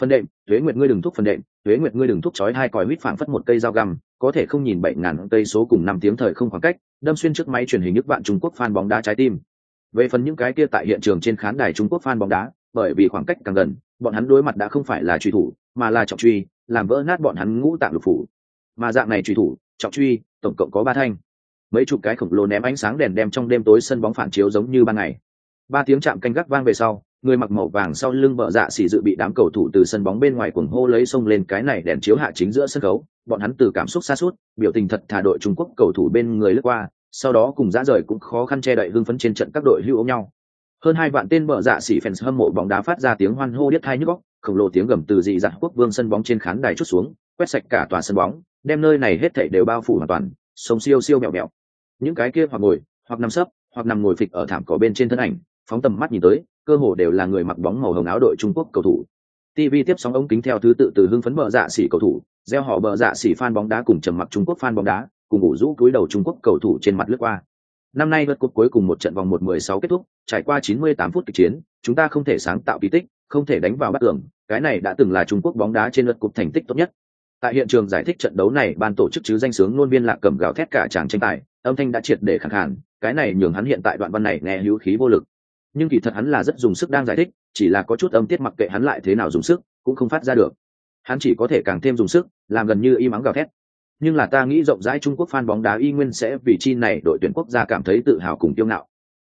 phần đệm thuế nguyệt ngươi đừng thúc phần đệm thuế nguyệt ngươi đừng thúc chói hai còi huýt phảng phất một cây dao găm, có thể không nhìn bảy ngàn cây số cùng năm tiếng thời không khoảng cách, đâm xuyên trước máy truyền hình nước bạn trung quốc phan bóng đá trái tim. Về phần những cái kia tại hiện trường trên khán đài trung quốc phan bóng đá, bởi vì khoảng cách càng gần, bọn hắn đối mặt đã không phải là truy thủ, mà là trọng truy, làm vỡ nát bọn hắn ngũ tạng lục phủ. Mà dạng này truy thủ, trọng truy, tổng cộng có ba thanh. Mấy chục cái khổng lồ ném ánh sáng đèn đem trong đêm tối sân bóng phản chiếu giống như ban ngày. Ba tiếng chạm canh gác vang về sau người mặc màu vàng sau lưng vợ dạ xỉ dự bị đám cầu thủ từ sân bóng bên ngoài cuồng hô lấy xông lên cái này đèn chiếu hạ chính giữa sân khấu. Bọn hắn từ cảm xúc xa suốt, biểu tình thật thả đội trung quốc cầu thủ bên người lướt qua, sau đó cùng dã rời cũng khó khăn che đậy hưng phấn trên trận các đội hưu ôm nhau. Hơn hai vạn tên vợ dạ xỉ fans hâm mộ bóng đá phát ra tiếng hoan hô điếc thai nhức góc khổng lồ tiếng gầm từ dị dạng quốc vương sân bóng trên khán đài chút xuống, quét sạch cả tòa sân bóng, đem nơi này hết thảy đều bao phủ hoàn toàn, sông siêu siêu mèo mèo những cái kia hoặc ngồi, hoặc nằm sấp, hoặc nằm ngồi phịch ở thảm cỏ bên trên thân ảnh phóng tầm mắt nhìn tới, cơ hồ đều là người mặc bóng màu hồng áo đội trung quốc cầu thủ. Tv tiếp sóng ống kính theo thứ tự từ hưng phấn bờ dạ xỉ cầu thủ, gieo họ bờ dạ xỉ fan bóng đá cùng trầm mặc trung quốc fan bóng đá, cùng ngủ rũ cúi đầu trung quốc cầu thủ trên mặt lướt qua. Năm nay vượt cúp cuối cùng một trận vòng một mười sáu kết thúc, trải qua chín mươi tám phút kịch chiến, chúng ta không thể sáng tạo kỳ tích, không thể đánh vào bắt tường, cái này đã từng là trung quốc bóng đá trên lượt cúp thành tích tốt nhất. Tại hiện trường giải thích trận đấu này, ban tổ chức chứ danh sướng luôn biên lạc cầm gào thét cả chàng tranh tài, âm thanh đã triệt để khẳng hẳn cái này nhường hắn hiện tại đoạn văn này nghe hữu khí vô lực nhưng kỳ thật hắn là rất dùng sức đang giải thích, chỉ là có chút âm tiết mặc kệ hắn lại thế nào dùng sức, cũng không phát ra được. Hắn chỉ có thể càng thêm dùng sức, làm gần như y mắng gào thét. Nhưng là ta nghĩ rộng rãi trung quốc fan bóng đá y nguyên sẽ vì chi này đội tuyển quốc gia cảm thấy tự hào cùng kiêu ngạo.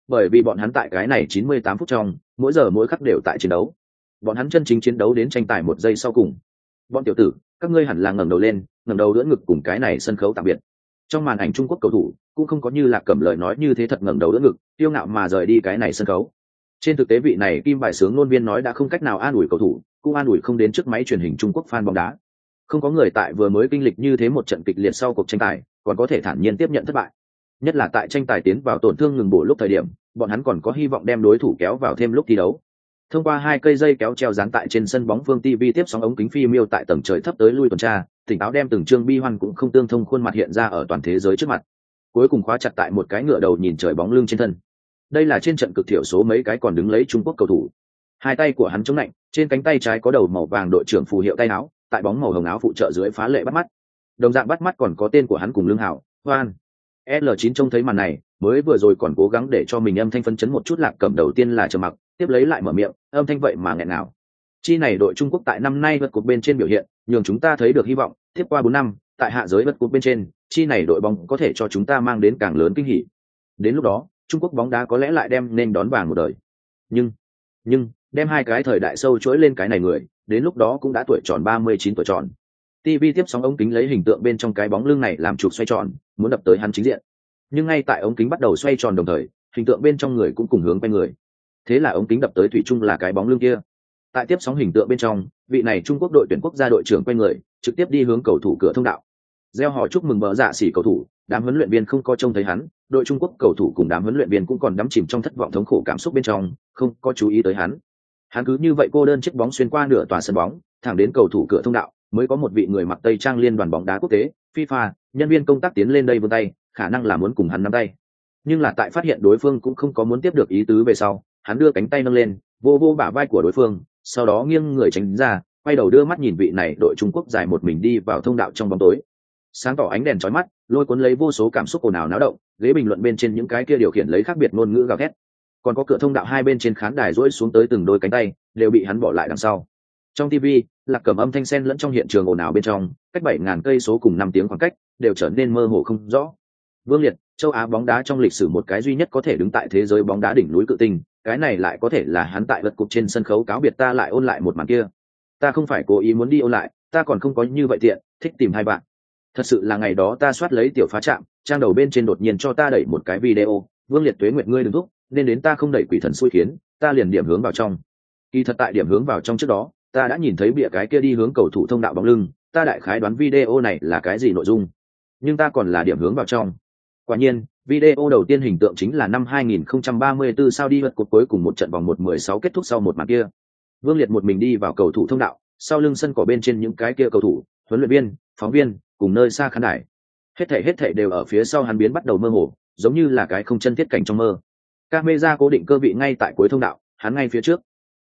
Bởi vì bọn hắn tại cái này 98 phút trong, mỗi giờ mỗi khắc đều tại chiến đấu. Bọn hắn chân chính chiến đấu đến tranh tài một giây sau cùng. Bọn tiểu tử, các ngươi hẳn là ngẩng đầu lên, ngẩng đầu đỡ ngực cùng cái này sân khấu tạm biệt. Trong màn ảnh trung quốc cầu thủ, cũng không có như là cầm lời nói như thế thật ngẩng đầu đỡ ngực, kiêu ngạo mà rời đi cái này sân khấu trên thực tế vị này kim bài sướng ngôn viên nói đã không cách nào an ủi cầu thủ, cũng an ủi không đến trước máy truyền hình trung quốc fan bóng đá. Không có người tại vừa mới kinh lịch như thế một trận kịch liệt sau cuộc tranh tài, còn có thể thản nhiên tiếp nhận thất bại. Nhất là tại tranh tài tiến vào tổn thương ngừng bổ lúc thời điểm, bọn hắn còn có hy vọng đem đối thủ kéo vào thêm lúc thi đấu. Thông qua hai cây dây kéo treo dán tại trên sân bóng phương tv tiếp sóng ống kính phi miêu tại tầng trời thấp tới lui tuần tra, tỉnh táo đem từng chương bi hoan cũng không tương thông khuôn mặt hiện ra ở toàn thế giới trước mặt. Cuối cùng khóa chặt tại một cái ngựa đầu nhìn trời bóng lưng trên thân đây là trên trận cực thiểu số mấy cái còn đứng lấy trung quốc cầu thủ. Hai tay của hắn chống lạnh, trên cánh tay trái có đầu màu vàng đội trưởng phù hiệu tay áo, tại bóng màu hồng áo phụ trợ dưới phá lệ bắt mắt. Đồng dạng bắt mắt còn có tên của hắn cùng lương hảo, hoan. L 9 trông thấy màn này, mới vừa rồi còn cố gắng để cho mình âm thanh phân chấn một chút lạc cầm đầu tiên là trầm mặc, tiếp lấy lại mở miệng, âm thanh vậy mà nghẹn nào chi này đội trung quốc tại năm nay vượt cột bên trên biểu hiện, nhường chúng ta thấy được hy vọng, tiếp qua bốn năm, tại hạ giới vượt cột bên trên, chi này đội bóng có thể cho chúng ta mang đến càng lớn kinh hỉ. Đến lúc đó trung quốc bóng đá có lẽ lại đem nên đón vàng một đời. Nhưng nhưng, đem hai cái thời đại sâu chuỗi lên cái này người, đến lúc đó cũng đã tuổi tròn ba mươi chín tuổi tròn. Tv tiếp sóng ống kính lấy hình tượng bên trong cái bóng lưng này làm trục xoay tròn, muốn đập tới hắn chính diện. Nhưng ngay tại ống kính bắt đầu xoay tròn đồng thời, hình tượng bên trong người cũng cùng hướng quay người. Thế là ống kính đập tới thủy trung là cái bóng lưng kia. Tại tiếp sóng hình tượng bên trong, vị này trung quốc đội tuyển quốc gia đội trưởng quay người, trực tiếp đi hướng cầu thủ cửa thông đạo gieo họ chúc mừng bờ dạ xỉ cầu thủ, đám huấn luyện viên không có trông thấy hắn, đội trung quốc cầu thủ cùng đám huấn luyện viên cũng còn đắm chìm trong thất vọng thống khổ cảm xúc bên trong, không có chú ý tới hắn. Hắn cứ như vậy cô đơn chiếc bóng xuyên qua nửa tòa sân bóng, thẳng đến cầu thủ cửa thông đạo, mới có một vị người mặc tây trang liên đoàn bóng đá quốc tế, fifa, nhân viên công tác tiến lên đây vươn tay, khả năng là muốn cùng hắn nắm tay. Nhưng là tại phát hiện đối phương cũng không có muốn tiếp được ý tứ về sau, hắn đưa cánh tay nâng lên, vô vô bả vai của đối phương, sau đó nghiêng người tránh ra, quay đầu đưa mắt nhìn vị này đội trung quốc dài một mình đi vào thông đạo trong bóng tối sáng tỏ ánh đèn chói mắt, lôi cuốn lấy vô số cảm xúc ồn ào náo động, ghế bình luận bên trên những cái kia điều khiển lấy khác biệt ngôn ngữ gào thét. Còn có cửa thông đạo hai bên trên khán đài rỗi xuống tới từng đôi cánh tay, đều bị hắn bỏ lại đằng sau. Trong tv lạc cầm âm thanh sen lẫn trong hiện trường ồn ào bên trong, cách bảy ngàn cây số cùng năm tiếng khoảng cách, đều trở nên mơ hồ không rõ. Vương liệt, châu á bóng đá trong lịch sử một cái duy nhất có thể đứng tại thế giới bóng đá đỉnh núi cự tinh, cái này lại có thể là hắn tại vật cục trên sân khấu cáo biệt ta lại ôn lại một màn kia. Ta không phải cố ý muốn đi ôn lại, ta còn không có như vậy tiện, thích tìm hai bạn thật sự là ngày đó ta soát lấy tiểu phá trạm, trang đầu bên trên đột nhiên cho ta đẩy một cái video, vương liệt tuế nguyện ngươi đừng thúc, nên đến ta không đẩy quỷ thần xui khiến, ta liền điểm hướng vào trong. Kỳ thật tại điểm hướng vào trong trước đó, ta đã nhìn thấy bịa cái kia đi hướng cầu thủ thông đạo bóng lưng, ta đại khái đoán video này là cái gì nội dung. Nhưng ta còn là điểm hướng vào trong. Quả nhiên, video đầu tiên hình tượng chính là năm 2034 sao đi vật cột cuối cùng một trận vòng một mười sáu kết thúc sau một màn kia. Vương liệt một mình đi vào cầu thủ thông đạo, sau lưng sân cỏ bên trên những cái kia cầu thủ, huấn luyện viên phóng viên, cùng nơi xa khán đài. Hết thể hết thể đều ở phía sau hắn biến bắt đầu mơ hồ, giống như là cái không chân thiết cảnh trong mơ. Các mê ra cố định cơ vị ngay tại cuối thông đạo, hắn ngay phía trước.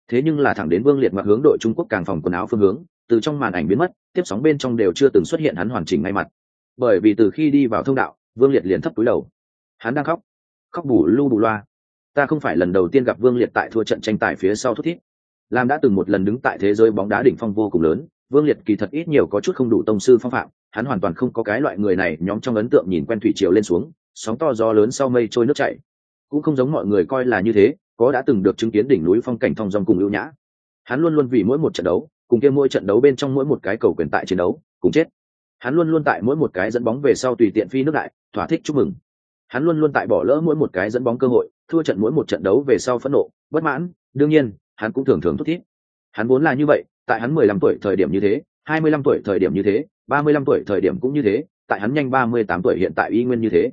Thế nhưng là thẳng đến vương liệt mặc hướng đội trung quốc càng phòng quần áo phương hướng, từ trong màn ảnh biến mất, tiếp sóng bên trong đều chưa từng xuất hiện hắn hoàn chỉnh ngay mặt. Bởi vì từ khi đi vào thông đạo, vương liệt liền thấp túi đầu. Hắn đang khóc. Khóc bù lu bù loa. Ta không phải lần đầu tiên gặp vương liệt tại thua trận tranh tài phía sau thút thít. Làm đã từng một lần đứng tại thế giới bóng đá đỉnh phong vô cùng lớn vương liệt kỳ thật ít nhiều có chút không đủ tông sư phong phạm, hắn hoàn toàn không có cái loại người này, nhóm trong ấn tượng nhìn quen thủy triều lên xuống, sóng to gió lớn sau mây trôi nước chảy. Cũng không giống mọi người coi là như thế, có đã từng được chứng kiến đỉnh núi phong cảnh thong dong cùng ưu nhã. Hắn luôn luôn vì mỗi một trận đấu, cùng kia mỗi trận đấu bên trong mỗi một cái cầu quyền tại chiến đấu, cùng chết. Hắn luôn luôn tại mỗi một cái dẫn bóng về sau tùy tiện phi nước đại thỏa thích chúc mừng. Hắn luôn luôn tại bỏ lỡ mỗi một cái dẫn bóng cơ hội, thua trận mỗi một trận đấu về sau phẫn nộ, bất mãn, đương nhiên, hắn cũng thường thường thúc thiết hắn vốn là như vậy tại hắn mười lăm tuổi thời điểm như thế, hai mươi lăm tuổi thời điểm như thế, ba mươi lăm tuổi thời điểm cũng như thế, tại hắn nhanh ba mươi tám tuổi hiện tại y nguyên như thế.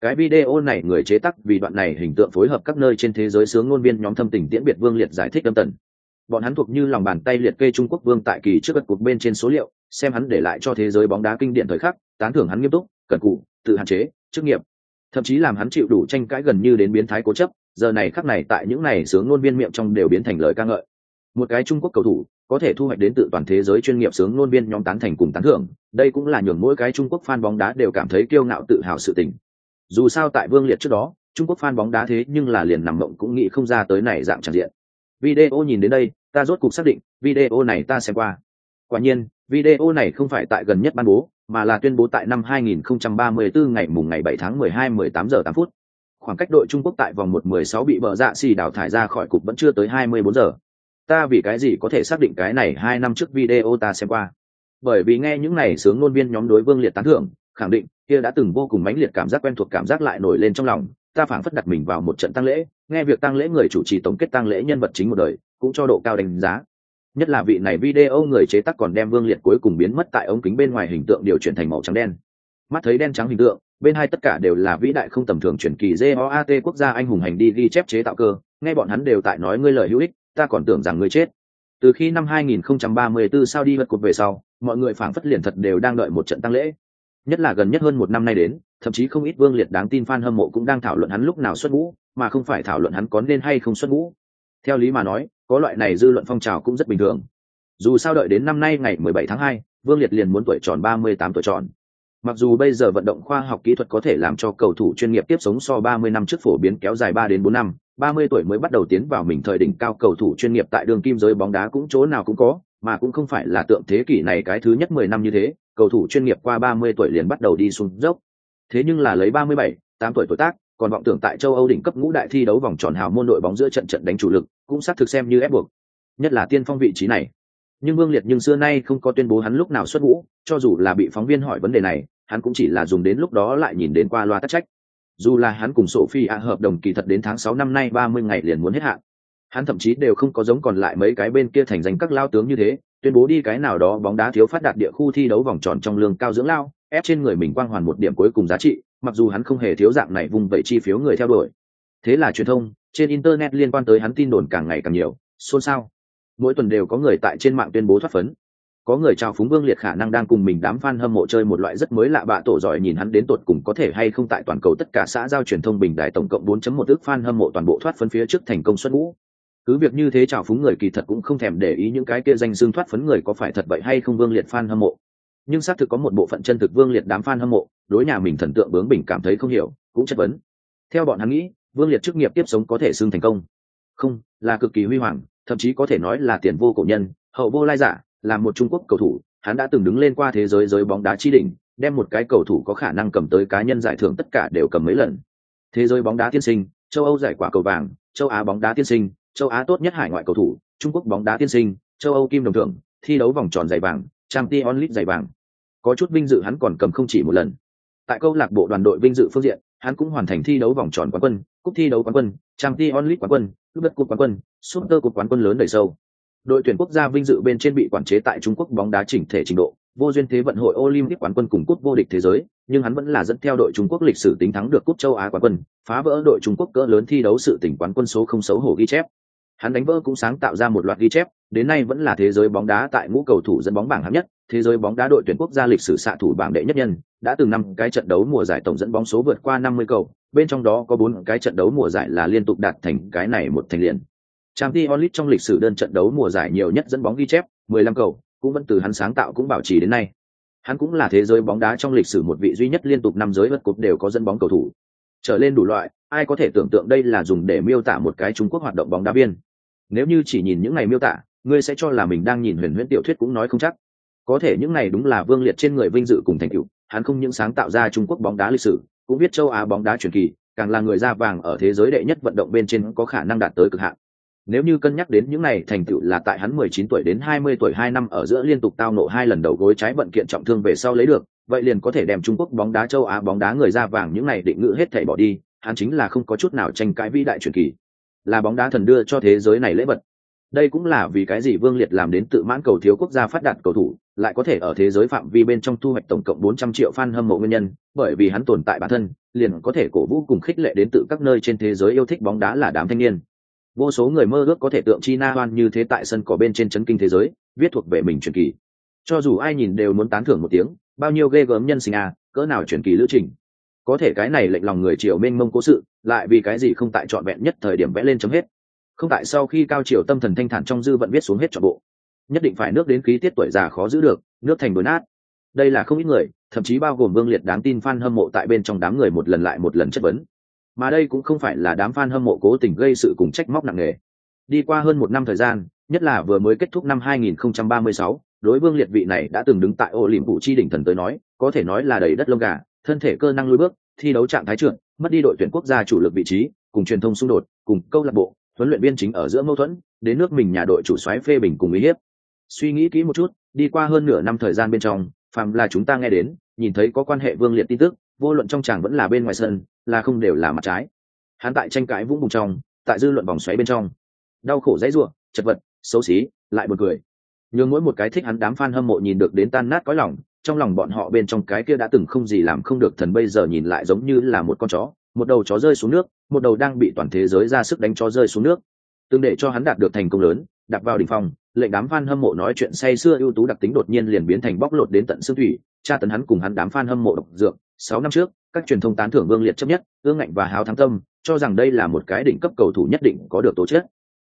Cái video này người chế tác vì đoạn này hình tượng phối hợp các nơi trên thế giới sướng ngôn viên nhóm thâm tình tiễn biệt vương liệt giải thích âm tần. Bọn hắn thuộc như lòng bàn tay liệt kê trung quốc vương tại kỳ trước các cuộc bên trên số liệu, xem hắn để lại cho thế giới bóng đá kinh điển thời khắc, tán thưởng hắn nghiêm túc cẩn cụ tự hạn chế, chức nghiệp. Thậm chí làm hắn chịu đủ tranh cãi gần như đến biến thái cố chấp, giờ này khắc này tại những này sướng ngôn viên miệng trong đều biến thành lời ca ngợi một cái trung quốc cầu thủ, có thể thu hoạch đến tự toàn thế giới chuyên nghiệp sướng ngôn viên nhóm tán thành cùng tán thưởng, đây cũng là nhường mỗi cái trung quốc fan bóng đá đều cảm thấy kiêu ngạo tự hào sự tình. Dù sao tại vương liệt trước đó, trung quốc fan bóng đá thế nhưng là liền nằm mộng cũng nghĩ không ra tới này dạng tràn diện. Video nhìn đến đây, ta rốt cục xác định, video này ta xem qua. Quả nhiên, video này không phải tại gần nhất ban bố, mà là tuyên bố tại năm 2034 ngày mùng ngày 7 tháng 12 18 giờ 8 phút. Khoảng cách đội Trung Quốc tại vòng 1-16 bị bờ dạ xì đào thải ra khỏi cục vẫn chưa tới 24 giờ. Ta vì cái gì có thể xác định cái này hai năm trước video ta xem qua. Bởi vì nghe những này sướng ngôn viên nhóm đối Vương Liệt tán thưởng, khẳng định kia đã từng vô cùng mãnh liệt cảm giác quen thuộc cảm giác lại nổi lên trong lòng, ta phảng phất đặt mình vào một trận tăng lễ, nghe việc tăng lễ người chủ trì tổng kết tăng lễ nhân vật chính một đời, cũng cho độ cao đánh giá. Nhất là vị này video người chế tác còn đem Vương Liệt cuối cùng biến mất tại ống kính bên ngoài hình tượng điều chuyển thành màu trắng đen. Mắt thấy đen trắng hình tượng, bên hai tất cả đều là vĩ đại không tầm thường truyền kỳ JOAT quốc gia anh hùng hành đi ghi chép chế tạo cơ, nghe bọn hắn đều tại nói ngươi lời hữu ích, ta còn tưởng rằng ngươi chết. Từ khi năm 2034 sao đi vật cột về sau, mọi người phảng phất liền thật đều đang đợi một trận tăng lễ. Nhất là gần nhất hơn một năm nay đến, thậm chí không ít vương liệt đáng tin fan hâm mộ cũng đang thảo luận hắn lúc nào xuất ngũ, mà không phải thảo luận hắn có nên hay không xuất ngũ. Theo lý mà nói, có loại này dư luận phong trào cũng rất bình thường. Dù sao đợi đến năm nay ngày 17 tháng 2, Vương Liệt liền muốn tuổi tròn 38 tuổi tròn Mặc dù bây giờ vận động khoa học kỹ thuật có thể làm cho cầu thủ chuyên nghiệp tiếp sống so 30 năm trước phổ biến kéo dài 3 đến 4 năm, 30 tuổi mới bắt đầu tiến vào mình thời đỉnh cao cầu thủ chuyên nghiệp tại đường kim giới bóng đá cũng chỗ nào cũng có, mà cũng không phải là tượng thế kỷ này cái thứ nhất 10 năm như thế, cầu thủ chuyên nghiệp qua 30 tuổi liền bắt đầu đi xuống dốc. Thế nhưng là lấy 37, 8 tuổi tuổi tác, còn vọng tưởng tại châu Âu đỉnh cấp ngũ đại thi đấu vòng tròn hào môn đội bóng giữa trận trận đánh chủ lực, cũng xác thực xem như ép buộc. Nhất là tiên phong vị trí này. Nhưng Vương Liệt nhưng xưa nay không có tuyên bố hắn lúc nào xuất ngũ, cho dù là bị phóng viên hỏi vấn đề này, hắn cũng chỉ là dùng đến lúc đó lại nhìn đến qua loa tắc trách dù là hắn cùng sophie a hợp đồng kỳ thật đến tháng sáu năm nay ba mươi ngày liền muốn hết hạn. Hắn thậm chí đều không có giống còn lại mấy cái bên kia thành danh các lao tướng như thế, tuyên bố đi cái nào đó bóng đá thiếu phát đạt địa khu thi đấu vòng tròn trong lương cao dưỡng lao, ép trên người mình quang hoàn một điểm cuối cùng giá trị, mặc dù hắn không hề thiếu dạng này vùng vẫy chi phiếu người theo đuổi. Thế là truyền thông, trên internet liên quan tới hắn tin đồn càng ngày càng nhiều, xôn xao. Mỗi tuần đều có người tại trên mạng tuyên bố thoát phấn có người chào phúng vương liệt khả năng đang cùng mình đám fan hâm mộ chơi một loại rất mới lạ bạ tổ giỏi nhìn hắn đến tột cùng có thể hay không tại toàn cầu tất cả xã giao truyền thông bình đại tổng cộng 4.1 ước fan hâm mộ toàn bộ thoát phấn phía trước thành công xuất ngũ. Cứ việc như thế chào phúng người kỳ thật cũng không thèm để ý những cái kia danh xương thoát phấn người có phải thật vậy hay không vương liệt fan hâm mộ. Nhưng xác thực có một bộ phận chân thực vương liệt đám fan hâm mộ, đối nhà mình thần tượng bướng bình cảm thấy không hiểu, cũng chất vấn. Theo bọn hắn nghĩ, vương liệt chức nghiệp tiếp sống có thể xưng thành công. Không, là cực kỳ huy hoàng, thậm chí có thể nói là tiền vô cổ nhân, hậu vô lai giả là một Trung Quốc cầu thủ, hắn đã từng đứng lên qua thế giới giới bóng đá chi đỉnh, đem một cái cầu thủ có khả năng cầm tới cá nhân giải thưởng tất cả đều cầm mấy lần. Thế giới bóng đá tiên sinh, châu Âu giải quả cầu vàng, châu Á bóng đá tiên sinh, châu Á tốt nhất hải ngoại cầu thủ, Trung Quốc bóng đá tiên sinh, châu Âu kim đồng thưởng, thi đấu vòng tròn giải vàng, Champions League giải vàng. Có chút vinh dự hắn còn cầm không chỉ một lần. Tại câu lạc bộ đoàn đội vinh dự phương diện, hắn cũng hoàn thành thi đấu vòng tròn quán quân, cúp thi đấu quán quân, Champions League quán quân, cúp đất cúp quán quân, Super cúp quán quân lớn đầy sâu đội tuyển quốc gia vinh dự bên trên bị quản chế tại trung quốc bóng đá chỉnh thể trình độ, vô duyên thế vận hội olympic quán quân cùng cúp vô địch thế giới, nhưng hắn vẫn là dẫn theo đội trung quốc lịch sử tính thắng được cúp châu á quán quân, phá vỡ đội trung quốc cỡ lớn thi đấu sự tỉnh quán quân số không xấu hổ ghi chép. Hắn đánh vỡ cũng sáng tạo ra một loạt ghi chép, đến nay vẫn là thế giới bóng đá tại ngũ cầu thủ dẫn bóng bảng hạng nhất, thế giới bóng đá đội tuyển quốc gia lịch sử xạ thủ bảng đệ nhất nhân, đã từng năm cái trận đấu mùa giải tổng dẫn bóng số vượt qua 50 cầu, bên trong đó có bốn cái trận đấu mùa giải là liên tục đạt thành cái này một thành liền. Trang Ti trong lịch sử đơn trận đấu mùa giải nhiều nhất dẫn bóng ghi chép, 15 cầu, cũng vẫn từ hắn sáng tạo cũng bảo trì đến nay. Hắn cũng là thế giới bóng đá trong lịch sử một vị duy nhất liên tục năm giới vật cột đều có dẫn bóng cầu thủ. Trở lên đủ loại, ai có thể tưởng tượng đây là dùng để miêu tả một cái Trung Quốc hoạt động bóng đá biên. Nếu như chỉ nhìn những ngày miêu tả, ngươi sẽ cho là mình đang nhìn huyền huyễn tiểu thuyết cũng nói không chắc. Có thể những ngày đúng là vương liệt trên người vinh dự cùng thành tựu, hắn không những sáng tạo ra Trung Quốc bóng đá lịch sử, cũng biết châu Á bóng đá truyền kỳ, càng là người da vàng ở thế giới đệ nhất vận động bên trên có khả năng đạt tới cực hạn. Nếu như cân nhắc đến những này thành tựu là tại hắn 19 tuổi đến 20 tuổi 2 năm ở giữa liên tục tao nộ hai lần đầu gối trái bận kiện trọng thương về sau lấy được, vậy liền có thể đem Trung Quốc bóng đá châu Á bóng đá người ra vàng những này định ngữ hết thảy bỏ đi, hắn chính là không có chút nào tranh cãi vĩ đại truyền kỳ. Là bóng đá thần đưa cho thế giới này lễ vật. Đây cũng là vì cái gì Vương Liệt làm đến tự mãn cầu thiếu quốc gia phát đạt cầu thủ, lại có thể ở thế giới phạm vi bên trong thu hoạch tổng cộng 400 triệu fan hâm mộ nguyên nhân, bởi vì hắn tồn tại bản thân, liền có thể cổ vũ cùng khích lệ đến từ các nơi trên thế giới yêu thích bóng đá là đám thanh niên vô số người mơ ước có thể tượng chi na hoan như thế tại sân cỏ bên trên chấn kinh thế giới, viết thuộc về mình truyền kỳ. Cho dù ai nhìn đều muốn tán thưởng một tiếng, bao nhiêu ghê gớm nhân sinh à cỡ nào truyền kỳ lữ trình. Có thể cái này lệnh lòng người triều mênh mông cố sự, lại vì cái gì không tại trọn vẹn nhất thời điểm vẽ lên chấm hết. Không tại sau khi cao triều tâm thần thanh thản trong dư vận viết xuống hết trọn bộ. Nhất định phải nước đến khí tiết tuổi già khó giữ được, nước thành đốn nát. Đây là không ít người, thậm chí bao gồm vương liệt đáng tin f a n hâm mộ tại bên trong đám người một lần lại một lần chất vấn mà đây cũng không phải là đám fan hâm mộ cố tình gây sự cùng trách móc nặng nề. Đi qua hơn một năm thời gian, nhất là vừa mới kết thúc năm 2036, đối vương liệt vị này đã từng đứng tại ô liềm vụ chi đỉnh thần tới nói, có thể nói là đầy đất lông gà, thân thể cơ năng lùi bước, thi đấu trạng thái trượt, mất đi đội tuyển quốc gia chủ lực vị trí, cùng truyền thông xung đột, cùng câu lạc bộ, huấn luyện viên chính ở giữa mâu thuẫn, đến nước mình nhà đội chủ xoáy phê bình cùng ý hiếp. Suy nghĩ kỹ một chút, đi qua hơn nửa năm thời gian bên trong, phàm là chúng ta nghe đến, nhìn thấy có quan hệ vương liệt tin tức, vô luận trong chàng vẫn là bên ngoài sân, là không đều là mặt trái. Hắn tại tranh cãi vũng bùng trong tại dư luận vòng xoáy bên trong. Đau khổ dãy ruộng chật vật xấu xí lại buồn cười. Nhưng mỗi một cái thích hắn đám fan hâm mộ nhìn được đến tan nát cõi lòng trong lòng bọn họ bên trong cái kia đã từng không gì làm không được thần bây giờ nhìn lại giống như là một con chó. Một đầu chó rơi xuống nước một đầu đang bị toàn thế giới ra sức đánh chó rơi xuống nước. Tương để cho hắn đạt được thành công lớn đặt vào đỉnh phong lệnh đám fan hâm mộ nói chuyện say xưa ưu tú đặc tính đột nhiên liền biến thành bóc lột đến tận xương thủy tra tấn hắn cùng hắn đám fan hâm mộ độc dược sáu năm trước, các truyền thông tán thưởng vương liệt chấp nhất, ương ngạnh và háo thắng tâm, cho rằng đây là một cái đỉnh cấp cầu thủ nhất định có được tố chất.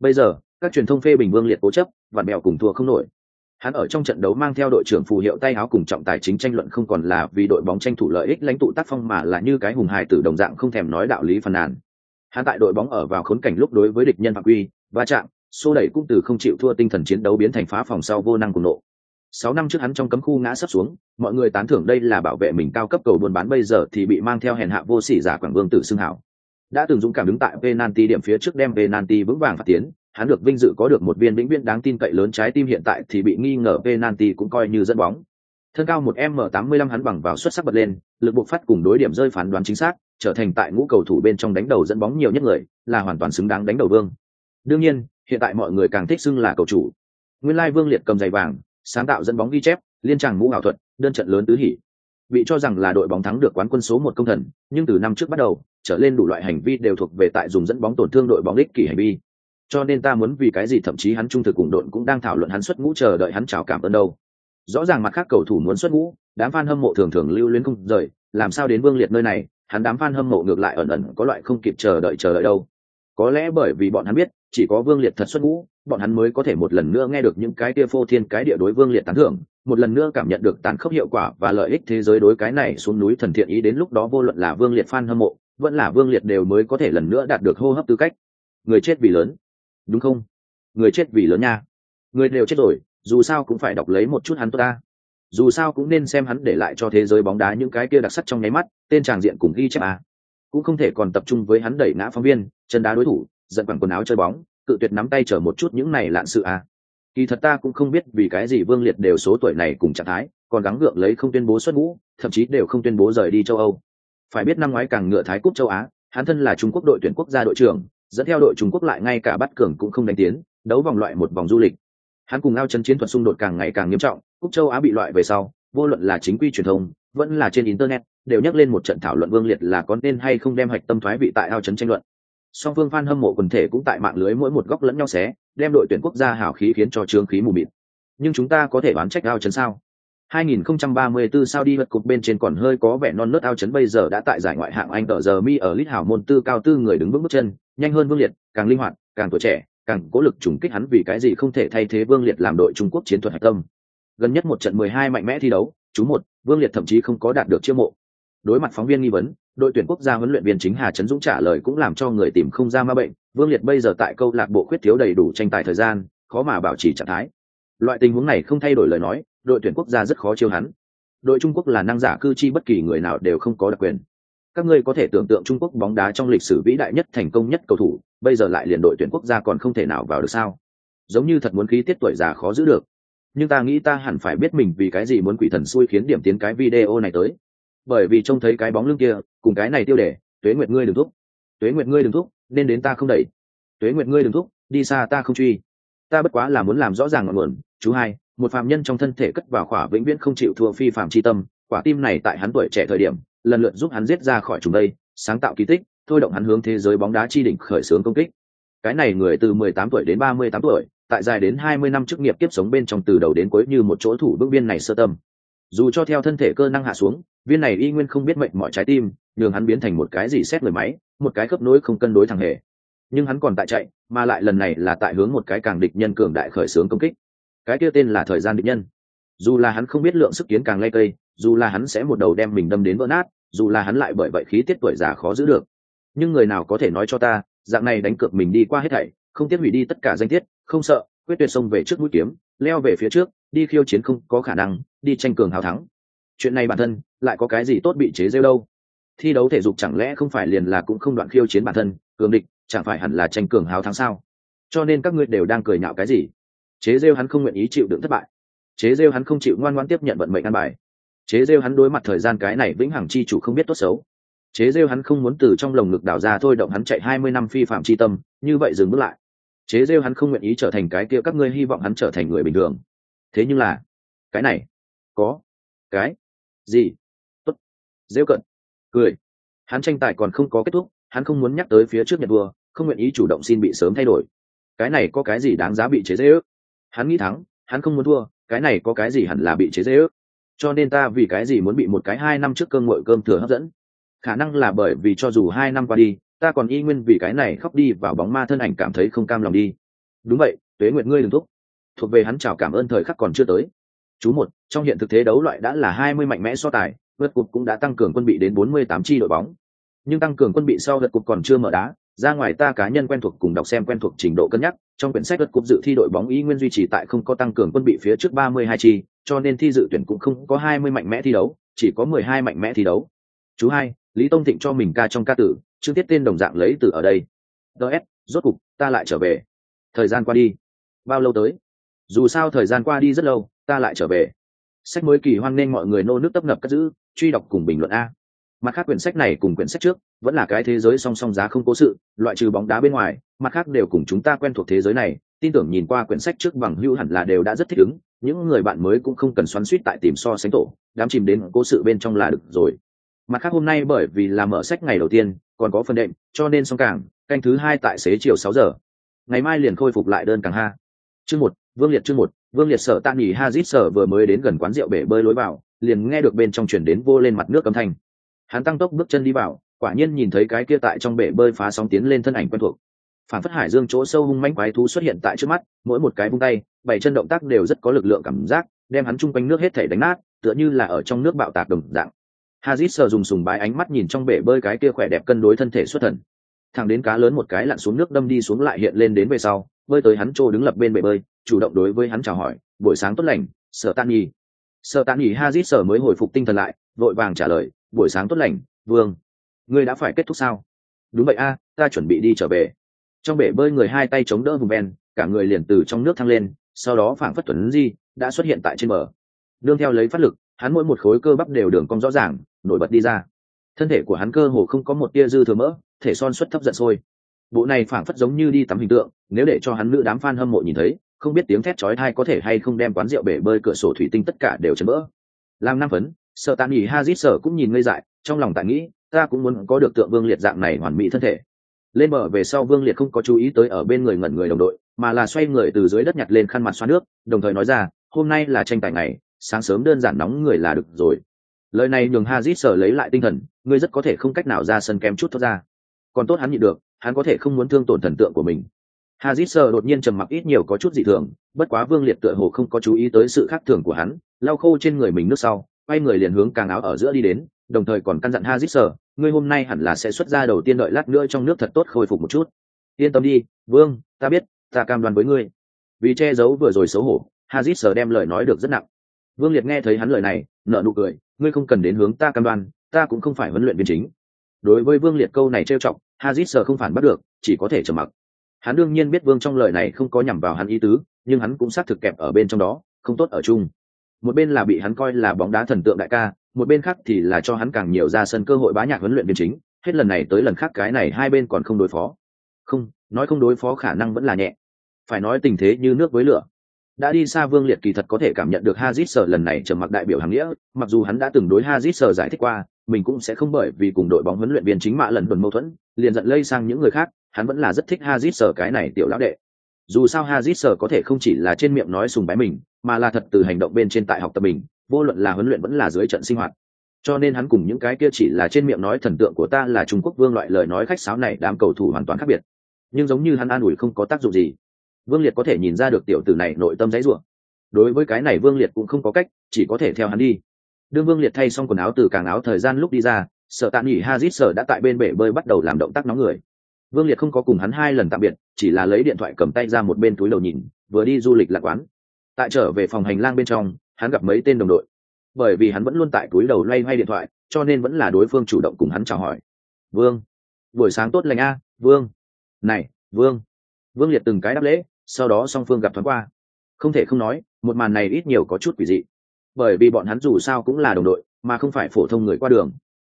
Bây giờ, các truyền thông phê bình vương liệt cố chấp vạn mèo cùng thua không nổi. Hắn ở trong trận đấu mang theo đội trưởng phù hiệu tay áo cùng trọng tài chính tranh luận không còn là vì đội bóng tranh thủ lợi ích lãnh tụ tác phong mà là như cái hùng hài tử đồng dạng không thèm nói đạo lý phàn nàn. Hắn tại đội bóng ở vào khốn cảnh lúc đối với địch nhân phạm quy, va chạm, xô đẩy cũng từ không chịu thua tinh thần chiến đấu biến thành phá phòng sau vô năng cùng nộ sáu năm trước hắn trong cấm khu ngã sấp xuống, mọi người tán thưởng đây là bảo vệ mình cao cấp cầu buôn bán bây giờ thì bị mang theo hèn hạ vô sỉ giả quảng vương tử xưng hảo. Đã từng dũng cảm đứng tại penalty điểm phía trước đem penalty vững vàng phát tiến, hắn được vinh dự có được một viên vĩnh viễn đáng tin cậy lớn trái tim hiện tại thì bị nghi ngờ penalty cũng coi như dẫn bóng. Thân cao một m 85 hắn bằng vào xuất sắc bật lên, lực buộc phát cùng đối điểm rơi phán đoán chính xác, trở thành tại ngũ cầu thủ bên trong đánh đầu dẫn bóng nhiều nhất người, là hoàn toàn xứng đáng đánh đầu vương. Đương nhiên, hiện tại mọi người càng thích xưng là cầu chủ. Nguyên lai vương liệt cầm giày vàng sáng tạo dẫn bóng ghi chép, liên tràng mũ ảo thuật, đơn trận lớn tứ hỉ bị cho rằng là đội bóng thắng được quán quân số một công thần, nhưng từ năm trước bắt đầu, trở lên đủ loại hành vi đều thuộc về tại dùng dẫn bóng tổn thương đội bóng đích kỷ hành vi. Cho nên ta muốn vì cái gì thậm chí hắn trung thực cùng đội cũng đang thảo luận hắn xuất ngũ chờ đợi hắn chào cảm ơn đâu. Rõ ràng mặt khác cầu thủ muốn xuất ngũ, đám fan hâm mộ thường thường lưu luyến không rời, làm sao đến vương liệt nơi này, hắn đám fan hâm mộ ngược lại ẩn ẩn có loại không kịp chờ đợi chờ đợi đâu có lẽ bởi vì bọn hắn biết, chỉ có vương liệt thật xuất ngũ, bọn hắn mới có thể một lần nữa nghe được những cái kia phô thiên cái địa đối vương liệt tán thưởng, một lần nữa cảm nhận được tàn khốc hiệu quả và lợi ích thế giới đối cái này xuống núi thần thiện ý đến lúc đó vô luận là vương liệt f hâm mộ, vẫn là vương liệt đều mới có thể lần nữa đạt được hô hấp tư cách. Người chết vì lớn. Đúng không? Người chết vì lớn nha. Người đều chết rồi, dù sao cũng phải đọc lấy một chút hắn tốt ta. Dù sao cũng nên xem hắn để lại cho thế giới bóng đá những cái kia đặc sắc trong nháy mắt, tên tràng diện cùng ghi chép à cũng không thể còn tập trung với hắn đẩy ngã phóng viên, chân đá đối thủ giận quẳng quần áo chơi bóng, cự tuyệt nắm tay chở một chút những này lạn sự à. kỳ thật ta cũng không biết vì cái gì vương liệt đều số tuổi này cùng trạng thái, còn gắng gượng lấy không tuyên bố xuất ngũ, thậm chí đều không tuyên bố rời đi châu âu phải biết năm ngoái càng ngựa thái cúp châu á, hắn thân là trung quốc đội tuyển quốc gia đội trưởng, dẫn theo đội trung quốc lại ngay cả bắt cường cũng không đánh tiến, đấu vòng loại một vòng du lịch hắn cùng ao chân chiến thuật xung đột càng ngày càng nghiêm trọng, cúp châu á bị loại về sau, vô luận là chính quy truyền thông, vẫn là trên internet đều nhắc lên một trận thảo luận vương liệt là có nên hay không đem hạch tâm thoái vị tại ao chấn tranh luận. Song phương phan hâm mộ quần thể cũng tại mạng lưới mỗi một góc lẫn nhau xé đem đội tuyển quốc gia hào khí khiến cho trương khí mù mịt. Nhưng chúng ta có thể bán trách ao chấn sao? 2034 sao đi vật cục bên trên còn hơi có vẻ non nớt ao chấn bây giờ đã tại giải ngoại hạng Anh tờ giờ mi ở lít hảo môn tư cao tư người đứng bước bước chân, nhanh hơn vương liệt, càng linh hoạt, càng tuổi trẻ, càng cố lực trùng kích hắn vì cái gì không thể thay thế vương liệt làm đội trung quốc chiến thuật hạch tâm. Gần nhất một trận mười hai mạnh mẽ thi đấu chú một vương liệt thậm chí không có đạt được chiêu mộ đối mặt phóng viên nghi vấn, đội tuyển quốc gia huấn luyện viên chính hà trấn dũng trả lời cũng làm cho người tìm không ra ma bệnh. Vương liệt bây giờ tại câu lạc bộ khuyết thiếu đầy đủ tranh tài thời gian, khó mà bảo trì trạng thái. Loại tình huống này không thay đổi lời nói, đội tuyển quốc gia rất khó chiêu hắn. Đội trung quốc là năng giả cư chi bất kỳ người nào đều không có đặc quyền. Các ngươi có thể tưởng tượng trung quốc bóng đá trong lịch sử vĩ đại nhất thành công nhất cầu thủ, bây giờ lại liền đội tuyển quốc gia còn không thể nào vào được sao? Giống như thật muốn khí tiết tuổi già khó giữ được. Nhưng ta nghĩ ta hẳn phải biết mình vì cái gì muốn quỷ thần xui khiến điểm tiến cái video này tới bởi vì trông thấy cái bóng lưng kia, cùng cái này tiêu đề, tuế nguyệt ngươi đừng thúc. Tuế nguyệt ngươi đừng thúc, nên đến ta không đẩy. Tuế nguyệt ngươi đừng thúc, đi xa ta không truy. Ta bất quá là muốn làm rõ ràng ngọn nguồn. Chú hai, một phạm nhân trong thân thể cất vào khỏa vĩnh viễn không chịu thua phi phạm c tâm, quả tim này tại hắn tuổi trẻ thời điểm, lần lượt giúp hắn giết ra khỏi chúng đây, sáng tạo kỳ tích, thôi động hắn hướng thế giới bóng đá chi đỉnh khởi xướng công kích. Cái này người từ 18 tuổi đến 38 tuổi, tại dài đến 20 năm chức nghiệp tiếp sống bên trong từ đầu đến cuối như một chỗ thủ bước viên này sơ tâm. Dù cho theo thân thể cơ năng hạ xuống viên này y nguyên không biết mệnh mọi trái tim, nhường hắn biến thành một cái gì xét người máy, một cái khớp nối không cân đối thằng hề. Nhưng hắn còn tại chạy, mà lại lần này là tại hướng một cái càng địch nhân cường đại khởi xướng công kích. Cái kia tên là thời gian địch nhân. Dù là hắn không biết lượng sức kiến càng lay cây, dù là hắn sẽ một đầu đem mình đâm đến vỡ nát, dù là hắn lại bởi vậy khí tiết tuổi già khó giữ được. Nhưng người nào có thể nói cho ta, dạng này đánh cược mình đi qua hết thảy, không tiếc hủy đi tất cả danh tiết, không sợ, quyết tuyệt sông về trước mũi kiếm, leo về phía trước, đi khiêu chiến không có khả năng, đi tranh cường hào thắng chuyện này bản thân lại có cái gì tốt bị chế rêu đâu? Thi đấu thể dục chẳng lẽ không phải liền là cũng không đoạn khiêu chiến bản thân, cường địch, chẳng phải hẳn là tranh cường hào thắng sao? Cho nên các ngươi đều đang cười nhạo cái gì? Chế rêu hắn không nguyện ý chịu đựng thất bại. Chế rêu hắn không chịu ngoan ngoan tiếp nhận vận mệnh ăn bài. Chế rêu hắn đối mặt thời gian cái này vĩnh hằng chi chủ không biết tốt xấu. Chế rêu hắn không muốn từ trong lồng ngực đào ra thôi động hắn chạy hai mươi năm phi phạm chi tâm, như vậy dừng bước lại. Chế rêu hắn không nguyện ý trở thành cái kia các ngươi hy vọng hắn trở thành người bình thường. Thế nhưng là, cái này, có, cái gì? Tốt. Dễu cận. Cười. Hắn tranh tài còn không có kết thúc, hắn không muốn nhắc tới phía trước nhật vua không nguyện ý chủ động xin bị sớm thay đổi. Cái này có cái gì đáng giá bị chế dễ ước hắn nghĩ thắng, hắn không muốn thua, cái này có cái gì hẳn là bị chế dễ ước cho nên ta vì cái gì muốn bị một cái hai năm trước cơm ngội cơm thừa hấp dẫn? Khả năng là bởi vì cho dù hai năm qua đi, ta còn y nguyên vì cái này khóc đi vào bóng ma thân ảnh cảm thấy không cam lòng đi. Đúng vậy, tuế nguyệt ngươi đừng thúc. Thuộc về hắn chào cảm ơn thời khắc còn chưa tới. Chú một trong hiện thực thế đấu loại đã là hai mươi mạnh mẽ so tài, vượt cục cũng đã tăng cường quân bị đến bốn mươi tám chi đội bóng. Nhưng tăng cường quân bị sau vượt cục còn chưa mở đá, ra ngoài ta cá nhân quen thuộc cùng đọc xem quen thuộc trình độ cân nhắc, trong quyển sách vượt cục dự thi đội bóng ý nguyên duy trì tại không có tăng cường quân bị phía trước ba mươi hai chi, cho nên thi dự tuyển cũng không có hai mươi mạnh mẽ thi đấu, chỉ có mười hai mạnh mẽ thi đấu. Chú hai, lý tông thịnh cho mình ca trong ca tử chương tiết tên đồng dạng lấy từ ở đây. Ts rốt cục, ta lại trở về. Thời gian qua đi. Bao lâu tới? Dù sao thời gian qua đi rất lâu, ta lại trở về sách mới kỳ hoan nên mọi người nô nước tấp nập cất giữ, truy đọc cùng bình luận a. Mặt khác quyển sách này cùng quyển sách trước, vẫn là cái thế giới song song giá không cố sự, loại trừ bóng đá bên ngoài, mặt khác đều cùng chúng ta quen thuộc thế giới này, tin tưởng nhìn qua quyển sách trước bằng hữu hẳn là đều đã rất thích ứng, những người bạn mới cũng không cần xoắn suýt tại tìm so sánh tổ, đám chìm đến cố sự bên trong là được rồi. Mặt khác hôm nay bởi vì là mở sách ngày đầu tiên, còn có phần đệm, cho nên song cảng canh thứ hai tại xế chiều sáu giờ. Ngày mai liền khôi phục lại đơn càng ha. Chương một, vương liệt chương một vương liệt sở tạ nghỉ hazit sở vừa mới đến gần quán rượu bể bơi lối vào, liền nghe được bên trong chuyển đến vô lên mặt nước âm thanh. Hắn tăng tốc bước chân đi vào, quả nhiên nhìn thấy cái kia tại trong bể bơi phá sóng tiến lên thân ảnh quen thuộc. Phản phất hải dương chỗ sâu hung manh quái thú xuất hiện tại trước mắt, mỗi một cái vung tay, bảy chân động tác đều rất có lực lượng cảm giác, đem hắn chung quanh nước hết thể đánh nát, tựa như là ở trong nước bạo tạc đồng dạng. Hazit sờ dùng sùng bái ánh mắt nhìn trong bể bơi cái kia khỏe đẹp cân đối thân thể xuất thần. Thẳng đến cá lớn một cái lặn xuống nước đâm đi xuống lại hiện lên đến về sau, bơi tới hắn trô đứng lập bên bể bơi chủ động đối với hắn chào hỏi, buổi sáng tốt lành sợ tan nhi. Sợ tan nhi hazit sờ mới hồi phục tinh thần lại, vội vàng trả lời, buổi sáng tốt lành, vương. Ngươi đã phải kết thúc sao? Đúng vậy a, ta chuẩn bị đi trở về. Trong bể bơi người hai tay chống đỡ vùng ven, cả người liền từ trong nước thăng lên, sau đó phảng phất tuấn di, đã xuất hiện tại trên bờ. Đương theo lấy phát lực, hắn mỗi một khối cơ bắp đều đường cong rõ ràng, nổi bật đi ra. Thân thể của hắn cơ hồ không có một tia dư thừa mỡ, thể son xuất thấp giận sôi. Bộ này phảng phất giống như đi tắm hình tượng, nếu để cho hắn nữ đám fan hâm mộ nhìn thấy không biết tiếng thét chói tai có thể hay không đem quán rượu bể bơi cửa sổ thủy tinh tất cả đều chấn bỡ. làm năm phấn, sợ tàn nghỉ hazit sở cũng nhìn ngây dại, trong lòng tại nghĩ, ta cũng muốn có được tượng vương liệt dạng này hoàn mỹ thân thể. Lên bờ về sau vương liệt không có chú ý tới ở bên người ngẩn người đồng đội, mà là xoay người từ dưới đất nhặt lên khăn mặt xoa nước, đồng thời nói ra, hôm nay là tranh tài ngày, sáng sớm đơn giản nóng người là được rồi. Lời này nhường hazit sở lấy lại tinh thần, ngươi rất có thể không cách nào ra sân kém chút thoát ra. Còn tốt hắn nhịn được, hắn có thể không muốn thương tổn thần tượng của mình hazit sơ đột nhiên trầm mặc ít nhiều có chút dị thường, bất quá vương liệt tựa hồ không có chú ý tới sự khác thường của hắn, lau khô trên người mình nước sau, quay người liền hướng càng áo ở giữa đi đến, đồng thời còn căn dặn hazit sơ ngươi hôm nay hẳn là sẽ xuất ra đầu tiên đợi lát nữa trong nước thật tốt khôi phục một chút. Yên tâm đi, vương, ta biết, ta cam đoan với ngươi. Vì che giấu vừa rồi xấu hổ hazit sờ đem lời nói được rất nặng. Vương liệt nghe thấy hắn lời này nợ nụ cười, ngươi không cần đến hướng ta cam đoan, ta cũng không phải huấn luyện viên chính. Đối với vương liệt câu này trêu chọc hazit sờ không phản bắt được, chỉ có thể trầm mặc hắn đương nhiên biết vương trong lời này không có nhằm vào hắn ý tứ, nhưng hắn cũng xác thực kẹp ở bên trong đó, không tốt ở chung. Một bên là bị hắn coi là bóng đá thần tượng đại ca, một bên khác thì là cho hắn càng nhiều ra sân cơ hội bá nhạc huấn luyện viên chính, hết lần này tới lần khác cái này hai bên còn không đối phó. Không, nói không đối phó khả năng vẫn là nhẹ. Phải nói tình thế như nước với lửa. Đã đi xa vương liệt kỳ thật có thể cảm nhận được hazit sở lần này trầm mặc đại biểu hàng nghĩa, mặc dù hắn đã từng đối hazit sở giải thích qua, mình cũng sẽ không bởi vì cùng đội bóng huấn luyện viên chính mạ lần tuần mâu thuẫn, liền giận lây sang những người khác hắn vẫn là rất thích hazit sở cái này tiểu lão đệ. Dù sao hazit sở có thể không chỉ là trên miệng nói sùng bái mình, mà là thật từ hành động bên trên tại học tập mình, vô luận là huấn luyện vẫn là dưới trận sinh hoạt. Cho nên hắn cùng những cái kia chỉ là trên miệng nói thần tượng của ta là trung quốc vương loại lời nói khách sáo này đám cầu thủ hoàn toàn khác biệt. Nhưng giống như hắn an ủi không có tác dụng gì. Vương liệt có thể nhìn ra được tiểu tử này nội tâm dãy ruộng đối với cái này vương liệt cũng không có cách, chỉ có thể theo hắn đi. Đương vương liệt thay xong quần áo từ càng áo thời gian lúc đi ra, sợ tạ nghỉ hazit sở đã tại bên bể bơi bắt đầu làm động tác nóng người vương liệt không có cùng hắn hai lần tạm biệt, chỉ là lấy điện thoại cầm tay ra một bên túi đầu nhìn, vừa đi du lịch lạc quán. Tại trở về phòng hành lang bên trong, hắn gặp mấy tên đồng đội. Bởi vì hắn vẫn luôn tại túi đầu loay hoay điện thoại, cho nên vẫn là đối phương chủ động cùng hắn chào hỏi. Vương, buổi sáng tốt lành a, vương. Này, vương. Vương liệt từng cái đáp lễ, sau đó song phương gặp thoáng qua. Không thể không nói, một màn này ít nhiều có chút quỷ dị. Bởi vì bọn hắn dù sao cũng là đồng đội, mà không phải phổ thông người qua đường.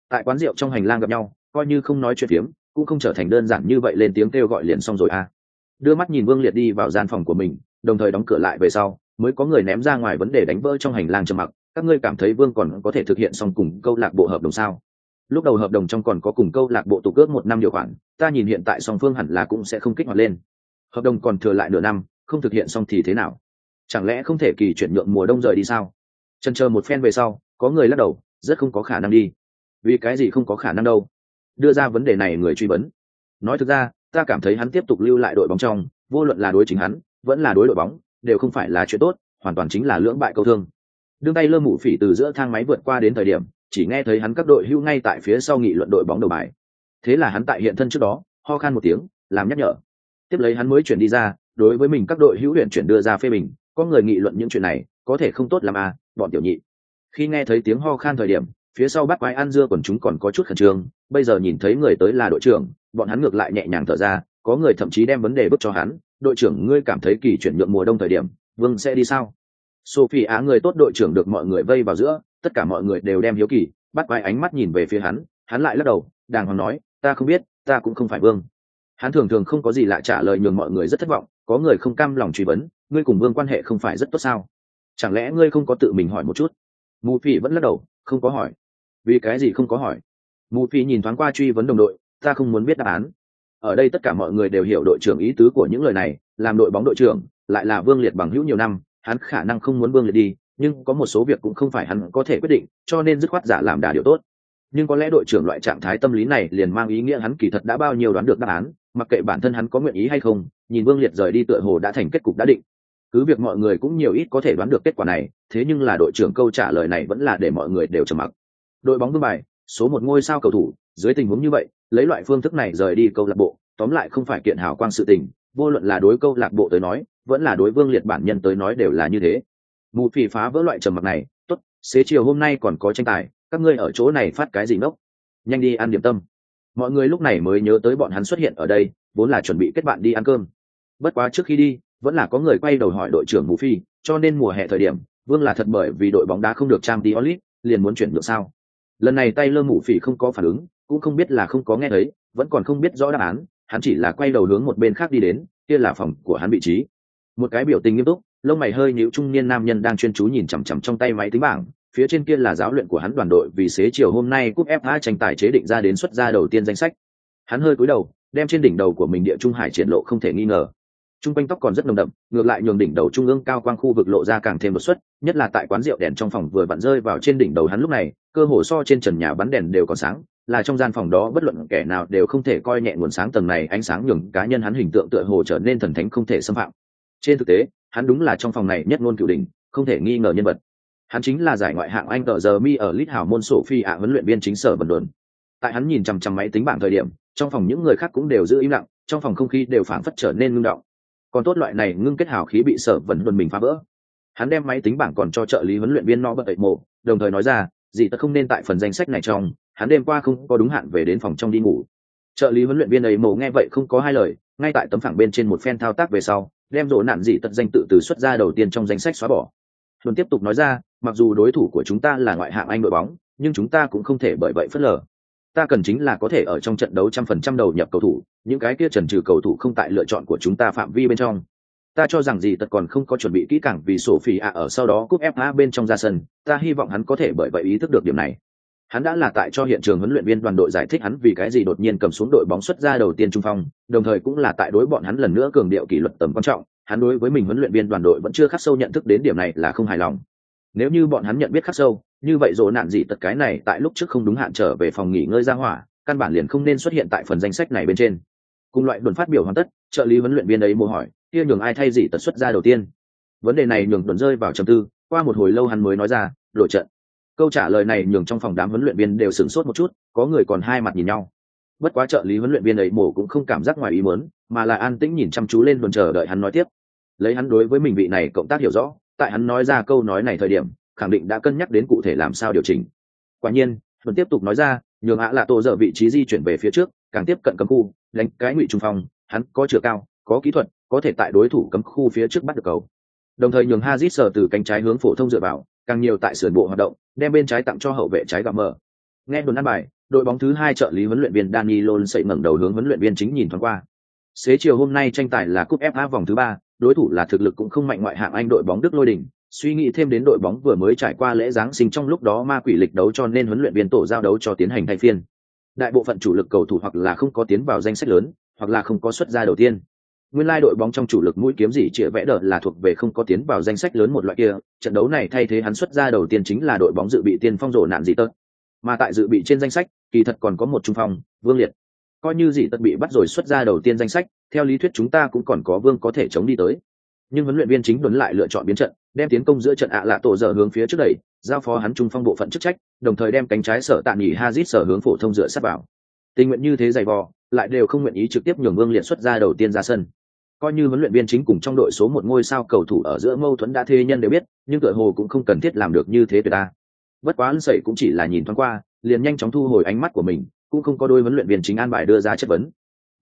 Tại quán rượu trong hành lang gặp nhau, coi như không nói chuyện phiếm cũng không trở thành đơn giản như vậy lên tiếng kêu gọi liền xong rồi à. Đưa mắt nhìn vương liệt đi vào gian phòng của mình, đồng thời đóng cửa lại về sau, mới có người ném ra ngoài vấn đề đánh vỡ trong hành lang trầm mặc. Các ngươi cảm thấy vương còn có thể thực hiện xong cùng câu lạc bộ hợp đồng sao? Lúc đầu hợp đồng trong còn có cùng câu lạc bộ tụ cước một năm điều khoản, ta nhìn hiện tại song phương hẳn là cũng sẽ không kích hoạt lên. Hợp đồng còn thừa lại nửa năm, không thực hiện xong thì thế nào? Chẳng lẽ không thể kỳ chuyển nhượng mùa đông rời đi sao? Chân chờ một phen về sau, có người lắc đầu, rất không có khả năng đi. Vì cái gì không có khả năng đâu? Đưa ra vấn đề này người truy vấn. Nói thực ra, ta cảm thấy hắn tiếp tục lưu lại đội bóng trong, vô luận là đối chính hắn, vẫn là đối đội bóng, đều không phải là chuyện tốt, hoàn toàn chính là lưỡng bại câu thương. Đương tay lơ mụ phỉ từ giữa thang máy vượt qua đến thời điểm, chỉ nghe thấy hắn các đội hưu ngay tại phía sau nghị luận đội bóng đầu bài. Thế là hắn tại hiện thân trước đó, ho khan một tiếng, làm nhắc nhở. Tiếp lấy hắn mới chuyển đi ra, đối với mình các đội hữu luyện chuyển đưa ra phê bình, có người nghị luận những chuyện này, có thể không tốt làm à bọn tiểu nhị. Khi nghe thấy tiếng ho khan thời điểm phía sau bắt quái ăn dưa còn chúng còn có chút khẩn trương, bây giờ nhìn thấy người tới là đội trưởng, bọn hắn ngược lại nhẹ nhàng thở ra, có người thậm chí đem vấn đề bức cho hắn, đội trưởng, ngươi cảm thấy kỳ chuyển nhượng mùa đông thời điểm, vương sẽ đi sao? Sophie á người tốt đội trưởng được mọi người vây vào giữa, tất cả mọi người đều đem hiếu kỳ bắt quái ánh mắt nhìn về phía hắn hắn lại lắc đầu, đàng hoàng nói, ta không biết, ta cũng không phải vương. Hắn thường thường không có gì lạ trả lời nhường mọi người rất thất vọng, có người không cam lòng truy vấn, ngươi cùng vương quan hệ không phải rất tốt sao? Chẳng lẽ ngươi không có tự mình hỏi một chút? Mù phi vẫn lắc đầu, không có hỏi vì cái gì không có hỏi? Mù phi nhìn thoáng qua truy vấn đồng đội, ta không muốn biết đáp án. Ở đây tất cả mọi người đều hiểu đội trưởng ý tứ của những lời này, làm đội bóng đội trưởng, lại là vương liệt bằng hữu nhiều năm, hắn khả năng không muốn vương liệt đi, nhưng có một số việc cũng không phải hắn có thể quyết định, cho nên dứt khoát giả làm đà điều tốt. Nhưng có lẽ đội trưởng loại trạng thái tâm lý này liền mang ý nghĩa hắn kỳ thật đã bao nhiêu đoán được đáp án, mặc kệ bản thân hắn có nguyện ý hay không, nhìn vương liệt rời đi tựa hồ đã thành kết cục đã định. Cứ việc mọi người cũng nhiều ít có thể đoán được kết quả này, thế nhưng là đội trưởng câu trả lời này vẫn là để mọi người đều trầm mặc đội bóng vương bài, số một ngôi sao cầu thủ, dưới tình huống như vậy, lấy loại phương thức này rời đi câu lạc bộ, tóm lại không phải kiện hào quang sự tình, vô luận là đối câu lạc bộ tới nói, vẫn là đối vương liệt bản nhân tới nói đều là như thế. Mù phỉ phá vỡ loại trầm mặc này, tốt, xế chiều hôm nay còn có tranh tài, các ngươi ở chỗ này phát cái gì nốc? nhanh đi ăn điểm tâm. Mọi người lúc này mới nhớ tới bọn hắn xuất hiện ở đây, vốn là chuẩn bị kết bạn đi ăn cơm. Bất quá trước khi đi, vẫn là có người quay đầu hỏi đội trưởng mù phi cho nên mùa hè thời điểm, vương là thật bởi vì đội bóng đá không được trang đi olit liền muốn chuyển được sao? Lần này tay lơ mụ phỉ không có phản ứng cũng không biết là không có nghe thấy vẫn còn không biết rõ đáp án hắn chỉ là quay đầu hướng một bên khác đi đến kia là phòng của hắn vị trí một cái biểu tình nghiêm túc lông mày hơi nhíu trung niên nam nhân đang chuyên chú nhìn chằm chằm trong tay máy tính bảng phía trên kia là giáo luyện của hắn đoàn đội vì xế chiều hôm nay cúp FA tranh tài chế định ra đến xuất ra đầu tiên danh sách. Hắn hơi cúi đầu, đem trên đỉnh đầu của mình địa trung hải triển lộ không thể nghi ngờ. Trung quanh tóc còn rất nồng đậm, ngược lại nhường đỉnh đầu trung ương cao quang khu vực lộ ra càng thêm đột xuất, nhất là tại quán rượu đèn trong phòng vừa vặn rơi vào trên đỉnh đầu hắn lúc này, cơ hồ so trên trần nhà bắn đèn đều còn sáng, là trong gian phòng đó bất luận kẻ nào đều không thể coi nhẹ nguồn sáng tầng này ánh sáng nhường cá nhân hắn hình tượng tựa hồ trở nên thần thánh không thể xâm phạm. Trên thực tế hắn đúng là trong phòng này nhất ngôn cửu đình không thể nghi ngờ nhân vật. Hắn chính là giải ngoại hạng anh tờ giờ mi ở lit hảo môn sổ phi ạ huấn luyện viên chính sở vần đồn. Tại hắn nhìn chằm chằm máy tính bảng thời điểm trong phòng những người khác cũng đều giữ im lặng trong phòng không khí đều phảng phất trở nên ngưng động còn tốt loại này ngưng kết hào khí bị sở vần luôn mình phá vỡ. Hắn đem máy tính bảng còn cho trợ lý huấn luyện viên no bật ậy mộ đồng thời nói ra gì ta không nên tại phần danh sách này trong, hắn đêm qua không có đúng hạn về đến phòng trong đi ngủ. Trợ lý huấn luyện viên ấy mộ nghe vậy không có hai lời, ngay tại tấm phẳng bên trên một phen thao tác về sau, đem rỗ nạn dị tật danh tự từ xuất ra đầu tiên trong danh sách xóa bỏ. Luôn tiếp tục nói ra, mặc dù đối thủ của chúng ta là ngoại hạng anh đội bóng, nhưng chúng ta cũng không thể bởi vậy phớt lờ ta cần chính là có thể ở trong trận đấu trăm phần trăm đầu nhập cầu thủ, những cái kia trần trừ cầu thủ không tại lựa chọn của chúng ta phạm vi bên trong. Ta cho rằng gì tật còn không có chuẩn bị kỹ càng vì sổ phi ạ ở sau đó cúp fa bên trong ra sân, ta hy vọng hắn có thể bởi vậy ý thức được điểm này. Hắn đã là tại cho hiện trường huấn luyện viên đoàn đội giải thích hắn vì cái gì đột nhiên cầm xuống đội bóng xuất ra đầu tiên trung phong, đồng thời cũng là tại đối bọn hắn lần nữa cường điệu kỷ luật tầm quan trọng, hắn đối với mình huấn luyện viên đoàn đội vẫn chưa khắc sâu nhận thức đến điểm này là không hài lòng. Nếu như bọn hắn nhận biết khắc sâu như vậy dỗ nạn gì tật cái này tại lúc trước không đúng hạn trở về phòng nghỉ ngơi ra hỏa, căn bản liền không nên xuất hiện tại phần danh sách này bên trên. Cùng loại đồn phát biểu hoàn tất, trợ lý huấn luyện viên ấy mô hỏi, kia nhường ai thay gì tật xuất ra đầu tiên? Vấn đề này nhường đồn rơi vào trầm tư, qua một hồi lâu hắn mới nói ra đội trận. Câu trả lời này nhường trong phòng đám huấn luyện viên đều sửng sốt một chút, có người còn hai mặt nhìn nhau. Bất quá trợ lý huấn luyện viên ấy mổ cũng không cảm giác ngoài ý muốn, mà là an tĩnh nhìn chăm chú lên đồn chờ đợi hắn nói tiếp. Lấy hắn đối với mình vị này cộng tác hiểu rõ, tại hắn nói ra câu nói này thời điểm khẳng định đã cân nhắc đến cụ thể làm sao điều chỉnh. Quả nhiên vẫn tiếp tục nói ra nhường ạ là tổ dở vị trí di chuyển về phía trước càng tiếp cận cấm khu đánh cái ngụy trung phong hắn có chiều cao có kỹ thuật có thể tại đối thủ cấm khu phía trước bắt được cầu. Đồng thời nhường hazit sờ từ cánh trái hướng phổ thông dựa vào càng nhiều tại sườn bộ hoạt động đem bên trái tặng cho hậu vệ trái gặp mở. Nghe đồn ăn bài đội bóng thứ hai trợ lý huấn luyện viên Dani Lôn sậy ngẩng đầu hướng huấn luyện viên chính nhìn thoáng qua. Xế chiều hôm nay tranh tài là cúp FA vòng thứ ba, đối thủ là thực lực cũng không mạnh ngoại hạng Anh đội bóng Đức Lôi Đỉnh, suy nghĩ thêm đến đội bóng vừa mới trải qua lễ giáng sinh trong lúc đó ma quỷ lịch đấu cho nên huấn luyện viên tổ giao đấu cho tiến hành thay phiên. Đại bộ phận chủ lực cầu thủ hoặc là không có tiến vào danh sách lớn, hoặc là không có xuất ra đầu tiên. Nguyên lai đội bóng trong chủ lực mũi kiếm gì chĩa vẽ đợt là thuộc về không có tiến vào danh sách lớn một loại kia, trận đấu này thay thế hắn xuất ra đầu tiên chính là đội bóng dự bị tiên phong rổ nạn gì tớt. Mà tại dự bị trên danh sách, kỳ thật còn có một trung phong, Vương Liệt. Coi như gì tật bị bắt rồi xuất ra đầu tiên danh sách, theo lý thuyết chúng ta cũng còn có Vương có thể chống đi tới. Nhưng huấn luyện viên chính đốn lại lựa chọn biến trận, đem tiến công giữa trận ạ lạ tổ dở hướng phía trước đẩy, giao phó hắn trung phong bộ phận chức trách, đồng thời đem cánh trái sở tạm nghỉ Hazit sở hướng phổ thông dựa sát vào. Tình nguyện như thế dày vò, lại đều không nguyện ý trực tiếp nhường Vương Liệt xuất ra đầu tiên ra sân. Coi như huấn luyện viên chính cùng trong đội số một ngôi sao cầu thủ ở giữa mâu thuẫn đã thê nhân đều biết nhưng đội hồ cũng không cần thiết làm được như thế tuyệt ta bất quá ân sậy cũng chỉ là nhìn thoáng qua liền nhanh chóng thu hồi ánh mắt của mình cũng không có đôi huấn luyện viên chính an bài đưa ra chất vấn.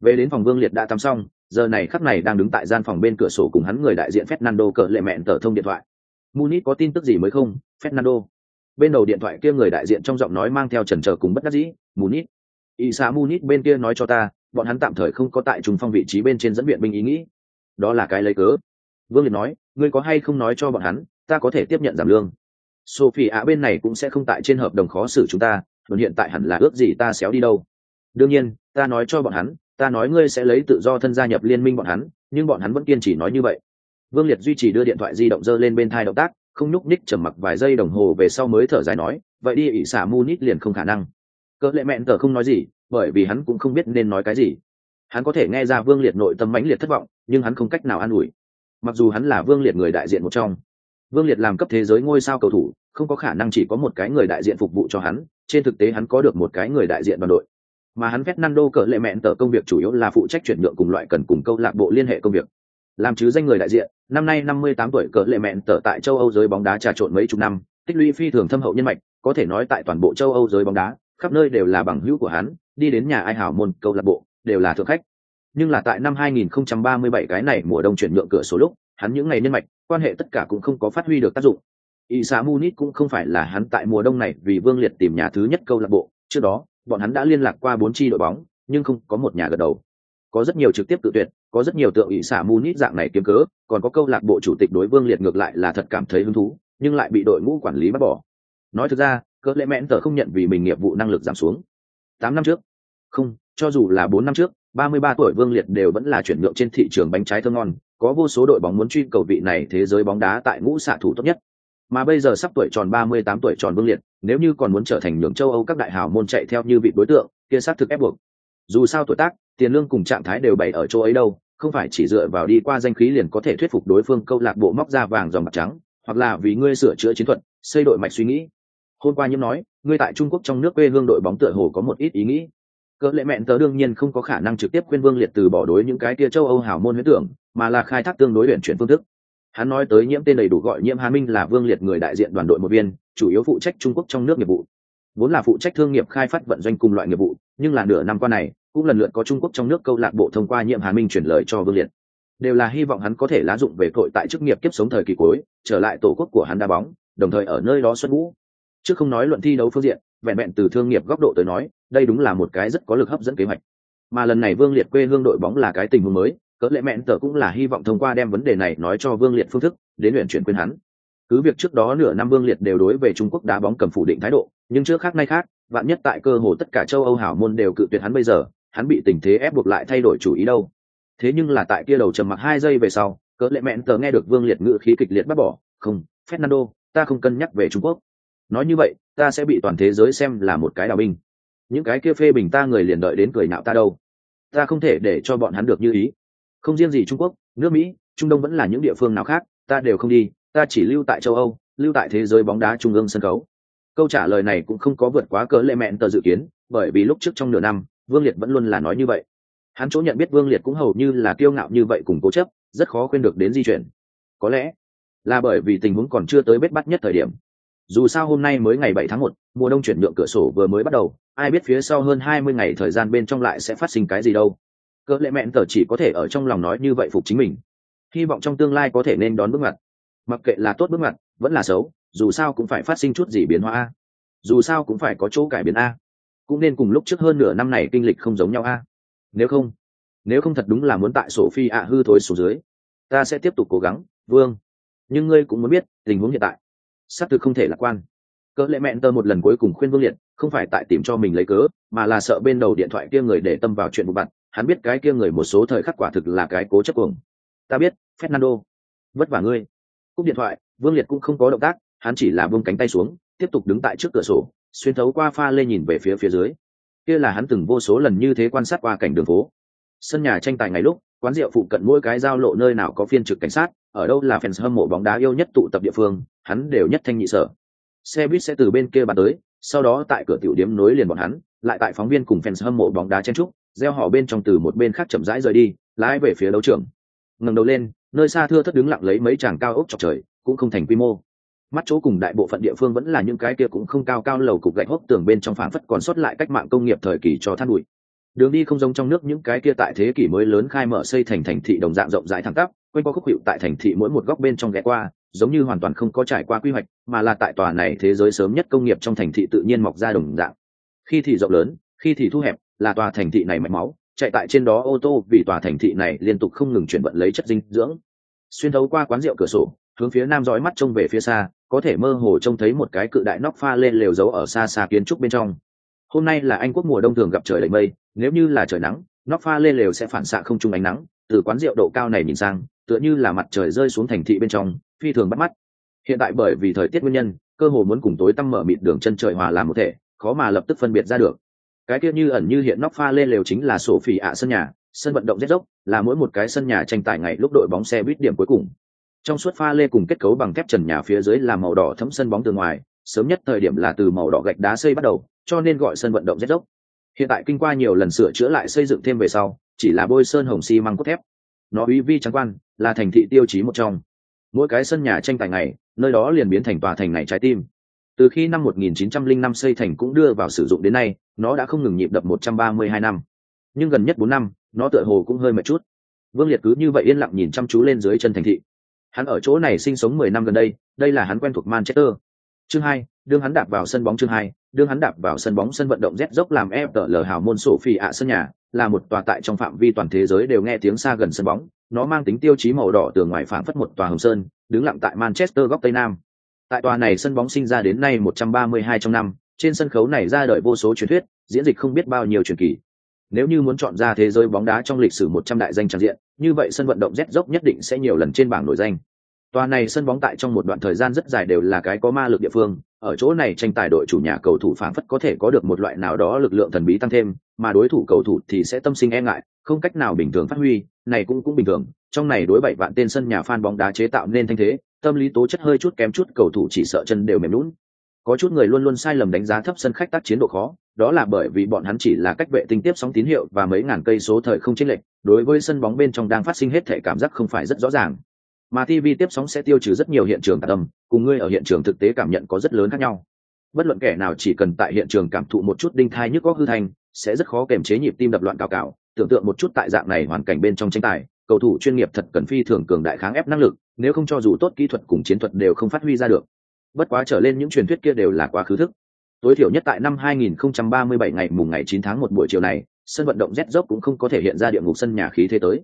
Về đến phòng vương liệt đã tắm xong giờ này khắc này đang đứng tại gian phòng bên cửa sổ cùng hắn người đại diện fernando cờ lệ mẹn tờ thông điện thoại. Munich có tin tức gì mới không? Fernando. Bên đầu điện thoại kia người đại diện trong giọng nói mang theo chần chờ cùng bất đắc dĩ, munich. Y xã munich bên kia nói cho ta, bọn hắn tạm thời không có tại trung phong vị trí bên trên dẫn viện binh ý nghĩ. Đó là cái lấy cớ. Vương liệt nói, ngươi có hay không nói cho bọn hắn, ta có thể tiếp nhận giảm lương. Sophie ạ bên này cũng sẽ không tại trên hợp đồng khó xử chúng ta, còn hiện tại hẳn là ước gì ta xéo đi đâu. Đương nhiên, ta nói cho bọn hắn ta nói ngươi sẽ lấy tự do thân gia nhập liên minh bọn hắn, nhưng bọn hắn vẫn kiên trì nói như vậy. Vương liệt duy trì đưa điện thoại di động dơ lên bên thai động tác, không nhúc nhích trầm mặc vài giây đồng hồ về sau mới thở dài nói, vậy đi, ỷ xả munich liền không khả năng. Cỡ lệ mẹn tờ không nói gì, bởi vì hắn cũng không biết nên nói cái gì. Hắn có thể nghe ra vương liệt nội tâm mãnh liệt thất vọng, nhưng hắn không cách nào an ủi. Mặc dù hắn là vương liệt người đại diện một trong, vương liệt làm cấp thế giới ngôi sao cầu thủ, không có khả năng chỉ có một cái người đại diện phục vụ cho hắn, trên thực tế hắn có được một cái người đại diện đoàn đội mà hắn Fernando cỡ lệ mẹn tờ công việc chủ yếu là phụ trách chuyển nhượng cùng loại cần cùng câu lạc bộ liên hệ công việc. Làm chứ danh người đại diện năm nay năm mươi tám tuổi cỡ lệ mẹn tờ tại châu âu giới bóng đá trà trộn mấy chục năm tích lũy phi thường thâm hậu nhân mạch có thể nói tại toàn bộ châu âu giới bóng đá khắp nơi đều là bằng hữu của hắn đi đến nhà ai hảo môn câu lạc bộ đều là thượng khách. Nhưng là tại năm 2037 cái này mùa đông chuyển nhượng cửa số lúc hắn những ngày nhân mạch quan hệ tất cả cũng không có phát huy được tác dụng. Isa Munich cũng không phải là hắn tại mùa đông này vì Vương Liệt tìm nhà thứ nhất câu lạc bộ, trước đó, bọn hắn đã liên lạc qua bốn chi đội bóng, nhưng không có một nhà gật đầu. Có rất nhiều trực tiếp tự tuyệt, có rất nhiều tượng Isa Munich dạng này kiếm cớ, còn có câu lạc bộ chủ tịch đối Vương Liệt ngược lại là thật cảm thấy hứng thú, nhưng lại bị đội ngũ quản lý bắt bỏ. Nói thực ra, cỡ lẽ mẹn tờ không nhận vì mình nghiệp vụ năng lực giảm xuống. Tám năm trước, không, cho dù là bốn năm trước, 33 tuổi Vương Liệt đều vẫn là chuyển nhượng trên thị trường bánh trái thơm ngon, có vô số đội bóng muốn truy cầu vị này thế giới bóng đá tại ngũ xạ thủ tốt nhất. Mà bây giờ sắp tuổi tròn 38 tuổi tròn Vương Liệt, nếu như còn muốn trở thành nhường châu âu các đại hào môn chạy theo như vị đối tượng, kia xác thực ép buộc. Dù sao tuổi tác, tiền lương cùng trạng thái đều bày ở chỗ ấy đâu, không phải chỉ dựa vào đi qua danh khí liền có thể thuyết phục đối phương câu lạc bộ móc ra vàng dòng bạc trắng, hoặc là vì ngươi sửa chữa chiến thuật, xây đội mạch suy nghĩ. Hôm qua nhiễm nói, ngươi tại trung quốc trong nước quê hương đội bóng tựa hồ có một ít ý nghĩ. Cỡ lệ mẹn tớ đương nhiên không có khả năng trực tiếp khuyên vương liệt từ bỏ đối những cái tia châu âu hảo môn huyết tưởng, mà là khai thác tương đối luyện chuyển phương thức hắn nói tới nhiễm tên đầy đủ gọi nhiễm hà minh là vương liệt người đại diện đoàn đội một viên, chủ yếu phụ trách trung quốc trong nước nghiệp vụ. Vốn là phụ trách thương nghiệp khai phát vận doanh cùng loại nghiệp vụ, nhưng là nửa năm qua này, cũng lần lượt có trung quốc trong nước câu lạc bộ thông qua nhiễm hà minh chuyển lời cho vương liệt. Đều là hy vọng hắn có thể lá dụng về tội tại chức nghiệp kiếp sống thời kỳ cuối, trở lại tổ quốc của hắn đá bóng, đồng thời ở nơi đó xuất ngũ. Chứ không nói luận thi đấu phương diện, vẹn vẹn từ thương nghiệp góc độ tới nói, đây đúng là một cái rất có lực hấp dẫn kế hoạch. Mà lần này vương liệt quê hương đội bóng là cái tình huống mới cỡ lệ mẹn tờ cũng là hy vọng thông qua đem vấn đề này nói cho vương liệt phương thức, đến luyện chuyển quyền hắn. Cứ việc trước đó nửa năm vương liệt đều đối về trung quốc đá bóng cầm phủ định thái độ, nhưng trước khác nay khác, vạn nhất tại cơ hồ tất cả châu âu hảo môn đều cự tuyệt hắn bây giờ, hắn bị tình thế ép buộc lại thay đổi chủ ý đâu. Thế nhưng là tại kia đầu trầm mặc hai giây về sau, cỡ lệ mẹn tờ nghe được vương liệt ngự khí kịch liệt bắt bỏ, không, fernando, ta không cân nhắc về trung quốc. Nói như vậy, ta sẽ bị toàn thế giới xem là một cái đào binh. Những cái kia phê bình ta người liền đợi đến cười nạo ta đâu. Ta không thể để cho bọn hắn được như ý không riêng gì trung quốc nước mỹ trung đông vẫn là những địa phương nào khác ta đều không đi ta chỉ lưu tại châu âu lưu tại thế giới bóng đá trung ương sân khấu. Câu trả lời này cũng không có vượt quá cớ lệ mẹn tờ dự kiến bởi vì lúc trước trong nửa năm vương liệt vẫn luôn là nói như vậy. Hắn chỗ nhận biết vương liệt cũng hầu như là kiêu ngạo như vậy cùng cố chấp rất khó khuyên được đến di chuyển. Có lẽ là bởi vì tình huống còn chưa tới bết bắt nhất thời điểm. Dù sao hôm nay mới ngày 7 tháng 1, mùa đông chuyển nhượng cửa sổ vừa mới bắt đầu ai biết phía sau hơn hai mươi ngày thời gian bên trong lại sẽ phát sinh cái gì đâu cỡ lệ mẹn tờ chỉ có thể ở trong lòng nói như vậy phục chính mình. Hy vọng trong tương lai có thể nên đón bước mặt mặc kệ là tốt bước mặt vẫn là xấu, dù sao cũng phải phát sinh chút gì biến hóa a. Dù sao cũng phải có chỗ cải biến a. Cũng nên cùng lúc trước hơn nửa năm này kinh lịch không giống nhau a. Nếu không nếu không thật đúng là muốn tại sổ phi ạ hư thối số dưới. Ta sẽ tiếp tục cố gắng, vương. Nhưng ngươi cũng muốn biết, tình huống hiện tại. Xác thực không thể lạc quan. Cỡ lệ mẹn tơ một lần cuối cùng khuyên vương liệt, không phải tại tìm cho mình lấy cớ, mà là sợ bên đầu điện thoại kia người để tâm vào chuyện vụ vặt hắn biết cái kia người một số thời khắc quả thực là cái cố chấp cuồng. Ta biết, fernando. Vất vả ngươi. Cúp điện thoại, vương liệt cũng không có động tác, hắn chỉ là buông cánh tay xuống, tiếp tục đứng tại trước cửa sổ, xuyên thấu qua pha lê nhìn về phía phía dưới. Kia là hắn từng vô số lần như thế quan sát qua cảnh đường phố. Sân nhà tranh tài ngày lúc, quán rượu phụ cận mỗi cái giao lộ nơi nào có phiên trực cảnh sát, ở đâu là fans hâm mộ bóng đá yêu nhất tụ tập địa phương, hắn đều nhất thanh nhị sở. Xe buýt sẽ từ bên kia bàn tới, sau đó tại cửa tiểu điếm nối liền bọn hắn, lại tại phóng viên cùng fans hâm mộ bóng đá chen trúc gieo họ bên trong từ một bên khác chậm rãi rời đi, lái về phía đấu trường. Ngẩng đầu lên, nơi xa thưa thất đứng lặng lấy mấy chàng cao ốc chọc trời, cũng không thành quy mô. Mắt chỗ cùng đại bộ phận địa phương vẫn là những cái kia cũng không cao cao lầu cục gạch hốc tường bên trong phảng phất còn sót lại cách mạng công nghiệp thời kỳ cho than bụi. Đường đi không giống trong nước những cái kia tại thế kỷ mới lớn khai mở xây thành thành thị đồng dạng rộng rãi thẳng tắp, quanh qua khúc hiệu tại thành thị mỗi một góc bên trong ghé qua, giống như hoàn toàn không có trải qua quy hoạch, mà là tại tòa này thế giới sớm nhất công nghiệp trong thành thị tự nhiên mọc ra đồng dạng. Khi thì rộng lớn, khi thì thu hẹp là tòa thành thị này mạch máu, chạy tại trên đó ô tô vì tòa thành thị này liên tục không ngừng chuyển vận lấy chất dinh dưỡng. Xuyên thấu qua quán rượu cửa sổ, hướng phía nam dõi mắt trông về phía xa, có thể mơ hồ trông thấy một cái cự đại nóc pha lên lều giấu ở xa xa kiến trúc bên trong. Hôm nay là anh quốc mùa đông thường gặp trời đầy mây, nếu như là trời nắng, nóc pha lên lều sẽ phản xạ không trung ánh nắng, từ quán rượu độ cao này nhìn sang, tựa như là mặt trời rơi xuống thành thị bên trong, phi thường bắt mắt. Hiện tại bởi vì thời tiết nguyên nhân, cơ hồ muốn cùng tối tăm mở mịt đường chân trời hòa làm một thể, khó mà lập tức phân biệt ra được cái kia như ẩn như hiện nóc pha lên lều chính là sổ phỉ ạ sân nhà, sân vận động rét dốc, là mỗi một cái sân nhà tranh tài ngày lúc đội bóng xe buýt điểm cuối cùng. Trong suốt pha lê cùng kết cấu bằng thép trần nhà phía dưới là màu đỏ thấm sân bóng từ ngoài, sớm nhất thời điểm là từ màu đỏ gạch đá xây bắt đầu, cho nên gọi sân vận động rét dốc. Hiện tại kinh qua nhiều lần sửa chữa lại xây dựng thêm về sau, chỉ là bôi sơn hồng xi măng cốt thép. Nó uy vi trắng quan, là thành thị tiêu chí một trong. Mỗi cái sân nhà tranh tài ngày, nơi đó liền biến thành tòa thành này trái tim. Từ khi năm 1905 xây thành cũng đưa vào sử dụng đến nay nó đã không ngừng nhịp đập 132 năm. Nhưng gần nhất 4 năm nó tựa hồ cũng hơi mệt chút. Vương liệt cứ như vậy yên lặng nhìn chăm chú lên dưới chân thành thị. Hắn ở chỗ này sinh sống 10 năm gần đây đây là hắn quen thuộc manchester. Chương hai đương hắn đạp vào sân bóng chương hai đương hắn đạp vào sân bóng sân vận động rét dốc làm FTL hào môn sổ phi ạ sân nhà, là một tòa tại trong phạm vi toàn thế giới đều nghe tiếng xa gần sân bóng, nó mang tính tiêu chí màu đỏ tường ngoài phảng phất một tòa hồng sơn, đứng lặng tại Manchester góc tây nam. Tại tòa này sân bóng sinh ra đến nay 132 trong năm, trên sân khấu này ra đời vô số truyền thuyết, diễn dịch không biết bao nhiêu truyền kỳ. Nếu như muốn chọn ra thế giới bóng đá trong lịch sử 100 đại danh tràn diện, như vậy sân vận động rét dốc nhất định sẽ nhiều lần trên bảng nổi danh Tòa này sân bóng tại trong một đoạn thời gian rất dài đều là cái có ma lực địa phương, ở chỗ này tranh tài đội chủ nhà cầu thủ phản phất có thể có được một loại nào đó lực lượng thần bí tăng thêm, mà đối thủ cầu thủ thì sẽ tâm sinh e ngại, không cách nào bình thường phát huy, này cũng cũng bình thường. Trong này đối bảy vạn tên sân nhà fan bóng đá chế tạo nên thanh thế, tâm lý tố chất hơi chút kém chút cầu thủ chỉ sợ chân đều mềm lún. Có chút người luôn luôn sai lầm đánh giá thấp sân khách tác chiến độ khó, đó là bởi vì bọn hắn chỉ là cách vệ tinh tiếp sóng tín hiệu và mấy ngàn cây số thời không chênh lệch, đối với sân bóng bên trong đang phát sinh hết thể cảm giác không phải rất rõ ràng. Mà tv tiếp sóng sẽ tiêu trừ rất nhiều hiện trường tạc tâm cùng ngươi ở hiện trường thực tế cảm nhận có rất lớn khác nhau. Bất luận kẻ nào chỉ cần tại hiện trường cảm thụ một chút đinh thai nhức góc hư thành sẽ rất khó kềm chế nhịp tim đập loạn cào cào tưởng tượng một chút tại dạng này hoàn cảnh bên trong tranh tài cầu thủ chuyên nghiệp thật cần phi thường cường đại kháng ép năng lực nếu không cho dù tốt kỹ thuật cùng chiến thuật đều không phát huy ra được bất quá trở lên những truyền thuyết kia đều là quá khứ thức. Tối thiểu nhất tại năm 2037 ngày mùng ngày 9 tháng một buổi chiều này, sân vận động z dốc cũng không có thể hiện ra địa ngục sân nhà khí thế tới.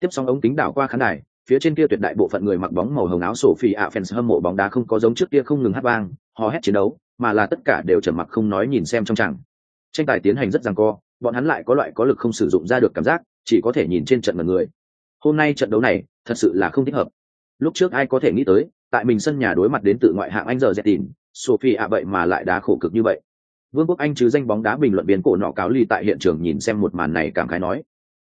Tiếp xong ống kính đảo qua khán đài, phía trên kia tuyệt đại bộ phận người mặc bóng màu hồng áo sổ phi ạ fans hâm mộ bóng đá không có giống trước kia không ngừng hát vang, hò hét chiến đấu, mà là tất cả đều trở mặc không nói nhìn xem trong chẳng tranh tài tiến hành rất giằng co, bọn hắn lại có loại có lực không sử dụng ra được cảm giác, chỉ có thể nhìn trên trận mật người. Hôm nay trận đấu này, thật sự là không thích hợp. Lúc trước ai có thể nghĩ tới tại mình sân nhà đối mặt đến tự ngoại hạng anh giờ dẹt tìm sophie ạ vậy mà lại đá khổ cực như vậy vương quốc anh chứ danh bóng đá bình luận viên cổ nọ cáo ly tại hiện trường nhìn xem một màn này cảm khái nói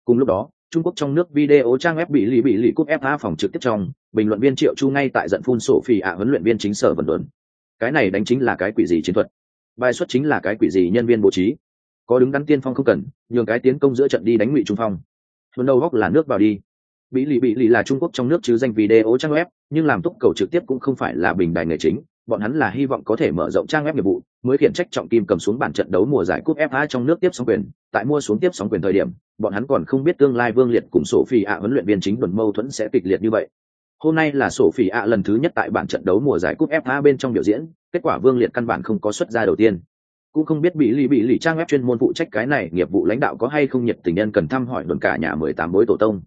cùng lúc đó Trung Quốc trong nước video trang web bị lì bị lì cúp FA phòng trực tiếp trong, bình luận viên Triệu Chu ngay tại giận phun sổ ạ huấn luyện viên chính sở vần đồn. Cái này đánh chính là cái quỷ gì chiến thuật? Bài xuất chính là cái quỷ gì nhân viên bố trí? Có đứng đắn tiên phong không cần, nhường cái tiến công giữa trận đi đánh ngụy trung phong. Huấn đầu góc là nước vào đi. Bị lì bị lì là Trung Quốc trong nước chứ danh video trang web, nhưng làm túc cầu trực tiếp cũng không phải là bình đài nghề chính, bọn hắn là hy vọng có thể mở rộng trang web nghiệp vụ, mới khiển trách trọng kim cầm xuống bản trận đấu mùa giải cúp FA trong nước tiếp sóng quyền, tại mua xuống tiếp sóng quyền thời điểm, bọn hắn còn không biết tương lai Vương Liệt cùng sổ phi ạ huấn luyện viên chính đồn mâu thuẫn sẽ kịch liệt như vậy. Hôm nay là sổ phi ạ lần thứ nhất tại bản trận đấu mùa giải cúp FA bên trong biểu diễn, kết quả Vương Liệt căn bản không có xuất ra đầu tiên. Cũng không biết bị lì bị lì trang web chuyên môn phụ trách cái này, nghiệp vụ lãnh đạo có hay không nhiệt tình nhân cần thăm hỏi đồn cả nhà mười tám bối tổ tông.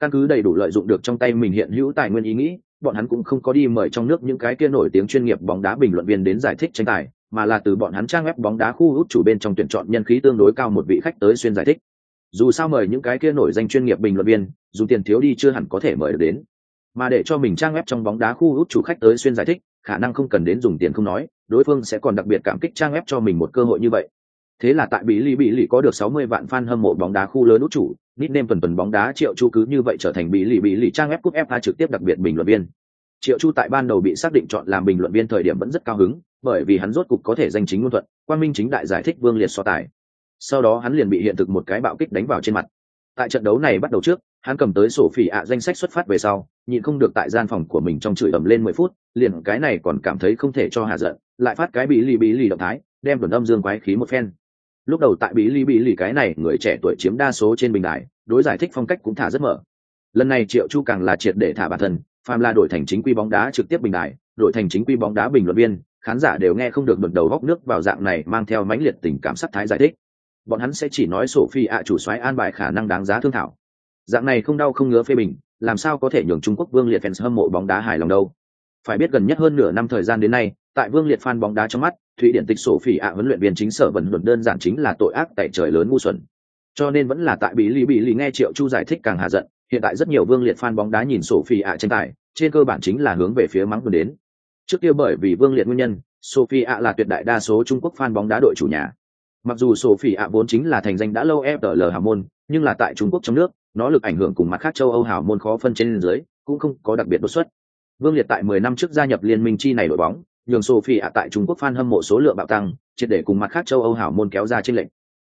Căn cứ đầy đủ lợi dụng được trong tay mình hiện hữu tài nguyên ý nghĩ, bọn hắn cũng không có đi mời trong nước những cái kia nổi tiếng chuyên nghiệp bóng đá bình luận viên đến giải thích tranh tài, mà là từ bọn hắn trang web bóng đá khu hút chủ bên trong tuyển chọn nhân khí tương đối cao một vị khách tới xuyên giải thích. Dù sao mời những cái kia nổi danh chuyên nghiệp bình luận viên, dù tiền thiếu đi chưa hẳn có thể mời được đến. Mà để cho mình trang web trong bóng đá khu hút chủ khách tới xuyên giải thích, khả năng không cần đến dùng tiền không nói, đối phương sẽ còn đặc biệt cảm kích trang web cho mình một cơ hội như vậy. Thế là tại Bí Lý Bí Lý có được 60 vạn fan hâm mộ bóng đá khu lớn út chủ, nickname tuần tuần bóng đá triệu chu cứ như vậy trở thành Bí lì Bí lì trang web cúp FA trực tiếp đặc biệt bình luận viên. Triệu chu tại ban đầu bị xác định chọn làm bình luận viên thời điểm vẫn rất cao hứng, bởi vì hắn rốt cục có thể danh chính ngôn thuận quan minh chính đại giải thích vương liệt so tài. Sau đó hắn liền bị hiện thực một cái bạo kích đánh vào trên mặt. Tại trận đấu này bắt đầu trước, hắn cầm tới sổ phỉ ạ danh sách xuất phát về sau, nhịn không được tại gian phòng của mình trong chửi ầm lên mười phút, liền cái này còn cảm thấy không thể cho hạ giận, lại phát cái bí lì bí lì động thái, đem đồn âm dương quái khí một phen lúc đầu tại bí lì bí lì cái này, người trẻ tuổi chiếm đa số trên bình đại đối giải thích phong cách cũng thả rất mở. Lần này triệu chu càng là triệt để thả bản thân, phàm là đổi thành chính quy bóng đá trực tiếp bình đại đổi thành chính quy bóng đá bình luận viên, khán giả đều nghe không được bật đầu góc nước vào dạng này mang theo mãnh liệt tình cảm sắc thái giải thích. Bọn hắn sẽ chỉ nói sổ phi ạ chủ soái an bài khả năng đáng giá thương thảo. Dạng này không đau không ngứa phê bình, làm sao có thể nhường trung quốc vương liệt fans hâm mộ bóng đá hài lòng đâu? Phải biết gần nhất hơn nửa năm thời gian đến nay tại vương liệt fan bóng đá trong mắt, thụy điển tịch sổ phi ạ huấn luyện viên chính sở vần luận đơn giản chính là tội ác tại trời lớn ngu xuẩn. Cho nên vẫn là tại bị lý bị lý nghe triệu chu giải thích càng hạ giận, hiện tại rất nhiều vương liệt fan bóng đá nhìn sổ phi ạ tranh tài, trên cơ bản chính là hướng về phía mắng đến. Trước kia bởi vì vương liệt nguyên nhân sophie ạ là tuyệt đại đa số trung quốc fan bóng đá đội chủ nhà. Mặc dù sophie ạ vốn chính là thành danh đã lâu fl hào môn, nhưng là tại trung quốc trong nước, nó lực ảnh hưởng cùng mặt khác châu âu hào môn khó phân trên dưới, cũng không có đặc biệt đột xuất. Vương liệt tại 10 năm trước gia nhập liên minh chi này đội bóng nhường sophie ạ tại trung quốc fan hâm mộ số lượng bạo tăng triệt để cùng mặt khác châu âu hảo môn kéo ra trên lệnh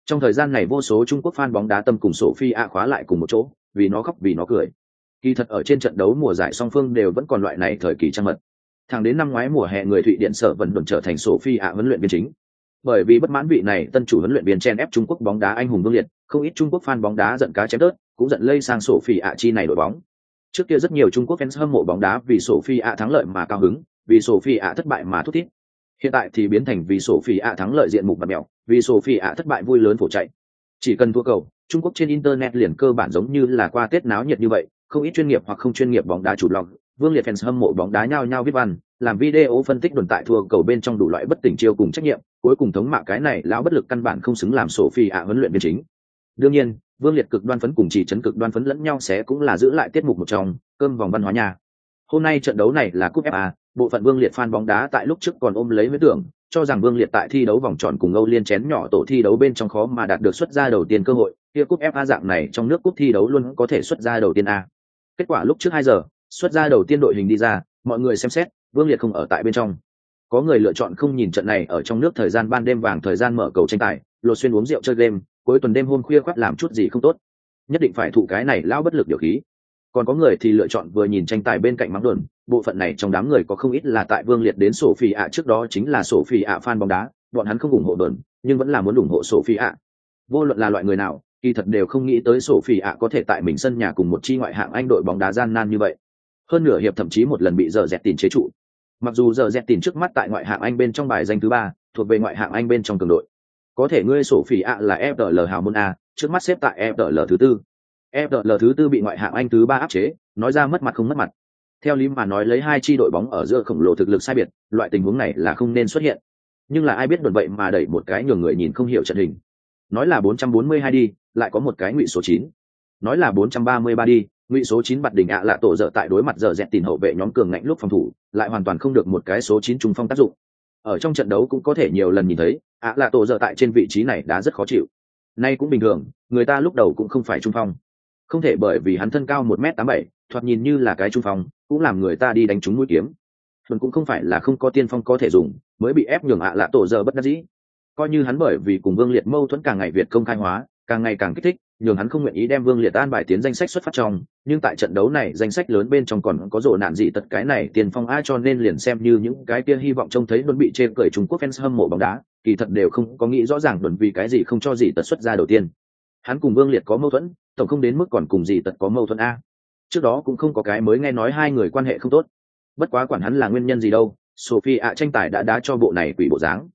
trong thời gian này vô số trung quốc fan bóng đá tâm cùng sophie ạ khóa lại cùng một chỗ vì nó khóc vì nó cười. Kỳ thật ở trên trận đấu mùa giải song phương đều vẫn còn loại này thời kỳ trang mật. Thẳng đến năm ngoái mùa hè người thụy điện sở vẫn đồn trở thành Sophie phi ạ huấn luyện viên chính. Bởi vì bất mãn vị này tân chủ huấn luyện viên chen ép trung quốc bóng đá anh hùng vương liệt không ít trung quốc fan bóng đá giận cá chém đớt, cũng giận lây sang Sophie phi ạ chi này đội bóng. Trước kia rất nhiều trung quốc fans hâm mộ bóng đá vì Sophie phi ạ thắng lợi mà cao hứng vì sổ phi ạ thất bại mà thút thít. Hiện tại thì biến thành vì sổ phi ạ thắng lợi diện mục mặt mèo vì sổ phi ạ thất bại vui lớn phổ chạy. Chỉ cần thua cầu, trung quốc trên internet liền cơ bản giống như là qua tết náo nhiệt như vậy, không ít chuyên nghiệp hoặc không chuyên nghiệp bóng đá chủ lòng vương liệt fans hâm mộ bóng đá nhau nhau viết văn, làm video phân tích đồn tại thua cầu bên trong đủ loại bất tỉnh chiêu cùng trách nhiệm, cuối cùng thống mạ cái này lão bất lực căn bản không xứng làm sổ phi ạ huấn luyện viên chính. Đương nhiên, vương liệt cực đoan phấn cùng chỉ chấn cực đoan phấn lẫn nhau sẽ cũng là giữ lại tiết mục một trong, cơm vòng văn hóa nhà. Hôm nay trận đấu này là cúp fa bộ phận vương liệt fan bóng đá tại lúc trước còn ôm lấy huyết tưởng, cho rằng vương liệt tại thi đấu vòng tròn cùng âu liên chén nhỏ tổ thi đấu bên trong khó mà đạt được xuất ra đầu tiên cơ hội, kia cúp fa dạng này trong nước cúp thi đấu luôn có thể xuất ra đầu tiên a. Kết quả lúc trước hai giờ, xuất ra đầu tiên đội hình đi ra, mọi người xem xét, vương liệt không ở tại bên trong. Có người lựa chọn không nhìn trận này ở trong nước thời gian ban đêm vàng thời gian mở cầu tranh tài, lột xuyên uống rượu chơi game, cuối tuần đêm hôm khuya khoác làm chút gì không tốt. Nhất định phải thụ cái này lao bất lực điều khí còn có người thì lựa chọn vừa nhìn tranh tài bên cạnh mắng đồn, bộ phận này trong đám người có không ít là tại vương liệt đến sổ phi ạ trước đó chính là sổ phi ạ fan bóng đá, bọn hắn không ủng hộ đồn, nhưng vẫn là muốn ủng hộ sổ phi ạ. Vô luận là loại người nào, kỳ thật đều không nghĩ tới sổ phi ạ có thể tại mình sân nhà cùng một chi ngoại hạng anh đội bóng đá gian nan như vậy. Hơn nửa hiệp thậm chí một lần bị giờ dẹt tìm chế trụ. Mặc dù giờ dẹt tìm trước mắt tại ngoại hạng anh bên trong bài danh thứ ba, thuộc về ngoại hạng anh bên trong cường đội. Có thể ngươi sổ phi ạ là fl hào môn a, trước mắt xếp tại fl thứ tư. FDL thứ tư bị ngoại hạng anh thứ ba áp chế, nói ra mất mặt không mất mặt. Theo lý mà nói lấy hai chi đội bóng ở giữa khổng lồ thực lực sai biệt, loại tình huống này là không nên xuất hiện. Nhưng là ai biết đột vậy mà đẩy một cái nhường người nhìn không hiểu trận hình. Nói là 442 đi, lại có một cái ngụy số 9. nói là 433 đi, ngụy số 9 bật đỉnh ạ lạ tổ dở tại đối mặt giờ dẹt tiền hậu vệ nhóm cường ngạnh lúc phòng thủ, lại hoàn toàn không được một cái số 9 trung phong tác dụng. Ở trong trận đấu cũng có thể nhiều lần nhìn thấy, ạ lạ tổ dở tại trên vị trí này đã rất khó chịu. Nay cũng bình thường, người ta lúc đầu cũng không phải trung phong không thể bởi vì hắn thân cao một m tám bảy, thoạt nhìn như là cái trung phong, cũng làm người ta đi đánh trúng mũi kiếm. Thuần cũng không phải là không có tiên phong có thể dùng, mới bị ép nhường ạ lạ tổ giờ bất đắc dĩ. Coi như hắn bởi vì cùng vương liệt mâu thuẫn càng ngày việt công khai hóa, càng ngày càng kích thích, nhường hắn không nguyện ý đem vương liệt an bài tiến danh sách xuất phát trong, nhưng tại trận đấu này danh sách lớn bên trong còn có rộ nạn gì tật cái này tiền phong a cho nên liền xem như những cái kia hy vọng trông thấy luôn bị chê cười trung quốc fans hâm mộ bóng đá, kỳ thật đều không có nghĩ rõ ràng luận vì cái gì không cho gì tật xuất ra đầu tiên. Hắn cùng vương liệt có mâu thuẫn tổng không đến mức còn cùng gì tật có mâu thuẫn a. Trước đó cũng không có cái mới nghe nói hai người quan hệ không tốt. Bất quá quản hắn là nguyên nhân gì đâu, sophie ạ tranh tài đã đá cho bộ này quỷ bộ dáng.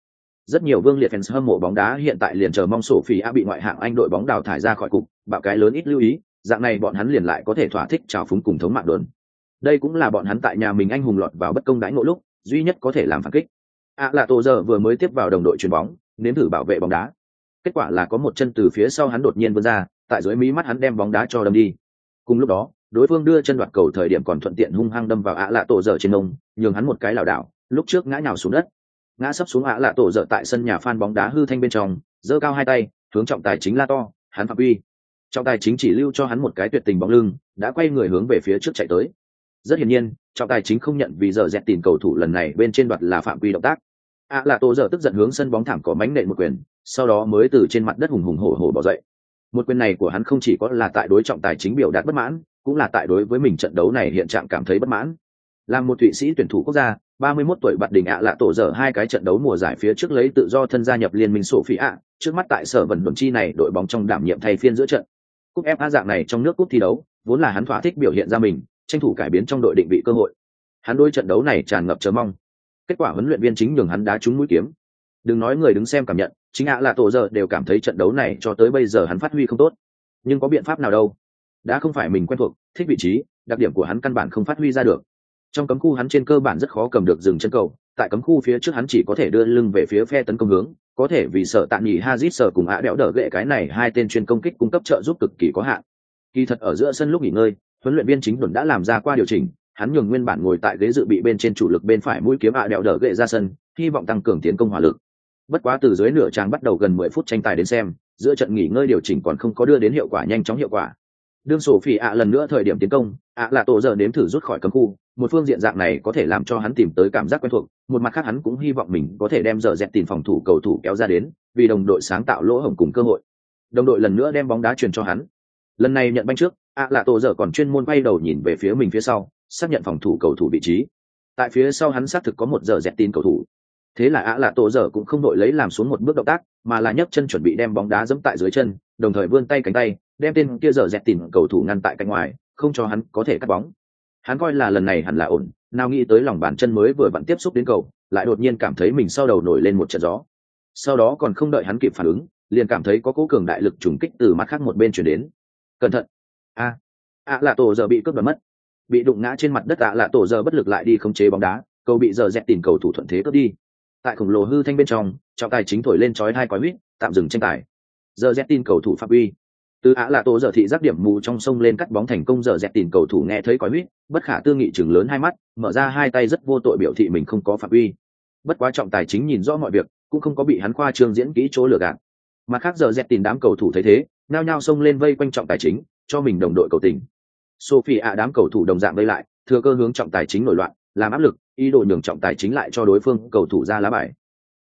Rất nhiều vương liệt fans hâm mộ bóng đá hiện tại liền chờ mong sophie ạ bị ngoại hạng anh đội bóng đào thải ra khỏi cục, bạo cái lớn ít lưu ý, dạng này bọn hắn liền lại có thể thỏa thích trào phúng cùng thống mạng đốn. đây cũng là bọn hắn tại nhà mình anh hùng lọt vào bất công đãi ngộ lúc, duy nhất có thể làm phản kích. Ạ là tổ giờ vừa mới tiếp vào đồng đội chuyền bóng, nếm thử bảo vệ bóng đá. Kết quả là có một chân từ phía sau hắn đột nhiên vươn ra tại dưới mí mắt hắn đem bóng đá cho đâm đi. Cùng lúc đó, đối phương đưa chân đoạt cầu thời điểm còn thuận tiện hung hăng đâm vào ạ lạ tổ dở trên ông, nhường hắn một cái lảo đảo, lúc trước ngã nhào xuống đất. Ngã sấp xuống ạ lạ tổ dở tại sân nhà phan bóng đá hư thanh bên trong, giơ cao hai tay, hướng trọng tài chính la to, hắn phạm uy trọng tài chính chỉ lưu cho hắn một cái tuyệt tình bóng lưng, đã quay người hướng về phía trước chạy tới. Rất hiển nhiên, trọng tài chính không nhận vì giờ dẹt tìm cầu thủ lần này bên trên đoạt là phạm quy động tác. Ạ lạ tổ dở tức giận hướng sân bóng thảm có mánh nện một quyền, sau đó mới từ trên mặt đất hùng hùng hổ hổ bỏ dậy một quyền này của hắn không chỉ có là tại đối trọng tài chính biểu đạt bất mãn, cũng là tại đối với mình trận đấu này hiện trạng cảm thấy bất mãn. Làm một thụy sĩ tuyển thủ quốc gia 31 tuổi bạt đỉnh ạ lạ tổ dở hai cái trận đấu mùa giải phía trước lấy tự do thân gia nhập liên minh sổ phí ạ trước mắt tại sở vận đồn chi này đội bóng trong đảm nhiệm thay phiên giữa trận. Cúp fa dạng này trong nước cúp thi đấu, vốn là hắn thỏa thích biểu hiện ra mình, tranh thủ cải biến trong đội định vị cơ hội. Hắn đôi trận đấu này tràn ngập chờ mong. Kết quả huấn luyện viên chính nhường hắn đá trúng mũi kiếm. Đừng nói người đứng xem cảm nhận chính ạ là tổ giờ đều cảm thấy trận đấu này cho tới bây giờ hắn phát huy không tốt. Nhưng có biện pháp nào đâu? Đã không phải mình quen thuộc, thích vị trí, đặc điểm của hắn căn bản không phát huy ra được. Trong cấm khu hắn trên cơ bản rất khó cầm được dừng chân cầu, tại cấm khu phía trước hắn chỉ có thể đưa lưng về phía phe tấn công hướng, có thể vì sợ tạm nhỉ hazit sợ cùng ạ đẽo đỡ gệ cái này hai tên chuyên công kích cung cấp trợ giúp cực kỳ có hạn. Kỳ thật ở giữa sân lúc nghỉ ngơi, huấn luyện viên chính đồn đã làm ra qua điều chỉnh, hắn nhường nguyên bản ngồi tại ghế dự bị bên trên chủ lực bên phải mũi kiếm ạ đẽo đỡ gệ ra sân, hy vọng tăng cường tiến công hỏa lực bất quá từ dưới nửa trang bắt đầu gần mười phút tranh tài đến xem, giữa trận nghỉ ngơi điều chỉnh còn không có đưa đến hiệu quả nhanh chóng hiệu quả. Đương sổ phi ạ lần nữa thời điểm tiến công, ạ là tổ giờ nếm thử rút khỏi cấm khu, một phương diện dạng này có thể làm cho hắn tìm tới cảm giác quen thuộc, một mặt khác hắn cũng hy vọng mình có thể đem giờ dẹp tìm phòng thủ cầu thủ kéo ra đến, vì đồng đội sáng tạo lỗ hổng cùng cơ hội. Đồng đội lần nữa đem bóng đá truyền cho hắn. Lần này nhận banh trước, ạ là tổ giờ còn chuyên môn quay đầu nhìn về phía mình phía sau, xác nhận phòng thủ cầu thủ vị trí. Tại phía sau hắn xác thực có một giờ dẹp tin cầu thủ thế là ạ là tổ giờ cũng không đội lấy làm xuống một bước động tác, mà là nhấc chân chuẩn bị đem bóng đá dẫm tại dưới chân, đồng thời vươn tay cánh tay, đem tên kia giờ dẹt tìm cầu thủ ngăn tại cánh ngoài, không cho hắn có thể cắt bóng. Hắn coi là lần này hẳn là ổn, nào nghĩ tới lòng bàn chân mới vừa vặn tiếp xúc đến cầu, lại đột nhiên cảm thấy mình sau đầu nổi lên một trận gió. Sau đó còn không đợi hắn kịp phản ứng, liền cảm thấy có cố cường đại lực trùng kích từ mặt khác một bên chuyển đến. Cẩn thận! A! À. ạ lạ tổ giờ bị cướp đoạt mất. Bị đụng ngã trên mặt đất ạ lạ tổ giờ bất lực lại đi không chế bóng đá, cầu bị giờ dẹt tìm cầu thủ thuận thế cướp đi tại khổng lồ hư thanh bên trong, trọng tài chính thổi lên chói hai quái huýt tạm dừng tranh tài. Giờ dép tin cầu thủ phạm uy từ ạ là tổ giờ thị giác điểm mù trong sông lên cắt bóng thành công, giờ dẹp tìm cầu thủ nghe thấy còi huýt bất khả tư nghị chừng lớn hai mắt, mở ra hai tay rất vô tội biểu thị mình không có phạm uy bất quá trọng tài chính nhìn rõ mọi việc, cũng không có bị hắn khoa trương diễn kỹ chỗ lừa gạt. Mà khác giờ dẹp tìm đám cầu thủ thấy thế nao nhao xông lên vây quanh trọng tài chính, cho mình đồng đội cầu tình. Sophie ạ đám cầu thủ đồng dạng vây lại, thừa cơ hướng trọng tài chính nổi loạn, làm áp lực ý đồ nhường trọng tài chính lại cho đối phương cầu thủ ra lá bài.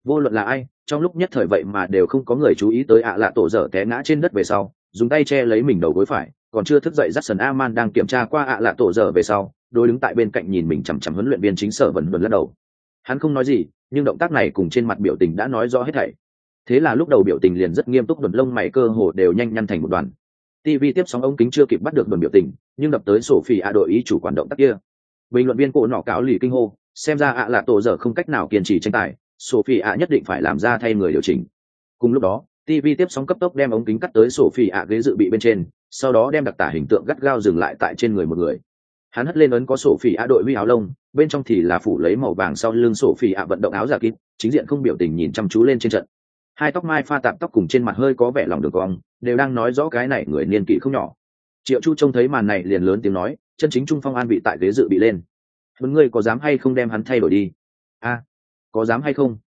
Vô luận là ai, trong lúc nhất thời vậy mà đều không có người chú ý tới ạ lạ tổ dở té ngã trên đất về sau, dùng tay che lấy mình đầu gối phải, còn chưa thức dậy dắt sần aman đang kiểm tra qua ạ lạ tổ dở về sau đôi đứng tại bên cạnh nhìn mình chằm chằm huấn luyện viên chính sở vần vần lắc đầu. Hắn không nói gì, nhưng động tác này cùng trên mặt biểu tình đã nói rõ hết thảy. Thế là lúc đầu biểu tình liền rất nghiêm túc, đồn lông mày cơ hồ đều nhanh nhăn thành một đoàn. Tv tiếp sóng ống kính chưa kịp bắt được đồn biểu tình, nhưng đập tới sổ phi ạ đội ý chủ quản động tác kia. Bình luận viên cổ nọ cáo lì kinh hô xem ra ạ là tổ dở không cách nào kiên trì tranh tài, sophie ạ nhất định phải làm ra thay người điều chỉnh. Cùng lúc đó tv tiếp sóng cấp tốc đem ống kính cắt tới sophie ạ ghế dự bị bên trên, sau đó đem đặc tả hình tượng gắt gao dừng lại tại trên người một người. Hắn hất lên ấn có sophie ạ đội huy áo lông, bên trong thì là phủ lấy màu vàng sau lưng sophie ạ vận động áo giả kín, chính diện không biểu tình nhìn chăm chú lên trên trận. Hai tóc mai pha tạp tóc cùng trên mặt hơi có vẻ lòng đường cong, đều đang nói rõ cái này người niên kỷ không nhỏ. Triệu chu trông thấy màn này liền lớn tiếng nói, chân chính trung phong an bị tại ghế dự bị lên vấn ngươi có dám hay không đem hắn thay đổi đi? A, có dám hay không?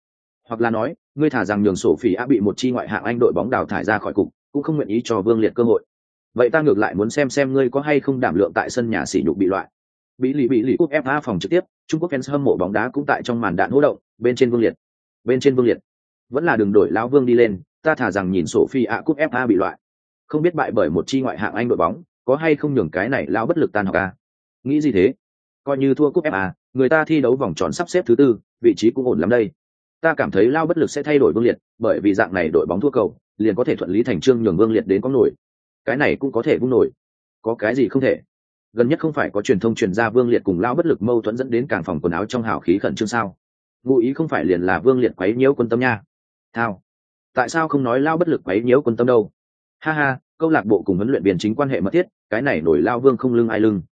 Hoặc là nói, ngươi thả rằng nhường sổ phỉ a bị một chi ngoại hạng anh đội bóng đào thải ra khỏi cục, cũng không nguyện ý cho vương liệt cơ hội. Vậy ta ngược lại muốn xem xem ngươi có hay không đảm lượng tại sân nhà sỉ nhục bị loại. Bị lì bị lì cúp fa phòng trực tiếp, trung quốc fans hâm mộ bóng đá cũng tại trong màn đạn hỗ động, bên trên vương liệt. Bên trên vương liệt. Vẫn là đường đổi lão vương đi lên, ta thả rằng nhìn sổ phi a cúp fa bị loại. Không biết bại bởi một chi ngoại hạng anh đội bóng, có hay không nhường cái này lão bất lực tan học ca nghĩ gì thế? Coi như thua cúp fa người ta thi đấu vòng tròn sắp xếp thứ tư, vị trí cũng ổn lắm đây. Ta cảm thấy lao bất lực sẽ thay đổi vương liệt, bởi vì dạng này đội bóng thua cầu, liền có thể thuận lý thành trương nhường vương liệt đến có nổi. Cái này cũng có thể vung nổi. Có cái gì không thể? Gần nhất không phải có truyền thông truyền ra vương liệt cùng lao bất lực mâu thuẫn dẫn đến càng phòng quần áo trong hào khí khẩn trương sao? Ngụ ý không phải liền là vương liệt quấy nhiễu quân tâm nha. Thao. Tại sao không nói lao bất lực quấy nhiễu quân tâm đâu? Ha ha, câu lạc bộ cùng huấn luyện viên chính quan hệ mật thiết, cái này nổi lao vương không lưng ai lưng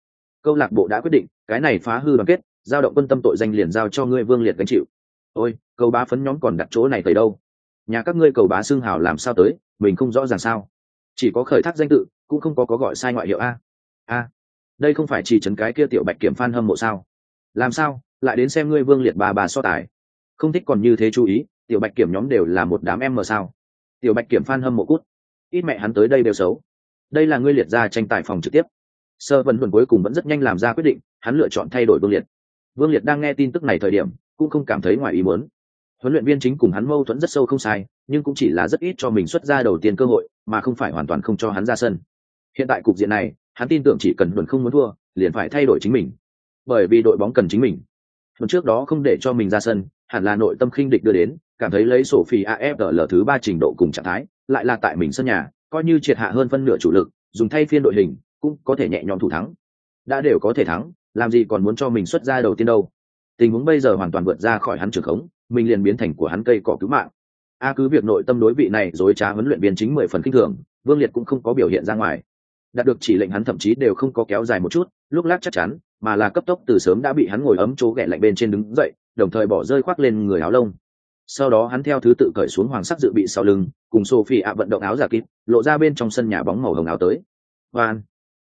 câu lạc bộ đã quyết định, cái này phá hư đoàn kết, giao động quân tâm tội danh liền giao cho ngươi vương liệt gánh chịu. Ôi cầu bá phấn nhóm còn đặt chỗ này tới đâu? Nhà các ngươi cầu bá xương hào làm sao tới, mình không rõ ràng sao? Chỉ có khởi thác danh tự, cũng không có có gọi sai ngoại hiệu a. A, đây không phải chỉ trấn cái kia tiểu bạch kiểm phan hâm mộ sao? Làm sao, lại đến xem ngươi vương liệt bà bà so tài? Không thích còn như thế chú ý, tiểu bạch kiểm nhóm đều là một đám em mờ sao? Tiểu bạch kiểm phan hâm mộ cút. Ít mẹ hắn tới đây đều xấu. Đây là ngươi liệt ra tranh tài phòng trực tiếp sơ vân huần cuối cùng vẫn rất nhanh làm ra quyết định, hắn lựa chọn thay đổi vương liệt. Vương liệt đang nghe tin tức này thời điểm, cũng không cảm thấy ngoài ý muốn. Huấn luyện viên chính cùng hắn mâu thuẫn rất sâu không sai, nhưng cũng chỉ là rất ít cho mình xuất ra đầu tiên cơ hội, mà không phải hoàn toàn không cho hắn ra sân. Hiện tại cục diện này, hắn tin tưởng chỉ cần huấn không muốn thua, liền phải thay đổi chính mình. Bởi vì đội bóng cần chính mình. Tuần trước đó không để cho mình ra sân, hẳn là nội tâm khinh địch đưa đến, cảm thấy lấy sổ phi afl thứ ba trình độ cùng trạng thái, lại là tại mình sân nhà, coi như triệt hạ hơn phân nửa chủ lực, dùng thay phiên đội hình cũng có thể nhẹ nhõm thủ thắng. Đã đều có thể thắng, làm gì còn muốn cho mình xuất ra đầu tiên đâu. Tình huống bây giờ hoàn toàn vượt ra khỏi hắn trường khống, mình liền biến thành của hắn cây cỏ cứu mạng. A cứ việc nội tâm đối vị này dối trá huấn luyện viên chính mười phần kinh thường, vương liệt cũng không có biểu hiện ra ngoài. Đạt được chỉ lệnh hắn thậm chí đều không có kéo dài một chút, lúc lát chắc chắn, mà là cấp tốc từ sớm đã bị hắn ngồi ấm chỗ ghẻ lạnh bên trên đứng dậy, đồng thời bỏ rơi khoác lên người áo lông. Sau đó hắn theo thứ tự cởi xuống hoàng sắc dự bị sau lưng, cùng sophie ạ vận động áo giả kín lộ ra bên trong sân nhà bóng màu hồng áo tới. Hoan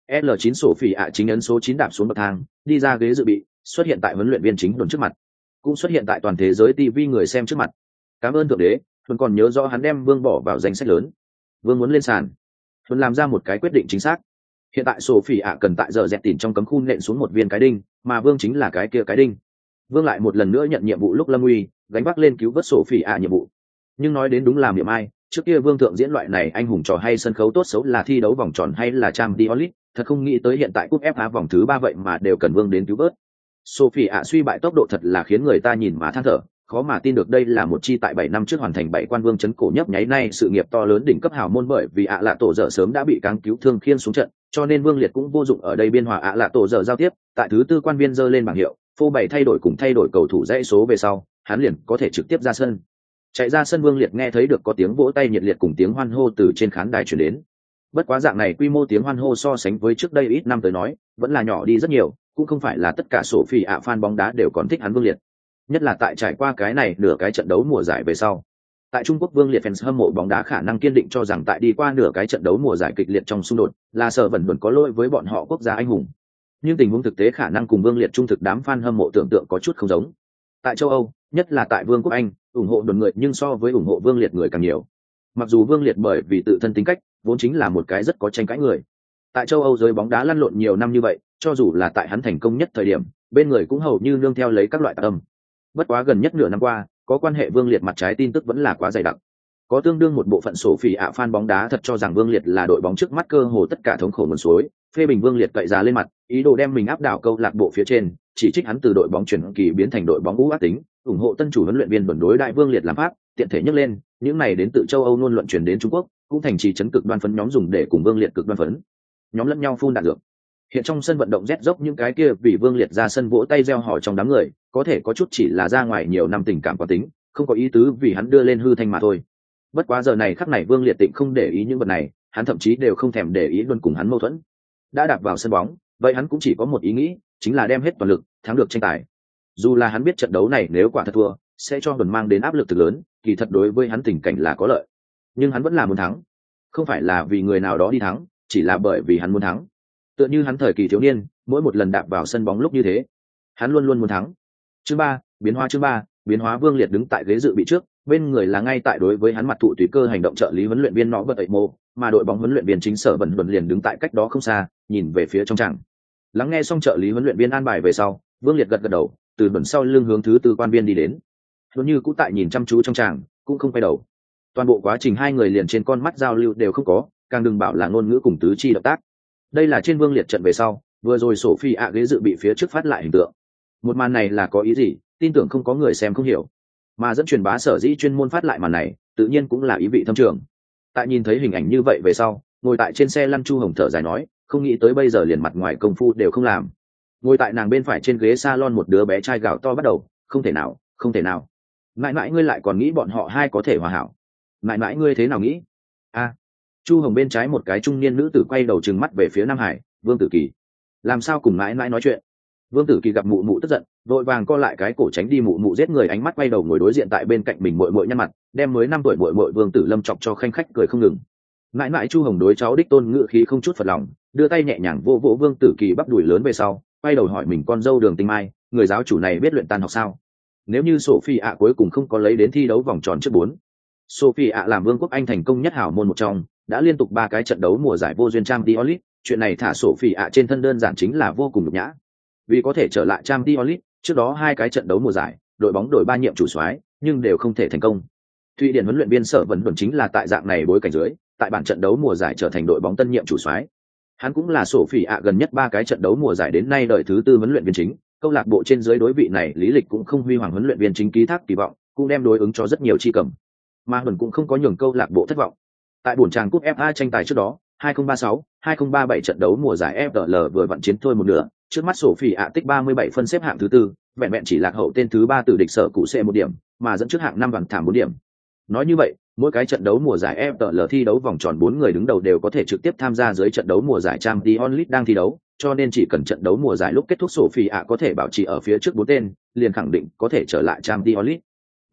L9 sổ phỉ ạ chính ấn số 9 đạp xuống bậc thang, đi ra ghế dự bị, xuất hiện tại huấn luyện viên chính đồn trước mặt, cũng xuất hiện tại toàn thế giới TV người xem trước mặt. Cảm ơn thượng đế, thuần còn nhớ rõ hắn đem Vương bỏ vào danh sách lớn. Vương muốn lên sàn, thuần làm ra một cái quyết định chính xác. Hiện tại sổ phỉ ạ cần tại giờ dẹt tỉn trong cấm khu nện xuống một viên cái đinh, mà Vương chính là cái kia cái đinh. Vương lại một lần nữa nhận nhiệm vụ lúc lâm nguy, gánh vác lên cứu vớt sổ phỉ ạ nhiệm vụ. Nhưng nói đến đúng làm niệm ai, trước kia vương thượng diễn loại này anh hùng trò hay sân khấu tốt xấu là thi đấu vòng tròn hay là trang diolit thật không nghĩ tới hiện tại cúp fa vòng thứ ba vậy mà đều cần vương đến cứu vớt. Sophie ạ, suy bại tốc độ thật là khiến người ta nhìn mà than thở, khó mà tin được đây là một chi tại bảy năm trước hoàn thành bảy quan vương chấn cổ nhấp nháy nay sự nghiệp to lớn đỉnh cấp hào môn bởi vì ạ lạ tổ dở sớm đã bị cáng cứu thương khiên xuống trận, cho nên vương liệt cũng vô dụng ở đây biên hòa ạ lạ tổ dở giao tiếp, tại thứ tư quan viên dơ lên bảng hiệu, phô bày thay đổi cùng thay đổi cầu thủ dãy số về sau, hắn liền có thể trực tiếp ra sân. Chạy ra sân vương liệt nghe thấy được có tiếng vỗ tay nhiệt liệt cùng tiếng hoan hô từ trên khán đài truyền đến bất quá dạng này quy mô tiếng hoan hô so sánh với trước đây ít năm tới nói, vẫn là nhỏ đi rất nhiều, cũng không phải là tất cả sổ phi ạ fan bóng đá đều còn thích hắn vương liệt. Nhất là tại trải qua cái này nửa cái trận đấu mùa giải về sau. Tại trung quốc vương liệt fans hâm mộ bóng đá khả năng kiên định cho rằng tại đi qua nửa cái trận đấu mùa giải kịch liệt trong xung đột, là sở vẩn vẩn có lỗi với bọn họ quốc gia anh hùng. Nhưng tình huống thực tế khả năng cùng vương liệt trung thực đám fan hâm mộ tưởng tượng có chút không giống. Tại châu âu, nhất là tại vương quốc anh, ủng hộ đồn người nhưng so với ủng hộ vương liệt người càng nhiều mặc dù vương liệt bởi vì tự thân tính cách, vốn chính là một cái rất có tranh cãi người. Tại châu âu giới bóng đá lăn lộn nhiều năm như vậy, cho dù là tại hắn thành công nhất thời điểm, bên người cũng hầu như nương theo lấy các loại tâm bất quá gần nhất nửa năm qua, có quan hệ vương liệt mặt trái tin tức vẫn là quá dày đặc. Có tương đương một bộ phận sổ phỉ ạ fan bóng đá thật cho rằng vương liệt là đội bóng trước mắt cơ hồ tất cả thống khổ nguồn suối, phê bình vương liệt cậy giá lên mặt, ý đồ đem mình áp đảo câu lạc bộ phía trên, chỉ trích hắn từ đội bóng chuyển kỳ biến thành đội bóng ngũ ác tính ủng hộ tân chủ huấn luyện viên đồn đối đại vương liệt làm pháp, tiện thể nhắc lên, những này đến từ châu âu luôn luận chuyển đến trung quốc, cũng thành trì chấn cực đoan phấn nhóm dùng để cùng vương liệt cực đoan phấn. Nhóm lẫn nhau phun đạn dược. Hiện trong sân vận động rét dốc những cái kia vì vương liệt ra sân vỗ tay reo hỏi trong đám người, có thể có chút chỉ là ra ngoài nhiều năm tình cảm có tính, không có ý tứ vì hắn đưa lên hư thanh mà thôi. Bất quá giờ này khắc này vương liệt tịnh không để ý những vật này, hắn thậm chí đều không thèm để ý luôn cùng hắn mâu thuẫn. Đã đạp vào sân bóng, vậy hắn cũng chỉ có một ý nghĩ, chính là đem hết toàn lực, thắng được tranh tài dù là hắn biết trận đấu này nếu quả thật thua, sẽ cho tuần mang đến áp lực thực lớn, kỳ thật đối với hắn tình cảnh là có lợi. Nhưng hắn vẫn là muốn thắng. Không phải là vì người nào đó đi thắng, chỉ là bởi vì hắn muốn thắng. Tựa như hắn thời kỳ thiếu niên, mỗi một lần đạp vào sân bóng lúc như thế, hắn luôn luôn muốn thắng. Chương ba, biến hóa chương ba, biến hóa vương liệt đứng tại ghế dự bị trước, bên người là ngay tại đối với hắn mặt thụ tùy cơ hành động trợ lý huấn luyện viên nó bật ẩy mô mà đội bóng huấn luyện viên chính sở bẩn bẩn liền đứng tại cách đó không xa, nhìn về phía trong tràng. Lắng nghe xong trợ lý huấn luyện viên an bài về sau, vương liệt gật gật đầu từ bẩn sau lưng hướng thứ tư quan viên đi đến. Luôn như cũng tại nhìn chăm chú trong tràng, cũng không quay đầu. Toàn bộ quá trình hai người liền trên con mắt giao lưu đều không có, càng đừng bảo là ngôn ngữ cùng tứ chi động tác. Đây là trên vương liệt trận về sau, vừa rồi sổ phi ạ ghế dự bị phía trước phát lại hình tượng. Một màn này là có ý gì, tin tưởng không có người xem không hiểu. Mà dẫn truyền bá sở dĩ chuyên môn phát lại màn này, tự nhiên cũng là ý vị thâm trường. Tại nhìn thấy hình ảnh như vậy về sau, ngồi tại trên xe lăn chu hồng thở dài nói, không nghĩ tới bây giờ liền mặt ngoài công phu đều không làm ngồi tại nàng bên phải trên ghế s a lon một đứa bé trai gạo to bắt đầu, không thể nào, không thể nào. Mãi mãi ngươi lại còn nghĩ bọn họ hai có thể hòa hảo. Mãi mãi ngươi thế nào nghĩ? A. Chu hồng bên trái một cái trung niên nữ tử quay đầu trừng mắt về phía nam hải, vương tử kỳ, làm sao cùng mãi mãi nói chuyện? Vương tử kỳ gặp mụ mụ tức giận, vội vàng co lại cái cổ tránh đi mụ mụ giết người ánh mắt quay đầu ngồi đối diện tại bên cạnh mình mội mội nhăn mặt, đem mới năm tuổi mội mội vương tử lâm chọc cho khanh khách cười không ngừng. Mãi mãi chu hồng đối cháu đích tôn ngự khí không chút phật lòng, đưa tay nhẹ nhàng vô vỗ vương tử kỳ bắp đùi lớn về sau quay đầu hỏi mình con dâu đường tinh mai, người giáo chủ này biết luyện tan học sao? Nếu như sophie ạ cuối cùng không có lấy đến thi đấu vòng tròn trước bốn, sophie ạ làm vương quốc anh thành công nhất hảo môn một trong, đã liên tục ba cái trận đấu mùa giải vô duyên trang diolit chuyện này thả sophie ạ trên thân đơn giản chính là vô cùng nhục nhã. Vì có thể trở lại trang diolit trước đó hai cái trận đấu mùa giải, đội bóng đổi ba nhiệm chủ soái, nhưng đều không thể thành công. Thụy điển huấn luyện viên sở vấn vẫn chính là tại dạng này bối cảnh dưới, tại bản trận đấu mùa giải trở thành đội bóng tân nhiệm chủ soái hắn cũng là sổ phỉ ạ gần nhất ba cái trận đấu mùa giải đến nay đợi thứ tư huấn luyện viên chính câu lạc bộ trên dưới đối vị này lý lịch cũng không huy hoàng huấn luyện viên chính ký thác kỳ vọng cũng đem đối ứng cho rất nhiều chi cầm mà hồn cũng không có nhường câu lạc bộ thất vọng tại buổi tràng cúp fa tranh tài trước đó 2036, 2037 trận đấu mùa giải FDL vừa vận chiến thôi một nửa, trước mắt sổ phỉ ạ tích 37 phân xếp hạng thứ tư, vẹn vẹn chỉ lạc hậu tên thứ ba từ địch sở cụ xe một điểm, mà dẫn trước hạng năm bằng thảm bốn điểm. Nói như vậy, mỗi cái trận đấu mùa giải FPL thi đấu vòng tròn bốn người đứng đầu đều có thể trực tiếp tham gia dưới trận đấu mùa giải Champions League đang thi đấu, cho nên chỉ cần trận đấu mùa giải lúc kết thúc sổ phỉ ạ có thể bảo trì ở phía trước bốn tên, liền khẳng định có thể trở lại Champions League.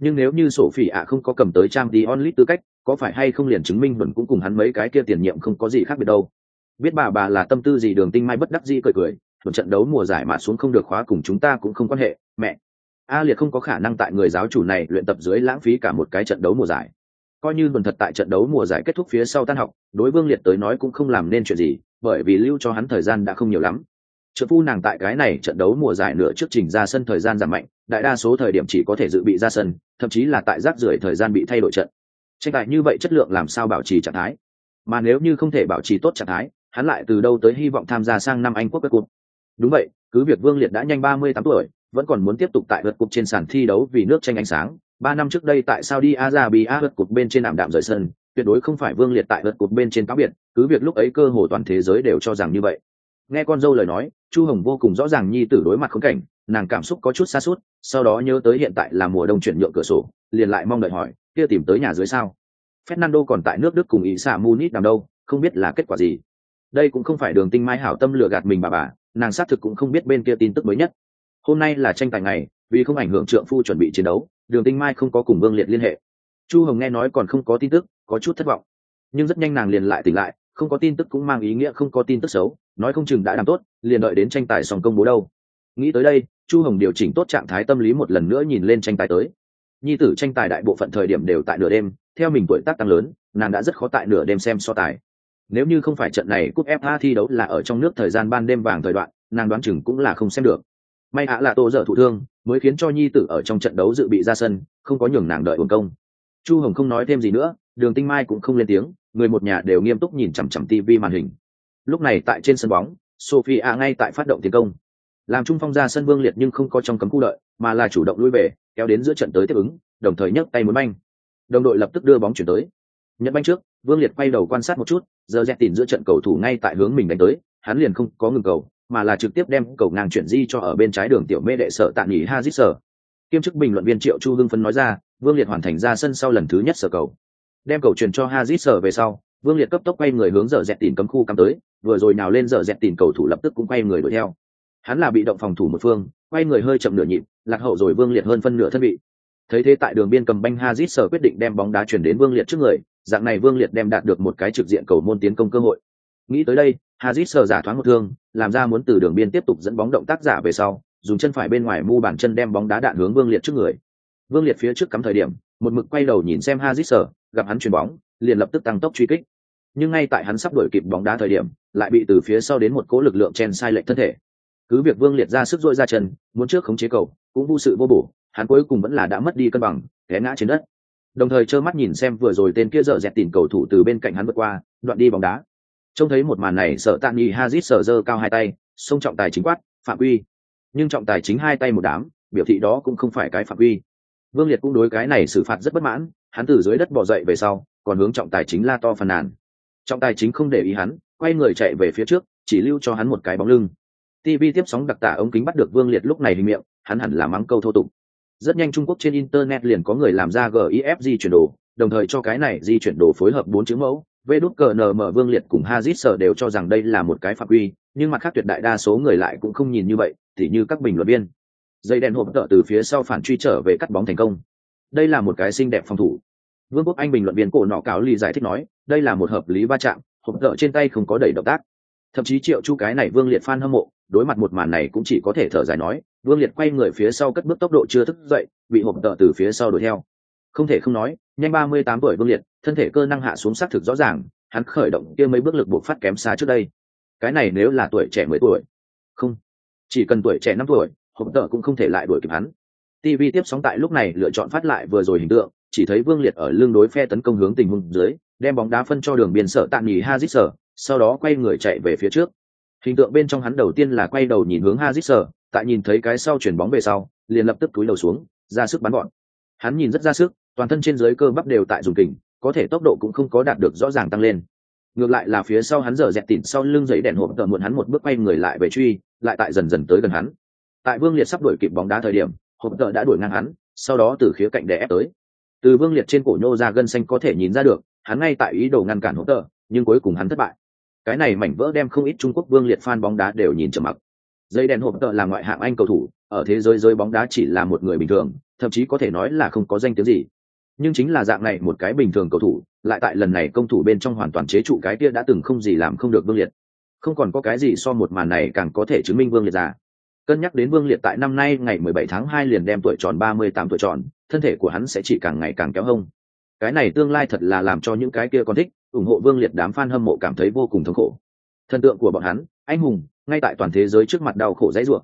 Nhưng nếu như sổ phỉ ạ không có cầm tới Champions League tư cách, có phải hay không liền chứng minh vẫn cũng cùng hắn mấy cái kia tiền nhiệm không có gì khác biệt đâu. Biết bà bà là tâm tư gì đường tinh mai bất đắc dĩ cười cười, một trận đấu mùa giải mà xuống không được khóa cùng chúng ta cũng không quan hệ, mẹ. A liệt không có khả năng tại người giáo chủ này luyện tập dưới lãng phí cả một cái trận đấu mùa giải coi như buồn thật tại trận đấu mùa giải kết thúc phía sau tan học, đối vương liệt tới nói cũng không làm nên chuyện gì, bởi vì lưu cho hắn thời gian đã không nhiều lắm. Trợ phu nàng tại cái này trận đấu mùa giải nửa trước trình ra sân thời gian giảm mạnh, đại đa số thời điểm chỉ có thể dự bị ra sân, thậm chí là tại rác rưởi thời gian bị thay đổi trận. Tranh tài như vậy chất lượng làm sao bảo trì trạng thái? Mà nếu như không thể bảo trì tốt trạng thái, hắn lại từ đâu tới hy vọng tham gia sang năm anh quốc các cuộc đúng vậy, cứ việc vương liệt đã nhanh ba mươi tám tuổi, vẫn còn muốn tiếp tục tại vượt cục trên sàn thi đấu vì nước tranh ánh sáng ba năm trước đây tại Saudi Arabia vượt cột bên trên ảm đạm rời sân, tuyệt đối không phải Vương Liệt tại vượt cột bên trên cáo biệt, cứ việc lúc ấy cơ hồ toàn thế giới đều cho rằng như vậy. Nghe con dâu lời nói, Chu Hồng vô cùng rõ ràng nhi tử đối mặt khốn cảnh, nàng cảm xúc có chút xa sút, sau đó nhớ tới hiện tại là mùa đông chuyển nhượng cửa sổ, liền lại mong đợi hỏi, kia tìm tới nhà dưới sao? Fernando còn tại nước Đức cùng ý xạ Munich nằm đâu, không biết là kết quả gì. Đây cũng không phải đường tinh mai hảo tâm lừa gạt mình bà bà, nàng xác thực cũng không biết bên kia tin tức mới nhất. Hôm nay là tranh tài ngày, vì không ảnh hưởng trượng phu chuẩn bị chiến đấu, đường tinh mai không có cùng vương liệt liên hệ. Chu hồng nghe nói còn không có tin tức, có chút thất vọng. Nhưng rất nhanh nàng liền lại tỉnh lại, không có tin tức cũng mang ý nghĩa không có tin tức xấu, nói không chừng đã làm tốt, liền đợi đến tranh tài xong công bố đâu. Nghĩ tới đây, chu hồng điều chỉnh tốt trạng thái tâm lý một lần nữa nhìn lên tranh tài tới. Nhi tử tranh tài đại bộ phận thời điểm đều tại nửa đêm, theo mình tuổi tác tăng lớn, nàng đã rất khó tại nửa đêm xem so tài. Nếu như không phải trận này cúp fa thi đấu là ở trong nước thời gian ban đêm vàng thời đoạn, nàng đoán chừng cũng là không xem được may ạ là tô dở thụ thương mới khiến cho nhi tử ở trong trận đấu dự bị ra sân không có nhường nàng đợi hồn công. Chu hồng không nói thêm gì nữa đường tinh mai cũng không lên tiếng người một nhà đều nghiêm túc nhìn chằm chằm tv màn hình. Lúc này tại trên sân bóng sophie ngay tại phát động tiến công. Làm trung phong ra sân vương liệt nhưng không có trong cấm khu lợi, mà là chủ động lui về kéo đến giữa trận tới tiếp ứng đồng thời nhấc tay muốn banh. Đồng đội lập tức đưa bóng chuyển tới. Nhận banh trước vương liệt quay đầu quan sát một chút giờ dẹp tìm giữa trận cầu thủ ngay tại hướng mình đánh tới hắn liền không có ngừng cầu mà là trực tiếp đem cầu ngang chuyển di cho ở bên trái đường tiểu mê đệ sở tạm nghỉ hazit sở. Kiêm chức bình luận viên triệu chu hưng phân nói ra, vương liệt hoàn thành ra sân sau lần thứ nhất sở cầu. Đem cầu truyền cho hazit sở về sau, vương liệt cấp tốc quay người hướng giờ dẹt tìm cấm khu cắm tới, vừa rồi nào lên giờ dẹt tìm cầu thủ lập tức cũng quay người đuổi theo. Hắn là bị động phòng thủ một phương, quay người hơi chậm nửa nhịp, lạc hậu rồi vương liệt hơn phân nửa thân vị thấy thế tại đường biên cầm banh hazit sở quyết định đem bóng đá chuyển đến vương liệt trước người, dạng này vương liệt đem đạt được một cái trực diện cầu môn tiến công cơ hội. Nghĩ tới đây hazit sờ giả thoáng một thương, làm ra muốn từ đường biên tiếp tục dẫn bóng động tác giả về sau, dùng chân phải bên ngoài mu bàn chân đem bóng đá đạn hướng vương liệt trước người. Vương liệt phía trước cắm thời điểm, một mực quay đầu nhìn xem hazit sờ, gặp hắn chuyền bóng, liền lập tức tăng tốc truy kích. Nhưng ngay tại hắn sắp đuổi kịp bóng đá thời điểm, lại bị từ phía sau đến một cỗ lực lượng chen sai lệch thân thể. Cứ việc vương liệt ra sức dội ra chân, muốn trước khống chế cầu, cũng vô sự vô bổ, hắn cuối cùng vẫn là đã mất đi cân bằng, té ngã trên đất. Đồng thời trơ mắt nhìn xem vừa rồi tên kia dở dẹt tìm cầu thủ từ bên cạnh hắn vượt qua, đoạn đi bóng đá trông thấy một màn này sợ tạ nghi hazit sợ dơ cao hai tay xông trọng tài chính quát, phạm quy. Nhưng trọng tài chính hai tay một đám, biểu thị đó cũng không phải cái phạm quy. Vương liệt cũng đối cái này xử phạt rất bất mãn, hắn từ dưới đất bỏ dậy về sau, còn hướng trọng tài chính la to phàn nàn. Trọng tài chính không để ý hắn, quay người chạy về phía trước, chỉ lưu cho hắn một cái bóng lưng. Tv tiếp sóng đặc tả ống kính bắt được vương liệt lúc này hình miệng, hắn hẳn là mắng câu thô tục. Rất nhanh trung quốc trên internet liền có người làm ra gif di chuyển đồ, đồng thời cho cái này di chuyển đồ phối hợp bốn chữ mẫu vê đút cờ nm vương liệt cùng hazit sở đều cho rằng đây là một cái phạm quy, nhưng mặt khác tuyệt đại đa số người lại cũng không nhìn như vậy, tỉ như các bình luận viên. Dây đèn hộp tợ từ phía sau phản truy trở về cắt bóng thành công. Đây là một cái xinh đẹp phòng thủ. Vương quốc anh bình luận viên cổ nọ cáo ly giải thích nói, đây là một hợp lý va chạm, hộp tợ trên tay không có đầy động tác. Thậm chí triệu chu cái này vương liệt f hâm mộ, đối mặt một màn này cũng chỉ có thể thở dài nói, vương liệt quay người phía sau cất bước tốc độ chưa thức dậy, bị hộp tợ từ phía sau đuổi theo không thể không nói, nhanh ba mươi tám tuổi vương liệt, thân thể cơ năng hạ xuống xác thực rõ ràng, hắn khởi động kia mấy bước lực buộc phát kém xa trước đây. Cái này nếu là tuổi trẻ mười tuổi. Không. Chỉ cần tuổi trẻ năm tuổi, hộp tợ cũng không thể lại đuổi kịp hắn. Tv tiếp sóng tại lúc này lựa chọn phát lại vừa rồi hình tượng, chỉ thấy vương liệt ở lưng đối phe tấn công hướng tình huống dưới, đem bóng đá phân cho đường biên sở tạm nghỉ hazit sở, sau đó quay người chạy về phía trước. Hình tượng bên trong hắn đầu tiên là quay đầu nhìn hướng hazit sở, tại nhìn thấy cái sau chuyển bóng về sau, liền lập tức cúi đầu xuống, ra sức bắn gọn. Hắn nhìn rất ra sức toàn thân trên dưới cơ bắp đều tại dùng kình, có thể tốc độ cũng không có đạt được rõ ràng tăng lên. Ngược lại là phía sau hắn giờ dẹt tỉn sau lưng giấy đèn hộp tợ muộn hắn một bước quay người lại về truy, lại tại dần dần tới gần hắn. Tại vương liệt sắp đuổi kịp bóng đá thời điểm, hộp tợ đã đuổi ngang hắn, sau đó từ khía cạnh đè ép tới. Từ vương liệt trên cổ nhô ra gân xanh có thể nhìn ra được, hắn ngay tại ý đồ ngăn cản hộp tợ nhưng cuối cùng hắn thất bại. Cái này mảnh vỡ đem không ít trung quốc vương liệt fan bóng đá đều nhìn trầm mặc. Dây đèn hộp tợ là ngoại hạng anh cầu thủ, ở thế giới giới bóng đá chỉ là một người bình thường, thậm chí có thể nói là không có danh tiếng gì nhưng chính là dạng này một cái bình thường cầu thủ, lại tại lần này công thủ bên trong hoàn toàn chế trụ cái kia đã từng không gì làm không được vương liệt. Không còn có cái gì so một màn này càng có thể chứng minh vương liệt già cân nhắc đến vương liệt tại năm nay ngày 17 tháng 2 liền đem tuổi tròn 38 tuổi tròn, thân thể của hắn sẽ chỉ càng ngày càng kéo hông. Cái này tương lai thật là làm cho những cái kia còn thích, ủng hộ vương liệt đám fan hâm mộ cảm thấy vô cùng thống khổ. Thần tượng của bọn hắn, anh hùng, ngay tại toàn thế giới trước mặt đau khổ dãy ruộng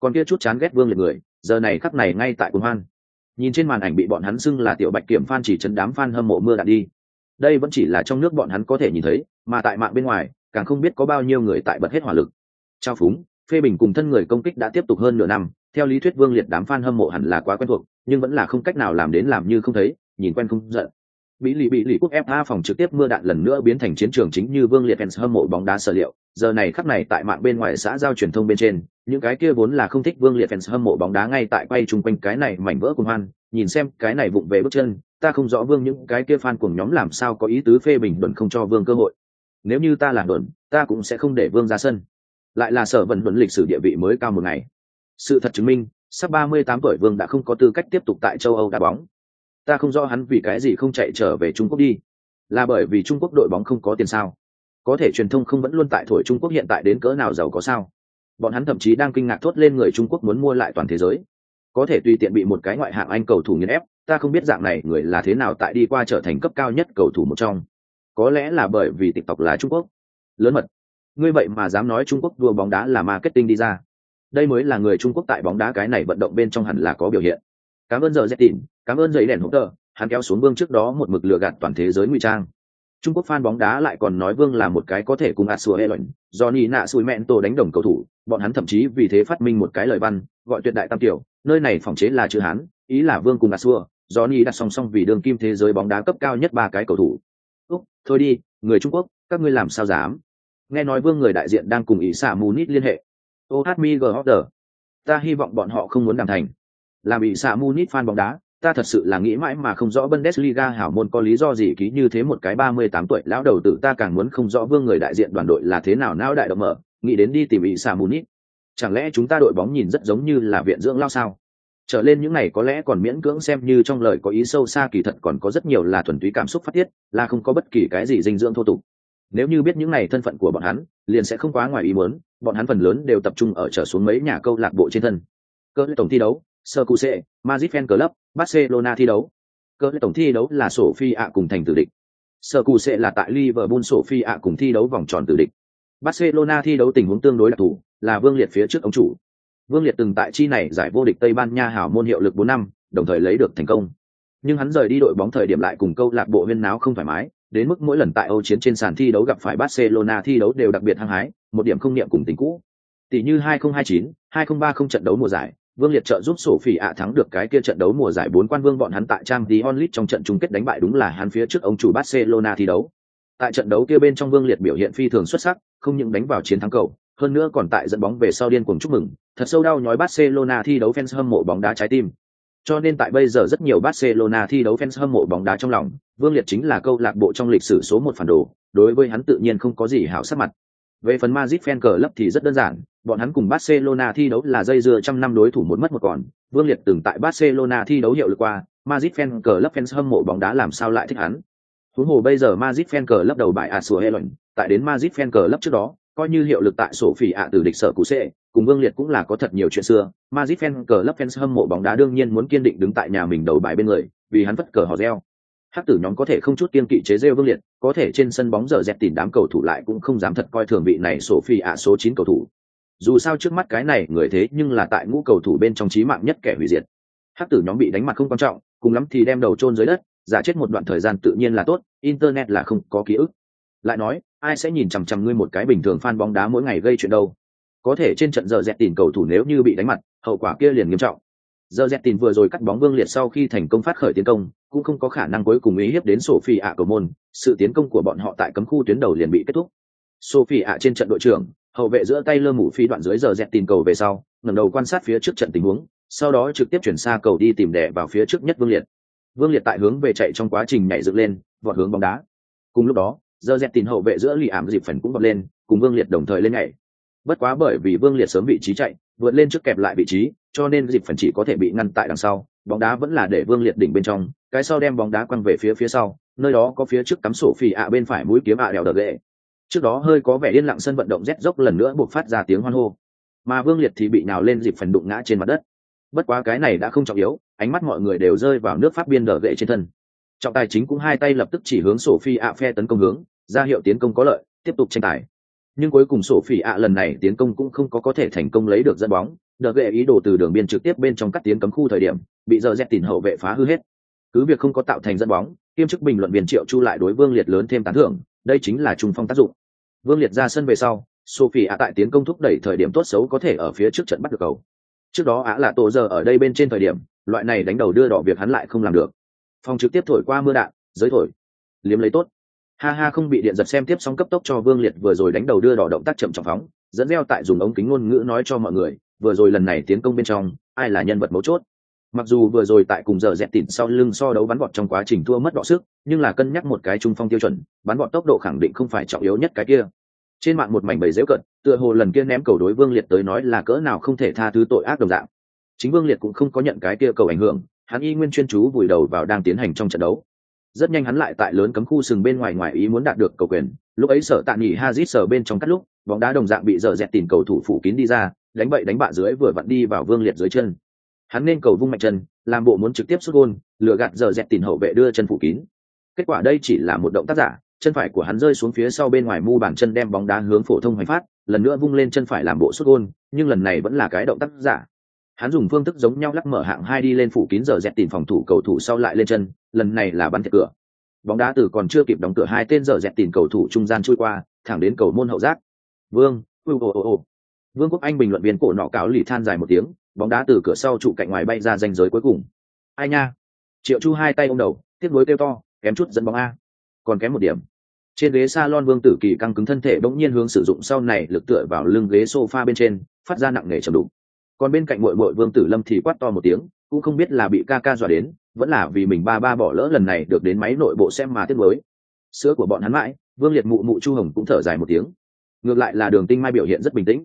còn kia chút chán ghét vương liệt người, giờ này khắc này ngay tại cuồng hoan nhìn trên màn ảnh bị bọn hắn xưng là tiểu bạch kiểm phan chỉ chấn đám phan hâm mộ mưa đạn đi. Đây vẫn chỉ là trong nước bọn hắn có thể nhìn thấy, mà tại mạng bên ngoài, càng không biết có bao nhiêu người tại bật hết hỏa lực. Trao phúng, phê bình cùng thân người công kích đã tiếp tục hơn nửa năm, theo lý thuyết vương liệt đám fan hâm mộ hẳn là quá quen thuộc, nhưng vẫn là không cách nào làm đến làm như không thấy, nhìn quen không giận. Bị lì bị lì cúp fa phòng trực tiếp mưa đạn lần nữa biến thành chiến trường chính như vương liệt fans hâm mộ bóng đá sở liệu. Giờ này khắc này tại mạng bên ngoài xã giao truyền thông bên trên những cái kia vốn là không thích vương liệt fans hâm mộ bóng đá ngay tại quay chung quanh cái này mảnh vỡ cùng hoan, nhìn xem cái này vụng về bước chân, ta không rõ vương những cái kia fan cùng nhóm làm sao có ý tứ phê bình luận không cho vương cơ hội. Nếu như ta là luận ta cũng sẽ không để vương ra sân. Lại là sở vận luận lịch sử địa vị mới cao một ngày. Sự thật chứng minh, sắp 38 tuổi vương đã không có tư cách tiếp tục tại châu âu đá bóng. Ta không rõ hắn vì cái gì không chạy trở về trung quốc đi. Là bởi vì trung quốc đội bóng không có tiền sao? Có thể truyền thông không vẫn luôn tại thổi trung quốc hiện tại đến cỡ nào giàu có sao? Bọn hắn thậm chí đang kinh ngạc thốt lên người trung quốc muốn mua lại toàn thế giới. Có thể tùy tiện bị một cái ngoại hạng anh cầu thủ nghiền ép, ta không biết dạng này người là thế nào tại đi qua trở thành cấp cao nhất cầu thủ một trong. Có lẽ là bởi vì tiktok là trung quốc. Lớn mật. Ngươi vậy mà dám nói trung quốc đua bóng đá là marketing đi ra. Đây mới là người trung quốc tại bóng đá cái này vận động bên trong hẳn là có biểu hiện. Cảm ơn giờ z tỉn cảm ơn giấy đèn hỗ trợ hắn kéo xuống vương trước đó một mực lừa gạt toàn thế giới ngụy trang trung quốc fan bóng đá lại còn nói vương là một cái có thể cùng asua helen do ni nạ sùi mẹn tổ đánh đồng cầu thủ. Bọn hắn thậm chí vì thế phát minh một cái lời văn, gọi tuyệt đại tam tiểu. Nơi này phòng chế là chữ hán, ý là vương cùng asua. Do đặt song song vì đường kim thế giới bóng đá cấp cao nhất ba cái cầu thủ. Úc, thôi đi, người trung quốc, các ngươi làm sao dám? Nghe nói vương người đại diện đang cùng ý xả munich liên hệ. Ohmi order ta hy vọng bọn họ không muốn đàm thành. Làm ý xả munich fan bóng đá ta thật sự là nghĩ mãi mà không rõ Bundesliga hảo môn có lý do gì ký như thế một cái 38 tuổi lão đầu tử ta càng muốn không rõ vương người đại diện đoàn đội là thế nào não đại động mở, nghĩ đến đi tìm ý xả munich. Chẳng lẽ chúng ta đội bóng nhìn rất giống như là viện dưỡng lao sao? trở lên những này có lẽ còn miễn cưỡng xem như trong lời có ý sâu xa kỳ thật còn có rất nhiều là thuần túy cảm xúc phát tiết là không có bất kỳ cái gì dinh dưỡng thô tục nếu như biết những này thân phận của bọn hắn liền sẽ không quá ngoài ý muốn bọn hắn phần lớn đều tập trung ở trở xuống mấy nhà câu lạc bộ trên thân cơ tổng thi đấu sơ cu madrid fan club barcelona thi đấu cơ tổng thi đấu là sổ phi ạ cùng thành tử địch Sở cù sẽ là tại liverpool sổ phi ạ cùng thi đấu vòng tròn tử địch barcelona thi đấu tình huống tương đối đặc thù là vương liệt phía trước ông chủ Vương Liệt từng tại chi này giải vô địch Tây Ban Nha hảo môn hiệu lực 4 năm, đồng thời lấy được thành công. Nhưng hắn rời đi đội bóng thời điểm lại cùng câu lạc bộ huyên náo không thoải mái, đến mức mỗi lần tại Âu chiến trên sàn thi đấu gặp phải Barcelona thi đấu đều đặc biệt hăng hái, một điểm không niệm cùng tình cũ. Tỷ như 2029, 2030 trận đấu mùa giải, Vương Liệt trợ giúp sổ phỉ ạ thắng được cái kia trận đấu mùa giải bốn quan vương bọn hắn tại trang Champions League trong trận chung kết đánh bại đúng là hắn phía trước ông chủ Barcelona thi đấu. Tại trận đấu kia bên trong Vương Liệt biểu hiện phi thường xuất sắc, không những đánh vào chiến thắng cầu, hơn nữa còn tại dẫn bóng về sau điên cuồng chúc mừng, thật sâu đau nhói Barcelona thi đấu fans hâm mộ bóng đá trái tim. Cho nên tại bây giờ rất nhiều Barcelona thi đấu fans hâm mộ bóng đá trong lòng, Vương Liệt chính là câu lạc bộ trong lịch sử số một phản đồ, đối với hắn tự nhiên không có gì hảo sắc mặt. Về phần Madrid fan club thì rất đơn giản, bọn hắn cùng Barcelona thi đấu là dây dưa trăm năm đối thủ một mất một còn, Vương Liệt từng tại Barcelona thi đấu hiệu lực qua, Madrid fan club fans hâm mộ bóng đá làm sao lại thích hắn. Huống hồ bây giờ Madrid fan club đầu bại Asua Helen, tại đến Madrid fan club trước đó, coi như hiệu lực tại sổ phỉ ạ từ địch sở cũ sẽ, cùng vương liệt cũng là có thật nhiều chuyện xưa. Madrid fan cờ lấp fans hâm mộ bóng đá đương nhiên muốn kiên định đứng tại nhà mình đầu bài bên người vì hắn vất cờ họ reo hắc tử nhóm có thể không chút kiên kỵ chế rêu vương liệt, có thể trên sân bóng giờ dẹp tìm đám cầu thủ lại cũng không dám thật coi thường vị này sổ phi ạ, số chín cầu thủ. Dù sao trước mắt cái này, người thế nhưng là tại ngũ cầu thủ bên trong trí mạng nhất kẻ hủy diệt. Hắc tử nhóm bị đánh mặt không quan trọng, cùng lắm thì đem đầu chôn dưới đất, giả chết một đoạn thời gian tự nhiên là tốt, internet là không có ký ức. Lại nói, ai sẽ nhìn chằm chằm ngươi một cái bình thường fan bóng đá mỗi ngày gây chuyện đâu? Có thể trên trận giờ dẹp tìm cầu thủ nếu như bị đánh mặt, hậu quả kia liền nghiêm trọng. Giờ dẹp tìm vừa rồi cắt bóng vương liệt sau khi thành công phát khởi tiến công cũng không có khả năng cuối cùng ý hiếp đến sophie ạ cầu môn, sự tiến công của bọn họ tại cấm khu tuyến đầu liền bị kết thúc. Sophie ạ trên trận đội trưởng, hậu vệ giữa tay lơ mủ phi đoạn dưới giờ dẹt tìm cầu về sau, ngẩng đầu quan sát phía trước trận tình huống, sau đó trực tiếp chuyển xa cầu đi tìm đẻ vào phía trước nhất vương liệt. Vương liệt tại hướng về chạy trong quá trình nhảy dựng lên, vọt hướng bóng đá. Cùng lúc đó, giờ dẹt tìm hậu vệ giữa lì ảm dịp phần cũng vọt lên, cùng vương liệt đồng thời lên nhảy. Bất quá bởi vì vương liệt sớm vị trí chạy, vượt lên trước kẹp lại vị trí, cho nên dịp phần chỉ có thể bị ngăn tại đằng sau bóng đá vẫn là để vương liệt đỉnh bên trong, cái sau đem bóng đá quăng về phía phía sau, nơi đó có phía trước cắm sổ phỉ ạ bên phải mũi kiếm ạ đèo đờ ghệ trước đó hơi có vẻ yên lặng sân vận động rét dốc lần nữa buộc phát ra tiếng hoan hô. Mà vương liệt thì bị nào lên dịp phần đụng ngã trên mặt đất. Bất quá cái này đã không trọng yếu, ánh mắt mọi người đều rơi vào nước pháp biên đờ ghệ trên thân. Trọng tài chính cũng hai tay lập tức chỉ hướng sổ phi ạ phe tấn công hướng, ra hiệu tiến công có lợi, tiếp tục tranh tài nhưng cuối cùng sổ phỉ ạ lần này tiến công cũng không có có thể thành công lấy được dẫn bóng. Đợt gệ ý đồ từ đường biên trực tiếp bên trong cắt tiến cấm khu thời điểm, bị giờ dép tìm hậu vệ phá hư hết. Cứ việc không có tạo thành dẫn bóng, kiêm chức bình luận viên triệu chu lại đối vương liệt lớn thêm tán thưởng, đây chính là trung phong tác dụng. Vương liệt ra sân về sau sophie ạ tại tiến công thúc đẩy thời điểm tốt xấu có thể ở phía trước trận bắt được cầu. Trước đó ạ là tổ giờ ở đây bên trên thời điểm, loại này đánh đầu đưa đỏ việc hắn lại không làm được. Phòng trực tiếp thổi qua mưa đạn, giới thổi. Liếm lấy tốt ha ha, không bị điện giật xem tiếp sóng cấp tốc cho vương liệt vừa rồi đánh đầu đưa đỏ động tác chậm trọng phóng, dẫn reo tại dùng ống kính ngôn ngữ nói cho mọi người, vừa rồi lần này tiến công bên trong, ai là nhân vật mấu chốt? Mặc dù vừa rồi tại cùng giờ dẹp tịt sau lưng so đấu bắn bọt trong quá trình thua mất đọ sức, nhưng là cân nhắc một cái trung phong tiêu chuẩn, bắn bọt tốc độ khẳng định không phải trọng yếu nhất cái kia. Trên mạng một mảnh bầy dễu cận, tựa hồ lần kia ném cầu đối vương liệt tới nói là cỡ nào không thể tha thứ tội ác đồng dạng. Chính vương liệt cũng không có nhận cái kia cầu ảnh hưởng, hắn y nguyên chuyên chú vùi đầu vào đang tiến hành trong trận đấu rất nhanh hắn lại tại lớn cấm khu sừng bên ngoài ngoài ý muốn đạt được cầu quyền. Lúc ấy sở tạ nghỉ hazit sở bên trong cắt lúc, bóng đá đồng dạng bị dở dẹt tìm cầu thủ phủ kín đi ra, đánh bậy đánh bạ dưới vừa vặn đi vào vương liệt dưới chân. Hắn nên cầu vung mạnh chân, làm bộ muốn trực tiếp xuất gôn, lừa gạt dở dẹt tìm hậu vệ đưa chân phủ kín. Kết quả đây chỉ là một động tác giả, chân phải của hắn rơi xuống phía sau bên ngoài mu bàn chân đem bóng đá hướng phổ thông hoành phát, lần nữa vung lên chân phải làm bộ xuất gôn, nhưng lần này vẫn là cái động tác giả hắn dùng phương thức giống nhau lắc mở hạng hai đi lên phủ kín giờ dẹt tìm phòng thủ cầu thủ sau lại lên chân, lần này là bắn thiệt cửa. Bóng đá từ còn chưa kịp đóng cửa hai tên giờ dẹt tìm cầu thủ trung gian trôi qua, thẳng đến cầu môn hậu giác. Vương ồ ồ ồ. Vương quốc anh bình luận viên cổ nọ cáo lì than dài một tiếng, bóng đá từ cửa sau trụ cạnh ngoài bay ra danh giới cuối cùng. Ai nha? Triệu chu hai tay ô m đầu tiếc nối kêu to, kém chút dẫn bóng a. Còn kém một điểm. Trên ghế salon vương tử kỳ căng cứng thân thể bỗng nhiên hướng sử dụng sau này lực tựa vào lưng ghế sofa bên trên, phát ra nặng nề chầm đục còn bên cạnh mội mội vương tử lâm thì quát to một tiếng, cũng không biết là bị ca ca dọa đến, vẫn là vì mình ba ba bỏ lỡ lần này được đến máy nội bộ xem mà tiếc mới sữa của bọn hắn mãi, vương liệt mụ mụ chu hồng cũng thở dài một tiếng. Ngược lại là đường tinh mai biểu hiện rất bình tĩnh.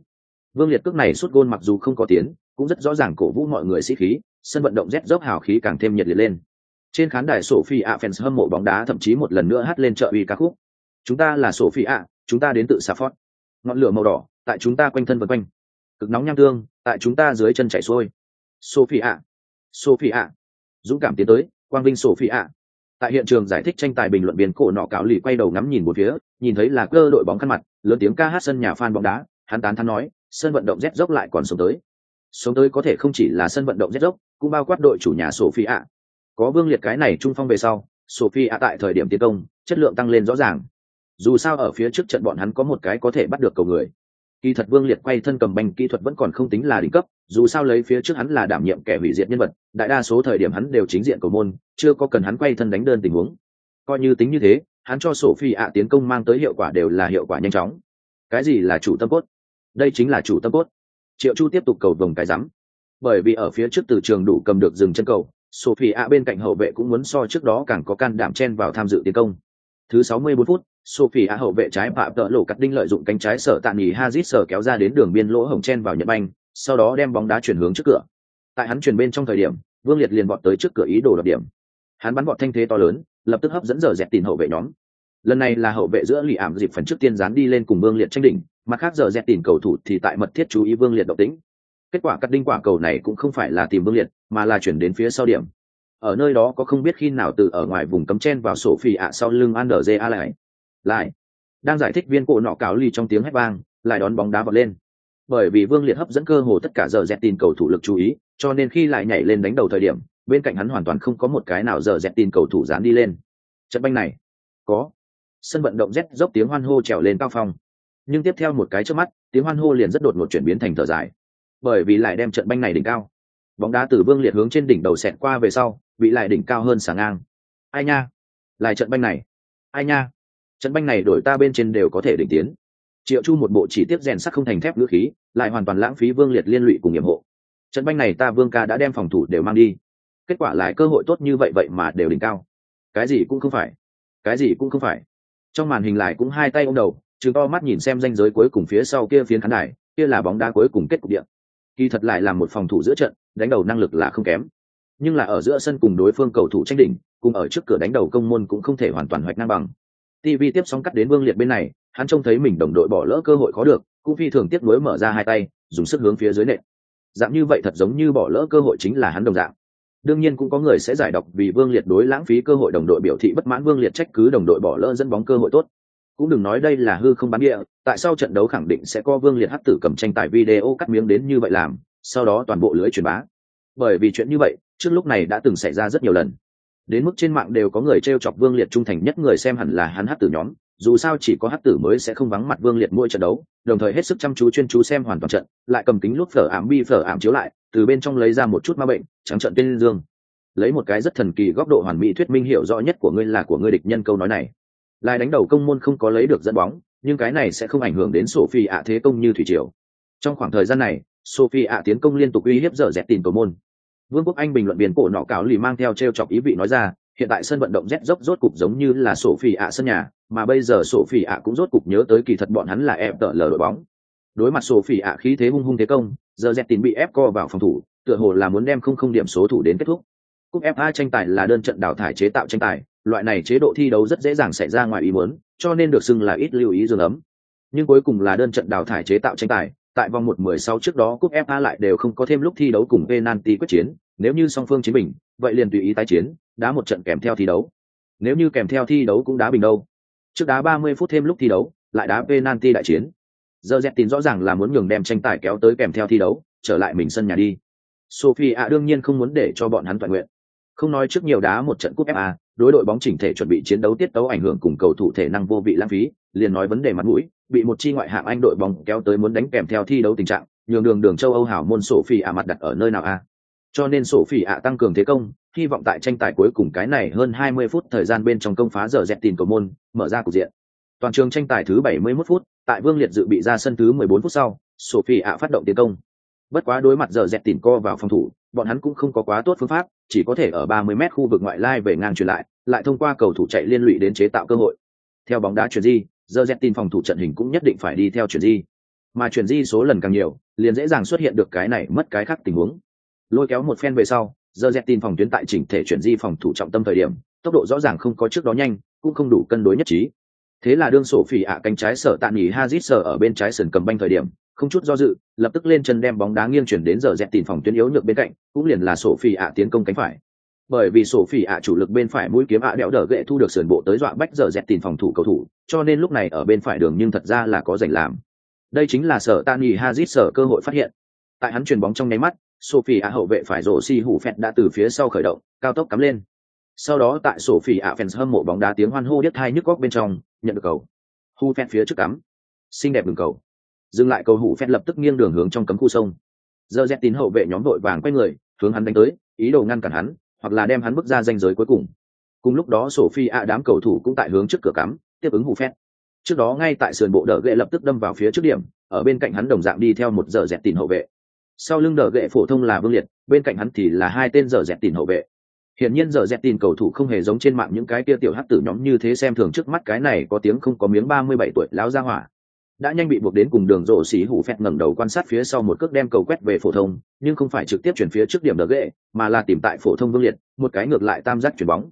Vương liệt cước này suốt gôn mặc dù không có tiến, cũng rất rõ ràng cổ vũ mọi người sĩ khí, sân vận động rét dốc hào khí càng thêm nhiệt liệt lên. Trên khán đài sophie a fans hâm mộ bóng đá thậm chí một lần nữa hát lên trợ uy ca khúc. Chúng ta là sophie a, chúng ta đến tự xà phót. Ngọn lửa màu đỏ, tại chúng ta quanh thân vân quanh cực nóng nham tương, tại chúng ta dưới chân chảy xuôi. Sophie ạ sophie ạ dũng cảm tiến tới, quang vinh sophie ạ tại hiện trường giải thích tranh tài bình luận viên cổ nọ cáo lì quay đầu ngắm nhìn một phía, nhìn thấy là cơ đội bóng khăn mặt, lớn tiếng ca hát sân nhà fan bóng đá, hắn tán thắn nói, sân vận động rét dốc lại còn sống tới. Sống tới có thể không chỉ là sân vận động rét dốc, cũng bao quát đội chủ nhà sophie ạ có vương liệt cái này trung phong về sau sophie ạ tại thời điểm tiến công, chất lượng tăng lên rõ ràng. Dù sao ở phía trước trận bọn hắn có một cái có thể bắt được cầu người kỳ thật vương liệt quay thân cầm banh kỹ thuật vẫn còn không tính là đỉnh cấp, dù sao lấy phía trước hắn là đảm nhiệm kẻ hủy diệt nhân vật, đại đa số thời điểm hắn đều chính diện cầu môn, chưa có cần hắn quay thân đánh đơn tình huống. Coi như tính như thế, hắn cho sổ phi ạ tiến công mang tới hiệu quả đều là hiệu quả nhanh chóng. Cái gì là chủ tâm cốt? Đây chính là chủ tâm cốt. Triệu chu tiếp tục cầu vồng cái rắm. Bởi vì ở phía trước từ trường đủ cầm được dừng chân cầu sophie ạ bên cạnh hậu vệ cũng muốn so trước đó càng có can đảm chen vào tham dự tiến công. Thứ 64 phút sophie ạ hậu vệ trái phạm tợ lộ cắt đinh lợi dụng cánh trái sở tạm nghỉ hazit sở kéo ra đến đường biên lỗ hồng chen vào nhật banh, sau đó đem bóng đá chuyển hướng trước cửa. Tại hắn chuyển bên trong thời điểm, vương liệt liền vọt tới trước cửa ý đồ lập điểm. Hắn bắn vọt thanh thế to lớn, lập tức hấp dẫn giờ dẹp tìm hậu vệ nhóm. Lần này là hậu vệ giữa lì ảm dịp phần trước tiên dán đi lên cùng vương liệt tranh đỉnh, mặt khác giờ dẹp tìm cầu thủ thì tại mật thiết chú ý vương liệt động tĩnh. kết quả cắt đinh quả cầu này cũng không phải là tìm vương liệt, mà là chuyển đến phía sau điểm. Ở nơi đó có không biết khi nào từ ở ngoài vùng cấm chen vào sổ phì ạ sau lưng Anderje a lại lại. Đang giải thích viên cổ nọ cáo ly trong tiếng hét vang, lại đón bóng đá vọt lên. Bởi vì vương liệt hấp dẫn cơ hồ tất cả giờ dẹp tin cầu thủ lực chú ý, cho nên khi lại nhảy lên đánh đầu thời điểm, bên cạnh hắn hoàn toàn không có một cái nào giờ dẹp tin cầu thủ dán đi lên. Trận banh này. Có. Sân vận động rét dốc tiếng hoan hô trèo lên cao phong. Nhưng tiếp theo một cái trước mắt, tiếng hoan hô liền rất đột ngột chuyển biến thành thở dài. Bởi vì lại đem trận banh này đỉnh cao. Bóng đá từ vương liệt hướng trên đỉnh đầu xẹt qua về sau, bị lại đỉnh cao hơn sáng ngang. Ai nha? Lại trận banh này. Ai nha? Trận banh này đổi ta bên trên đều có thể đỉnh tiến. Triệu chu một bộ chỉ tiếp rèn sắt không thành thép ngữ khí, lại hoàn toàn lãng phí vương liệt liên lụy cùng nhiệm hộ. Trận banh này ta vương ca đã đem phòng thủ đều mang đi. Kết quả lại cơ hội tốt như vậy vậy mà đều đỉnh cao. Cái gì cũng không phải. Cái gì cũng không phải. Trong màn hình lại cũng hai tay ô m đầu chứng to mắt nhìn xem danh giới cuối cùng phía sau kia phiến khán đài, kia là bóng đá cuối cùng kết cục điện kỳ thật lại là một phòng thủ giữa trận, đánh đầu năng lực là không kém. Nhưng là ở giữa sân cùng đối phương cầu thủ tranh đỉnh, cùng ở trước cửa đánh đầu công môn cũng không thể hoàn toàn hoạch ngang bằng tv tiếp sóng cắt đến vương liệt bên này, hắn trông thấy mình đồng đội bỏ lỡ cơ hội khó được, cũng phi thường tiếp nối mở ra hai tay, dùng sức hướng phía dưới nệm dạng như vậy thật giống như bỏ lỡ cơ hội chính là hắn đồng dạng. Đương nhiên cũng có người sẽ giải độc vì vương liệt đối lãng phí cơ hội đồng đội biểu thị bất mãn, vương liệt trách cứ đồng đội bỏ lỡ dẫn bóng cơ hội tốt. Cũng đừng nói đây là hư không bán địa, tại sao trận đấu khẳng định sẽ có vương liệt hấp tử cầm tranh tài video cắt miếng đến như vậy làm, sau đó toàn bộ lưới truyền bá. Bởi vì chuyện như vậy, trước lúc này đã từng xảy ra rất nhiều lần đến mức trên mạng đều có người t r e o chọc vương liệt trung thành nhất người xem hẳn là hắn hát tử nhóm, dù sao chỉ có hát tử mới sẽ không vắng mặt vương liệt mỗi trận đấu, đồng thời hết sức chăm chú chuyên chú xem hoàn toàn trận, lại cầm kính lúc phở ảm bi phở ảm chiếu lại, từ bên trong lấy ra một chút ma bệnh, trắng trận tên dương. Lấy một cái rất thần kỳ góc độ hoàn mỹ thuyết minh hiểu rõ nhất của ngươi là của ngươi địch nhân câu nói này. Lại đánh đầu công môn không có lấy được dẫn bóng, nhưng cái này sẽ không ảnh hưởng đến sổ phi ạ thế công như thủy triều. Trong khoảng thời gian này, sophie ạ tiến công liên tục uy hiếp dở dẹp tìm cầu môn vương quốc anh bình luận viên cổ nọ cáo lì mang theo t r e o chọc ý vị nói ra, hiện tại sân vận động rét dốc rốt cục giống như là sổ sophie ạ sân nhà, mà bây giờ sổ sophie ạ cũng rốt cục nhớ tới kỳ thật bọn hắn là ép tợ lờ đội bóng. Đối mặt sổ sophie ạ khí thế hung hung thế công, giờ dẹt tín bị ép co vào phòng thủ, tựa hồ là muốn đem không không điểm số thủ đến kết thúc. Cúp fa tranh tài là đơn trận đào thải chế tạo tranh tài, loại này chế độ thi đấu rất dễ dàng xảy ra ngoài ý muốn, cho nên được xưng là ít lưu ý dương ấm. Nhưng cuối cùng là đơn trận đào thải chế tạo tranh tài, tại vòng một mười sau trước đó cúp fa lại đều không có thêm lúc thi đấu cùng penalty quyết chiến nếu như song phương chiến bình, vậy liền tùy ý tái chiến, đá một trận kèm theo thi đấu. Nếu như kèm theo thi đấu cũng đá bình đâu. Trước đá ba mươi phút thêm lúc thi đấu, lại đá penalty đại chiến. Giờ dẹp tin rõ ràng là muốn nhường đem tranh tài kéo tới kèm theo thi đấu, trở lại mình sân nhà đi. Sophie ạ đương nhiên không muốn để cho bọn hắn toàn nguyện. Không nói trước nhiều đá một trận cúp fa đối đội bóng chỉnh thể chuẩn bị chiến đấu tiết tấu ảnh hưởng cùng cầu thủ thể năng vô vị lãng phí, liền nói vấn đề mặt mũi, bị một chi ngoại hạng anh đội bóng kéo tới muốn đánh kèm theo thi đấu tình trạng, nhường đường đường châu âu hảo môn sophie ạ mặt đặt ở nơi nào a cho nên sophie ạ tăng cường thế công, hy vọng tại tranh tài cuối cùng cái này hơn 20 phút thời gian bên trong công phá giờ dẹp tìm cầu môn, mở ra cục diện. Toàn trường tranh tài thứ 71 phút, tại vương liệt dự bị ra sân thứ 14 phút sau sophie ạ phát động tiến công. Bất quá đối mặt giờ dẹp tìm co vào phòng thủ, bọn hắn cũng không có quá tốt phương pháp, chỉ có thể ở 30 mét khu vực ngoại lai về ngang truyền lại lại thông qua cầu thủ chạy liên lụy đến chế tạo cơ hội. Theo bóng đá chuyển di, giờ dẹp tìm phòng thủ trận hình cũng nhất định phải đi theo chuyển di. Mà chuyển di số lần càng nhiều, liền dễ dàng xuất hiện được cái này mất cái khác tình huống lôi kéo một phen về sau giờ dẹp tin phòng tuyến tại chỉnh thể chuyển di phòng thủ trọng tâm thời điểm, tốc độ rõ ràng không có trước đó nhanh, cũng không đủ cân đối nhất trí. Thế là đương sổ phỉ ạ cánh trái sở tạ nghỉ hazit sở ở bên trái sườn cầm banh thời điểm, không chút do dự, lập tức lên chân đem bóng đá nghiêng chuyển đến giờ dẹp tìm phòng tuyến yếu nhược bên cạnh, cũng liền là sổ phỉ ạ tiến công cánh phải. Bởi vì sổ phỉ ạ chủ lực bên phải mũi kiếm ạ đẽo đỡ gậy thu được sườn bộ tới dọa bách giờ dẹp tìm phòng thủ cầu thủ, cho nên lúc này ở bên phải đường nhưng thật ra là có giành làm. Đây chính là sở tạ nghỉ hazit sở cơ hội phát hiện. Tại hắn chuyền bóng trong nháy mắt sophie ạ hậu vệ phải rổ si hủ phẹt đã từ phía sau khởi động, cao tốc cắm lên. Sau đó tại sophie ạ fans hâm mộ bóng đá tiếng hoan hô đứt thai nhức góc bên trong, nhận được cầu. Hu phẹt phía trước cắm. Xinh đẹp đường cầu. Dừng lại cầu hủ phẹt lập tức nghiêng đường hướng trong cấm khu sông. Giờ dẹp tín hậu vệ nhóm đội vàng quay người, hướng hắn đánh tới, ý đồ ngăn cản hắn, hoặc là đem hắn bước ra danh giới cuối cùng. Cùng lúc đó sophie ạ đám cầu thủ cũng tại hướng trước cửa cắm, tiếp ứng hủ phẹt. Trước đó ngay tại sườn bộ đỡ gậy lập tức đâm vào phía trước điểm, ở bên cạnh hắn đồng dạng đi theo một giờ dẹp tín hậu vệ sau lưng đỡ gậy phổ thông là vương liệt, bên cạnh hắn thì là hai tên giờ dẹp tìm hậu vệ. Hiển nhiên giờ dẹp tìm cầu thủ không hề giống trên mạng những cái kia tiểu hắc tử nhóm như thế xem thường trước mắt cái này có tiếng không có miếng ba mươi bảy tuổi láo ra hỏa. Đã nhanh bị buộc đến cùng đường rộ xỉ hủ phẹt ngẩng đầu quan sát phía sau một cước đem cầu quét về phổ thông, nhưng không phải trực tiếp chuyển phía trước điểm đỡ ghệ, mà là tìm tại phổ thông vương liệt, một cái ngược lại tam giác chuyển bóng.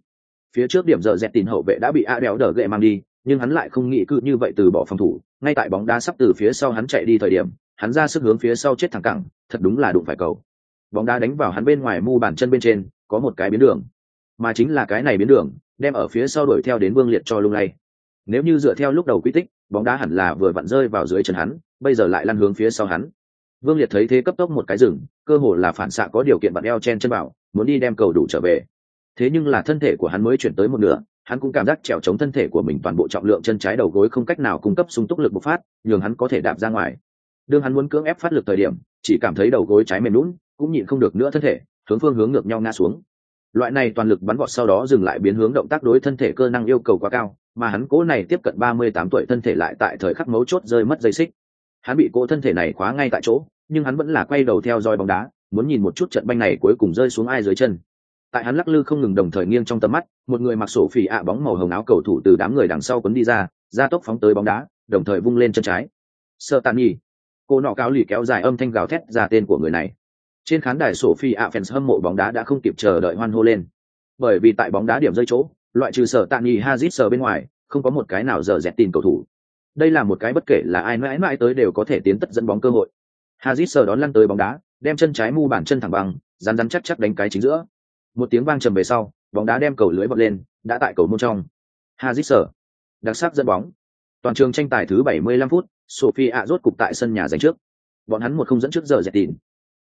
Phía trước điểm giờ dẹp tìm hậu vệ đã bị a đéo đỡ ghệ mang đi, nhưng hắn lại không nghĩ cự như vậy từ bỏ phòng thủ, ngay tại bóng đá sắp từ phía sau hắn chạy đi thời điểm hắn ra sức hướng phía sau chết thẳng cẳng, thật đúng là đụng phải cầu. Bóng đá đánh vào hắn bên ngoài mu bàn chân bên trên, có một cái biến đường. Mà chính là cái này biến đường, đem ở phía sau đuổi theo đến vương liệt cho lung lay. Nếu như dựa theo lúc đầu quy tích, bóng đá hẳn là vừa vặn rơi vào dưới chân hắn, bây giờ lại lăn hướng phía sau hắn. Vương liệt thấy thế cấp tốc một cái rừng cơ hồ là phản xạ có điều kiện bạn eo chen chân bảo muốn đi đem cầu đủ trở về. Thế nhưng là thân thể của hắn mới chuyển tới một nửa, hắn cũng cảm giác trèo chống thân thể của mình toàn bộ trọng lượng chân trái đầu gối không cách nào cung cấp sung túc lực bộc phát, nhường hắn có thể đạp ra ngoài đương hắn muốn cưỡng ép phát lực thời điểm, chỉ cảm thấy đầu gối trái mềm lún cũng nhịn không được nữa thân thể, hướng phương hướng ngược nhau ngã xuống. Loại này toàn lực bắn vọt sau đó dừng lại biến hướng động tác đối thân thể cơ năng yêu cầu quá cao, mà hắn cố này tiếp cận ba mươi tám tuổi thân thể lại tại thời khắc mấu chốt rơi mất dây xích. Hắn bị cố thân thể này khóa ngay tại chỗ, nhưng hắn vẫn là quay đầu theo dõi bóng đá, muốn nhìn một chút trận banh này cuối cùng rơi xuống ai dưới chân. Tại hắn lắc lư không ngừng đồng thời nghiêng trong tầm mắt, một người mặc sổ phỉ ạ bóng màu hồng áo cầu thủ từ đám người đằng sau quấn đi ra ra tốc phóng tới bóng đá, đồng thời vung lên chân trái. Sơ tàn nhì cô nọ cáo lì kéo dài âm thanh gào thét ra tên của người này. Trên khán đài sophie ạ fans hâm mộ bóng đá đã không kịp chờ đợi hoan hô lên. Bởi vì tại bóng đá điểm rơi chỗ, loại trừ sở tạ nghi hazit sờ bên ngoài, không có một cái nào giờ dẹt tin cầu thủ. Đây là một cái bất kể là ai mãi mãi tới đều có thể tiến tất dẫn bóng cơ hội. Hazit sờ đón lăn tới bóng đá, đem chân trái mu bản chân thẳng bằng, rắn rắn chắc chắc đánh cái chính giữa. Một tiếng vang trầm về sau, bóng đá đem cầu lưới bật lên, đã tại cầu môn trong. Hazit sờ đặc sắc dẫn bóng. Toàn trường tranh tài thứ 75 phút Sophia rốt cục tại sân nhà giành trước. Bọn hắn một không dẫn trước giờ dẹt tin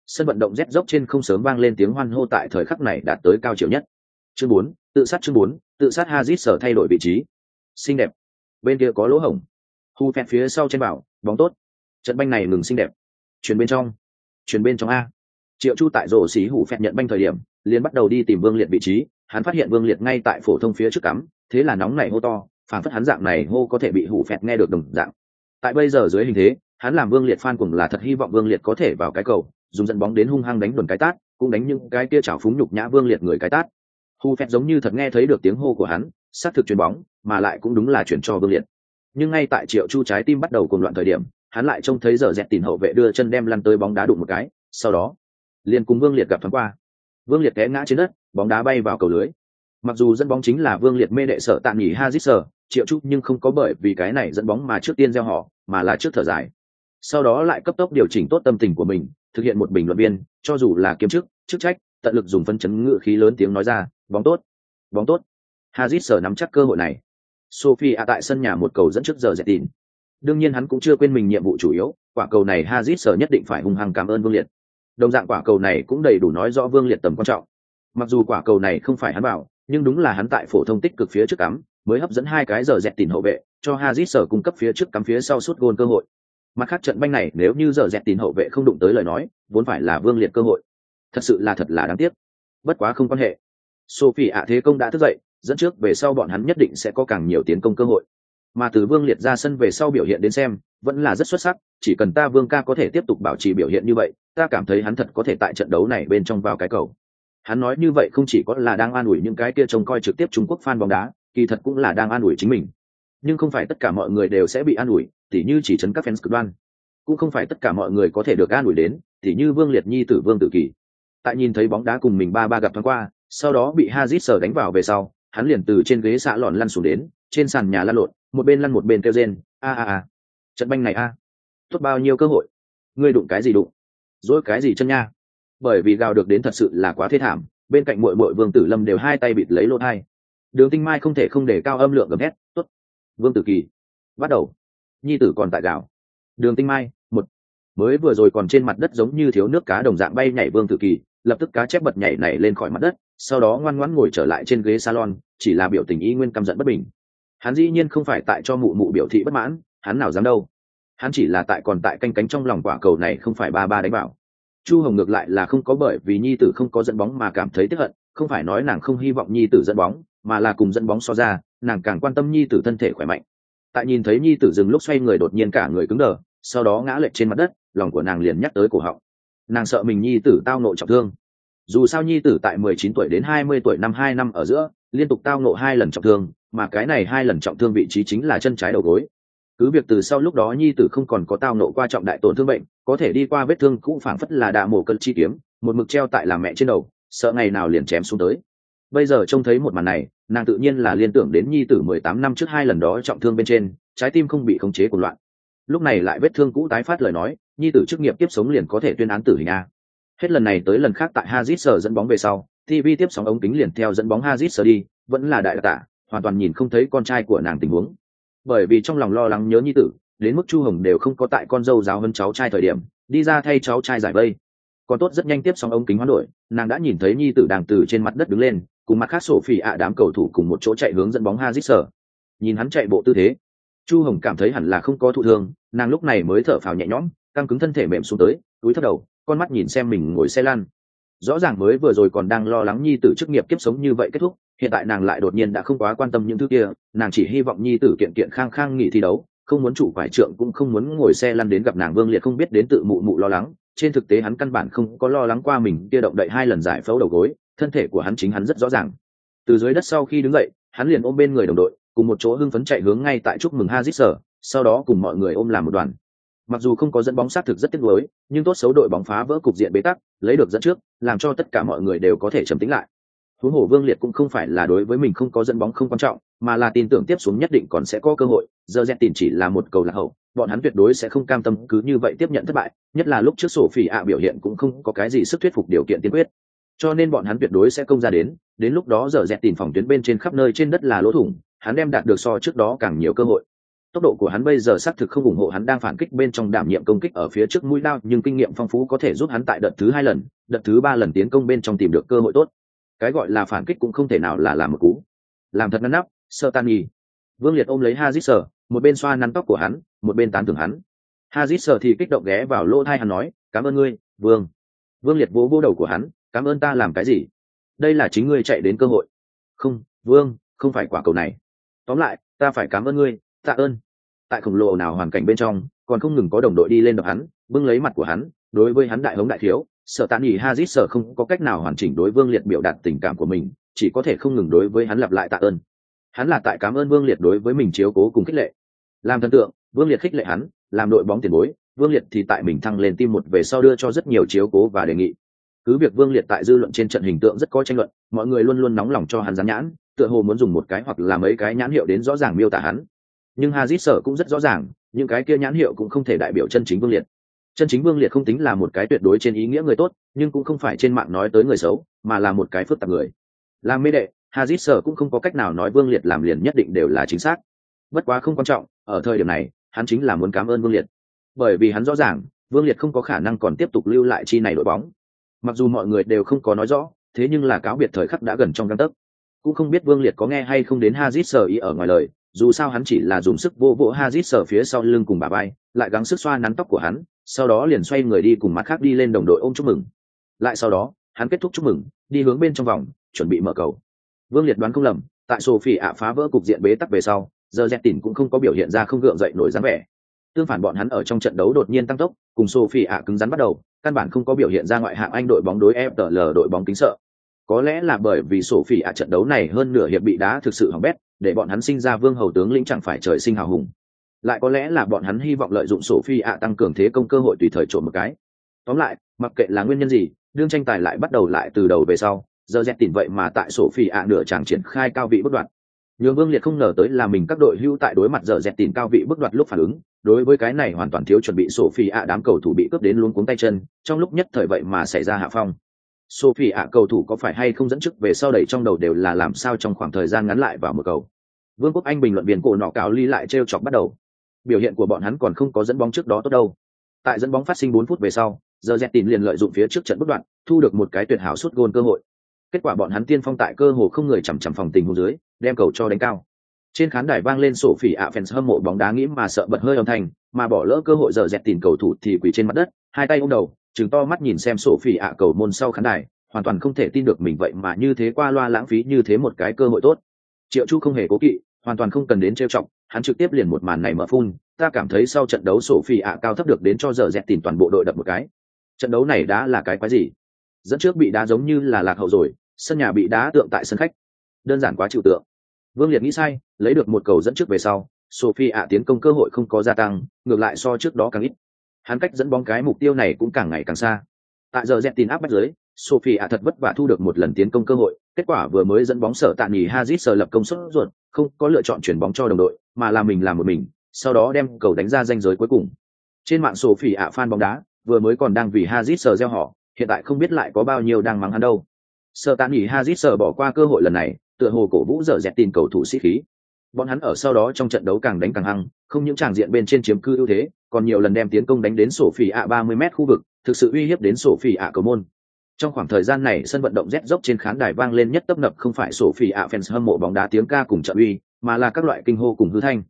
sân vận động rét dốc trên không sớm vang lên tiếng hoan hô tại thời khắc này đạt tới cao chiều nhất. Chương 4, tự sát chương 4, tự sát hazit sở thay đổi vị trí. Xinh đẹp. Bên kia có lỗ hổng. Hu phẹt phía sau trên bảo bóng tốt. Trận banh này ngừng xinh đẹp. Chuyển bên trong. Chuyển bên trong a. Triệu chu tại rổ xí hủ phẹt nhận banh thời điểm liền bắt đầu đi tìm vương liệt vị trí. Hắn phát hiện vương liệt ngay tại phổ thông phía trước cắm thế là nóng này hô to phản phất hắn dạng này hô có thể bị hủ phẹt nghe được đồng dạng tại bây giờ dưới hình thế, hắn làm vương liệt phan cùng là thật hy vọng vương liệt có thể vào cái cầu, dùng dẫn bóng đến hung hăng đánh đồn cái tát, cũng đánh những cái kia chảo phúng nhục nhã vương liệt người cái tát. Hu phép giống như thật nghe thấy được tiếng hô của hắn xác thực chuyền bóng, mà lại cũng đúng là chuyển cho vương liệt. Nhưng ngay tại triệu chu trái tim bắt đầu cùng loạn thời điểm, hắn lại trông thấy giờ dẹt tìm hậu vệ đưa chân đem lăn tới bóng đá đụng một cái, sau đó, liền cùng vương liệt gặp thoáng qua. Vương liệt té ngã trên đất, bóng đá bay vào cầu lưới. Mặc dù dẫn bóng chính là vương liệt mê đệ sở tạm nghỉ hazit triệu trúc nhưng không có bởi vì cái này dẫn bóng mà trước tiên gieo họ, mà là trước thở dài. Sau đó lại cấp tốc điều chỉnh tốt tâm tình của mình, thực hiện một bình luận viên, cho dù là kiếm chức chức trách, tận lực dùng phân chấn ngự khí lớn tiếng nói ra, bóng tốt bóng tốt. Hazit nắm chắc cơ hội này. Sophie tại sân nhà một cầu dẫn trước giờ dẹp tin. Đương nhiên hắn cũng chưa quên mình nhiệm vụ chủ yếu, quả cầu này hazit nhất định phải hung hăng cảm ơn vương liệt. Đồng dạng quả cầu này cũng đầy đủ nói rõ vương liệt tầm quan trọng. Mặc dù quả cầu này không phải hắn bảo, nhưng đúng là hắn tại phổ thông tích cực phía trước cắm mới hấp dẫn hai cái giờ dẹt tìm hậu vệ, cho Hazard sở cung cấp phía trước cắm phía sau suốt gôn cơ hội. Mặt khác trận banh này, nếu như giờ dẹt tìm hậu vệ không đụng tới lời nói, vốn phải là vương liệt cơ hội. Thật sự là thật là đáng tiếc. Bất quá không quan hệ. Sophie ạ thế công đã thức dậy, dẫn trước về sau bọn hắn nhất định sẽ có càng nhiều tiến công cơ hội. Mà từ vương liệt ra sân về sau biểu hiện đến xem, vẫn là rất xuất sắc, chỉ cần ta vương ca có thể tiếp tục bảo trì biểu hiện như vậy, ta cảm thấy hắn thật có thể tại trận đấu này bên trong vào cái cầu. Hắn nói như vậy không chỉ có là đang an ủi những cái kia trông coi trực tiếp trung quốc fan bóng đá kỳ thật cũng là đang an ủi chính mình. Nhưng không phải tất cả mọi người đều sẽ bị an ủi, tỉ như chỉ chấn các fans cực đoan. Cũng không phải tất cả mọi người có thể được an ủi đến, tỉ như vương liệt nhi tử vương tự kỷ tại nhìn thấy bóng đá cùng mình ba ba gặp thoáng qua, sau đó bị hazit sờ đánh vào về sau, hắn liền từ trên ghế xạ lọn lăn xuống đến, trên sàn nhà lăn lộn, một bên lăn một bên kêu rên, a a a, trận banh này a, tốt bao nhiêu cơ hội, ngươi đụng cái gì đụng, dỗi cái gì chân nha. Bởi vì gào được đến thật sự là quá thê thảm, bên cạnh mội mội vương tử lâm đều hai tay bịt lấy lỗ thai đường tinh mai không thể không để cao âm lượng gầm hét t ố t vương tử kỳ, bắt đầu. Nhi tử còn tại gạo đường tinh mai, một, mới vừa rồi còn trên mặt đất giống như thiếu nước cá đồng dạng bay nhảy vương tử kỳ, lập tức cá chép bật nhảy nảy lên khỏi mặt đất, sau đó ngoan ngoãn ngồi trở lại trên ghế salon, chỉ là biểu tình y nguyên căm giận bất bình. Hắn dĩ nhiên không phải tại cho mụ mụ biểu thị bất mãn, hắn nào dám đâu. Hắn chỉ là tại còn tại canh cánh trong lòng quả cầu này không phải ba ba đánh bảo chu hồng ngược lại là không có bởi vì nhi tử không có dẫn bóng mà cảm thấy tức hận, không phải nói nàng không hy vọng nhi tử dẫn bóng mà là cùng dẫn bóng so ra, nàng càng quan tâm nhi tử thân thể khỏe mạnh. Tại nhìn thấy nhi tử dừng lúc xoay người đột nhiên cả người cứng đờ, sau đó ngã lệch trên mặt đất, lòng của nàng liền nhắc tới cổ họng. Nàng sợ mình nhi tử tao nộ trọng thương. Dù sao nhi tử tại mười chín tuổi đến hai mươi tuổi năm hai năm ở giữa, liên tục tao nộ hai lần trọng thương, mà cái này hai lần trọng thương vị trí chính là chân trái đầu gối. Cứ việc từ sau lúc đó nhi tử không còn có tao nộ qua trọng đại tổn thương bệnh, có thể đi qua vết thương cũng phảng phất là đạ mổ cân chi kiếm, một mực treo tại làm mẹ trên đầu, sợ ngày nào liền chém xuống tới bây giờ trông thấy một màn này, nàng tự nhiên là liên tưởng đến nhi tử mười tám năm trước hai lần đó trọng thương bên trên, trái tim không bị khống chế của loạn. Lúc này lại vết thương cũ tái phát lời nói, nhi tử chức nghiệp tiếp sống liền có thể tuyên án tử hình a. Hết lần này tới lần khác tại hazit sở dẫn bóng về sau tv tiếp sóng ống kính liền theo dẫn bóng hazit sở đi, vẫn là đại tả hoàn toàn nhìn không thấy con trai của nàng tình huống. Bởi vì trong lòng lo lắng nhớ nhi tử, đến mức chu hồng đều không có tại con dâu giáo hơn cháu trai thời điểm, đi ra thay cháu trai giải vây còn tốt rất nhanh tiếp xong ống kính hoán đổi, nàng đã nhìn thấy nhi tử đang từ trên mặt đất đứng lên, cùng mặt khác sổ phỉ ạ đám cầu thủ cùng một chỗ chạy hướng dẫn bóng hazit sở. Nhìn hắn chạy bộ tư thế, chu hồng cảm thấy hẳn là không có thụ thương, nàng lúc này mới thở phào nhẹ nhõm, căng cứng thân thể mềm xuống tới, túi thấp đầu, con mắt nhìn xem mình ngồi xe lan rõ ràng mới vừa rồi còn đang lo lắng nhi tử chức nghiệp kiếp sống như vậy kết thúc, hiện tại nàng lại đột nhiên đã không quá quan tâm những thứ kia, nàng chỉ hy vọng nhi tử kiện kiện khang khang nghỉ thi đấu, không muốn chủ quải trượng cũng không muốn ngồi xe lăn đến gặp nàng vương liệt không biết đến tự mụ mụ lo lắng trên thực tế hắn căn bản không có lo lắng qua mình kia động đậy hai lần giải phẫu đầu gối, thân thể của hắn chính hắn rất rõ ràng. Từ dưới đất sau khi đứng dậy, hắn liền ôm bên người đồng đội, cùng một chỗ hưng phấn chạy hướng ngay tại chúc mừng hazit sở sau đó cùng mọi người ôm làm một đoàn. Mặc dù không có dẫn bóng sát thực rất tiếc nuối, nhưng tốt xấu đội bóng phá vỡ cục diện bế tắc, lấy được dẫn trước, làm cho tất cả mọi người đều có thể trầm tĩnh lại. Huống hồ vương liệt cũng không phải là đối với mình không có dẫn bóng không quan trọng mà là tin tưởng tiếp xuống nhất định còn sẽ có cơ hội. Giờ dẹt tìm chỉ là một cầu lạc hậu, bọn hắn tuyệt đối sẽ không cam tâm cứ như vậy tiếp nhận thất bại, nhất là lúc trước sổ phỉ ạ biểu hiện cũng không có cái gì sức thuyết phục điều kiện tiên quyết. Cho nên bọn hắn tuyệt đối sẽ công ra đến đến lúc đó giờ dẹt tìm phòng tuyến bên trên khắp nơi trên đất là lỗ thủng, hắn đem đạt được so trước đó càng nhiều cơ hội. Tốc độ của hắn bây giờ xác thực không ủng hộ hắn đang phản kích bên trong đảm nhiệm công kích ở phía trước mũi đao nhưng kinh nghiệm phong phú có thể giúp hắn tại đợt thứ hai lần, đợt thứ ba lần tiến công bên trong tìm được cơ hội tốt. Cái gọi là phản kích cũng không thể nào là làm một cú. Làm thật ngăn nắp sơ tan nhì vương liệt ôm lấy hazit sờ một bên xoa nắn tóc của hắn, một bên tán thưởng hắn. Hazit sờ thì kích động ghé vào lỗ thai hắn nói, cảm ơn ngươi, vương. Vương liệt vỗ vỗ đầu của hắn, cảm ơn ta làm cái gì? Đây là chính ngươi chạy đến cơ hội. Không, vương, không phải quả cầu này. Tóm lại, ta phải cảm ơn ngươi, tạ ơn. Tại khổng lồ nào hoàn cảnh bên trong, còn không ngừng có đồng đội đi lên đập hắn, bưng lấy mặt của hắn, đối với hắn đại hống đại thiếu sợ tàn nghỉ hazit sợ không có cách nào hoàn chỉnh đối vương liệt biểu đạt tình cảm của mình, chỉ có thể không ngừng đối với hắn lặp lại tạ ơn hắn là tại cảm ơn vương liệt đối với mình chiếu cố cùng khích lệ. Làm thần tượng, vương liệt khích lệ hắn, làm đội bóng tiền bối, vương liệt thì tại mình thăng lên tim một về sau đưa cho rất nhiều chiếu cố và đề nghị. Cứ việc vương liệt tại dư luận trên trận hình tượng rất có tranh luận, mọi người luôn luôn nóng lòng cho hắn dán nhãn, tựa hồ muốn dùng một cái hoặc là mấy cái nhãn hiệu đến rõ ràng miêu tả hắn. Nhưng hazit sở cũng rất rõ ràng, những cái kia nhãn hiệu cũng không thể đại biểu chân chính vương liệt. Chân chính vương liệt không tính là một cái tuyệt đối trên ý nghĩa người tốt, nhưng cũng không phải trên mạng nói tới người xấu, mà là một cái phức tạp người. Làm mê đệ hazit sở cũng không có cách nào nói vương liệt làm liền nhất định đều là chính xác. Bất quá không quan trọng, ở thời điểm này, hắn chính là muốn cảm ơn vương liệt. Bởi vì hắn rõ ràng, vương liệt không có khả năng còn tiếp tục lưu lại chi này đội bóng. Mặc dù mọi người đều không có nói rõ, thế nhưng là cáo biệt thời khắc đã gần trong găng tấc. Cũng không biết vương liệt có nghe hay không đến hazit sở ý ở ngoài lời, dù sao hắn chỉ là dùng sức vô vỗ hazit sở phía sau lưng cùng bà bay lại gắng sức xoa nắn tóc của hắn, sau đó liền xoay người đi cùng mặt khác đi lên đồng đội ôm chúc mừng. Lại sau đó, hắn kết thúc chúc mừng, đi hướng bên trong vòng, chuẩn bị mở cầu vương liệt đoán không lầm, tại sophie ạ phá vỡ cục diện bế tắc về sau giờ dẹp tỉn cũng không có biểu hiện ra không gượng dậy nổi dáng vẻ. Tương phản bọn hắn ở trong trận đấu đột nhiên tăng tốc, cùng sophie ạ cứng rắn bắt đầu, căn bản không có biểu hiện ra ngoại hạng anh đội bóng đối fl đội bóng kính sợ. Có lẽ là bởi vì sophie ạ trận đấu này hơn nửa hiệp bị đá thực sự hỏng bét, để bọn hắn sinh ra vương hầu tướng lĩnh chẳng phải trời sinh hào hùng. Lại có lẽ là bọn hắn hy vọng lợi dụng sophie ạ tăng cường thế công cơ hội tùy thời trộm một cái. Tóm lại, mặc kệ là nguyên nhân gì, đương tranh tài lại bắt đầu lại từ đầu về sau giờ dẹt tỉn vậy mà tại sổ phi ạ nửa chàng triển khai cao vị bất đoạn nhường vương liệt không ngờ tới là mình các đội hưu tại đối mặt giờ dẹt tìm cao vị bất đoạt lúc phản ứng, đối với cái này hoàn toàn thiếu chuẩn bị, sổ phi ạ đám cầu thủ bị cướp đến luôn cuống tay chân, trong lúc nhất thời vậy mà xảy ra hạ phong. Sổ phi ạ cầu thủ có phải hay không dẫn trước về sau đẩy trong đầu đều là làm sao trong khoảng thời gian ngắn lại vào một cầu. Vương quốc anh bình luận viên cổ nọ cáo ly lại t chọc bắt đầu. Biểu hiện của bọn hắn còn không có dẫn bóng trước đó tốt đâu. Tại dẫn bóng phát sinh bốn phút về sau, giờ dẹt tìm liền lợi dụng phía trước trận bất đoạn thu được một cái tuyệt hảo suốt gôn cơ hội kết quả bọn hắn tiên phong tại cơ hồ không người chằm chằm phòng tình hồ dưới, đem cầu cho đánh cao. Trên khán đài vang lên sổ phỉ ạ fans hâm mộ bóng đá nghĩ mà sợ bật hơi âm thanh, mà bỏ lỡ cơ hội giờ dẹt tìm cầu thủ thì quỳ trên mặt đất, hai tay ôm đầu chừng to mắt nhìn xem sổ phỉ ạ cầu môn sau khán đài, hoàn toàn không thể tin được mình vậy mà như thế qua loa lãng phí như thế một cái cơ hội tốt. Triệu chu không hề cố kỵ, hoàn toàn không cần đến trêu chọc, hắn trực tiếp liền một màn này mở phun, ta cảm thấy sau trận đấu sổ phỉ ạ cao thấp được đến cho giờ dẹt tìm toàn bộ đội đập một cái. Trận đấu này đã là cái quái gì? Dẫn trước bị đá giống như là lạc hậu rồi, sân nhà bị đá tượng tại sân khách. Đơn giản quá chịu tượng. Vương liệt nghĩ sai, lấy được một cầu dẫn trước về sau, sophie ạ tiến công cơ hội không có gia tăng, ngược lại so trước đó càng ít. Hắn cách dẫn bóng cái mục tiêu này cũng càng ngày càng xa. Tại giờ dẹp tin áp bắt giới sophie ạ thật vất vả thu được một lần tiến công cơ hội, kết quả vừa mới dẫn bóng sở tạ nghỉ hazit sờ lập công suất ruột, không có lựa chọn chuyển bóng cho đồng đội, mà là mình làm một mình, sau đó đem cầu đánh ra danh giới cuối cùng. Trên mạng sophie ạ fan bóng đá, vừa mới còn đang vì hazit sờ gieo họ hiện tại không biết lại có bao nhiêu đang mắng hắn đâu. Sợ tàn nghỉ hazit sợ bỏ qua cơ hội lần này, tựa hồ cổ vũ dở dẹt tin cầu thủ sĩ khí. Bọn hắn ở sau đó trong trận đấu càng đánh càng hăng, không những tràng diện bên trên chiếm cư ưu thế, còn nhiều lần đem tiến công đánh đến sổ phỉ ạ ba mươi m khu vực, thực sự uy hiếp đến sổ phỉ ạ cầu môn. Trong khoảng thời gian này, sân vận động rét dốc trên khán đài vang lên nhất tấp nập không phải sổ phỉ ạ fans hâm mộ bóng đá tiếng ca cùng trợ uy, mà là các loại kinh hô cùng hư thanh.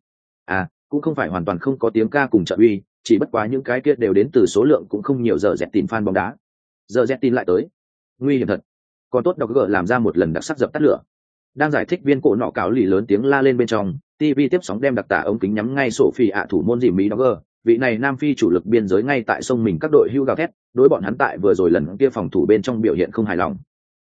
À cũng không phải hoàn toàn không có tiếng ca cùng trợ uy, chỉ bất quá những cái kia đều đến từ số lượng cũng không nhiều giờ dẹt tin fan bóng đá giờ z tin lại tới. Nguy hiểm thật. Còn tốt đọc gỡ làm ra một lần đặc sắc dập tắt lửa. Đang giải thích viên cổ nọ cáo lì lớn tiếng la lên bên trong tv tiếp sóng đem đặc tả ống kính nhắm ngay sổ phi ạ thủ môn dì mỹ đọc gỡ vị này nam phi chủ lực biên giới ngay tại sông mình các đội hưu gào thét, đối bọn hắn tại vừa rồi lần kia phòng thủ bên trong biểu hiện không hài lòng.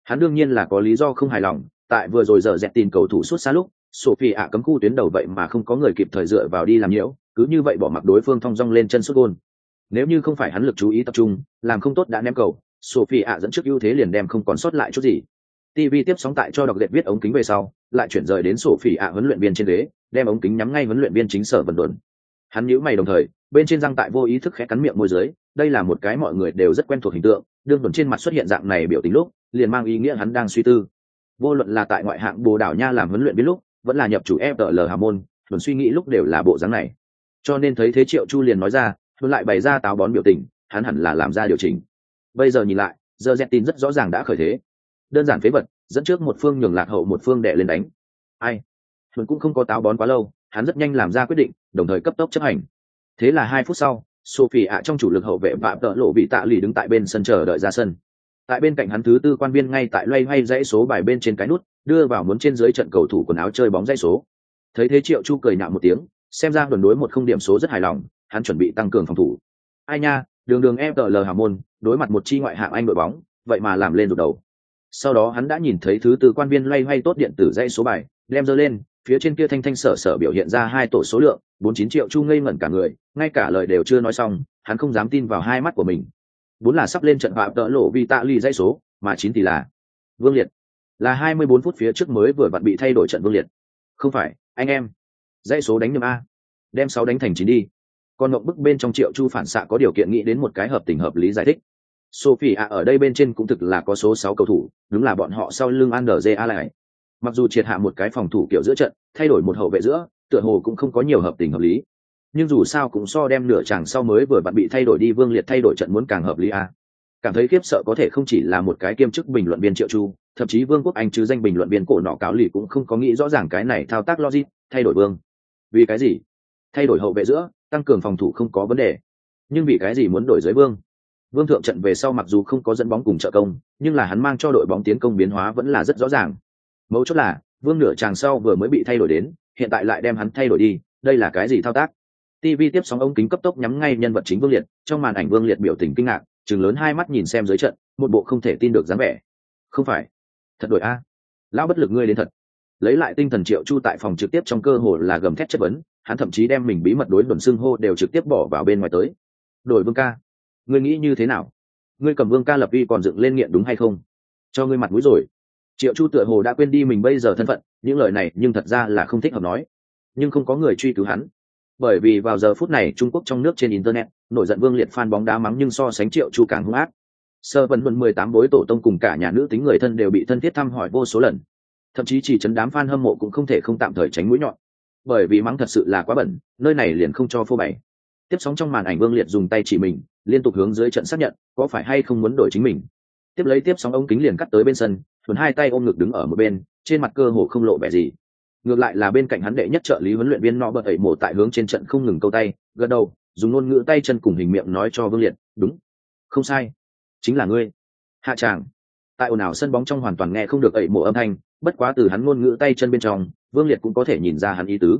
Hắn đương nhiên là có lý do không hài lòng, tại vừa rồi giờ dẹt tin cầu thủ suốt xa lúc sophie ạ cấm khu tuyến đầu vậy mà không có người kịp thời dựa vào đi làm nhiễu, cứ như vậy bỏ mặc đối phương thong dong lên chân xuất gôn. Nếu như không phải hắn lực chú ý tập trung, làm không tốt đã ném cầu sophie ạ dẫn trước ưu thế liền đem không còn sót lại chút gì. Tv tiếp sóng tại cho đọc lệ viết ống kính về sau, lại chuyển rời đến sophie ạ huấn luyện viên trên ghế, đem ống kính nhắm ngay huấn luyện viên chính sở vân đồn hắn nhíu mày đồng thời, bên trên răng tại vô ý thức khẽ cắn miệng môi dưới, đây là một cái mọi người đều rất quen thuộc hình tượng, đương tuần trên mặt xuất hiện dạng này biểu tình lúc, liền mang ý nghĩa hắn đang suy tư. Vô luận là tại ngoại hạng bồ đảo nha làm huấn luyện viên lúc, vẫn là nhập chủ fl hà môn, tuần suy nghĩ lúc đều là bộ dáng này. Cho nên thấy thế triệu chu liền nói ra, tuần lại bày ra táo bón biểu tình, hắn hẳn là làm ra điều chỉnh bây giờ nhìn lại giờ dẹt tin rất rõ ràng đã khởi thế. Đơn giản phế vật, dẫn trước một phương nhường lạc hậu một phương đệ lên đánh. Ai? Huấn cũng không có táo bón quá lâu, hắn rất nhanh làm ra quyết định, đồng thời cấp tốc chấp hành. Thế là hai phút sau sophie ạ trong chủ lực hậu vệ vạm tợ lộ bị tạ lì đứng tại bên sân chờ đợi ra sân. Tại bên cạnh hắn thứ tư quan viên ngay tại loay hoay dãy số bài bên trên cái nút, đưa vào muốn trên dưới trận cầu thủ quần áo chơi bóng dãy số. Thấy thế triệu chu cười nạo một tiếng, xem ra đồn đối một không điểm số rất hài lòng, hắn chuẩn bị tăng cường phòng thủ. Ai nha, đường đường fl hào môn đối mặt một chi ngoại hạng anh đội bóng, vậy mà làm lên rụt đầu. Sau đó hắn đã nhìn thấy thứ tư quan viên loay hoay tốt điện tử dây số bài, đem dơ lên, phía trên kia thanh thanh sở sở biểu hiện ra hai tổ số lượng, bốn chín triệu chu ngây ngẩn cả người, ngay cả lời đều chưa nói xong, hắn không dám tin vào hai mắt của mình. Bốn là sắp lên trận phạm tợ lộ vì tạ ly dây số, mà chín thì là vương liệt. Là hai mươi bốn phút phía trước mới vừa vặn bị thay đổi trận vương liệt. Không phải, anh em. Dãy số đánh nhầm a. Đem sáu đánh thành chín đi còn ngộng bức bên trong triệu chu phản xạ có điều kiện nghĩ đến một cái hợp tình hợp lý giải thích. Sophie a ở đây bên trên cũng thực là có số sáu cầu thủ, đúng là bọn họ sau lưng Anderje a lại. Mặc dù triệt hạ một cái phòng thủ kiểu giữa trận, thay đổi một hậu vệ giữa, tựa hồ cũng không có nhiều hợp tình hợp lý. Nhưng dù sao cũng so đem nửa chàng sau mới vừa bạn bị thay đổi đi vương liệt thay đổi trận muốn càng hợp lý a cảm thấy khiếp sợ có thể không chỉ là một cái kiêm chức bình luận viên triệu chu, thậm chí vương quốc anh chứ danh bình luận viên cổ nọ cáo lì cũng không có nghĩ rõ ràng cái này thao tác logic, thay đổi vương. Vì cái gì? Thay đổi hậu vệ giữa tăng cường phòng thủ không có vấn đề. Nhưng vì cái gì muốn đổi giới vương? Vương thượng trận về sau mặc dù không có dẫn bóng cùng trợ công, nhưng là hắn mang cho đội bóng tiến công biến hóa vẫn là rất rõ ràng. Mấu chốt là, vương nửa chàng sau vừa mới bị thay đổi đến, hiện tại lại đem hắn thay đổi đi, đây là cái gì thao tác? Tv tiếp sóng ống kính cấp tốc nhắm ngay nhân vật chính vương liệt, trong màn ảnh vương liệt biểu tình kinh ngạc chừng lớn hai mắt nhìn xem dưới trận, một bộ không thể tin được dáng vẻ. Không phải. Thật đổi a. Lão bất lực ngươi đến thật. Lấy lại tinh thần triệu chu tại phòng trực tiếp trong cơ hồ là gầm thét chất vấn hắn thậm chí đem mình bí mật đối luận xưng hô đều trực tiếp bỏ vào bên ngoài tới. Đổi vương ca, ngươi nghĩ như thế nào? Ngươi cầm vương ca lập uy còn dựng lên nghiện đúng hay không? Cho ngươi mặt mũi rồi. Triệu chu tựa hồ đã quên đi mình bây giờ thân phận, những lời này nhưng thật ra là không thích hợp nói. Nhưng không có người truy cứu hắn. Bởi vì vào giờ phút này trung quốc trong nước trên internet, nổi giận vương liệt fan bóng đá mắng nhưng so sánh triệu chu càng hung ác. Sơ vân vân mười tám bối tổ tông cùng cả nhà nữ tính người thân đều bị thân thiết thăm hỏi vô số lần. Thậm chí chỉ chấn đám fan hâm mộ cũng không thể không tạm thời tránh mũi nhọn bởi vì mắng thật sự là quá bẩn, nơi này liền không cho phô bày. Tiếp sóng trong màn ảnh vương liệt dùng tay chỉ mình, liên tục hướng dưới trận xác nhận, có phải hay không muốn đổi chính mình. Tiếp lấy tiếp sóng ống kính liền cắt tới bên sân thuần hai tay ôm ngực đứng ở một bên, trên mặt cơ hồ không lộ vẻ gì. Ngược lại là bên cạnh hắn đệ nhất trợ lý huấn luyện viên nọ bật ẩy mổ tại hướng trên trận không ngừng câu tay, gật đầu, dùng ngôn ngữ tay chân cùng hình miệng nói cho vương liệt, đúng. Không sai. Chính là ngươi. Hạ tràng. Tại ồn ào sân bóng trong hoàn toàn nghe không được ẩy mổ âm thanh bất quá từ hắn ngôn ngữ tay chân bên trong, vương liệt cũng có thể nhìn ra hắn ý tứ.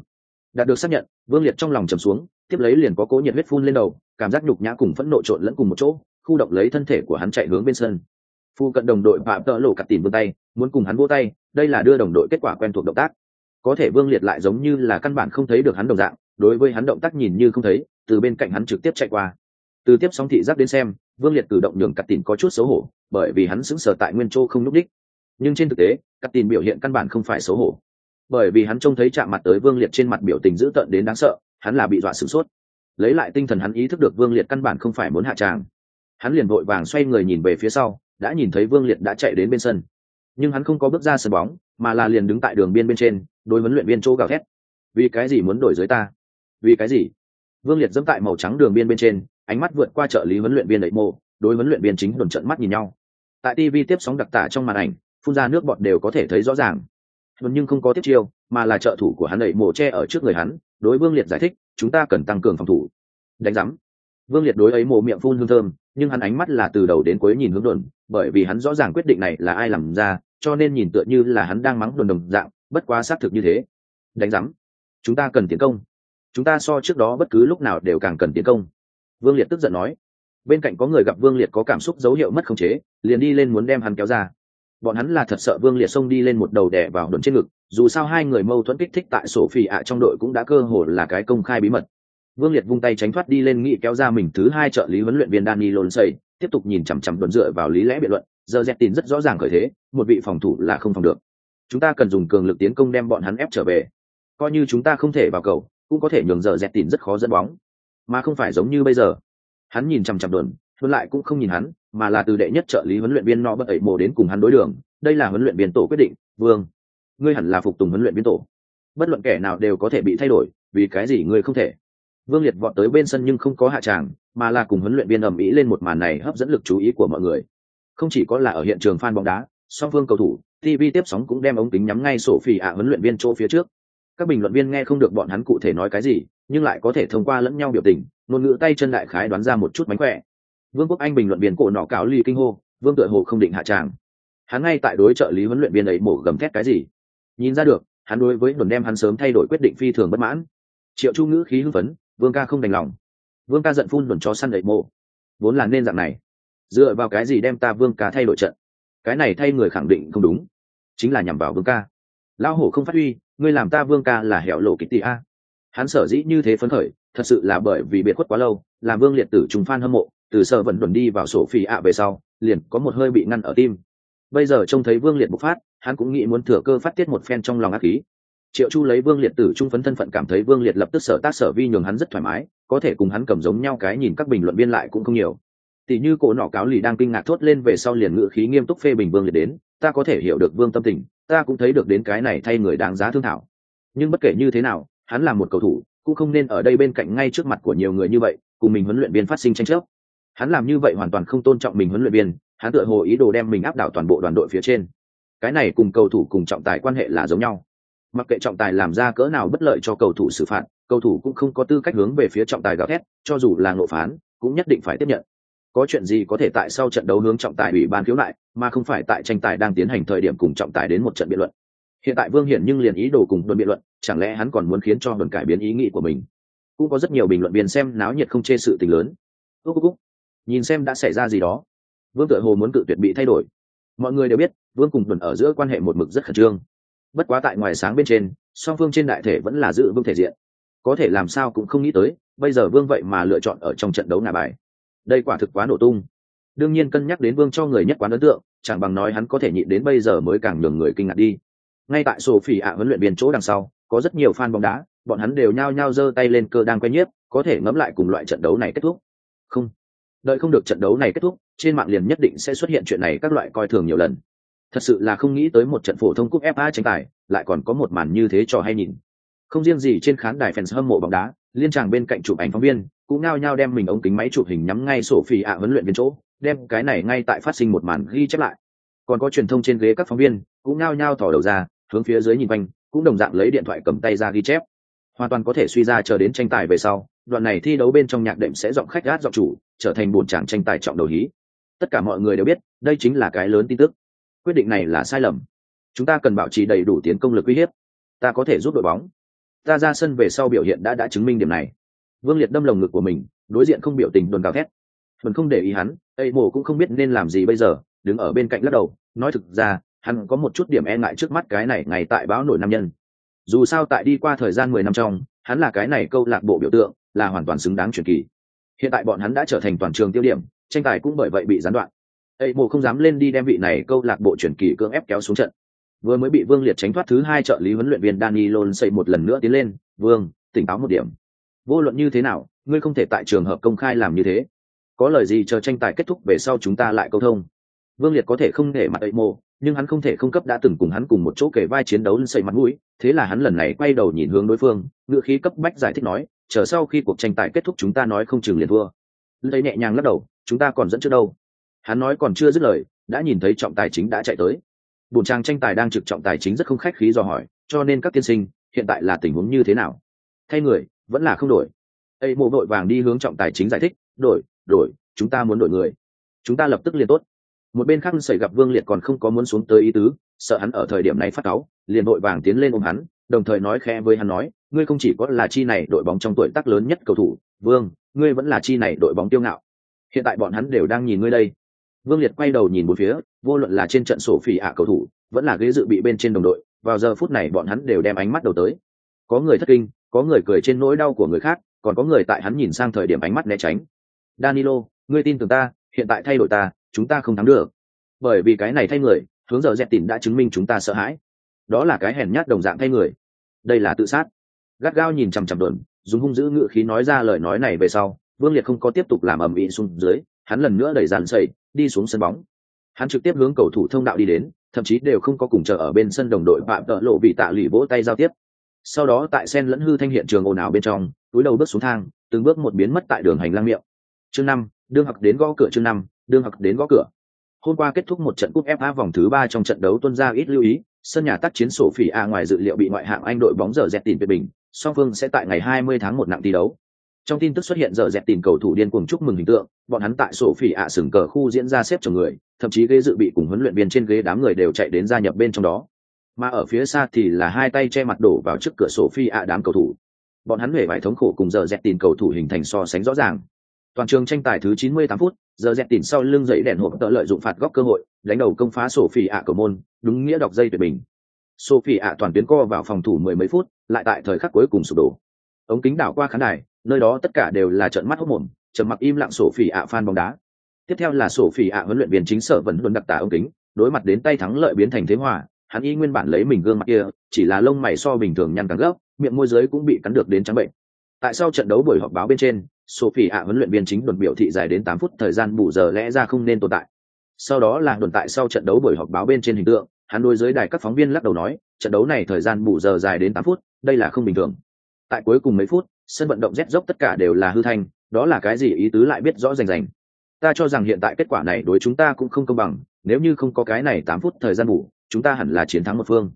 Đạt được xác nhận, vương liệt trong lòng trầm xuống, tiếp lấy liền có cố nhiệt huyết phun lên đầu, cảm giác nhục nhã cùng phẫn nộ trộn lẫn cùng một chỗ, khu động lấy thân thể của hắn chạy hướng bên sân. Phu cận đồng đội phạm tợ lộ cặt tìm vươn tay, muốn cùng hắn vô tay, đây là đưa đồng đội kết quả quen thuộc động tác. Có thể vương liệt lại giống như là căn bản không thấy được hắn đồng dạng, đối với hắn động tác nhìn như không thấy, từ bên cạnh hắn trực tiếp chạy qua. Từ tiếp sóng thị giác đến xem, vương liệt cử động nhường cặt tìm có chút xấu hổ, bởi vì hắn sững sờ tại nguyên châu không n ú c đích nhưng trên thực tế cắt tin biểu hiện căn bản không phải xấu hổ. Bởi vì hắn trông thấy chạm mặt tới vương liệt trên mặt biểu tình dữ tợn đến đáng sợ, hắn là bị dọa sửng sốt. Lấy lại tinh thần hắn ý thức được vương liệt căn bản không phải muốn hạ tràng. Hắn liền vội vàng xoay người nhìn về phía sau, đã nhìn thấy vương liệt đã chạy đến bên sân. Nhưng hắn không có bước ra sân bóng, mà là liền đứng tại đường biên bên trên, đối huấn luyện viên chỗ gào thét. Vì cái gì muốn đổi giới ta? Vì cái gì? Vương liệt dẫm tại màu trắng đường biên bên trên, ánh mắt vượt qua trợ lý huấn luyện viên đẩy mô đối huấn luyện viên chính đồn trận mắt nhìn nhau. Tại tv tiếp sóng đặc tả trong màn ảnh phun ra nước bọt đều có thể thấy rõ ràng. Nhưng không có tiếp chiêu, mà là trợ thủ của hắn đẩy mổ che ở trước người hắn, đối vương liệt giải thích, chúng ta cần tăng cường phòng thủ. Đánh rắm. vương liệt đối ấy mồ miệng phun hương thơm, nhưng hắn ánh mắt là từ đầu đến cuối nhìn hướng đồn, bởi vì hắn rõ ràng quyết định này là ai làm ra, cho nên nhìn tựa như là hắn đang mắng đồn đồng dạng, bất quá xác thực như thế. Đánh rắm. chúng ta cần tiến công. Chúng ta so trước đó bất cứ lúc nào đều càng cần tiến công. Vương liệt tức giận nói. Bên cạnh có người gặp vương liệt có cảm xúc dấu hiệu mất khống chế, liền đi lên muốn đem hắn kéo ra bọn hắn là thật sợ vương liệt xông đi lên một đầu đè vào đồn trên ngực, dù sao hai người mâu thuẫn kích thích tại sổ phi ạ trong đội cũng đã cơ hồ là cái công khai bí mật. Vương liệt vung tay tránh thoát đi lên nghị kéo ra mình thứ hai trợ lý huấn luyện viên Danny lồn xây tiếp tục nhìn chằm chằm đồn dựa vào lý lẽ biện luận, giờ dẹp tin rất rõ ràng khởi thế, một vị phòng thủ là không phòng được. Chúng ta cần dùng cường lực tiến công đem bọn hắn ép trở về. Coi như chúng ta không thể vào cầu, cũng có thể nhường giờ dẹp tin rất khó dẫn bóng. Mà không phải giống như bây giờ. Hắn nhìn chằm chằm đồn huấn lại cũng không nhìn hắn, mà là từ đệ nhất trợ lý huấn luyện viên nọ bất ẩy mồ đến cùng hắn đối đường, đây là huấn luyện viên tổ quyết định, vương, ngươi hẳn là phục tùng huấn luyện viên tổ. Bất luận kẻ nào đều có thể bị thay đổi, vì cái gì ngươi không thể? Vương liệt vọt tới bên sân nhưng không có hạ tràng, mà là cùng huấn luyện viên ầm ĩ lên một màn này hấp dẫn lực chú ý của mọi người. Không chỉ có là ở hiện trường fan bóng đá, song phương cầu thủ tv tiếp sóng cũng đem ống kính nhắm ngay sổ phỉ ạ huấn luyện viên chỗ phía trước. Các bình luận viên nghe không được bọn hắn cụ thể nói cái gì, nhưng lại có thể thông qua lẫn nhau biểu tình, ngôn ngữ tay chân đại khái đoán ra một chút mánh khỏe vương quốc anh bình luận viên cổ nọ cáo ly kinh hô, vương tựa hồ không định hạ tràng. Hắn ngay tại đối trợ lý huấn luyện viên ấy mổ gầm thét cái gì? Nhìn ra được, hắn đối với đồn đem hắn sớm thay đổi quyết định phi thường bất mãn. Triệu chu ngữ khí hưng phấn, vương ca không đành lòng. Vương ca giận phun đồn chó săn đẩy mộ vốn là nên dạng này. Dựa vào cái gì đem ta vương ca thay đổi trận? Cái này thay người khẳng định không đúng. Chính là nhằm vào vương ca. Lão hổ không phát huy, ngươi làm ta vương ca là hẻo lộ kịch tị a. Hắn sở dĩ như thế phấn khởi, thật sự là bởi vì biệt khuất quá lâu, làm vương liệt tử trùng phan hâm mộ từ sở vẫn đuẩn đi vào sổ phi ạ về sau, liền có một hơi bị ngăn ở tim. Bây giờ trông thấy vương liệt bộc phát, hắn cũng nghĩ muốn thừa cơ phát tiết một phen trong lòng ác khí triệu chu lấy vương liệt tử trung phấn thân phận cảm thấy vương liệt lập tức sở tác sở vi nhường hắn rất thoải mái, có thể cùng hắn cầm giống nhau cái nhìn các bình luận viên lại cũng không nhiều. Tỷ như cổ nọ cáo lì đang kinh ngạc thốt lên về sau liền ngự khí nghiêm túc phê bình vương liệt đến, ta có thể hiểu được vương tâm tình, ta cũng thấy được đến cái này thay người đáng giá thương thảo. Nhưng bất kể như thế nào, hắn là một cầu thủ, cũng không nên ở đây bên cạnh ngay trước mặt của nhiều người như vậy, cùng mình huấn luyện viên phát sinh tranh chấp hắn làm như vậy hoàn toàn không tôn trọng mình huấn luyện viên, hắn tựa hồ ý đồ đem mình áp đảo toàn bộ đoàn đội phía trên. Cái này cùng cầu thủ cùng trọng tài quan hệ là giống nhau. Mặc kệ trọng tài làm ra cỡ nào bất lợi cho cầu thủ xử phạt, cầu thủ cũng không có tư cách hướng về phía trọng tài gào thét, cho dù là ngộ phán, cũng nhất định phải tiếp nhận. Có chuyện gì có thể tại sau trận đấu hướng trọng tài ủy ban khiếu nại, mà không phải tại tranh tài đang tiến hành thời điểm cùng trọng tài đến một trận biện luận. Hiện tại vương hiển nhưng liền ý đồ cùng luận biện luận, chẳng lẽ hắn còn muốn khiến cho luận cải biến ý nghĩ của mình? Cũng có rất nhiều bình luận viên xem náo nhiệt không chê sự tình lớn. Ước nhìn xem đã xảy ra gì đó. Vương tựa hồ muốn cự tuyệt bị thay đổi. Mọi người đều biết, vương cùng tuần ở giữa quan hệ một mực rất khẩn trương. Bất quá tại ngoài sáng bên trên, song phương trên đại thể vẫn là giữ vương thể diện. Có thể làm sao cũng không nghĩ tới, bây giờ vương vậy mà lựa chọn ở trong trận đấu ngả bài. Đây quả thực quá nổ tung. Đương nhiên cân nhắc đến vương cho người nhất quán ấn tượng, chẳng bằng nói hắn có thể nhịn đến bây giờ mới càng nhường người kinh ngạc đi. Ngay tại sổ phỉ ạ huấn luyện viên chỗ đằng sau, có rất nhiều fan bóng đá, bọn hắn đều nhao nhao giơ tay lên cơ đang quen nhiếp, có thể ngẫm lại cùng loại trận đấu này kết thúc. Không đợi không được trận đấu này kết thúc, trên mạng liền nhất định sẽ xuất hiện chuyện này các loại coi thường nhiều lần. Thật sự là không nghĩ tới một trận phổ thông cúp fa tranh tài, lại còn có một màn như thế trò hay nhìn. Không riêng gì trên khán đài fans hâm mộ bóng đá, liên tràng bên cạnh chụp ảnh phóng viên cũng ngao nhau đem mình ống kính máy chụp hình nhắm ngay sổ phi ạ huấn luyện viên chỗ, đem cái này ngay tại phát sinh một màn ghi chép lại. Còn có truyền thông trên ghế các phóng viên cũng ngao nhau thỏ đầu ra, hướng phía dưới nhìn quanh, cũng đồng dạng lấy điện thoại cầm tay ra ghi chép. Hoàn toàn có thể suy ra chờ đến tranh tài về sau đoạn này thi đấu bên trong nhạc đệm sẽ giọng khách gát giọng chủ, trở thành bổn tràng tranh tài trọng đầu hí. Tất cả mọi người đều biết, đây chính là cái lớn tin tức. Quyết định này là sai lầm. Chúng ta cần bảo trì đầy đủ tiến công lực uy hiếp. Ta có thể giúp đội bóng. Ta ra sân về sau biểu hiện đã đã chứng minh điểm này. Vương liệt đâm lồng ngực của mình, đối diện không biểu tình đồn cao thét. Vẫn không để ý hắn, ây mồ cũng không biết nên làm gì bây giờ, đứng ở bên cạnh lắc đầu, nói thực ra, hắn có một chút điểm e ngại trước mắt cái này ngày tại báo nổi nam nhân. Dù sao tại đi qua thời gian mười năm trong hắn là cái này câu lạc bộ biểu tượng, là hoàn toàn xứng đáng truyền kỳ. Hiện tại bọn hắn đã trở thành toàn trường tiêu điểm, tranh tài cũng bởi vậy bị gián đoạn. Ây mồ không dám lên đi đem vị này câu lạc bộ truyền kỳ cưỡng ép kéo xuống trận. Vừa mới bị vương liệt tránh thoát thứ hai trợ lý huấn luyện viên Dani Lôn xây một lần nữa tiến lên, vương, tỉnh táo một điểm. Vô luận như thế nào, ngươi không thể tại trường hợp công khai làm như thế. Có lời gì chờ tranh tài kết thúc về sau chúng ta lại câu thông? Vương liệt có thể không để mặt ây mồ nhưng hắn không thể không cấp đã từng cùng hắn cùng một chỗ kể vai chiến đấu xây mặt mũi, thế là hắn lần này quay đầu nhìn hướng đối phương, ngựa khí cấp bách giải thích nói, chờ sau khi cuộc tranh tài kết thúc chúng ta nói không chừng liền thua. Lấy nhẹ nhàng lắc đầu, chúng ta còn dẫn trước đâu? Hắn nói còn chưa dứt lời, đã nhìn thấy trọng tài chính đã chạy tới. Bổn trang tranh tài đang trực trọng tài chính rất không khách khí dò hỏi, cho nên các tiên sinh, hiện tại là tình huống như thế nào? Thay người, vẫn là không đổi. Ây mộ vội vàng đi hướng trọng tài chính giải thích, đổi đổi, chúng ta muốn đổi người. Chúng ta lập tức liền tốt một bên khác xảy gặp vương liệt còn không có muốn xuống tới ý tứ, sợ hắn ở thời điểm này phát cáu, liền đội vàng tiến lên ôm hắn, đồng thời nói khe với hắn nói, ngươi không chỉ có là chi này đội bóng trong tuổi tác lớn nhất cầu thủ, vương, ngươi vẫn là chi này đội bóng tiêu ngạo. Hiện tại bọn hắn đều đang nhìn ngươi đây. Vương liệt quay đầu nhìn một phía, vô luận là trên trận sổ phỉ ạ cầu thủ, vẫn là ghế dự bị bên trên đồng đội, vào giờ phút này bọn hắn đều đem ánh mắt đầu tới. Có người thất kinh, có người cười trên nỗi đau của người khác, còn có người tại hắn nhìn sang thời điểm ánh mắt né tránh. Danilo, ngươi tin tưởng ta, hiện tại thay đổi ta chúng ta không thắng được. Bởi vì cái này thay người, hướng giờ dẹp tìm đã chứng minh chúng ta sợ hãi. Đó là cái hèn nhát đồng dạng thay người. Đây là tự sát. Gắt gao nhìn chằm chằm đồn, dùng hung dữ ngự khí nói ra lời nói này về sau, vương liệt không có tiếp tục làm ầm ĩ xuống dưới, hắn lần nữa đẩy dàn sậy, đi xuống sân bóng. Hắn trực tiếp hướng cầu thủ thông đạo đi đến, thậm chí đều không có cùng chờ ở bên sân đồng đội phạm tợ lộ bị tạ lụy vỗ tay giao tiếp. Sau đó tại sen lẫn hư thanh hiện trường ồn ào bên trong, túi đầu bước xuống thang, từng bước một biến mất tại đường hành lang miệng. Chương năm, đương học đến gõ cửa chương năm đương học đến gõ cửa. Hôm qua kết thúc một trận cúp fa vòng thứ ba trong trận đấu tuân ra ít lưu ý, sân nhà tác chiến sổ phỉ a ngoài dự liệu bị ngoại hạng anh đội bóng giờ dẹt tìm về bình, song phương sẽ tại ngày 20 tháng một nặng thi đấu. Trong tin tức xuất hiện giờ dẹt tìm cầu thủ điên cuồng chúc mừng hình tượng, bọn hắn tại sổ phỉ ạ sừng cờ khu diễn ra xếp chồng người, thậm chí ghế dự bị cùng huấn luyện viên trên ghế đám người đều chạy đến gia nhập bên trong đó. Mà ở phía xa thì là hai tay che mặt đổ vào trước cửa sổ phi ạ đám cầu thủ. Bọn hắn hề vải thống khổ cùng giờ dẹt tìm cầu thủ hình thành so sánh rõ ràng toàn trường tranh tài thứ 98 phút, giờ dẹt tỉn sau lưng dậy đèn hộp tợ lợi dụng phạt góc cơ hội, đánh đầu công phá sổ phỉ ạ cầu môn, đúng nghĩa đọc dây tuyệt bình. Sophie ạ toàn tuyến co vào phòng thủ mười mấy phút, lại tại thời khắc cuối cùng sụp đổ. Ống kính đảo qua khán đài, nơi đó tất cả đều là trận mắt hốc mồm, trầm mặc im lặng sổ phỉ ạ fan bóng đá. Tiếp theo là sổ phỉ ạ huấn luyện viên chính sở vẫn luôn đặc tả ống kính, đối mặt đến tay thắng lợi biến thành thế hòa, hắn y nguyên bản lấy mình gương mặt kia, chỉ là lông mày so bình thường nhăn càng gấp, miệng môi giới cũng bị cắn được đến trắng bệnh. Tại sau trận đấu buổi họp báo bên trên sophie ạ huấn luyện viên chính đồn biểu thị dài đến tám phút thời gian bù giờ lẽ ra không nên tồn tại. Sau đó là đồn tại sau trận đấu buổi họp báo bên trên hình tượng, hắn đối dưới đài các phóng viên lắc đầu nói, trận đấu này thời gian bù giờ dài đến tám phút, đây là không bình thường. Tại cuối cùng mấy phút, sân vận động rét dốc tất cả đều là hư thanh, đó là cái gì ý tứ lại biết rõ rành rành. Ta cho rằng hiện tại kết quả này đối chúng ta cũng không công bằng, nếu như không có cái này tám phút thời gian bù, chúng ta hẳn là chiến thắng một phương.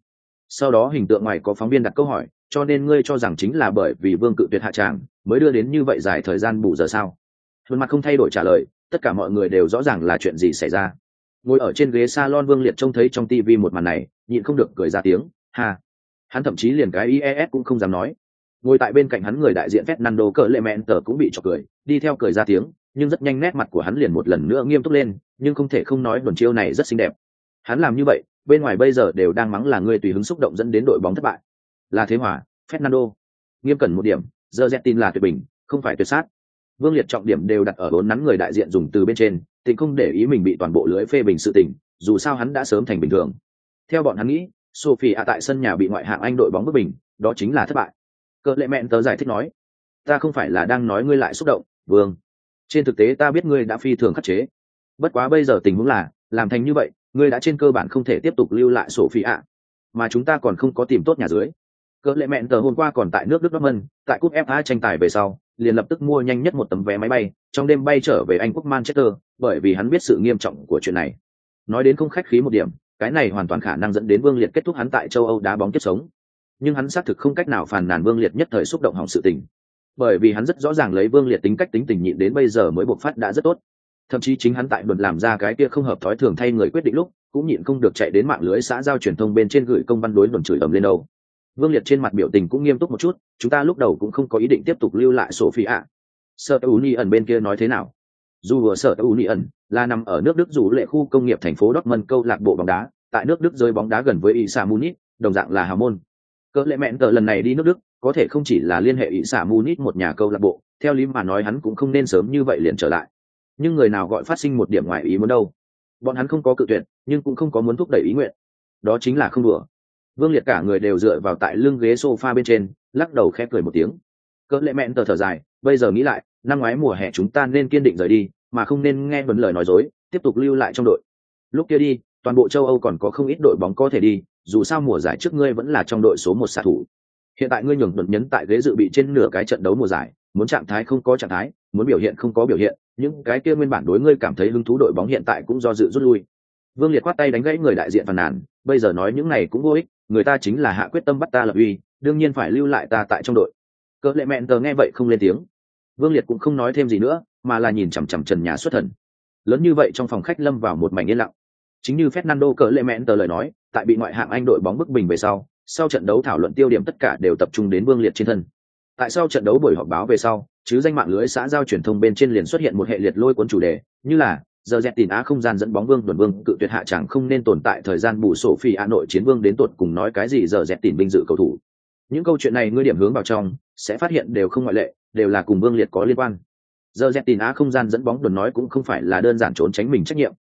Sau đó hình tượng ngoài có phóng viên đặt câu hỏi cho nên ngươi cho rằng chính là bởi vì vương cự tuyệt hạ tràng mới đưa đến như vậy dài thời gian bù giờ sao? Khuôn mặt không thay đổi trả lời, tất cả mọi người đều rõ ràng là chuyện gì xảy ra. Ngồi ở trên ghế salon vương liệt trông thấy trong tv một màn này, nhịn không được cười ra tiếng, ha! Hắn thậm chí liền cái ies cũng không dám nói. Ngồi tại bên cạnh hắn người đại diện fernando cỡ lệ mẹn tờ cũng bị trọc cười, đi theo cười ra tiếng, nhưng rất nhanh nét mặt của hắn liền một lần nữa nghiêm túc lên, nhưng không thể không nói đồn chiêu này rất xinh đẹp. Hắn làm như vậy, bên ngoài bây giờ đều đang mắng là người tùy hứng xúc động dẫn đến đội bóng thất bại là thế hòa, fernando. Nghiêm cẩn một điểm giờ z tin là tuyệt bình, không phải tuyệt sát. Vương liệt trọng điểm đều đặt ở bốn nắn người đại diện dùng từ bên trên, tình không để ý mình bị toàn bộ lưới phê bình sự tình, dù sao hắn đã sớm thành bình thường. Theo bọn hắn nghĩ, sophie ạ tại sân nhà bị ngoại hạng anh đội bóng bất bình, đó chính là thất bại. Cỡ lệ mẹn tớ giải thích nói, ta không phải là đang nói ngươi lại xúc động, vương. Trên thực tế ta biết ngươi đã phi thường khắc chế. Bất quá bây giờ tình huống là, làm thành như vậy, ngươi đã trên cơ bản không thể tiếp tục lưu lại sổ phi ạ. Mà chúng ta còn không có tìm tốt nhà dưới cỡ lệ mẹn tờ hôm qua còn tại nước đức dortmund tại cúp fa tranh tài về sau, liền lập tức mua nhanh nhất một tấm vé máy bay, trong đêm bay trở về anh quốc manchester, bởi vì hắn biết sự nghiêm trọng của chuyện này. Nói đến không khách khí một điểm, cái này hoàn toàn khả năng dẫn đến vương liệt kết thúc hắn tại châu âu đá bóng tiếp sống. Nhưng hắn xác thực không cách nào phàn nàn vương liệt nhất thời xúc động hỏng sự tình. Bởi vì hắn rất rõ ràng lấy vương liệt tính cách tính tình nhịn đến bây giờ mới bộc phát đã rất tốt. Thậm chí chính hắn tại đột làm ra cái kia không hợp thói thường thay người quyết định lúc, cũng nhịn không được chạy đến mạng lưới xã giao truyền thông bên trên gửi công văn đối đồn chửi ầm lên đâu vương liệt trên mặt biểu tình cũng nghiêm túc một chút, chúng ta lúc đầu cũng không có ý định tiếp tục lưu lại sophie ạ. Sợ u ni ẩn bên kia nói thế nào? Dù vừa sợ u ni ẩn, là nằm ở nước đức dù lệ khu công nghiệp thành phố dortmund câu lạc bộ bóng đá, tại nước đức rơi bóng đá gần với isa munich, đồng dạng là hào môn. Cỡ lệ mẹn tờ lần này đi nước đức, có thể không chỉ là liên hệ isa munich một nhà câu lạc bộ, theo lý mà nói hắn cũng không nên sớm như vậy liền trở lại. Nhưng người nào gọi phát sinh một điểm ngoài ý muốn đâu. Bọn hắn không có cự tuyệt, nhưng cũng không có muốn thúc đẩy ý nguyện. Đó chính là không đùa vương liệt cả người đều dựa vào tại lưng ghế sofa bên trên, lắc đầu khẽ cười một tiếng. Cỡ lệ mẹn tờ thở dài, bây giờ nghĩ lại, năm ngoái mùa hè chúng ta nên kiên định rời đi, mà không nên nghe vấn lời nói dối, tiếp tục lưu lại trong đội. Lúc kia đi, toàn bộ châu âu còn có không ít đội bóng có thể đi, dù sao mùa giải trước ngươi vẫn là trong đội số một xạ thủ. Hiện tại ngươi nhường đột nhấn tại ghế dự bị trên nửa cái trận đấu mùa giải, muốn trạng thái không có trạng thái, muốn biểu hiện không có biểu hiện, những cái kia nguyên bản đối ngươi cảm thấy hứng thú đội bóng hiện tại cũng do dự rút lui. Vương liệt khoát tay đánh gãy người đại diện phàn nàn, bây giờ nói những này cũng vô ích người ta chính là hạ quyết tâm bắt ta lập uy, đương nhiên phải lưu lại ta tại trong đội. Cỡ lệ mẹn tờ nghe vậy không lên tiếng. Vương liệt cũng không nói thêm gì nữa, mà là nhìn chằm chằm trần nhà xuất thần. Lớn như vậy trong phòng khách lâm vào một mảnh yên lặng. Chính như fernando cỡ lệ mẹn tờ lời nói, tại bị ngoại hạng anh đội bóng bức bình về sau sau trận đấu thảo luận tiêu điểm tất cả đều tập trung đến vương liệt trên thân. Tại sau trận đấu buổi họp báo về sau, chứ danh mạng lưới xã giao truyền thông bên trên liền xuất hiện một hệ liệt lôi cuốn chủ đề, như là giờ dẹt tìm á không gian dẫn bóng vương tuần vương, cự tuyệt hạ chẳng không nên tồn tại thời gian bù sổ phi hà nội chiến vương đến tuột cùng nói cái gì giờ dẹt tìm binh dự cầu thủ. Những câu chuyện này ngươi điểm hướng vào trong, sẽ phát hiện đều không ngoại lệ, đều là cùng vương liệt có liên quan. Giờ dẹt tìm á không gian dẫn bóng tuần nói cũng không phải là đơn giản trốn tránh mình trách nhiệm.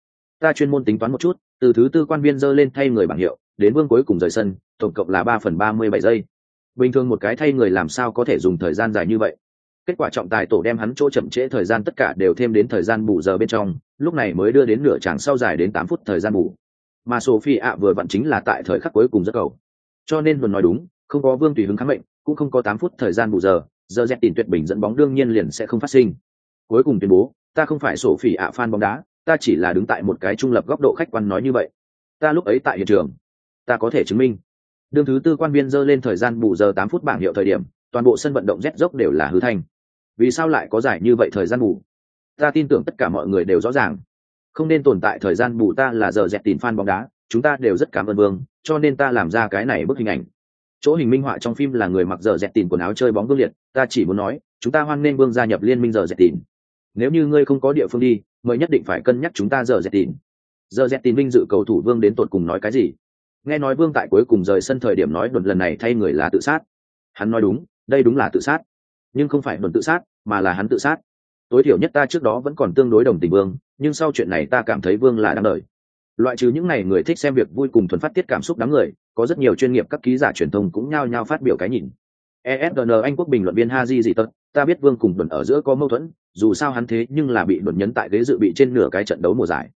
Ta chuyên môn tính toán một chút, từ thứ tư quan viên dơ lên thay người bảng hiệu, đến vương cuối cùng rời sân, tổng cộng là ba phần ba mươi bảy giây. Bình thường một cái thay người làm sao có thể dùng thời gian dài như vậy? Kết quả trọng tài tổ đem hắn chỗ chậm trễ thời gian tất cả đều thêm đến thời gian bù giờ bên trong, lúc này mới đưa đến nửa tràng sau dài đến tám phút thời gian bù. Mà sophie ạ vừa vặn chính là tại thời khắc cuối cùng rất cầu. Cho nên luôn nói đúng, không có vương tùy hứng kháng mệnh cũng không có tám phút thời gian bù giờ giờ dẹp tìm tuyệt bình dẫn bóng đương nhiên liền sẽ không phát sinh. Cuối cùng tuyên bố, ta không phải sophie ạ fan bóng đá, ta chỉ là đứng tại một cái trung lập góc độ khách quan nói như vậy. Ta lúc ấy tại hiện trường, ta có thể chứng minh. Đương thứ tư quan viên dơ lên thời gian bù giờ tám phút bảng hiệu thời điểm toàn bộ sân vận động rét dốc đều là hư thanh. Vì sao lại có giải như vậy thời gian bù? Ta tin tưởng tất cả mọi người đều rõ ràng. Không nên tồn tại thời gian bù ta là giờ dẹp tìm fan bóng đá, chúng ta đều rất cảm ơn vương, cho nên ta làm ra cái này bức hình ảnh. Chỗ hình minh họa trong phim là người mặc giờ dẹp tìm quần áo chơi bóng vương liệt, ta chỉ muốn nói, chúng ta hoan nên vương gia nhập liên minh giờ dẹp tìm. Nếu như ngươi không có địa phương đi, mời nhất định phải cân nhắc chúng ta giờ dẹp tìm. Giờ dẹp tìm vinh dự cầu thủ vương đến tột cùng nói cái gì? Nghe nói vương tại cuối cùng rời sân thời điểm nói đột lần này thay người là tự sát. Hắn nói đúng đây đúng là tự sát. Nhưng không phải đồn tự sát, mà là hắn tự sát. Tối thiểu nhất ta trước đó vẫn còn tương đối đồng tình vương, nhưng sau chuyện này ta cảm thấy vương là đáng đời. Loại trừ những n à y người thích xem việc vui cùng thuần phát tiết cảm xúc đám người, có rất nhiều chuyên nghiệp các ký giả truyền thông cũng nhao nhao phát biểu cái nhìn. Esgn anh quốc bình luận viên ha di dị tật, ta biết vương cùng đồn ở giữa có mâu thuẫn, dù sao hắn thế nhưng là bị đồn nhấn tại ghế dự bị trên nửa cái trận đấu mùa giải.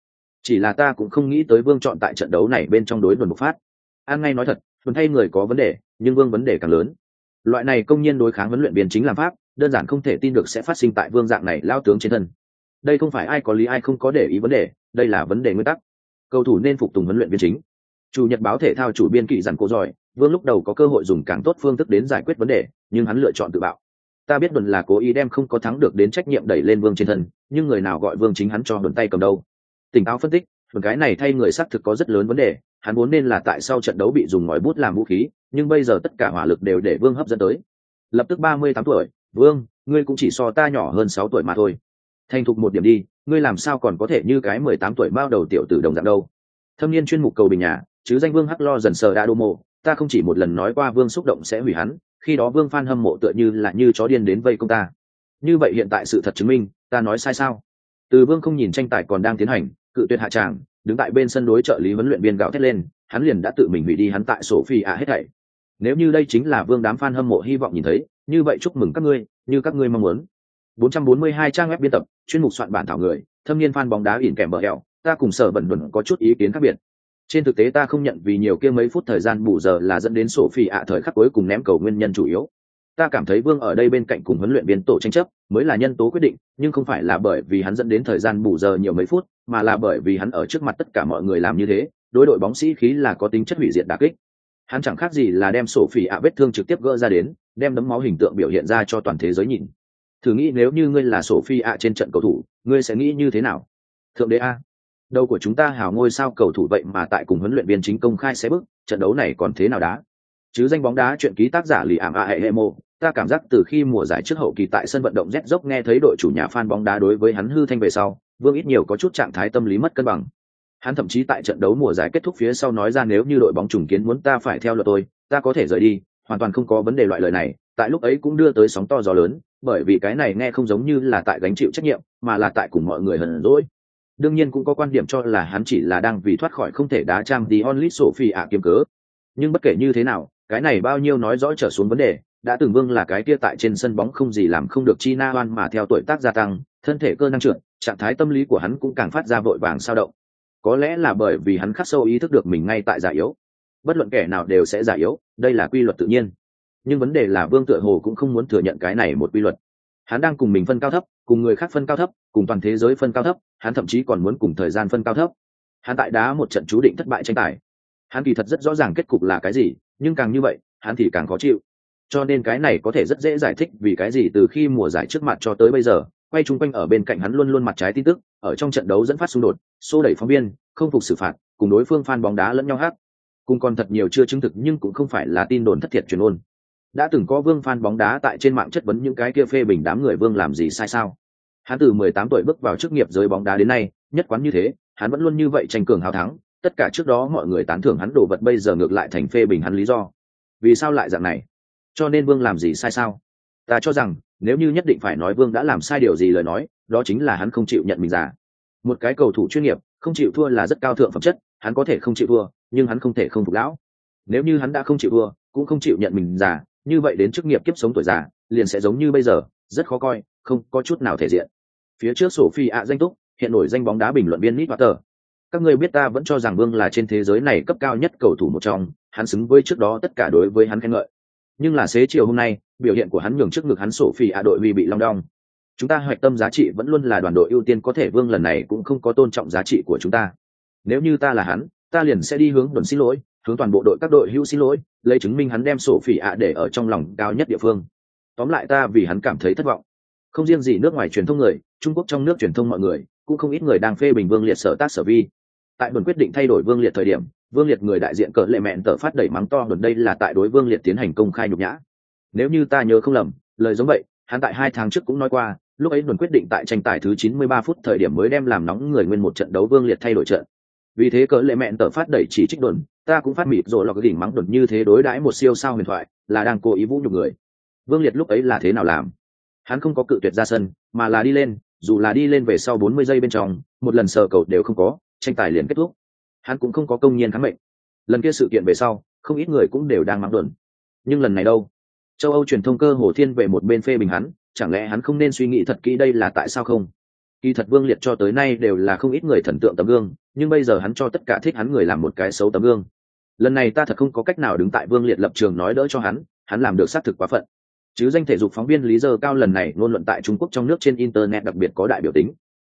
Chỉ là ta cũng không nghĩ tới vương chọn tại trận đấu này bên trong đối đồn bộc phát. An ngay nói thật, đồn thay người có vấn đề, nhưng vương vấn đề càng lớn loại này công nhiên đối kháng huấn luyện viên chính làm pháp, đơn giản không thể tin được sẽ phát sinh tại vương dạng này lao tướng trên thân. Đây không phải ai có lý ai không có để ý vấn đề, đây là vấn đề nguyên tắc. Cầu thủ nên phục tùng huấn luyện viên chính. Chủ nhật báo thể thao chủ biên kỵ dặn cô giỏi vương lúc đầu có cơ hội dùng càng tốt phương thức đến giải quyết vấn đề, nhưng hắn lựa chọn tự bạo. Ta biết đồn là cố ý đem không có thắng được đến trách nhiệm đẩy lên vương trên thân, nhưng người nào gọi vương chính hắn cho đồn tay cầm đâu. Tỉnh táo phân tích đồn cái này thay người xác thực có rất lớn vấn đề hắn vốn nên là tại sau trận đấu bị dùng ngòi bút làm vũ khí, nhưng bây giờ tất cả hỏa lực đều để vương hấp dẫn tới. Lập tức ba mươi tám tuổi, vương, ngươi cũng chỉ so ta nhỏ hơn sáu tuổi mà thôi. Thành thục một điểm đi, ngươi làm sao còn có thể như cái mười tám tuổi bao đầu tiểu tử đồng dạng đâu? Thâm niên chuyên mục cầu bình nhà, chứ danh vương hắc lo dần sờ đã đô mộ, ta không chỉ một lần nói qua vương xúc động sẽ hủy hắn, khi đó vương phan hâm mộ tựa như là như chó điên đến vây công ta. Như vậy hiện tại sự thật chứng minh, ta nói sai sao? Từ vương không nhìn tranh tài còn đang tiến hành, cự tuyệt hạ tràng đứng tại bên sân đối trợ lý huấn luyện viên gạo thét lên, hắn liền đã tự mình hủy đi hắn tại sổ phi ạ hết thảy. Nếu như đây chính là vương đám fan hâm mộ hy vọng nhìn thấy, như vậy chúc mừng các ngươi, như các ngươi mong muốn. 442 trang web biên tập, chuyên mục soạn bản thảo người, thâm niên fan bóng đá ỉn kèm bờ hẹo, ta cùng sở bẩn bẩn có chút ý kiến khác biệt. Trên thực tế ta không nhận vì nhiều kia mấy phút thời gian bù giờ là dẫn đến sổ phi ạ thời khắc cuối cùng ném cầu nguyên nhân chủ yếu ta cảm thấy vương ở đây bên cạnh cùng huấn luyện viên tổ tranh chấp mới là nhân tố quyết định, nhưng không phải là bởi vì hắn dẫn đến thời gian bù giờ nhiều mấy phút, mà là bởi vì hắn ở trước mặt tất cả mọi người làm như thế, đối đội bóng sĩ khí là có tính chất hủy diệt đà kích. Hắn chẳng khác gì là đem sổ phỉ ạ vết thương trực tiếp gỡ ra đến, đem đấm máu hình tượng biểu hiện ra cho toàn thế giới nhìn. Thử nghĩ nếu như ngươi là sổ phi ạ trên trận cầu thủ, ngươi sẽ nghĩ như thế nào? Thượng đế a, đầu của chúng ta hào ngôi sao cầu thủ vậy mà tại cùng huấn luyện viên chính công khai sẽ bước, trận đấu này còn thế nào đá? Chứ danh bóng đá chuyện ký tác giả lì ảm a hệ hệ mô ta cảm giác từ khi mùa giải trước hậu kỳ tại sân vận động z dốc nghe thấy đội chủ nhà fan bóng đá đối với hắn hư thanh về sau, vương ít nhiều có chút trạng thái tâm lý mất cân bằng. Hắn thậm chí tại trận đấu mùa giải kết thúc phía sau nói ra nếu như đội bóng trùng kiến muốn ta phải theo luật tôi, ta có thể rời đi, hoàn toàn không có vấn đề loại lời này, tại lúc ấy cũng đưa tới sóng to gió lớn, bởi vì cái này nghe không giống như là tại gánh chịu trách nhiệm, mà là tại cùng mọi người hờn rỗi đương nhiên cũng có quan điểm cho là hắn chỉ là đang vì thoát khỏi không thể đá trang tí onlit sophie ạ kiếm cớ. Nhưng bất kể như thế nào cái này bao nhiêu nói rõ trở xuống vấn đề, đã từng vương là cái kia tại trên sân bóng không gì làm không được chi na oan mà theo tuổi tác gia tăng, thân thể cơ năng trượt trạng thái tâm lý của hắn cũng càng phát ra vội vàng sao động. Có lẽ là bởi vì hắn khắc sâu ý thức được mình ngay tại giả yếu. Bất luận kẻ nào đều sẽ giả yếu, đây là quy luật tự nhiên. Nhưng vấn đề là vương tựa hồ cũng không muốn thừa nhận cái này một quy luật. Hắn đang cùng mình phân cao thấp, cùng người khác phân cao thấp, cùng toàn thế giới phân cao thấp, hắn thậm chí còn muốn cùng thời gian phân cao thấp. Hắn tại đá một trận chú định thất bại tranh tài hắn kỳ thật rất rõ ràng kết cục là cái gì, nhưng càng như vậy, hắn thì càng khó chịu. Cho nên cái này có thể rất dễ giải thích vì cái gì từ khi mùa giải trước mặt cho tới bây giờ, quay chung quanh ở bên cạnh hắn luôn luôn mặt trái tin tức, ở trong trận đấu dẫn phát xung đột, xô đẩy phóng viên, không phục xử phạt, cùng đối phương phan bóng đá lẫn nhau hát. Cùng còn thật nhiều chưa chứng thực nhưng cũng không phải là tin đồn thất thiệt truyền ôn. Đã từng có vương phan bóng đá tại trên mạng chất vấn những cái kia phê bình đám người vương làm gì sai sao? Hắn từ 18 tuổi bước vào chức nghiệp giới bóng đá đến nay, nhất quán như thế, hắn vẫn luôn như vậy tranh cường hào thắng tất cả trước đó mọi người tán thưởng hắn đồ vật bây giờ ngược lại thành phê bình hắn lý do. Vì sao lại dạng này? Cho nên vương làm gì sai sao? Ta cho rằng, nếu như nhất định phải nói vương đã làm sai điều gì lời nói, đó chính là hắn không chịu nhận mình giả một cái cầu thủ chuyên nghiệp, không chịu thua là rất cao thượng phẩm chất, hắn có thể không chịu thua, nhưng hắn không thể không phục lão. Nếu như hắn đã không chịu thua, cũng không chịu nhận mình giả như vậy đến chức nghiệp kiếp sống tuổi già, liền sẽ giống như bây giờ, rất khó coi, không có chút nào thể diện. Phía trước sổ phi ạ danh túc, hiện nổi danh bóng đá bình luận viên nít tờ các ngươi biết ta vẫn cho rằng vương là trên thế giới này cấp cao nhất cầu thủ một trong, hắn xứng với trước đó tất cả đối với hắn khen ngợi. Nhưng là xế chiều hôm nay, biểu hiện của hắn nhường trước ngực hắn sổ phi ạ đội vì bị long đong. Chúng ta hoạch tâm giá trị vẫn luôn là đoàn đội ưu tiên, có thể vương lần này cũng không có tôn trọng giá trị của chúng ta. Nếu như ta là hắn, ta liền sẽ đi hướng đồn xin lỗi, hướng toàn bộ đội các đội hữu xin lỗi, lấy chứng minh hắn đem sổ phỉ ạ để ở trong lòng cao nhất địa phương. Tóm lại ta vì hắn cảm thấy thất vọng. Không riêng gì nước ngoài truyền thông người, trung quốc trong nước truyền thông mọi người, cũng không ít người đang phê bình vương liệt sở tác sở vi tại đồn quyết định thay đổi vương liệt thời điểm, vương liệt người đại diện cỡ lệ mẹn tờ phát đẩy mắng to đồn đây là tại đối vương liệt tiến hành công khai nhục nhã. Nếu như ta nhớ không lầm, lời giống vậy, hắn tại hai tháng trước cũng nói qua, lúc ấy đồn quyết định tại tranh tài thứ 93 phút thời điểm mới đem làm nóng người nguyên một trận đấu vương liệt thay đổi trận. Vì thế cỡ lệ mẹn tờ phát đẩy chỉ trích đồn, ta cũng phát mịt rồi lọc cái đỉnh mắng đồn như thế đối đãi một siêu sao huyền thoại, là đang cố ý vũ nhục người. Vương liệt lúc ấy là thế nào làm? Hắn không có cự tuyệt ra sân, mà là đi lên, dù là đi lên về sau bốn mươi giây bên trong, một lần sờ cầu đều không có tranh tài liền kết thúc. Hắn cũng không có công nhiên kháng mệnh. Lần kia sự kiện về sau, không ít người cũng đều đang mắng đuẩn nhưng lần này đâu? Châu âu truyền thông cơ hồ thiên về một bên phê bình hắn, chẳng lẽ hắn không nên suy nghĩ thật kỹ đây là tại sao không? Kỳ thật vương liệt cho tới nay đều là không ít người thần tượng tấm gương, nhưng bây giờ hắn cho tất cả thích hắn người làm một cái xấu tấm gương. Lần này ta thật không có cách nào đứng tại vương liệt lập trường nói đỡ cho hắn hắn làm được xác thực quá phận. Chứ danh thể dục phóng viên lý giờ cao lần này ngôn luận tại trung quốc trong nước trên internet đặc biệt có đại biểu tính.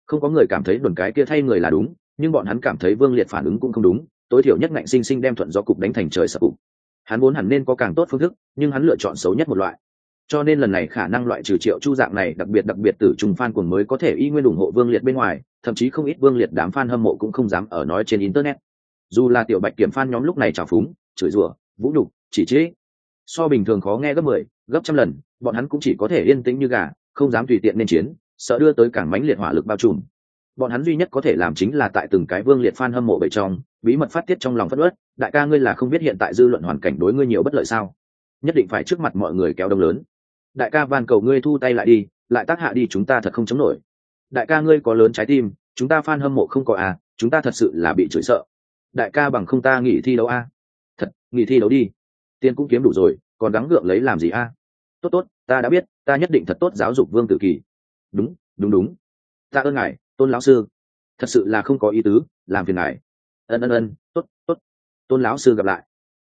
Không có người cảm thấy đồn cái kia thay người là đúng nhưng bọn hắn cảm thấy vương liệt phản ứng cũng không đúng tối thiểu nhất ngạnh sinh sinh đem thuận do cục đánh thành trời sập cục. Hắn vốn hẳn nên có càng tốt phương thức nhưng hắn lựa chọn xấu nhất một loại. Cho nên lần này khả năng loại trừ triệu chu dạng này đặc biệt đặc biệt từ trùng fan cuồng mới có thể y nguyên ủng hộ vương liệt bên ngoài thậm chí không ít vương liệt đám fan hâm mộ cũng không dám ở nói trên internet. Dù là tiểu bạch kiểm fan nhóm lúc này trào phúng chửi rủa vũ nhục chỉ chế so bình thường khó nghe gấp mười 10, gấp trăm lần bọn hắn cũng chỉ có thể yên tĩnh như gà không dám tùy tiện nên chiến sợ đưa tới càng mãnh liệt hỏa lực bao trùm bọn hắn duy nhất có thể làm chính là tại từng cái vương liệt fan hâm mộ bậy trong, bí mật phát tiết trong lòng phất ớt đại ca ngươi là không biết hiện tại dư luận hoàn cảnh đối ngươi nhiều bất lợi sao? Nhất định phải trước mặt mọi người kéo đông lớn. Đại ca van cầu ngươi thu tay lại đi, lại tác hạ đi chúng ta thật không chống nổi. Đại ca ngươi có lớn trái tim, chúng ta fan hâm mộ không có à chúng ta thật sự là bị chửi sợ. Đại ca bằng không ta nghỉ thi đấu a à? thật, nghỉ thi đấu đi. Tiền cũng kiếm đủ rồi, còn gắng gượng lấy làm gì a à? tốt tốt, ta đã biết, ta nhất định thật tốt giáo dục vương tử kỳ. Đúng đúng đúng. Ta ơn ngài tôn lão sư, thật sự là không có ý tứ, làm phiền ngài. Ân ân ân t ố t t ố t tôn lão sư gặp lại.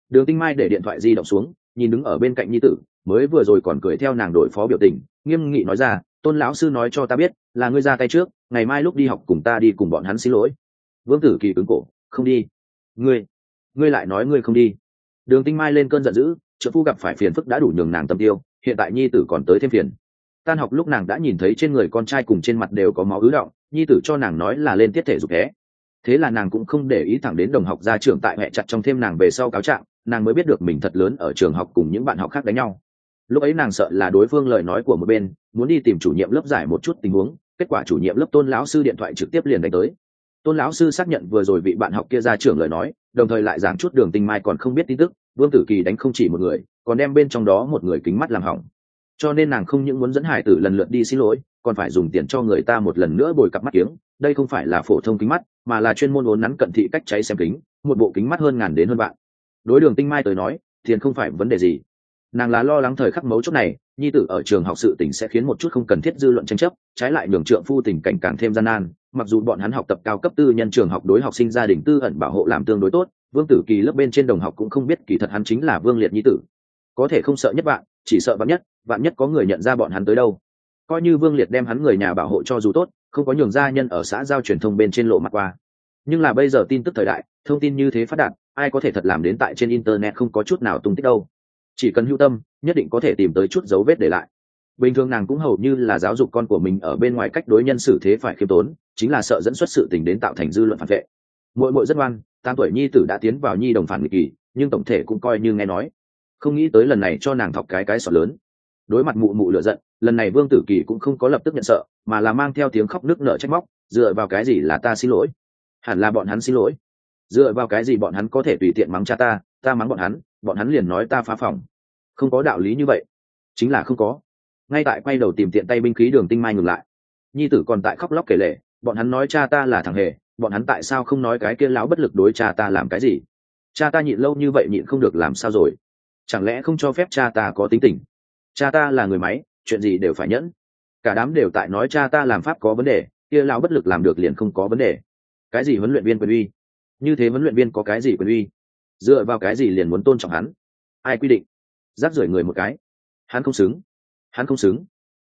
Đường tinh mai để điện thoại di động xuống, nhìn đứng ở bên cạnh nhi tử, mới vừa rồi còn cười theo nàng đội phó biểu tình, nghiêm nghị nói ra, tôn lão sư nói cho ta biết, là ngươi ra tay trước, ngày mai lúc đi học cùng ta đi cùng bọn hắn xin lỗi. Vương tử kỳ cứng cổ, không đi. Ngươi ngươi lại nói ngươi không đi. Đường tinh mai lên cơn giận dữ, trợ phu gặp phải phiền phức đã đủ nhường nàng tâm tiêu, hiện tại nhi tử còn tới thêm phiền. Tan học lúc nàng đã nhìn thấy trên người con trai cùng trên mặt đều có máu ứ động nhi tử cho nàng nói là lên tiết thể dục thế. Thế là nàng cũng không để ý thẳng đến đồng học ra trường tại hệ chặt trong thêm nàng về sau cáo trạng, nàng mới biết được mình thật lớn ở trường học cùng những bạn học khác đánh nhau. Lúc ấy nàng sợ là đối phương lời nói của một bên, muốn đi tìm chủ nhiệm lớp giải một chút tình huống, kết quả chủ nhiệm lớp tôn lão sư điện thoại trực tiếp liền đánh tới. Tôn lão sư xác nhận vừa rồi vị bạn học kia ra trường lời nói, đồng thời lại giảng chút đường tinh mai còn không biết tin tức, vương tử kỳ đánh không chỉ một người, còn đem bên trong đó một người kính mắt làm hỏng cho nên nàng không những muốn dẫn hải tử lần lượt đi xin lỗi, còn phải dùng tiền cho người ta một lần nữa bồi cặp mắt kiếng. Đây không phải là phổ thông kính mắt, mà là chuyên môn vốn nắn cận thị cách cháy xem kính, một bộ kính mắt hơn ngàn đến hơn bạn đối đường tinh mai tới nói, tiền không phải vấn đề gì. Nàng là lo lắng thời khắc mấu chốt này, nhi tử ở trường học sự tỉnh sẽ khiến một chút không cần thiết dư luận tranh chấp, trái lại nhường trượng phu tình cảnh càng thêm gian nan. Mặc dù bọn hắn học tập cao cấp tư nhân trường học đối học sinh gia đình tư ẩn bảo hộ làm tương đối tốt, vương tử kỳ lớp bên trên đồng học cũng không biết kỳ thật hắn chính là vương liệt nhi tử. Có thể không sợ nhất bạn chỉ sợ bạn nhất vạn nhất có người nhận ra bọn hắn tới đâu. Coi như vương liệt đem hắn người nhà bảo hộ cho dù tốt, không có nhường gia nhân ở xã giao truyền thông bên trên lộ mặt qua. Nhưng là bây giờ tin tức thời đại, thông tin như thế phát đạt, ai có thể thật làm đến tại trên internet không có chút nào tung tích đâu. Chỉ cần hưu tâm, nhất định có thể tìm tới chút dấu vết để lại. Bình thường nàng cũng hầu như là giáo dục con của mình ở bên ngoài cách đối nhân xử thế phải khiêm tốn, chính là sợ dẫn xuất sự tình đến tạo thành dư luận phản vệ. Mỗi mỗi rất ngoan, tám tuổi nhi tử đã tiến vào nhi đồng phản nghịch kỳ, nhưng tổng thể cũng coi như nghe nói. Không nghĩ tới lần này cho nàng thọc cái cái sọt lớn đối mặt mụ mụ lựa giận, lần này vương tử kỳ cũng không có lập tức nhận sợ, mà là mang theo tiếng khóc nước nở trách móc, dựa vào cái gì là ta xin lỗi? Hẳn là bọn hắn xin lỗi. Dựa vào cái gì bọn hắn có thể tùy tiện mắng cha ta ta mắng bọn hắn bọn hắn liền nói ta phá phòng. Không có đạo lý như vậy. Chính là không có. Ngay tại quay đầu tìm tiện tay binh khí đường tinh mai ngừng lại. Nhi tử còn tại khóc lóc kể lệ bọn hắn nói cha ta là thằng hề, bọn hắn tại sao không nói cái kia lão bất lực đối cha ta làm cái gì? Cha ta nhịn lâu như vậy nhịn không được làm sao rồi? Chẳng lẽ không cho phép cha ta có tính tình? Cha ta là người máy, chuyện gì đều phải nhẫn. Cả đám đều tại nói cha ta làm pháp có vấn đề, kia lão bất lực làm được liền không có vấn đề. Cái gì huấn luyện viên quyền uy? Như thế huấn luyện viên có cái gì quyền uy? Dựa vào cái gì liền muốn tôn trọng hắn? Ai quy định? Giáp rưởi người một cái. Hắn không xứng. Hắn không xứng.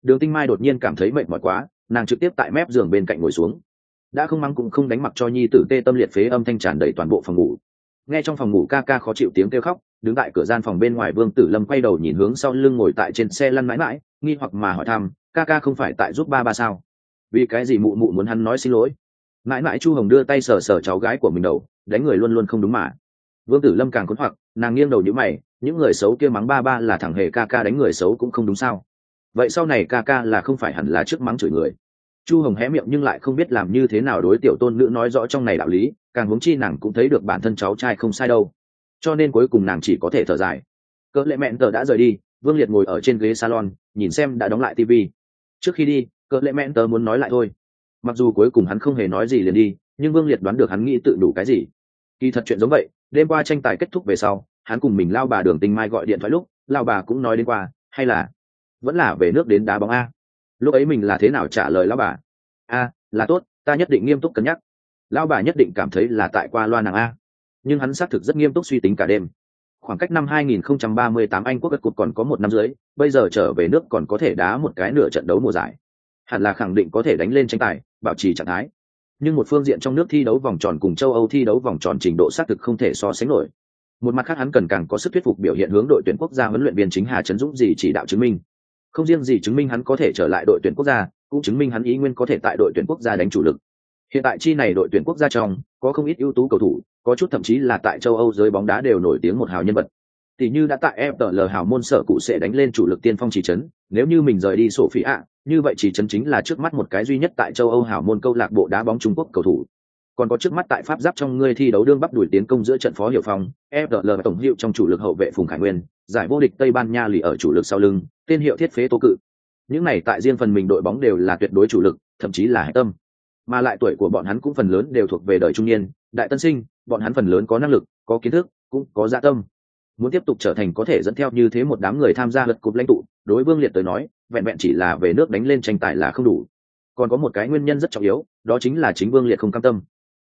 Đường tinh mai đột nhiên cảm thấy mệt mỏi quá, nàng trực tiếp tại mép giường bên cạnh ngồi xuống. Đã không mắng cũng không đánh mặc cho nhi tử tê tâm liệt phế âm thanh tràn đầy toàn bộ phòng ngủ nghe trong phòng ngủ ca ca khó chịu tiếng kêu khóc, đứng tại cửa gian phòng bên ngoài vương tử lâm quay đầu nhìn hướng sau lưng ngồi tại trên xe lăn mãi mãi, nghi hoặc mà hỏi thăm, ca ca không phải tại giúp ba ba sao? Vì cái gì mụ mụ muốn hắn nói xin lỗi? Mãi mãi chu hồng đưa tay sờ sờ cháu gái của mình đầu, đánh người luôn luôn không đúng mà. Vương tử lâm càng khốn hoặc, nàng nghiêng đầu nhữ mày, những người xấu kia mắng ba ba là thằng hề ca ca đánh người xấu cũng không đúng sao? Vậy sau này ca ca là không phải hẳn là trước mắng chửi người? Chu hồng hé miệng nhưng lại không biết làm như thế nào đối tiểu tôn nữ nói rõ trong này đạo lý, càng huống chi nàng cũng thấy được bản thân cháu trai không sai đâu. Cho nên cuối cùng nàng chỉ có thể thở dài. Cỡ lệ mẹn tờ đã rời đi, vương liệt ngồi ở trên ghế salon, nhìn xem đã đóng lại tv trước khi đi, cỡ lệ mẹn tờ muốn nói lại thôi. Mặc dù cuối cùng hắn không hề nói gì liền đi, nhưng vương liệt đoán được hắn nghĩ tự đủ cái gì. Kỳ thật chuyện giống vậy, đêm qua tranh tài kết thúc về sau, hắn cùng mình lao bà đường tinh mai gọi điện thoại lúc, lao bà cũng nói đến qua, hay là, vẫn là về nước đến đá bóng a lúc ấy mình là thế nào trả lời lão bà a là tốt ta nhất định nghiêm túc cân nhắc lão bà nhất định cảm thấy là tại qua loa nàng a nhưng hắn xác thực rất nghiêm túc suy tính cả đêm khoảng cách năm 2038 Anh quốc đất cục còn có một năm dưới, bây giờ trở về nước còn có thể đá một cái nửa trận đấu mùa giải. Hẳn là khẳng định có thể đánh lên tranh tài, bảo trì trạng thái. Nhưng một phương diện trong nước thi đấu vòng tròn cùng châu Âu thi đấu vòng tròn trình độ xác thực không thể so sánh nổi. Một mặt khác hắn cần càng có sức thuyết phục biểu hiện hướng đội tuyển quốc gia huấn luyện viên chính Hà Trấn Dũng gì chỉ đạo chứng minh. Không riêng gì chứng minh hắn có thể trở lại đội tuyển quốc gia, cũng chứng minh hắn ý nguyên có thể tại đội tuyển quốc gia đánh chủ lực. Hiện tại chi này đội tuyển quốc gia trong có không ít ưu tú cầu thủ, có chút thậm chí là tại châu Âu giới bóng đá đều nổi tiếng một hào nhân vật. Tỷ như đã tại FTL hào môn sở cụ sẽ đánh lên chủ lực tiên phong chỉ trấn, nếu như mình rời đi sổ phỉ ạ, như vậy chỉ trấn chính là trước mắt một cái duy nhất tại châu Âu hào môn câu lạc bộ đá bóng Trung Quốc cầu thủ. Còn có trước mắt tại Pháp giáp trong người thi đấu đương bắp đuổi tiến công giữa trận phó hiệu phong, FTL tổng hiệu trong chủ lực hậu vệ Phùng Khải Nguyên, giải vô địch Tây Ban Nha lì ở chủ lực sau lưng, tên hiệu thiết phế tố Cự. Những này tại riêng phần mình đội bóng đều là tuyệt đối chủ lực, thậm chí là hệ tâm. Mà lại tuổi của bọn hắn cũng phần lớn đều thuộc về đời trung niên đại tân sinh bọn hắn phần lớn có năng lực có kiến thức cũng có dạ tâm. Muốn tiếp tục trở thành có thể dẫn theo như thế một đám người tham gia lượt cục lãnh tụ đối vương liệt tới nói vẹn vẹn chỉ là về nước đánh lên tranh tài là không đủ. Còn có một cái nguyên nhân rất trọng yếu đó chính là chính vương liệt không cam tâm.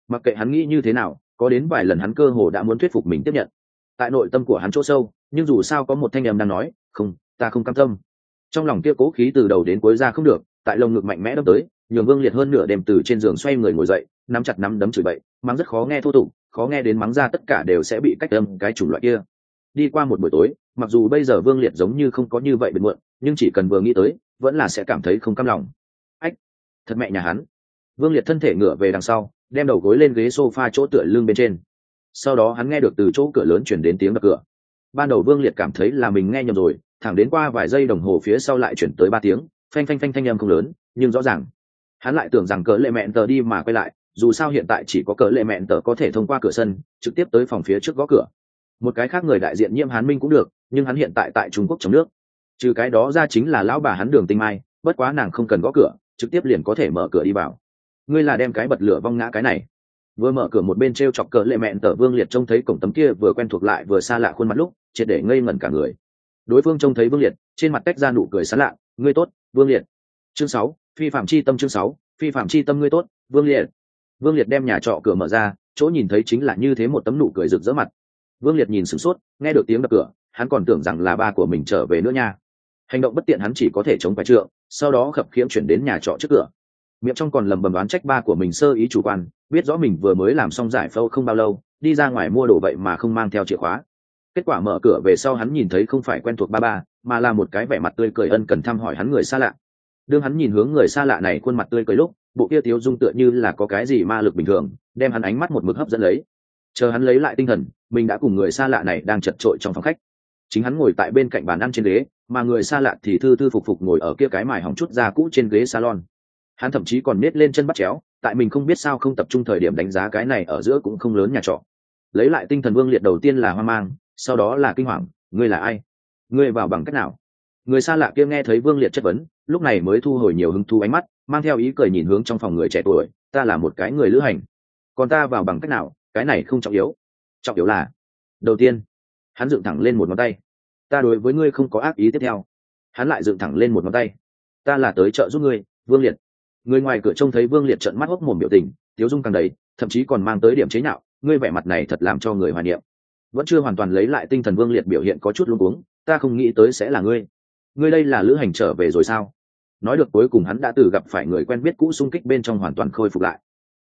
Mặc kệ hắn nghĩ như thế nào có đến vài lần hắn cơ hồ đã muốn thuyết phục mình tiếp nhận. Tại nội tâm của hắn chỗ sâu nhưng dù sao có một thanh em đang nói không ta không cam tâm. Trong lòng kia cố khí từ đầu đến cuối ra không được, tại lồng ngực mạnh mẽ đâm tới, nhường vương liệt hơn nửa đêm từ trên giường xoay người ngồi dậy, nắm chặt nắm đấm chửi bậy, mắng rất khó nghe thô tục, khó nghe đến mắng ra tất cả đều sẽ bị cách âm cái chủng loại kia. Đi qua một buổi tối, mặc dù bây giờ vương liệt giống như không có như vậy bận muộn, nhưng chỉ cần vừa nghĩ tới, vẫn là sẽ cảm thấy không cam lòng. Ách, thật mẹ nhà hắn. Vương liệt thân thể ngửa về đằng sau, đem đầu gối lên ghế s o f a chỗ tựa lưng bên trên. Sau đó hắn nghe được từ chỗ cửa lớn chuyển đến tiếng đập cửa. Ban đầu vương liệt cảm thấy là mình nghe nhầm rồi thẳng đến qua vài giây đồng hồ phía sau lại chuyển tới ba tiếng, phanh phanh phanh thanh âm không lớn, nhưng rõ ràng. Hắn lại tưởng rằng cỡ lệ mẹn tờ đi mà quay lại, dù sao hiện tại chỉ có cỡ lệ mẹn tờ có thể thông qua cửa sân, trực tiếp tới phòng phía trước gõ cửa. Một cái khác người đại diện nhiễm hán minh cũng được, nhưng hắn hiện tại tại trung quốc trong nước. Trừ cái đó ra chính là lão bà hắn đường tinh mai, bất quá nàng không cần gõ cửa, trực tiếp liền có thể mở cửa đi vào. Ngươi là đem cái bật lửa vong ngã cái này. Vừa mở cửa một bên t r e o chọc cỡ lệ mẹn tờ vương liệt trông thấy cổng tấm kia vừa quen thuộc lại vừa xa lạ khuôn mặt lúc, triệt để ngây ngẩn cả người đối phương trông thấy vương liệt, trên mặt tách ra nụ cười sán lạ, ngươi tốt, vương liệt. Chương sáu, phi phạm chi tâm chương sáu, phi phạm chi tâm ngươi tốt, vương liệt. Vương liệt đem nhà trọ cửa mở ra, chỗ nhìn thấy chính là như thế một tấm nụ cười rực rỡ mặt. Vương liệt nhìn sửng sốt, nghe được tiếng đập cửa, hắn còn tưởng rằng là ba của mình trở về nữa nha. Hành động bất tiện hắn chỉ có thể chống phải trượng, sau đó khập khiễng chuyển đến nhà trọ trước cửa. Miệng trong còn lầm bầm đoán trách ba của mình sơ ý chủ quan, biết rõ mình vừa mới làm xong giải phẫu không bao lâu, đi ra ngoài mua đồ vậy mà không mang theo chìa khóa kết quả mở cửa về sau hắn nhìn thấy không phải quen thuộc ba ba, mà là một cái vẻ mặt tươi cười ân cần thăm hỏi hắn người xa lạ. Đương hắn nhìn hướng người xa lạ này khuôn mặt tươi cười lúc, bộ kia tiếu dung tựa như là có cái gì ma lực bình thường, đem hắn ánh mắt một mực hấp dẫn lấy. Chờ hắn lấy lại tinh thần, mình đã cùng người xa lạ này đang chật trội trong phòng khách. Chính hắn ngồi tại bên cạnh bàn ăn trên ghế, mà người xa lạ thì thư thư phục phục ngồi ở kia cái mài hỏng chút da cũ trên ghế salon. Hắn thậm chí còn nết lên chân bắt chéo, tại mình không biết sao không tập trung thời điểm đánh giá cái này ở giữa cũng không lớn nhà trọ. Lấy lại tinh thần vương liệt đầu tiên là hoang mang sau đó là kinh hoàng, ngươi là ai? Ngươi vào bằng cách nào? Người xa lạ kia nghe thấy vương liệt chất vấn, lúc này mới thu hồi nhiều hứng thú ánh mắt, mang theo ý cười nhìn hướng trong phòng người trẻ tuổi, ta là một cái người lữ hành, còn ta vào bằng cách nào? Cái này không trọng yếu. Trọng yếu là, đầu tiên, hắn dựng thẳng lên một ngón tay, ta đối với ngươi không có ác ý tiếp theo. Hắn lại dựng thẳng lên một ngón tay, ta là tới chợ giúp ngươi, vương liệt. Người ngoài cửa trông thấy vương liệt trận mắt hốc mồm biểu tình, tiếu dung càng đầy, thậm chí còn mang tới điểm chế nhạo, ngươi vẻ mặt này thật làm cho người hoài niệm vẫn chưa hoàn toàn lấy lại tinh thần vương liệt biểu hiện có chút luống cuống, ta không nghĩ tới sẽ là ngươi. Ngươi đây là lữ hành trở về rồi sao? Nói được cuối cùng hắn đã từ gặp phải người quen biết cũ xung kích bên trong hoàn toàn khôi phục lại.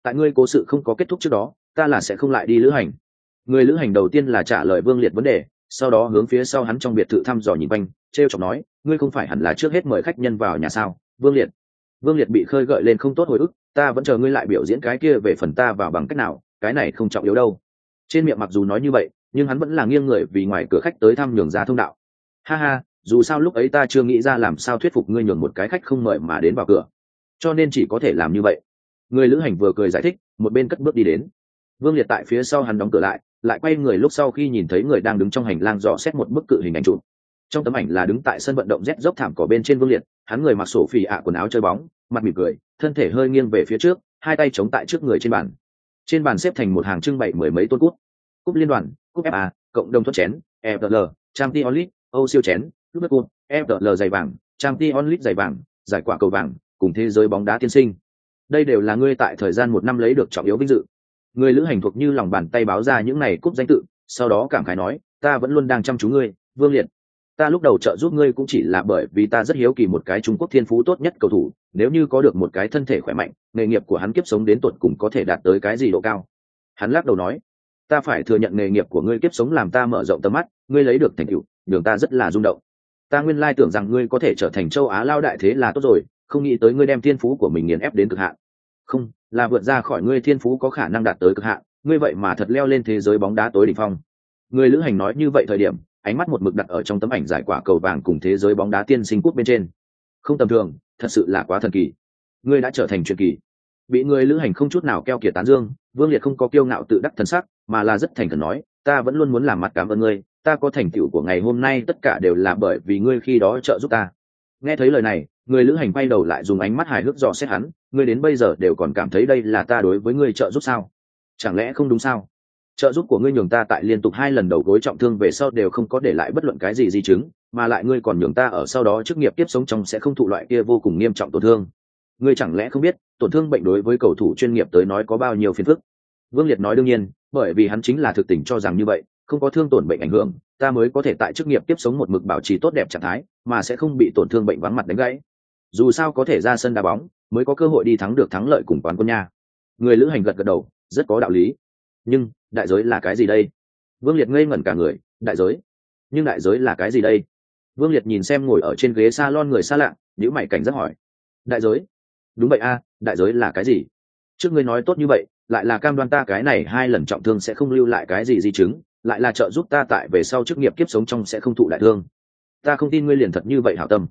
Tại ngươi cố sự không có kết thúc trước đó, ta là sẽ không lại đi lữ hành. Người lữ hành đầu tiên là trả lời vương liệt vấn đề, sau đó hướng phía sau hắn trong biệt thự thăm dò nhìn quanh t r e o chọc nói, ngươi không phải hẳn là trước hết mời khách nhân vào nhà sao? Vương liệt. Vương liệt bị khơi gợi lên không tốt hồi ức, ta vẫn chờ ngươi lại biểu diễn cái kia về phần ta vào bằng cách nào, cái này không trọng yếu đâu. Trên miệng mặc dù nói như vậy nhưng hắn vẫn là nghiêng người vì ngoài cửa khách tới thăm nhường ra thông đạo. Ha ha, dù sao lúc ấy ta chưa nghĩ ra làm sao thuyết phục ngươi nhường một cái khách không mời mà đến vào cửa. Cho nên chỉ có thể làm như vậy. Người lữ hành vừa cười giải thích, một bên cất bước đi đến. Vương liệt tại phía sau hắn đóng cửa lại lại quay người lúc sau khi nhìn thấy người đang đứng trong hành lang dò xét một bức cự hình ảnh chụp. Trong tấm ảnh là đứng tại sân vận động rét dốc thảm cỏ bên trên vương liệt, hắn người mặc sổ phì ạ quần áo chơi bóng, mặt mỉm cười, thân thể hơi nghiêng về phía trước, hai tay chống tại trước người trên bàn. Trên bàn xếp thành một hàng trưng bày mười mấy tôn cút cúp liên đoàn, cúp fa cộng đồng thuất chén fl trang t onlit âu siêu chén lúc cúp fl giày vàng trang t onlit giày vàng, giải quả cầu vàng, cùng thế giới bóng đá tiên sinh. Đây đều là ngươi tại thời gian một năm lấy được trọng yếu vinh dự. Người lữ hành thuộc như lòng bàn tay báo ra những này cúp danh tự, sau đó cảm khái nói, ta vẫn luôn đang chăm chú ngươi, vương liệt. Ta lúc đầu trợ giúp ngươi cũng chỉ là bởi vì ta rất hiếu kỳ một cái trung quốc thiên phú tốt nhất cầu thủ, nếu như có được một cái thân thể khỏe mạnh, nghề nghiệp của hắn kiếp sống đến tuột cùng có thể đạt tới cái gì độ cao? Hắn lắc đầu nói ta phải thừa nhận nghề nghiệp của ngươi kiếp sống làm ta mở rộng tầm mắt, ngươi lấy được thành tựu đường ta rất là rung động. Ta nguyên lai tưởng rằng ngươi có thể trở thành châu á lao đại thế là tốt rồi, không nghĩ tới ngươi đem thiên phú của mình nghiền ép đến cực hạn. Không, là vượt ra khỏi ngươi thiên phú có khả năng đạt tới cực hạn, ngươi vậy mà thật leo lên thế giới bóng đá tối đỉnh phong. Người lữ hành nói như vậy thời điểm, ánh mắt một mực đặt ở trong tấm ảnh giải quả cầu vàng cùng thế giới bóng đá tiên sinh quốc bên trên. Không tầm thường, thật sự là quá thần kỳ. Ngươi đã trở thành truyền kỳ bị người lữ hành không chút nào keo kiệt tán dương, vương liệt không có kiêu ngạo tự đắc thần sắc, mà là rất thành khẩn nói, ta vẫn luôn muốn làm mặt cảm ơn ngươi, ta có thành tựu của ngày hôm nay tất cả đều là bởi vì ngươi khi đó trợ giúp ta. Nghe thấy lời này, người lữ hành quay đầu lại dùng ánh mắt hài hước dò xét hắn, ngươi đến bây giờ đều còn cảm thấy đây là ta đối với ngươi trợ giúp sao? Chẳng lẽ không đúng sao? Trợ giúp của ngươi nhường ta tại liên tục hai lần đầu gối trọng thương về sau đều không có để lại bất luận cái gì di chứng, mà lại ngươi còn nhường ta ở sau đó chức nghiệp tiếp sống trong sẽ không thụ loại kia vô cùng nghiêm trọng tổn thương ngươi chẳng lẽ không biết, tổn thương bệnh đối với cầu thủ chuyên nghiệp tới nói có bao nhiêu phiền phức? Vương liệt nói đương nhiên, bởi vì hắn chính là thực tình cho rằng như vậy, không có thương tổn bệnh ảnh hưởng, ta mới có thể tại chức nghiệp tiếp sống một mực bảo trì tốt đẹp trạng thái, mà sẽ không bị tổn thương bệnh vắng mặt đánh gãy. Dù sao có thể ra sân đá bóng, mới có cơ hội đi thắng được thắng lợi cùng quán quân nha. Người lữ hành gật gật đầu, rất có đạo lý. Nhưng, đại giới là cái gì đây? Vương liệt ngây ngẩn cả người, đại giới? Nhưng đại giới là cái gì đây? Vương liệt nhìn xem ngồi ở trên ghế s a lon người xa lạ nhữ mày cảnh giác hỏi. Đại giới? Đúng vậy a, đại giới là cái gì? Trước ngươi nói tốt như vậy, lại là cam đoan ta cái này hai lần trọng thương sẽ không lưu lại cái gì di chứng, lại là trợ giúp ta tại về sau chức nghiệp kiếp sống trong sẽ không thụ đại thương. Ta không tin ngươi liền thật như vậy hảo tâm.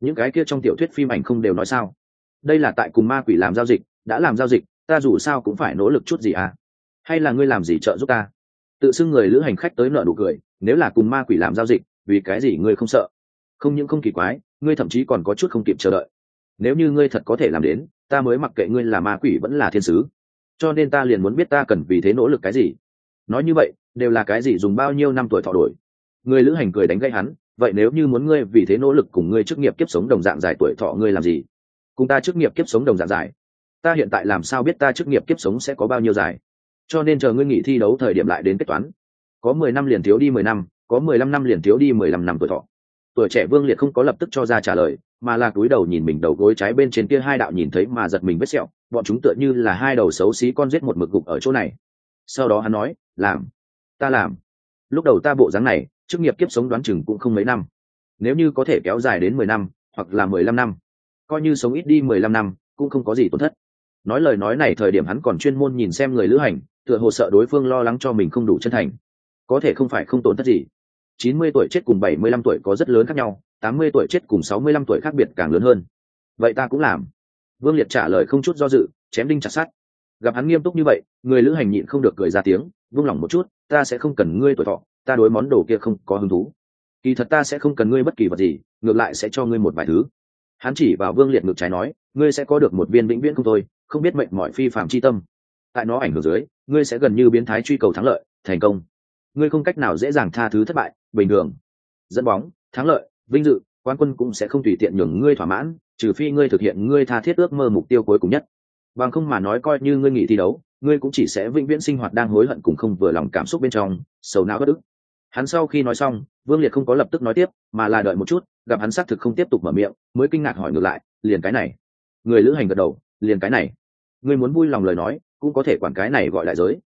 Những cái kia trong tiểu thuyết phim ảnh không đều nói sao? Đây là tại cùng ma quỷ làm giao dịch, đã làm giao dịch, ta dù sao cũng phải nỗ lực chút gì à? Hay là ngươi làm gì trợ giúp ta? Tự xưng người lữ hành khách tới nợ nụ cười, nếu là cùng ma quỷ làm giao dịch, vì cái gì ngươi không sợ? Không những không kỳ quái, ngươi thậm chí còn có chút không kịp chờ đợi nếu như ngươi thật có thể làm đến, ta mới mặc kệ ngươi là ma quỷ vẫn là thiên sứ. Cho nên ta liền muốn biết ta cần vì thế nỗ lực cái gì. Nói như vậy, đều là cái gì dùng bao nhiêu năm tuổi thọ đổi. Người lữ hành cười đánh gây hắn, vậy nếu như muốn ngươi vì thế nỗ lực cùng ngươi chức nghiệp kiếp sống đồng dạng dài tuổi thọ ngươi làm gì? Cùng ta chức nghiệp kiếp sống đồng dạng dài. Ta hiện tại làm sao biết ta chức nghiệp kiếp sống sẽ có bao nhiêu dài? Cho nên chờ ngươi nghỉ thi đấu thời điểm lại đến kết toán. Có mười năm liền thiếu đi mười năm, có mười lăm năm liền thiếu đi mười lăm năm tuổi thọ. Tuổi trẻ vương liệt không có lập tức cho ra trả lời mà là cúi đầu nhìn mình đầu gối trái bên trên kia hai đạo nhìn thấy mà giật mình vết sẹo, bọn chúng tựa như là hai đầu xấu xí con giết một mực gục ở chỗ này. Sau đó hắn nói, làm, ta làm. Lúc đầu ta bộ dáng này, chức nghiệp kiếp sống đoán chừng cũng không mấy năm. Nếu như có thể kéo dài đến mười năm, hoặc là mười lăm năm, coi như sống ít đi mười lăm năm, cũng không có gì tổn thất. Nói lời nói này thời điểm hắn còn chuyên môn nhìn xem người lữ hành, tựa hồ sợ đối phương lo lắng cho mình không đủ chân thành. Có thể không phải không tổn thất gì chín mươi tuổi chết cùng bảy mươi lăm tuổi có rất lớn khác nhau, tám mươi tuổi chết cùng sáu mươi lăm tuổi khác biệt càng lớn hơn. Vậy ta cũng làm. Vương liệt trả lời không chút do dự, chém đinh chặt sát gặp hắn nghiêm túc như vậy, người lữ hành nhịn không được cười ra tiếng, vung lòng một chút, ta sẽ không cần ngươi tuổi thọ, ta đối món đồ kia không có hứng thú. Kỳ thật ta sẽ không cần ngươi bất kỳ vật gì, ngược lại sẽ cho ngươi một vài thứ. Hắn chỉ vào vương liệt ngược trái nói, ngươi sẽ có được một viên vĩnh viễn không thôi, không biết mệnh mọi phi phạm c h i tâm. Tại nó ảnh hưởng dưới, ngươi sẽ gần như biến thái truy cầu thắng lợi, thành công ngươi không cách nào dễ dàng tha thứ thất bại, bình thường. Dẫn bóng, thắng lợi, vinh dự, quan quân cũng sẽ không tùy tiện nhường ngươi thỏa mãn, trừ phi ngươi thực hiện ngươi tha thiết ước mơ mục tiêu cuối cùng nhất. Bằng không mà nói coi như ngươi nghỉ thi đấu, ngươi cũng chỉ sẽ vĩnh viễn sinh hoạt đang hối hận cùng không vừa lòng cảm xúc bên trong, sầu não bất ức. Hắn sau khi nói xong, vương liệt không có lập tức nói tiếp, mà là đợi một chút, gặp hắn xác thực không tiếp tục mở miệng, mới kinh ngạc hỏi ngược lại, liền cái này. Người lữ hành gật đầu, liền cái này. Ngươi muốn vui lòng lời nói, cũng có thể quản cái này gọi lại giới.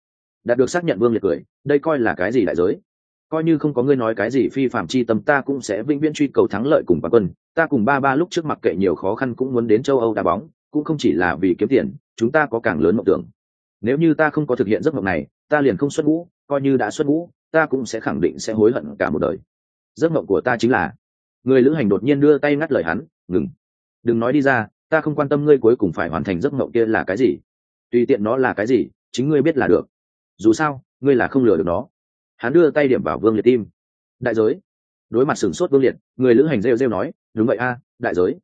Đạt được xác nhận vương liệt cười đây coi là cái gì đại giới? Coi như không có ngươi nói cái gì, phi phạm chi tâm, ta cũng sẽ vĩnh viễn truy cầu thắng lợi cùng quán quân. Ta cùng ba ba lúc trước mặt kệ nhiều khó khăn cũng muốn đến châu âu đá bóng, cũng không chỉ là vì kiếm tiền, chúng ta có càng lớn mộng tưởng. Nếu như ta không có thực hiện giấc mộng này, ta liền không xuất ngũ, coi như đã xuất ngũ, ta cũng sẽ khẳng định sẽ hối hận cả một đời. Giấc mộng của ta chính là, người lữ hành đột nhiên đưa tay ngắt lời hắn, ngừng, đừng nói đi ra, ta không quan tâm ngươi cuối cùng phải hoàn thành giấc mộng kia là cái gì. Tùy tiện nó là cái gì, chính ngươi biết là được dù sao, ngươi là không lừa được nó. Hắn đưa tay điểm vào vương liệt tim đại giới. Đối mặt sửng sốt vương liệt, người lữ hành rêu rêu nói, đúng vậy a, đại giới.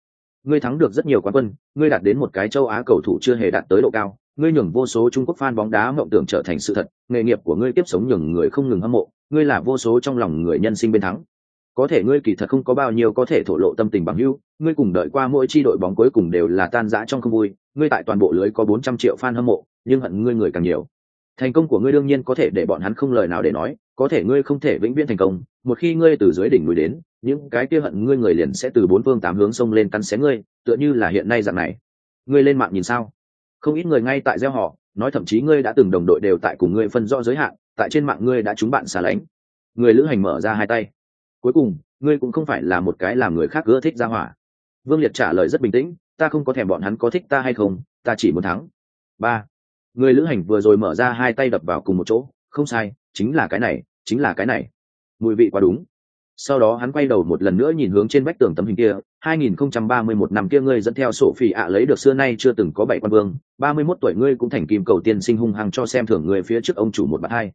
Ngươi thắng được rất nhiều quán quân, ngươi đạt đến một cái châu á cầu thủ chưa hề đạt tới độ cao, ngươi nhường vô số trung quốc fan bóng đá mộng tưởng trở thành sự thật, nghề nghiệp của ngươi tiếp sống nhường người không ngừng hâm mộ, ngươi là vô số trong lòng người nhân sinh bên thắng. Có thể ngươi kỳ thật không có bao nhiêu có thể thổ lộ tâm tình bằng hữu, ngươi cùng đợi qua mỗi chi đội bóng cuối cùng đều là tan rã trong không vui, ngươi tại toàn bộ lưới có bốn trăm triệu fan hâm mộ, nhưng hận ngươi người càng nhiều thành công của ngươi đương nhiên có thể để bọn hắn không lời nào để nói, có thể ngươi không thể vĩnh viễn thành công, một khi ngươi từ dưới đỉnh núi đến, những cái kia hận ngươi người liền sẽ từ bốn phương tám hướng sông lên căn xé ngươi, tựa như là hiện nay dạng này. Ngươi lên mạng nhìn sao? Không ít người ngay tại gieo họ, nói thậm chí ngươi đã từng đồng đội đều tại cùng ngươi phân rõ giới hạn, tại trên mạng ngươi đã trúng bạn xả lánh. Người lữ hành mở ra hai tay. Cuối cùng, ngươi cũng không phải là một cái làm người khác ưa thích ra hỏa. Vương liệt trả lời rất bình tĩnh, ta không có thèm bọn hắn có thích ta hay không, ta chỉ muốn thắng. Ba người lữ hành vừa rồi mở ra hai tay đập vào cùng một chỗ, không sai, chính là cái này, chính là cái này. Mùi vị quá đúng. Sau đó hắn quay đầu một lần nữa nhìn hướng trên vách tường tấm hình kia 2031 năm kia ngươi dẫn theo sổ phỉ ạ lấy được xưa nay chưa từng có bảy quan vương 31 tuổi ngươi cũng thành kim cầu tiên sinh hung hăng cho xem thưởng người phía trước ông chủ một mặt hai.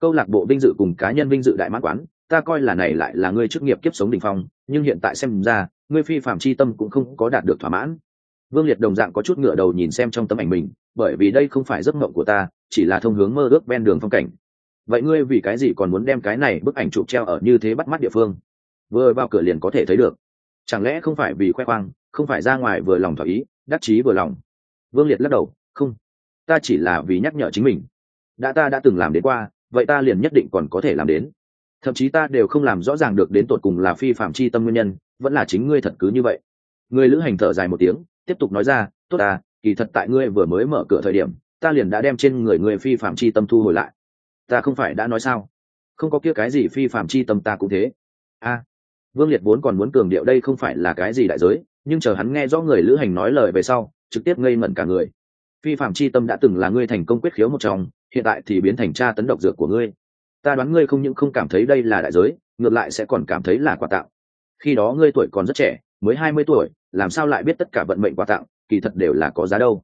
Câu lạc bộ vinh dự cùng cá nhân vinh dự đại mãn quán, ta coi là này lại là ngươi chức nghiệp kiếp sống đỉnh phong, nhưng hiện tại xem ra, ngươi phi phạm chi tâm cũng không có đạt được thỏa mãn vương liệt đồng dạng có chút ngựa đầu nhìn xem trong tấm ảnh mình, bởi vì đây không phải giấc mộng của ta, chỉ là thông hướng mơ ước ven đường phong cảnh. Vậy ngươi vì cái gì còn muốn đem cái này bức ảnh chụp treo ở như thế bắt mắt địa phương? Vừa vào cửa liền có thể thấy được. Chẳng lẽ không phải vì khoe khoang, không phải ra ngoài vừa lòng thỏa ý, đắc chí vừa lòng? Vương liệt lắc đầu, không, ta chỉ là vì nhắc nhở chính mình. Đã ta đã từng làm đến qua, vậy ta liền nhất định còn có thể làm đến. Thậm chí ta đều không làm rõ ràng được đến tột cùng là phi phạm chi tâm nguyên nhân, vẫn là chính ngươi thật cứ như vậy. Người lữ hành thở dài một tiếng tiếp tục nói ra, tốt à kỳ thật tại ngươi vừa mới mở cửa thời điểm, ta liền đã đem trên người ngươi phi phạm chi tâm thu hồi lại. Ta không phải đã nói sao? Không có kia cái gì phi phạm chi tâm ta cũng thế. A, vương liệt vốn còn muốn cường điệu đây không phải là cái gì đại giới, nhưng chờ hắn nghe rõ người lữ hành nói lời về sau, trực tiếp ngây mẩn cả người. Phi phạm chi tâm đã từng là ngươi thành công quyết khiếu một chồng hiện tại thì biến thành tra tấn độc dược của ngươi. Ta đoán ngươi không những không cảm thấy đây là đại giới, ngược lại sẽ còn cảm thấy là quà tạo khi đó ngươi tuổi còn rất trẻ, mới hai mươi tuổi làm sao lại biết tất cả vận mệnh quà tặng, kỳ thật đều là có giá đâu.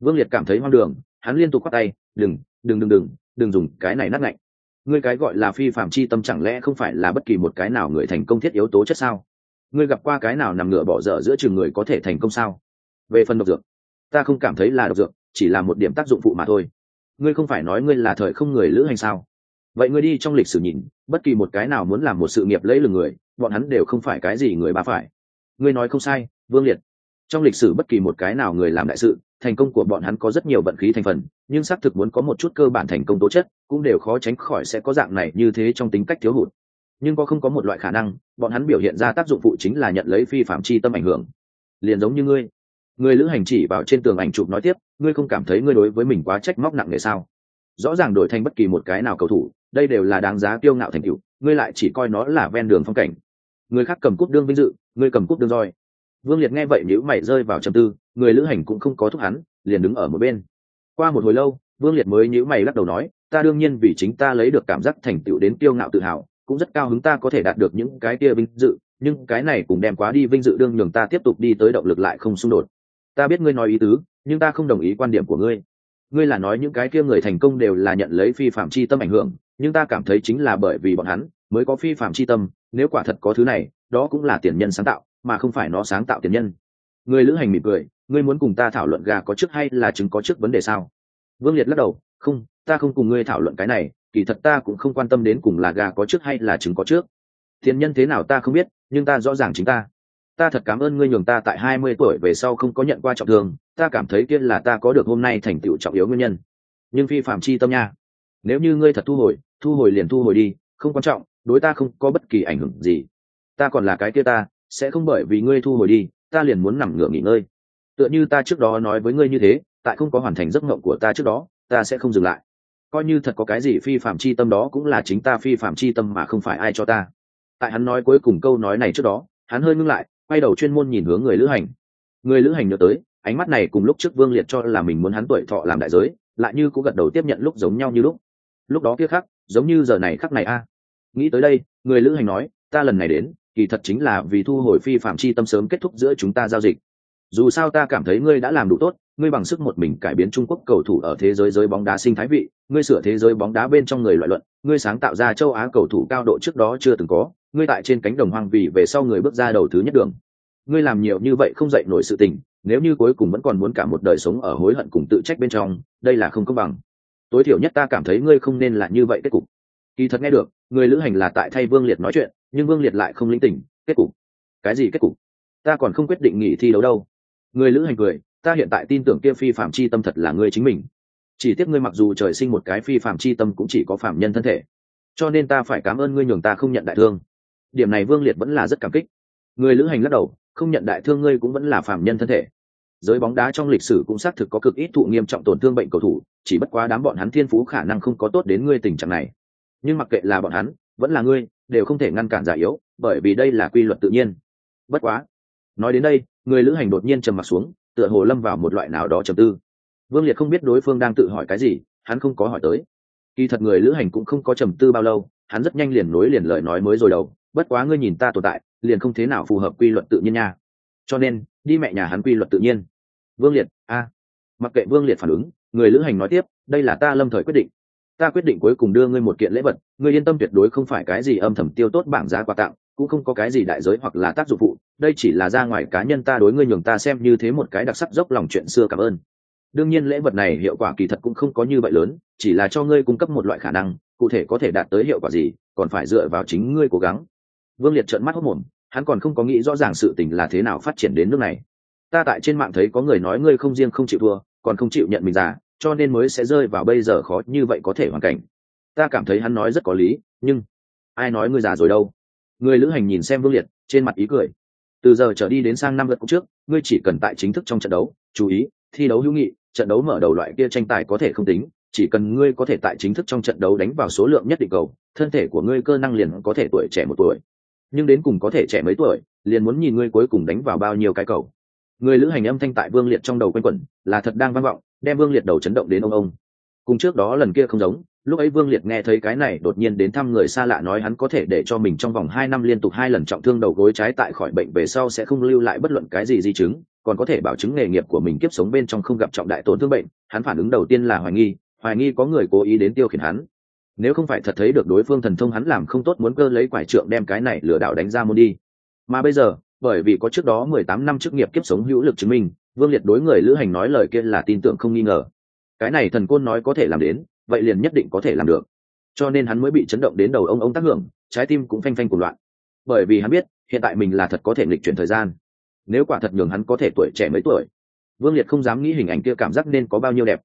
Vương liệt cảm thấy hoang đường, hắn liên tục khoác tay, đừng đừng đừng đừng đừng dùng cái này nát ngạnh. Ngươi cái gọi là phi phạm chi tâm chẳng lẽ không phải là bất kỳ một cái nào người thành công thiết yếu tố chất sao? Ngươi gặp qua cái nào nằm ngựa bỏ dở giữa trường người có thể thành công sao? Về phần độc dược, ta không cảm thấy là độc dược, chỉ là một điểm tác dụng phụ mà thôi. Ngươi không phải nói ngươi là thời không người lữ hành sao? Vậy ngươi đi trong lịch sử nhìn, bất kỳ một cái nào muốn làm một sự nghiệp lấy lừng người, bọn hắn đều không phải cái gì người ba phải ngươi nói không sai, vương liệt. Trong lịch sử bất kỳ một cái nào người làm đại sự, thành công của bọn hắn có rất nhiều vận khí thành phần, nhưng xác thực muốn có một chút cơ bản thành công tố chất, cũng đều khó tránh khỏi sẽ có dạng này như thế trong tính cách thiếu hụt. Nhưng có không có một loại khả năng, bọn hắn biểu hiện ra tác dụng phụ chính là nhận lấy phi phạm chi tâm ảnh hưởng. Liền giống như ngươi. Người lữ hành chỉ vào trên tường ảnh chụp nói tiếp, ngươi không cảm thấy ngươi đối với mình quá trách móc nặng nề sao? Rõ ràng đổi thành bất kỳ một cái nào cầu thủ, đây đều là đáng giá kiêu ngạo thành tựu, ngươi lại chỉ coi nó là ven đường phong cảnh người khác cầm cúp đương vinh dự, người cầm cúp đương roi. Vương liệt nghe vậy nếu mày rơi vào trầm tư, người lữ hành cũng không có thúc hắn, liền đứng ở một bên. Qua một hồi lâu, vương liệt mới nhíu mày lắc đầu nói, ta đương nhiên vì chính ta lấy được cảm giác thành tựu đến kiêu ngạo tự hào, cũng rất cao hứng ta có thể đạt được những cái kia vinh dự, nhưng cái này cũng đem quá đi vinh dự đương nhường ta tiếp tục đi tới động lực lại không xung đột. Ta biết ngươi nói ý tứ, nhưng ta không đồng ý quan điểm của ngươi. Ngươi là nói những cái kia người thành công đều là nhận lấy phi phạm chi tâm ảnh hưởng, nhưng ta cảm thấy chính là bởi vì bọn hắn mới có phi phạm chi tâm nếu quả thật có thứ này, đó cũng là tiền nhân sáng tạo, mà không phải nó sáng tạo tiền nhân. Người lữ hành mỉm cười, ngươi muốn cùng ta thảo luận gà có trước hay là trứng có trước vấn đề sao? Vương liệt lắc đầu, không, ta không cùng ngươi thảo luận cái này, kỳ thật ta cũng không quan tâm đến cùng là gà có trước hay là trứng có trước. Thiên nhân thế nào ta không biết, nhưng ta rõ ràng chính ta. Ta thật cảm ơn ngươi nhường ta tại hai mươi tuổi về sau không có nhận qua trọng thương, ta cảm thấy kia là ta có được hôm nay thành tựu trọng yếu nguyên nhân. Nhưng phi phạm chi tâm nha. Nếu như ngươi thật thu hồi thu hồi liền thu hồi đi, không quan trọng đối ta không có bất kỳ ảnh hưởng gì. Ta còn là cái kia ta, sẽ không bởi vì ngươi thu hồi đi, ta liền muốn nằm ngửa nghỉ ngơi. Tựa như ta trước đó nói với ngươi như thế, tại không có hoàn thành giấc mộng của ta trước đó, ta sẽ không dừng lại. Coi như thật có cái gì phi phạm chi tâm đó cũng là chính ta phi phạm chi tâm mà không phải ai cho ta. Tại hắn nói cuối cùng câu nói này trước đó, hắn hơi ngưng lại, quay đầu chuyên môn nhìn hướng người lữ hành. Người lữ hành nhớ tới, ánh mắt này cùng lúc trước vương liệt cho là mình muốn hắn tuổi thọ làm đại giới, lại như cũng gật đầu tiếp nhận lúc giống nhau như lúc. Lúc đó kia khắc, giống như giờ này khắc này a nghĩ tới đây, người lữ hành nói, ta lần này đến, kỳ thật chính là vì thu hồi phi phạm chi tâm sớm kết thúc giữa chúng ta giao dịch. Dù sao ta cảm thấy ngươi đã làm đủ tốt, ngươi bằng sức một mình cải biến trung quốc cầu thủ ở thế giới giới bóng đá sinh thái vị, ngươi sửa thế giới bóng đá bên trong người loại luận, ngươi sáng tạo ra châu á cầu thủ cao độ trước đó chưa từng có, ngươi tại trên cánh đồng hoang vì về sau người bước ra đầu thứ nhất đường. Ngươi làm nhiều như vậy không dậy nổi sự tình, nếu như cuối cùng vẫn còn muốn cả một đời sống ở hối hận cùng tự trách bên trong, đây là không công bằng. Tối thiểu nhất ta cảm thấy ngươi không nên là như vậy kết cục. Kỳ thật nghe được người lữ hành là tại thay vương liệt nói chuyện, nhưng vương liệt lại không linh tỉnh. Kết cục? Cái gì kết cục? Ta còn không quyết định nghỉ thi đấu đâu. Người lữ hành cười, ta hiện tại tin tưởng kia phi phạm chi tâm thật là ngươi chính mình. Chỉ tiếc ngươi mặc dù trời sinh một cái phi phạm chi tâm cũng chỉ có phạm nhân thân thể. Cho nên ta phải cảm ơn ngươi nhường ta không nhận đại thương. Điểm này vương liệt vẫn là rất cảm kích. Người lữ hành lắc đầu, không nhận đại thương ngươi cũng vẫn là phạm nhân thân thể. Giới bóng đá trong lịch sử cũng xác thực có cực ít thụ nghiêm trọng tổn thương bệnh cầu thủ, chỉ bất quá đám bọn hắn thiên phú khả năng không có tốt đến ngươi tình trạng này nhưng mặc kệ là bọn hắn, vẫn là ngươi, đều không thể ngăn cản giả yếu, bởi vì đây là quy luật tự nhiên. Bất quá, nói đến đây, người lữ hành đột nhiên trầm m ặ t xuống, tựa hồ lâm vào một loại nào đó trầm tư. Vương liệt không biết đối phương đang tự hỏi cái gì, hắn không có hỏi tới. Kỳ thật người lữ hành cũng không có trầm tư bao lâu, hắn rất nhanh liền nối liền lời nói mới rồi đầu, bất quá ngươi nhìn ta tồn tại, liền không thế nào phù hợp quy luật tự nhiên nha. Cho nên, đi mẹ nhà hắn quy luật tự nhiên. Vương liệt, a. Mặc kệ vương liệt phản ứng, người lữ hành nói tiếp, đây là ta lâm thời quyết định ta quyết định cuối cùng đưa ngươi một kiện lễ vật, ngươi yên tâm tuyệt đối không phải cái gì âm thầm tiêu tốt bảng giá quà tặng, cũng không có cái gì đại giới hoặc là tác dụng phụ, đây chỉ là ra ngoài cá nhân ta đối ngươi nhường ta xem như thế một cái đặc sắc dốc lòng chuyện xưa cảm ơn. Đương nhiên lễ vật này hiệu quả kỳ thật cũng không có như vậy lớn, chỉ là cho ngươi cung cấp một loại khả năng, cụ thể có thể đạt tới hiệu quả gì, còn phải dựa vào chính ngươi cố gắng. Vương liệt trợn mắt hốc mồm, hắn còn không có nghĩ rõ ràng sự tình là thế nào phát triển đến nước này. Ta tại trên mạng thấy có người nói ngươi không riêng không chịu thua, còn không chịu nhận mình già cho nên mới sẽ rơi vào bây giờ khó như vậy có thể hoàn cảnh. Ta cảm thấy hắn nói rất có lý, nhưng ai nói ngươi già rồi đâu? Người lữ hành nhìn xem vương liệt, trên mặt ý cười. Từ giờ trở đi đến sang năm lượt trước, ngươi chỉ cần tại chính thức trong trận đấu, chú ý, thi đấu hữu nghị, trận đấu mở đầu loại kia tranh tài có thể không tính, chỉ cần ngươi có thể tại chính thức trong trận đấu đánh vào số lượng nhất định cầu, thân thể của ngươi cơ năng liền có thể tuổi trẻ một tuổi. Nhưng đến cùng có thể trẻ mấy tuổi, liền muốn nhìn ngươi cuối cùng đánh vào bao nhiêu cái cầu người lữ hành âm thanh tại vương liệt trong đầu quanh quẩn, là thật đang vang vọng, đem vương liệt đầu chấn động đến ông ông. Cùng trước đó lần kia không giống, lúc ấy vương liệt nghe thấy cái này đột nhiên đến thăm người xa lạ nói hắn có thể để cho mình trong vòng hai năm liên tục hai lần trọng thương đầu gối trái tại khỏi bệnh về sau sẽ không lưu lại bất luận cái gì di chứng, còn có thể bảo chứng nghề nghiệp của mình kiếp sống bên trong không gặp trọng đại tổn thương bệnh, hắn phản ứng đầu tiên là hoài nghi hoài nghi có người cố ý đến tiêu khiển hắn. Nếu không phải thật thấy được đối phương thần thông hắn làm không tốt muốn cơ lấy quải trượng đem cái này lừa đảo đánh ra môn đi. Mà bây giờ bởi vì có trước đó mười tám năm chức nghiệp kiếp sống hữu lực chứng minh, vương liệt đối người lữ hành nói lời kia là tin tưởng không nghi ngờ. Cái này thần côn nói có thể làm đến, vậy liền nhất định có thể làm được. Cho nên hắn mới bị chấn động đến đầu ông ông tác hưởng, trái tim cũng phanh phanh của loạn. Bởi vì hắn biết, hiện tại mình là thật có thể lịch chuyển thời gian. Nếu quả thật nhường hắn có thể tuổi trẻ mấy tuổi, vương liệt không dám nghĩ hình ảnh kia cảm giác nên có bao nhiêu đẹp.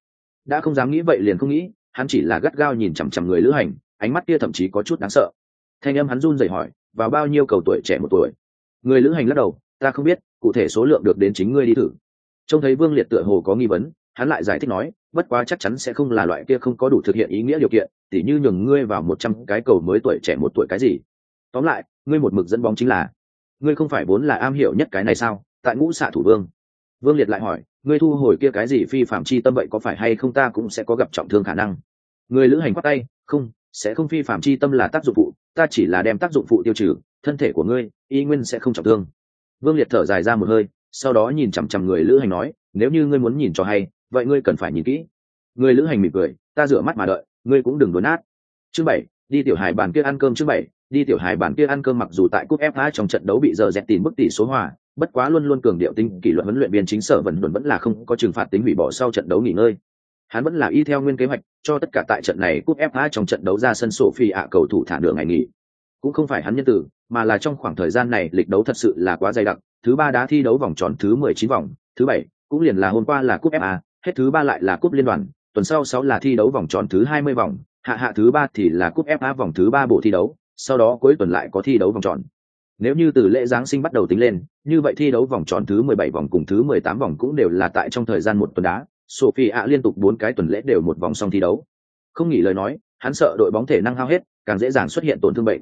Đã không dám nghĩ vậy liền không nghĩ, hắn chỉ là gắt gao nhìn chằm chằm người lữ hành, ánh mắt kia thậm chí có chút đáng sợ. Thanh âm hắn run rẩy hỏi, vào bao nhiêu cầu tuổi trẻ một tuổi? Người lữ hành lắc đầu, ta không biết, cụ thể số lượng được đến chính ngươi đi thử. Trông thấy vương liệt tựa hồ có nghi vấn, hắn lại giải thích nói, bất quá chắc chắn sẽ không là loại kia không có đủ thực hiện ý nghĩa điều kiện, tỉ như nhường ngươi vào một trăm cái cầu mới tuổi trẻ một tuổi cái gì. Tóm lại, ngươi một mực dẫn bóng chính là, ngươi không phải vốn là am hiểu nhất cái này sao? Tại ngũ xạ thủ vương. Vương liệt lại hỏi, ngươi thu hồi kia cái gì phi phạm chi tâm vậy có phải hay không ta cũng sẽ có gặp trọng thương khả năng? Người lữ hành khoát tay, không, sẽ không phi phạm chi tâm là tác dụng phụ, ta chỉ là đem tác dụng phụ tiêu trừ thân thể của ngươi, y nguyên sẽ không trọng thương. Vương liệt thở dài ra một hơi, sau đó nhìn chằm chằm người lữ hành nói, nếu như ngươi muốn nhìn cho hay, vậy ngươi cần phải nhìn kỹ. Người lữ hành mỉm cười, ta rửa mắt mà đợi, ngươi cũng đừng đốn nát. Chương bảy, đi tiểu hải bàn kia ăn cơm chương bảy, đi tiểu hải bàn kia ăn cơm mặc dù tại cúp fa trong trận đấu bị giờ dẹt tìm bức tỷ số hòa, bất quá luôn luôn cường điệu tinh, kỷ luật huấn luyện viên chính sở vẫn luôn vẫn là không có trừng phạt tính hủy bỏ sau trận đấu nghỉ ngơi. Hắn vẫn là y theo nguyên kế hoạch, cho tất cả tại trận này cúp fa trong trận đấu ra sân sổ phi ạ cầu thủ thả nửa ngày nghỉ cũng không phải hắn nhân tử, mà là trong khoảng thời gian này lịch đấu thật sự là quá dày đặc, thứ ba đã thi đấu vòng tròn thứ mười chín vòng, thứ bảy cũng liền là hôm qua là cúp fa hết thứ ba lại là cúp liên đoàn, tuần sau sáu là thi đấu vòng tròn thứ hai mươi vòng, hạ hạ thứ ba thì là cúp fa vòng thứ ba bộ thi đấu, sau đó cuối tuần lại có thi đấu vòng tròn. Nếu như từ lễ giáng sinh bắt đầu tính lên, như vậy thi đấu vòng tròn thứ mười bảy vòng cùng thứ mười tám vòng cũng đều là tại trong thời gian một tuần đá sophie ạ liên tục bốn cái tuần lễ đều một vòng xong thi đấu. Không nghỉ lời nói, hắn sợ đội bóng thể năng hao hết, càng dễ dàng xuất hiện tổn thương bệnh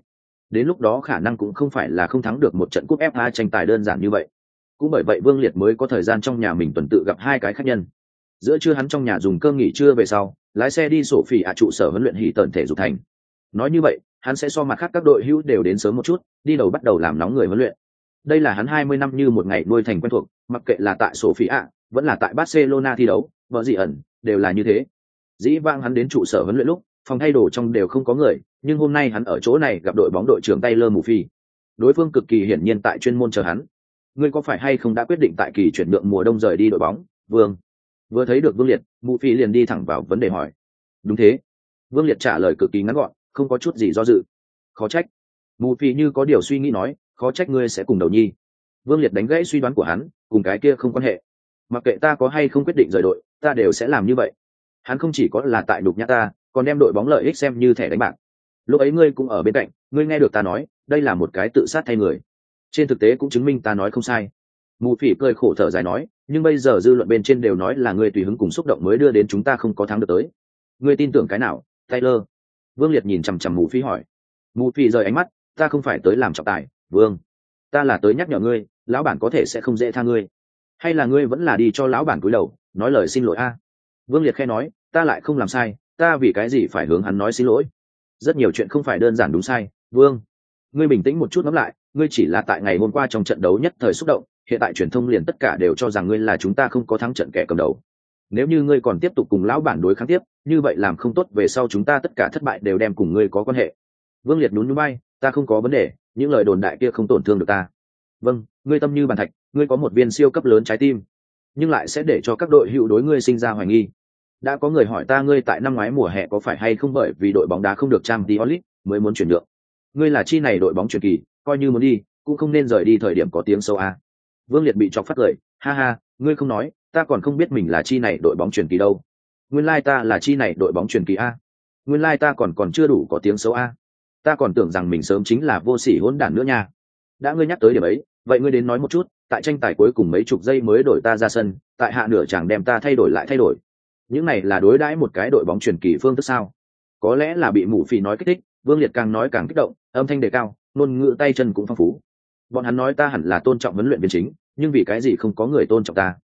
đến lúc đó khả năng cũng không phải là không thắng được một trận cúp fa tranh tài đơn giản như vậy. Cũng bởi vậy vương liệt mới có thời gian trong nhà mình tuần tự gặp hai cái khách nhân. Giữa trưa hắn trong nhà dùng cơm nghỉ trưa về sau, lái xe đi sổ phỉ ạ trụ sở huấn luyện hỉ tận thể dục thành. Nói như vậy, hắn sẽ so mặt khác các đội hữu đều đến sớm một chút, đi đầu bắt đầu làm nóng người huấn luyện. Đây là hắn hai mươi năm như một ngày nuôi thành quen thuộc, mặc kệ là tại sổ phỉ ạ, vẫn là tại barcelona thi đấu, vợ gì ẩn, đều là như thế. Dĩ vang hắn đến trụ sở huấn luyện lúc, phòng thay đồ trong đều không có người nhưng hôm nay hắn ở chỗ này gặp đội bóng đội trưởng Taylor Murphy. Đối phương cực kỳ hiển nhiên tại chuyên môn chờ hắn. Ngươi có phải hay không đã quyết định tại kỳ chuyển nhượng mùa đông rời đi đội bóng, Vương? Vừa thấy được Vương Liệt, Murphy liền đi thẳng vào vấn đề hỏi. Đúng thế. Vương Liệt trả lời cực kỳ ngắn gọn, không có chút gì do dự. Khó trách. Murphy như có điều suy nghĩ nói, khó trách ngươi sẽ cùng đầu nhi. Vương Liệt đánh gãy suy đoán của hắn, cùng cái kia không quan hệ. Mặc kệ ta có hay không quyết định rời đội, ta đều sẽ làm như vậy. Hắn không chỉ có là tại đục nhã ta, còn đem đội bóng lợi ích xem như thẻ đánh bạc lúc ấy ngươi cũng ở bên cạnh, ngươi nghe được ta nói, đây là một cái tự sát thay người. Trên thực tế cũng chứng minh ta nói không sai. Mù phỉ cười khổ thở dài nói, nhưng bây giờ dư luận bên trên đều nói là ngươi tùy hứng cùng xúc động mới đưa đến chúng ta không có thắng được tới. Ngươi tin tưởng cái nào? Taylor. Vương liệt nhìn chằm chằm mù phỉ hỏi. Mù phỉ rời ánh mắt, ta không phải tới làm trọng tài, vương. Ta là tới nhắc nhở ngươi, lão bản có thể sẽ không dễ tha ngươi. Hay là ngươi vẫn là đi cho lão bản cúi đầu, nói lời xin lỗi a? Vương liệt khe nói, ta lại không làm sai, ta vì cái gì phải hướng hắn nói xin lỗi? Rất nhiều chuyện không phải đơn giản đúng sai. Vương, ngươi bình tĩnh một chút ngẫm lại, ngươi chỉ là tại ngày hôm qua trong trận đấu nhất thời xúc động, hiện tại truyền thông liền tất cả đều cho rằng ngươi là chúng ta không có thắng trận kẻ cầm đầu. Nếu như ngươi còn tiếp tục cùng lão bản đối kháng tiếp, như vậy làm không tốt, về sau chúng ta tất cả thất bại đều đem cùng ngươi có quan hệ. Vương liệt nhún nhún bay, ta không có vấn đề, những lời đồn đại kia không tổn thương được ta. Vâng ngươi tâm như bàn thạch, ngươi có một viên siêu cấp lớn trái tim, nhưng lại sẽ để cho các đội hữu đối ngươi sinh ra hoài nghi đã có người hỏi ta ngươi tại năm ngoái mùa hè có phải hay không bởi vì đội bóng đá không được trang Diolit mới muốn chuyển nhượng. Ngươi là chi này đội bóng chuyển kỳ, coi như muốn đi, cũng không nên rời đi thời điểm có tiếng sâu a. Vương Liệt bị chọc phát cười, ha ha, ngươi không nói, ta còn không biết mình là chi này đội bóng chuyển kỳ đâu. Nguyên lai ta là chi này đội bóng chuyển kỳ a. Nguyên lai ta còn còn chưa đủ có tiếng xấu a. Ta còn tưởng rằng mình sớm chính là vô sỉ hỗn đản nữa nha. Đã ngươi nhắc tới điểm ấy, vậy ngươi đến nói một chút, tại tranh tài cuối cùng mấy chục giây mới đổi ta ra sân, tại hạ nửa chàng đem ta thay đổi lại thay đổi, những này là đối đãi một cái đội bóng truyền kỳ phương thức sao? Có lẽ là bị mù phì nói kích thích, vương liệt càng nói càng kích động, âm thanh đề cao, ngôn ngữ tay chân cũng phong phú. Bọn hắn nói ta hẳn là tôn trọng huấn luyện viên chính, nhưng vì cái gì không có người tôn trọng ta?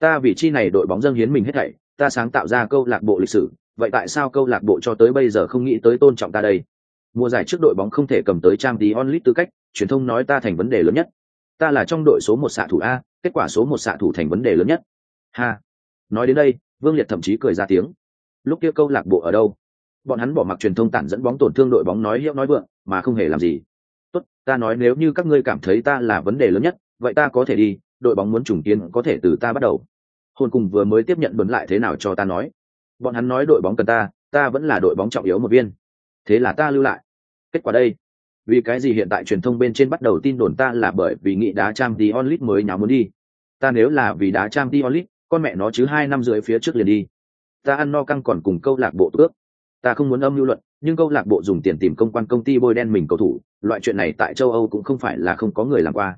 Ta vì chi này đội bóng dâng hiến mình hết thảy, ta sáng tạo ra câu lạc bộ lịch sử, vậy tại sao câu lạc bộ cho tới bây giờ không nghĩ tới tôn trọng ta đây? Mùa giải trước đội bóng không thể cầm tới trang tí onlit tư cách, truyền thông nói ta thành vấn đề lớn nhất. Ta là trong đội số một xạ thủ a, kết quả số một xạ thủ thành vấn đề lớn nhất. Ha! Nói đến đây vương liệt thậm chí cười ra tiếng. Lúc kia câu lạc bộ ở đâu? Bọn hắn bỏ mặc truyền thông tản dẫn bóng tổn thương đội bóng nói hiệu nói vượng, mà không hề làm gì. Tốt, ta nói nếu như các ngươi cảm thấy ta là vấn đề lớn nhất, vậy ta có thể đi, đội bóng muốn trùng kiến có thể từ ta bắt đầu. Hồn cùng vừa mới tiếp nhận bấn lại thế nào cho ta nói. Bọn hắn nói đội bóng cần ta ta vẫn là đội bóng trọng yếu một viên. Thế là ta lưu lại. Kết quả đây. Vì cái gì hiện tại truyền thông bên trên bắt đầu tin đồn ta là bởi vì nghị đá trang t onlit mới nháo muốn đi. Ta nếu là vì đá trang t onlit con mẹ nó chứ hai năm rưỡi phía trước liền đi. Ta ăn no căng còn cùng câu lạc bộ tước ta không muốn âm lưu luận, nhưng câu lạc bộ dùng tiền tìm công quan công ty bôi đen mình cầu thủ, loại chuyện này tại châu âu cũng không phải là không có người làm qua.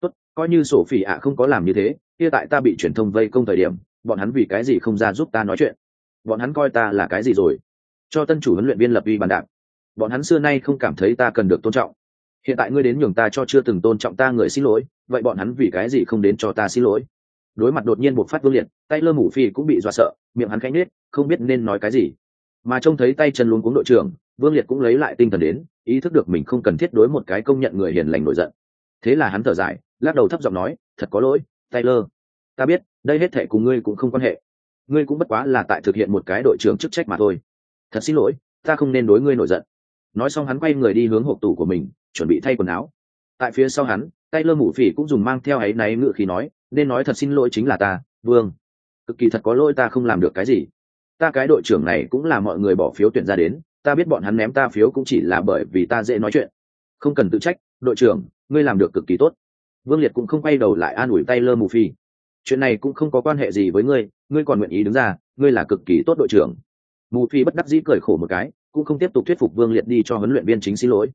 Tốt, coi như sổ phỉ ạ không có làm như thế, kia tại ta bị truyền thông vây công thời điểm, bọn hắn vì cái gì không ra giúp ta nói chuyện? Bọn hắn coi ta là cái gì rồi? Cho tân chủ huấn luyện viên lập uy bàn đạp. Bọn hắn xưa nay không cảm thấy ta cần được tôn trọng. Hiện tại ngươi đến nhường ta cho chưa từng tôn trọng ta người xin lỗi, vậy bọn hắn vì cái gì không đến cho ta xin lỗi? Đối mặt đột nhiên một phát vương liệt, tay lơ mủ phi cũng bị dọa sợ, miệng hắn khanh nết không biết nên nói cái gì. Mà trông thấy tay chân luống cuống đội trưởng, vương liệt cũng lấy lại tinh thần đến, ý thức được mình không cần thiết đối một cái công nhận người hiền lành nổi giận. Thế là hắn thở dài, lắc đầu thấp giọng nói, thật có lỗi taylor ta biết, đây hết thệ cùng ngươi cũng không quan hệ. Ngươi cũng bất quá là tại thực hiện một cái đội trưởng chức trách mà thôi. Thật xin lỗi, ta không nên đối ngươi nổi giận. Nói xong hắn quay người đi hướng hộp tủ của mình, chuẩn bị thay quần áo. Tại phía sau hắn, tay lơ mủ phỉ cũng dùng mang theo áy náy ngựa khí nói nên nói thật xin lỗi chính là ta, vương. Cực kỳ thật có lỗi ta không làm được cái gì. Ta cái đội trưởng này cũng là mọi người bỏ phiếu tuyển ra đến, ta biết bọn hắn ném ta phiếu cũng chỉ là bởi vì ta dễ nói chuyện. Không cần tự trách, đội trưởng, ngươi làm được cực kỳ tốt. Vương liệt cũng không quay đầu lại an ủi tay lơ mù phi chuyện này cũng không có quan hệ gì với ngươi ngươi còn nguyện ý đứng ra, ngươi là cực kỳ tốt đội trưởng. Mù phi bất đắc dĩ cười khổ một cái, cũng không tiếp tục thuyết phục vương liệt đi cho huấn luyện viên chính xin lỗi.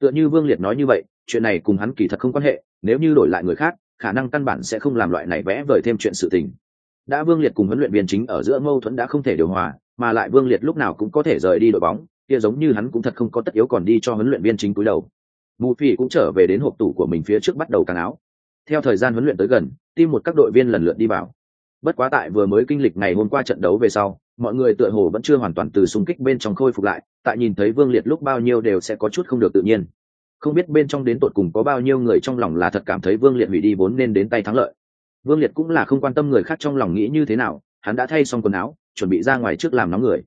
Tựa như vương liệt nói như vậy, chuyện này cùng hắn kỳ thật không quan hệ, nếu như đổi lại người khác khả năng căn bản sẽ không làm loại này vẽ vời thêm chuyện sự tình. Đã vương liệt cùng huấn luyện viên chính ở giữa mâu thuẫn đã không thể điều hòa, mà lại vương liệt lúc nào cũng có thể rời đi đội bóng, kia giống như hắn cũng thật không có tất yếu còn đi cho huấn luyện viên chính túi đầu. Mù phi cũng trở về đến hộp tủ của mình phía trước bắt đầu càng áo. Theo thời gian huấn luyện tới gần tim một các đội viên lần lượt đi vào. Bất quá tại vừa mới kinh lịch ngày hôm qua trận đấu về sau, mọi người tựa hồ vẫn chưa hoàn toàn từ xung kích bên trong khôi phục lại, tại nhìn thấy vương liệt lúc bao nhiêu đều sẽ có chút không được tự nhiên không biết bên trong đến tột cùng có bao nhiêu người trong lòng là thật cảm thấy vương liệt hủy đi vốn nên đến tay thắng lợi. Vương liệt cũng là không quan tâm người khác trong lòng nghĩ như thế nào, hắn đã thay xong quần áo, chuẩn bị ra ngoài trước làm nóng người.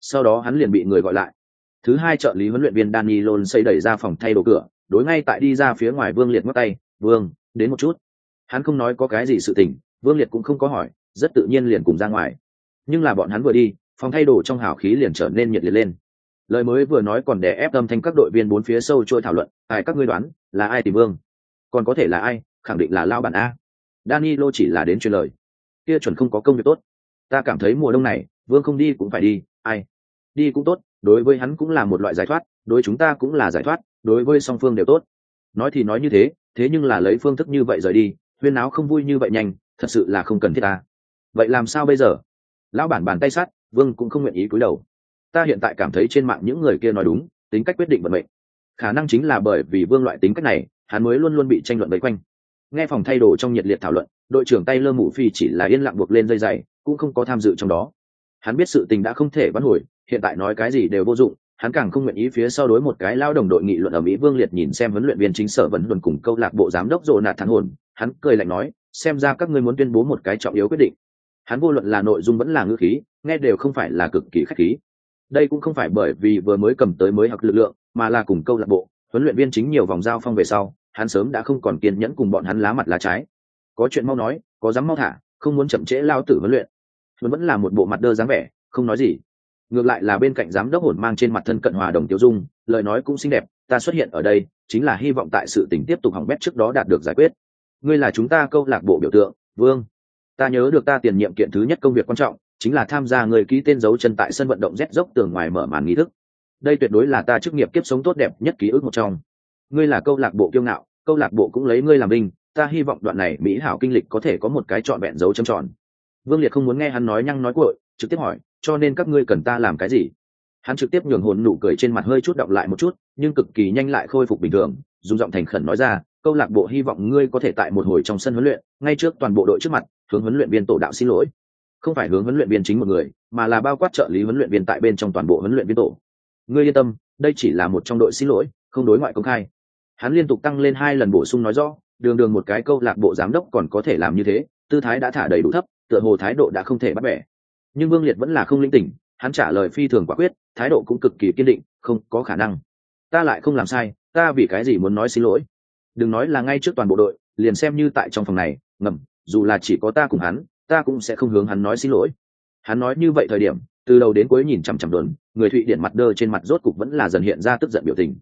Sau đó hắn liền bị người gọi lại. Thứ hai trợ lý huấn luyện viên Dani Lôn xây đẩy ra phòng thay đồ cửa, đối ngay tại đi ra phía ngoài vương liệt ngắt tay, vương, đến một chút. Hắn không nói có cái gì sự tình, vương liệt cũng không có hỏi, rất tự nhiên liền cùng ra ngoài. Nhưng là bọn hắn vừa đi, phòng thay đồ trong hào khí liền trở nên nhiệt liệt lên lời mới vừa nói còn để ép âm thanh các đội viên bốn phía sâu trôi thảo luận, ai, các ngươi đoán là ai tìm vương? Còn có thể là ai, khẳng định là lao bản a. Danilo chỉ là đến truyền lời. Kia chuẩn không có công việc tốt. Ta cảm thấy mùa đông này, vương không đi cũng phải đi, ai? Đi cũng tốt, đối với hắn cũng là một loại giải thoát, đối chúng ta cũng là giải thoát, đối với song phương đều tốt. Nói thì nói như thế thế nhưng là lấy phương thức như vậy rời đi, huyên áo không vui như vậy nhanh, thật sự là không cần thiết ta. Vậy làm sao bây giờ? Lão bản bàn tay sắt, vương cũng không nguyện ý cúi đầu ta hiện tại cảm thấy trên mạng những người kia nói đúng, tính cách quyết định vận mệnh. Khả năng chính là bởi vì vương loại tính cách này, hắn mới luôn luôn bị tranh luận vây quanh. Nghe phòng thay đồ trong nhiệt liệt thảo luận, đội trưởng tay lơ mụ phi chỉ là yên lặng buộc lên dây dày cũng không có tham dự trong đó. Hắn biết sự tình đã không thể vãn hồi, hiện tại nói cái gì đều vô dụng, hắn càng không nguyện ý phía sau đối một cái lao đồng đội nghị luận ở mỹ vương liệt nhìn xem huấn luyện viên chính sở vẫn luận cùng câu lạc bộ giám đốc rộ nạt thắng hồn, hắn cười lạnh nói, xem ra các ngươi muốn tuyên bố một cái trọng yếu quyết định. Hắn vô luận là nội dung vẫn là ngữ khí, nghe đều không phải là cực kỳ khách khí đây cũng không phải bởi vì vừa mới cầm tới mới học lực lượng, mà là cùng câu lạc bộ, huấn luyện viên chính nhiều vòng giao phong về sau, hắn sớm đã không còn kiên nhẫn cùng bọn hắn lá mặt lá trái. Có chuyện mau nói, có dám mau thả, không muốn chậm trễ lao tử huấn luyện. Vẫn vẫn là một bộ mặt đơ dáng vẻ, không nói gì. Ngược lại là bên cạnh giám đốc hồn mang trên mặt thân cận hòa đồng tiêu dung, lời nói cũng xinh đẹp, ta xuất hiện ở đây, chính là hy vọng tại sự tình tiếp tục hỏng bét trước đó đạt được giải quyết. Ngươi là chúng ta câu lạc bộ biểu tượng, vương. Ta nhớ được ta tiền nhiệm kiện thứ nhất công việc quan trọng chính là tham gia người ký tên dấu chân tại sân vận động rét dốc tường ngoài mở màn nghi thức. Đây tuyệt đối là ta chức nghiệp kiếp sống tốt đẹp nhất ký ức một trong. Ngươi là câu lạc bộ kiêu ngạo, câu lạc bộ cũng lấy ngươi làm binh ta hy vọng đoạn này mỹ hảo kinh lịch có thể có một cái trọn vẹn dấu châm tròn. Vương liệt không muốn nghe hắn nói nhăng nói cội trực tiếp hỏi, cho nên các ngươi cần ta làm cái gì? Hắn trực tiếp nhường hồn nụ cười trên mặt hơi chút động lại một chút, nhưng cực kỳ nhanh lại khôi phục bình thường, dùng giọng thành khẩn nói ra, câu lạc bộ hy vọng ngươi có thể tại một hồi trong sân huấn luyện, ngay trước toàn bộ đội trước mặt, hướng huấn luyện viên tổ đạo xin lỗi không phải hướng huấn luyện viên chính một người, mà là bao quát trợ lý huấn luyện viên tại bên trong toàn bộ huấn luyện viên tổ. Ngươi yên tâm, đây chỉ là một trong đội xin lỗi, không đối ngoại công khai. Hắn liên tục tăng lên hai lần bổ sung nói rõ, đường đường một cái câu lạc bộ giám đốc còn có thể làm như thế, tư thái đã thả đầy đủ thấp, tựa hồ thái độ đã không thể bắt bẻ. Nhưng vương liệt vẫn là không linh tỉnh, hắn trả lời phi thường quả quyết, thái độ cũng cực kỳ kiên định, không có khả năng. Ta lại không làm sai, ta vì cái gì muốn nói xin lỗi? Đừng nói là ngay trước toàn bộ đội, liền xem như tại trong phòng này, ngầm, dù là chỉ có ta cùng hắn ta cũng sẽ không hướng hắn nói xin lỗi. Hắn nói như vậy thời điểm, từ đầu đến cuối nhìn chằm chằm đốn. người thụy điển mặt đơ trên mặt rốt cục vẫn là dần hiện ra tức giận biểu tình.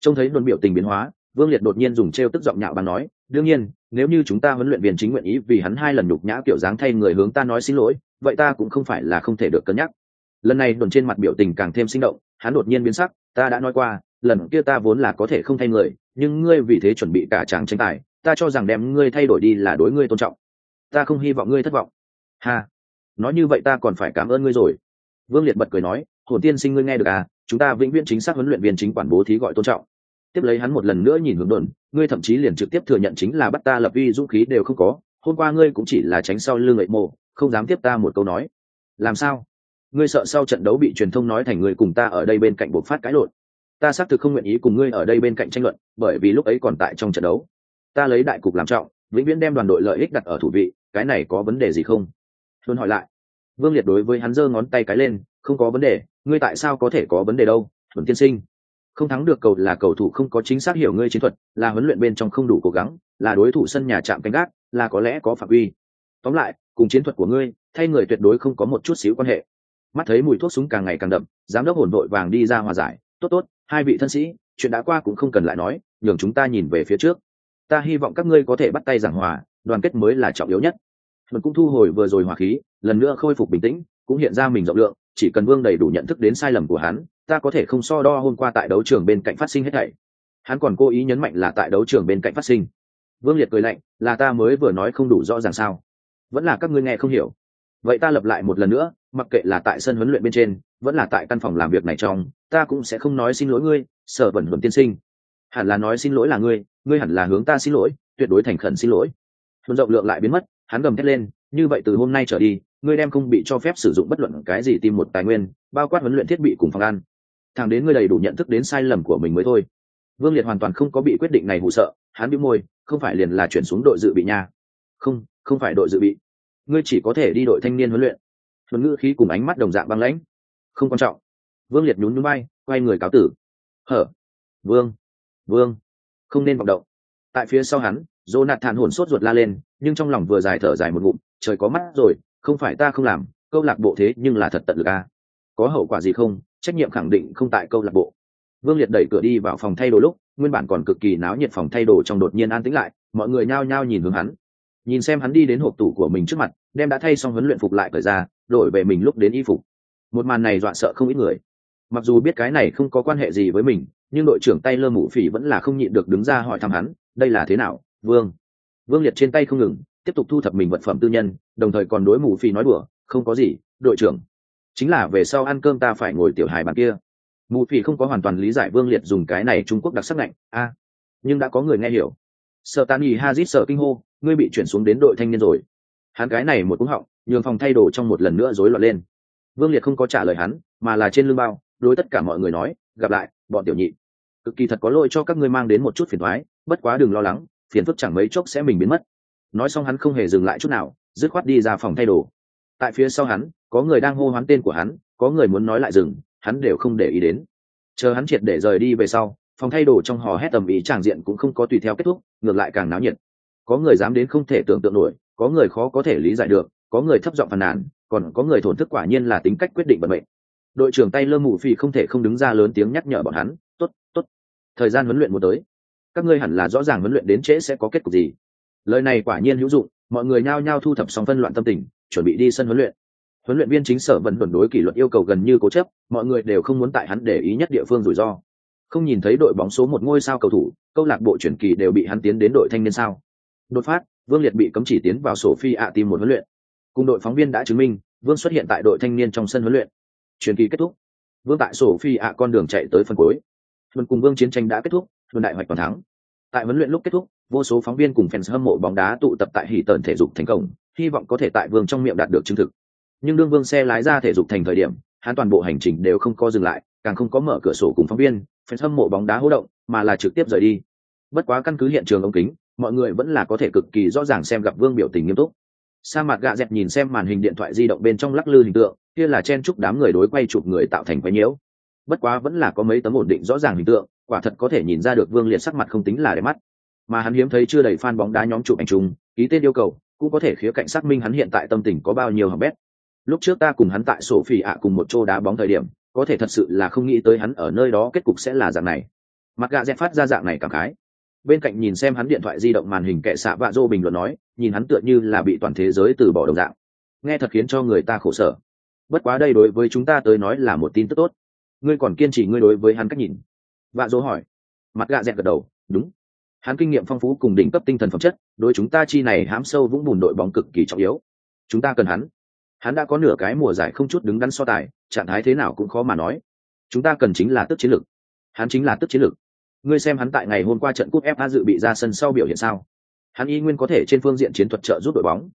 Trông thấy đốn biểu tình biến hóa, vương liệt đột nhiên dùng t r e o tức giọng nhạo bàn nói, đương nhiên, nếu như chúng ta huấn luyện viên chính nguyện ý vì hắn hai lần nhục nhã kiểu dáng thay người hướng ta nói xin lỗi, vậy ta cũng không phải là không thể được cân nhắc. Lần này đồn trên mặt biểu tình càng thêm sinh động, hắn đột nhiên biến sắc, ta đã nói qua, lần kia ta vốn là có thể không thay người, nhưng ngươi vì thế chuẩn bị cả tràng tranh tài, ta cho rằng đem ngươi thay đổi đi là đối ngươi tôn trọng ta không hy vọng ngươi thất vọng. Ha, nói như vậy ta còn phải cảm ơn ngươi rồi. Vương liệt bật cười nói, hồn tiên sinh ngươi nghe được à chúng ta vĩnh viễn chính xác huấn luyện viên chính quản bố thí gọi tôn trọng. Tiếp lấy hắn một lần nữa nhìn hướng đồn, ngươi thậm chí liền trực tiếp thừa nhận chính là bắt ta lập vi dũng khí đều không có, hôm qua ngươi cũng chỉ là tránh sau lưng ngậy mộ, không dám tiếp ta một câu nói. Làm sao? Ngươi sợ sau trận đấu bị truyền thông nói thành người cùng ta ở đây bên cạnh buộc phát cãi lộn. Ta xác thực không nguyện ý cùng ngươi ở đây bên cạnh tranh luận, bởi vì lúc ấy còn tại trong trận đấu. Ta lấy đại cục làm trọng, vĩnh viễn đem đoàn đội lợi ích đặt ở thủ vị cái này có vấn đề gì không? Luôn hỏi lại. Vương liệt đối với hắn giơ ngón tay cái lên, không có vấn đề, ngươi tại sao có thể có vấn đề đâu thuần tiên sinh? Không thắng được cầu là cầu thủ không có chính xác hiểu ngươi chiến thuật, là huấn luyện bên trong không đủ cố gắng, là đối thủ sân nhà chạm canh gác, là có lẽ có phạm vi. Tóm lại, cùng chiến thuật của ngươi, thay người tuyệt đối không có một chút xíu quan hệ. Mắt thấy mùi thuốc súng càng ngày càng đậm, giám đốc hồn đội vàng đi ra hòa giải. Tốt tốt, hai vị thân sĩ, chuyện đã qua cũng không cần lại nói, nhường chúng ta nhìn về phía trước. Ta hy vọng các ngươi có thể bắt tay giảng hòa đoàn kết mới là trọng yếu nhất. Mình cũng thu hồi vừa rồi hỏa khí, lần nữa khôi phục bình tĩnh, cũng hiện ra mình rộng lượng, chỉ cần vương đầy đủ nhận thức đến sai lầm của hắn, ta có thể không so đo hôm qua tại đấu trường bên cạnh phát sinh hết thảy. Hắn còn cố ý nhấn mạnh là tại đấu trường bên cạnh phát sinh. Vương liệt cười lạnh, là ta mới vừa nói không đủ rõ ràng sao? Vẫn là các ngươi nghe không hiểu. Vậy ta lập lại một lần nữa, mặc kệ là tại sân huấn luyện bên trên, vẫn là tại căn phòng làm việc này trong, ta cũng sẽ không nói xin lỗi ngươi sở vẩn vẩn tiên sinh. Hẳn là nói xin lỗi là ngươi ngươi hẳn là hướng ta xin lỗi, tuyệt đối thành khẩn xin lỗi thuần rộng lượng lại biến mất, hắn gầm thét lên, như vậy từ hôm nay trở đi, ngươi đem không bị cho phép sử dụng bất luận cái gì tìm một tài nguyên, bao quát huấn luyện thiết bị cùng phòng ăn. Thẳng đến ngươi đầy đủ nhận thức đến sai lầm của mình mới thôi. Vương liệt hoàn toàn không có bị quyết định này hụ sợ, hắn bị môi, không phải liền là chuyển xuống đội dự bị nha. Không không phải đội dự bị. Ngươi chỉ có thể đi đội thanh niên huấn luyện. Thuần ngữ khí cùng ánh mắt đồng dạng băng lãnh. Không quan trọng. Vương liệt nhún nhún bay quay người cáo tử. Hở. Vương vương. Không nên vọng động. Tại phía sau hắn dô nạt hồn sốt ruột la lên, nhưng trong lòng vừa dài thở dài một ngụm, trời có mắt rồi, không phải ta không làm, câu lạc bộ thế nhưng là thật tận lực a. Có hậu quả gì không? Trách nhiệm khẳng định không tại câu lạc bộ. Vương liệt đẩy cửa đi vào phòng thay đồ lúc, nguyên bản còn cực kỳ náo nhiệt phòng thay đồ trong đột nhiên an tĩnh lại, mọi người nhao nhao nhìn hướng hắn. Nhìn xem hắn đi đến hộp tủ của mình trước mặt, đem đã thay xong huấn luyện phục lại cởi ra, đổi về mình lúc đến y phục. Một màn này dọa sợ không ít người. Mặc dù biết cái này không có quan hệ gì với mình, nhưng đội trưởng tay lơ mụ phỉ vẫn là không nhịn được đứng ra hỏi thăm hắn, đây là thế nào? Vương. Vương liệt trên tay không ngừng, tiếp tục thu thập mình vật phẩm tư nhân, đồng thời còn đối mù Phi nói đùa, không có gì, đội trưởng. Chính là về sau ăn cơm ta phải ngồi tiểu hài bàn kia. Mù Phi không có hoàn toàn lý giải vương liệt dùng cái này trung quốc đặc sắc lạnh. A, nhưng đã có người nghe hiểu. Sợ tàn nhì hazit sợ kinh hô, ngươi bị chuyển xuống đến đội thanh niên rồi. Hắn cái này một cúng họng, nhường phòng thay đồ trong một lần nữa rối loạn lên. Vương liệt không có trả lời hắn, mà là trên lưng bao, đối tất cả mọi người nói, gặp lại, bọn tiểu nhị. Cực kỳ thật có lỗi cho các ngươi mang đến một chút phiền thoái bất quá đừng lo lắng phiền phức chẳng mấy chốc sẽ mình biến mất. Nói xong hắn không hề dừng lại chút nào, dứt khoát đi ra phòng thay đồ. Tại phía sau hắn, có người đang hô hoán tên của hắn, có người muốn nói lại dừng, hắn đều không để ý đến. Chờ hắn triệt để rời đi về sau, phòng thay đồ trong hò hét tầm ý tràng diện cũng không có tùy theo kết thúc, ngược lại càng náo nhiệt. Có người dám đến không thể tưởng tượng nổi, có người khó có thể lý giải được, có người thấp giọng phàn nàn, còn có người thổn thức quả nhiên là tính cách quyết định vận mệnh. Đội trưởng tay lơ mù phi không thể không đứng ra lớn tiếng nhắc nhở bọn hắn t ố t t ố t thời gian huấn luyện muốn tới các ngươi hẳn là rõ ràng huấn luyện đến trễ sẽ có kết cục gì. Lời này quả nhiên hữu dụng, mọi người nhao nhao thu thập xong phân loạn tâm tình, chuẩn bị đi sân huấn luyện. Huấn luyện viên chính sở vẫn luận đối kỷ luật yêu cầu gần như cố chấp, mọi người đều không muốn tại hắn để ý nhất địa phương rủi ro. Không nhìn thấy đội bóng số một ngôi sao cầu thủ, câu lạc bộ chuyển kỳ đều bị hắn tiến đến đội thanh niên sao. Đột phát, vương liệt bị cấm chỉ tiến vào sổ phi ạ tìm một huấn luyện. Cùng đội phóng viên đã chứng minh, vương xuất hiện tại đội thanh niên trong sân huấn luyện. Chuyển kỳ kết thúc. Vương tại sổ phi ạ con đường chạy tới phân cuối. Huấn cùng vương chiến tranh đã kết thúc huấn đại hoạch toàn thắng. Tại huấn luyện lúc kết thúc, vô số phóng viên cùng fans hâm mộ bóng đá tụ tập tại hỉ tần thể dục thành công hy vọng có thể tại vương trong miệng đạt được chứng thực. Nhưng đương vương xe lái ra thể dục thành thời điểm, hắn toàn bộ hành trình đều không có dừng lại, càng không có mở cửa sổ cùng phóng viên, fans hâm mộ bóng đá hô động, mà là trực tiếp rời đi. Bất quá căn cứ hiện trường ống kính, mọi người vẫn là có thể cực kỳ rõ ràng xem gặp vương biểu tình nghiêm túc. Sa mặt gạ dẹp nhìn xem màn hình điện thoại di động bên trong lắc lư hình tượng, kia là chen chúc đám người đối quay chụp người tạo thành quấy nhiễu. Bất quá vẫn là có mấy tấm ổn định rõ ràng hình tượng quả thật có thể nhìn ra được vương liệt sắc mặt không tính là đẹp mắt. Mà hắn hiếm thấy chưa đầy fan bóng đá nhóm chụp ảnh chung, ký tên yêu cầu, cũng có thể khía cạnh xác minh hắn hiện tại tâm tình có bao nhiêu hỏng bét. Lúc trước ta cùng hắn tại sổ phỉ ạ cùng một chỗ đá bóng thời điểm, có thể thật sự là không nghĩ tới hắn ở nơi đó kết cục sẽ là dạng này. Mặt gạ dẹp phát ra dạng này cảm khái. Bên cạnh nhìn xem hắn điện thoại di động màn hình kệ xạ vạ dô bình luận nói, nhìn hắn tựa như là bị toàn thế giới từ bỏ đồng dạng. Nghe thật khiến cho người ta khổ sở. Bất quá đây đối với chúng ta tới nói là một tin tức tốt. Ngươi còn kiên trì ngươi đối với hắn cách nhìn vạ dỗ hỏi. Mặt gạ dẹt gật đầu, đúng. Hắn kinh nghiệm phong phú cùng đỉnh cấp tinh thần phẩm chất, đối chúng ta chi này hám sâu vũng bùn đội bóng cực kỳ trọng yếu. Chúng ta cần hắn. Hắn đã có nửa cái mùa giải không chút đứng đắn so tài, trạng thái thế nào cũng khó mà nói. Chúng ta cần chính là tức chiến lược hắn chính là tức chiến lược ngươi xem hắn tại ngày hôm qua trận cúp fa dự bị ra sân sau biểu hiện sao? Hắn y nguyên có thể trên phương diện chiến thuật trợ giúp đội bóng.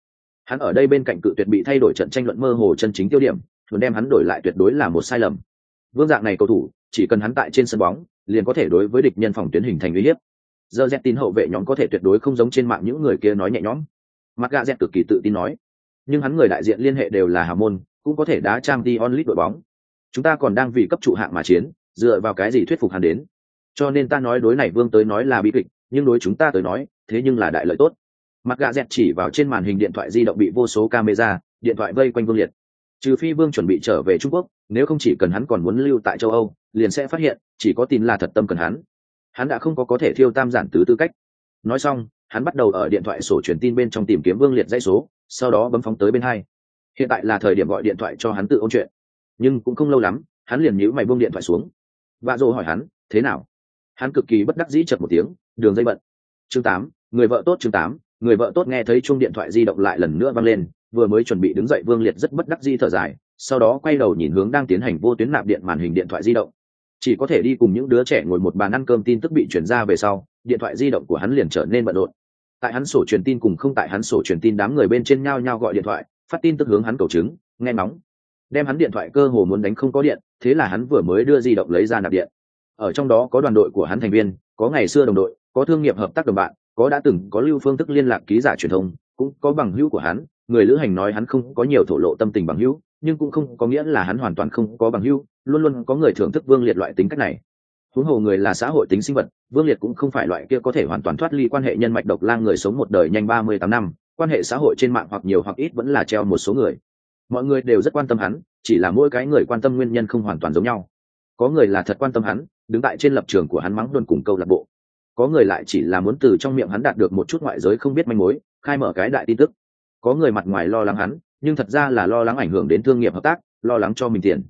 Hắn ở đây bên cạnh cự tuyệt bị thay đổi trận tranh luận mơ hồ chân chính tiêu điểm thường đem hắn đổi lại tuyệt đối là một sai lầm vương dạng này cầu thủ, chỉ cần hắn tại trên sân bóng, liền có thể đối với địch nhân phòng tuyến hình thành uy hiếp. Giờ z tin hậu vệ nhóm có thể tuyệt đối không giống trên mạng những người kia nói nhẹ nhõm. Mặt gà z cực kỳ tự tin nói. Nhưng hắn người đại diện liên hệ đều là hà môn, cũng có thể đá trang đi onlit đội bóng. Chúng ta còn đang vì cấp trụ hạng mà chiến, dựa vào cái gì thuyết phục hắn đến? Cho nên ta nói đối này vương tới nói là bi kịch, nhưng đối chúng ta tới nói, thế nhưng là đại lợi tốt. Mặt gà dẹt chỉ vào trên màn hình điện thoại di động bị vô số camera, điện thoại vây quanh vương liệt trừ phi vương chuẩn bị trở về trung quốc, nếu không chỉ cần hắn còn muốn lưu tại châu âu, liền sẽ phát hiện, chỉ có tin là thật tâm cần hắn. Hắn đã không có có thể thiêu tam giản tứ tư cách. Nói xong, hắn bắt đầu ở điện thoại sổ truyền tin bên trong tìm kiếm vương liệt dãy số, sau đó bấm phóng tới bên hai. Hiện tại là thời điểm gọi điện thoại cho hắn tự ôn chuyện. Nhưng cũng không lâu lắm, hắn liền nhíu mày buông điện thoại xuống. Vạ dỗ hỏi hắn, thế nào? Hắn cực kỳ bất đắc dĩ chật một tiếng, đường dây bận. Chương tám, người vợ tốt chương tám, người vợ tốt nghe thấy chuông điện thoại di động lại lần nữa vang lên vừa mới chuẩn bị đứng dậy vương liệt rất bất đắc dĩ thở dài, sau đó quay đầu nhìn hướng đang tiến hành vô tuyến nạp điện màn hình điện thoại di động. Chỉ có thể đi cùng những đứa trẻ ngồi một bàn ăn cơm tin tức bị chuyển ra về sau, điện thoại di động của hắn liền trở nên bận rộn. Tại hắn sổ truyền tin cùng không tại hắn sổ truyền tin đám người bên trên nhau nhau gọi điện thoại, phát tin tức hướng hắn cầu chứng, nghe nóng đem hắn điện thoại cơ hồ muốn đánh không có điện, thế là hắn vừa mới đưa di động lấy ra nạp điện. Ở trong đó có đoàn đội của hắn thành viên, có ngày xưa đồng đội, có thương nghiệp hợp tác đồng bạn, có đã từng có lưu phương thức liên lạc ký giả truyền thông, cũng có bằng hữu của hắn người lữ hành nói hắn không có nhiều thổ lộ tâm tình bằng hữu, nhưng cũng không có nghĩa là hắn hoàn toàn không có bằng hữu. luôn luôn có người thưởng thức vương liệt loại tính cách này. Huống hồ người là xã hội tính sinh vật, vương liệt cũng không phải loại kia có thể hoàn toàn thoát ly quan hệ nhân mạch độc lang người sống một đời nhanh ba mươi tám năm, quan hệ xã hội trên mạng hoặc nhiều hoặc ít vẫn là treo một số người. Mọi người đều rất quan tâm hắn, chỉ là mỗi cái người quan tâm nguyên nhân không hoàn toàn giống nhau. Có người là thật quan tâm hắn, đứng tại trên lập trường của hắn mắng luôn cùng câu lạc bộ. Có người lại chỉ là muốn từ trong miệng hắn đạt được một chút ngoại giới không biết manh mối, khai mở cái đại tin tức có người mặt ngoài lo lắng hắn, nhưng thật ra là lo lắng ảnh hưởng đến thương nghiệp hợp tác, lo lắng cho mình tiền.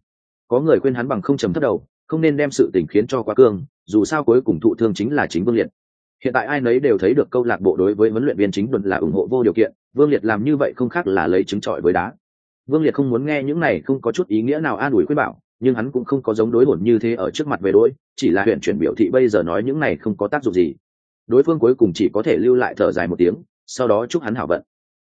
Có người khuyên hắn bằng không chấm thất đầu, không nên đem sự tình khiến cho quá cương, dù sao cuối cùng thụ thương chính là chính vương liệt. Hiện tại ai nấy đều thấy được câu lạc bộ đối với huấn luyện viên chính luận là ủng hộ vô điều kiện, vương liệt làm như vậy không khác là lấy trứng trọi với đá. Vương liệt không muốn nghe những này, không có chút ý nghĩa nào an ủi khuyên bảo, nhưng hắn cũng không có giống đối hồn như thế ở trước mặt về đối, chỉ là huyện chuyển biểu thị bây giờ nói những này không có tác dụng gì. Đối phương cuối cùng chỉ có thể lưu lại thở dài một tiếng, sau đó chúc hắn hảo vận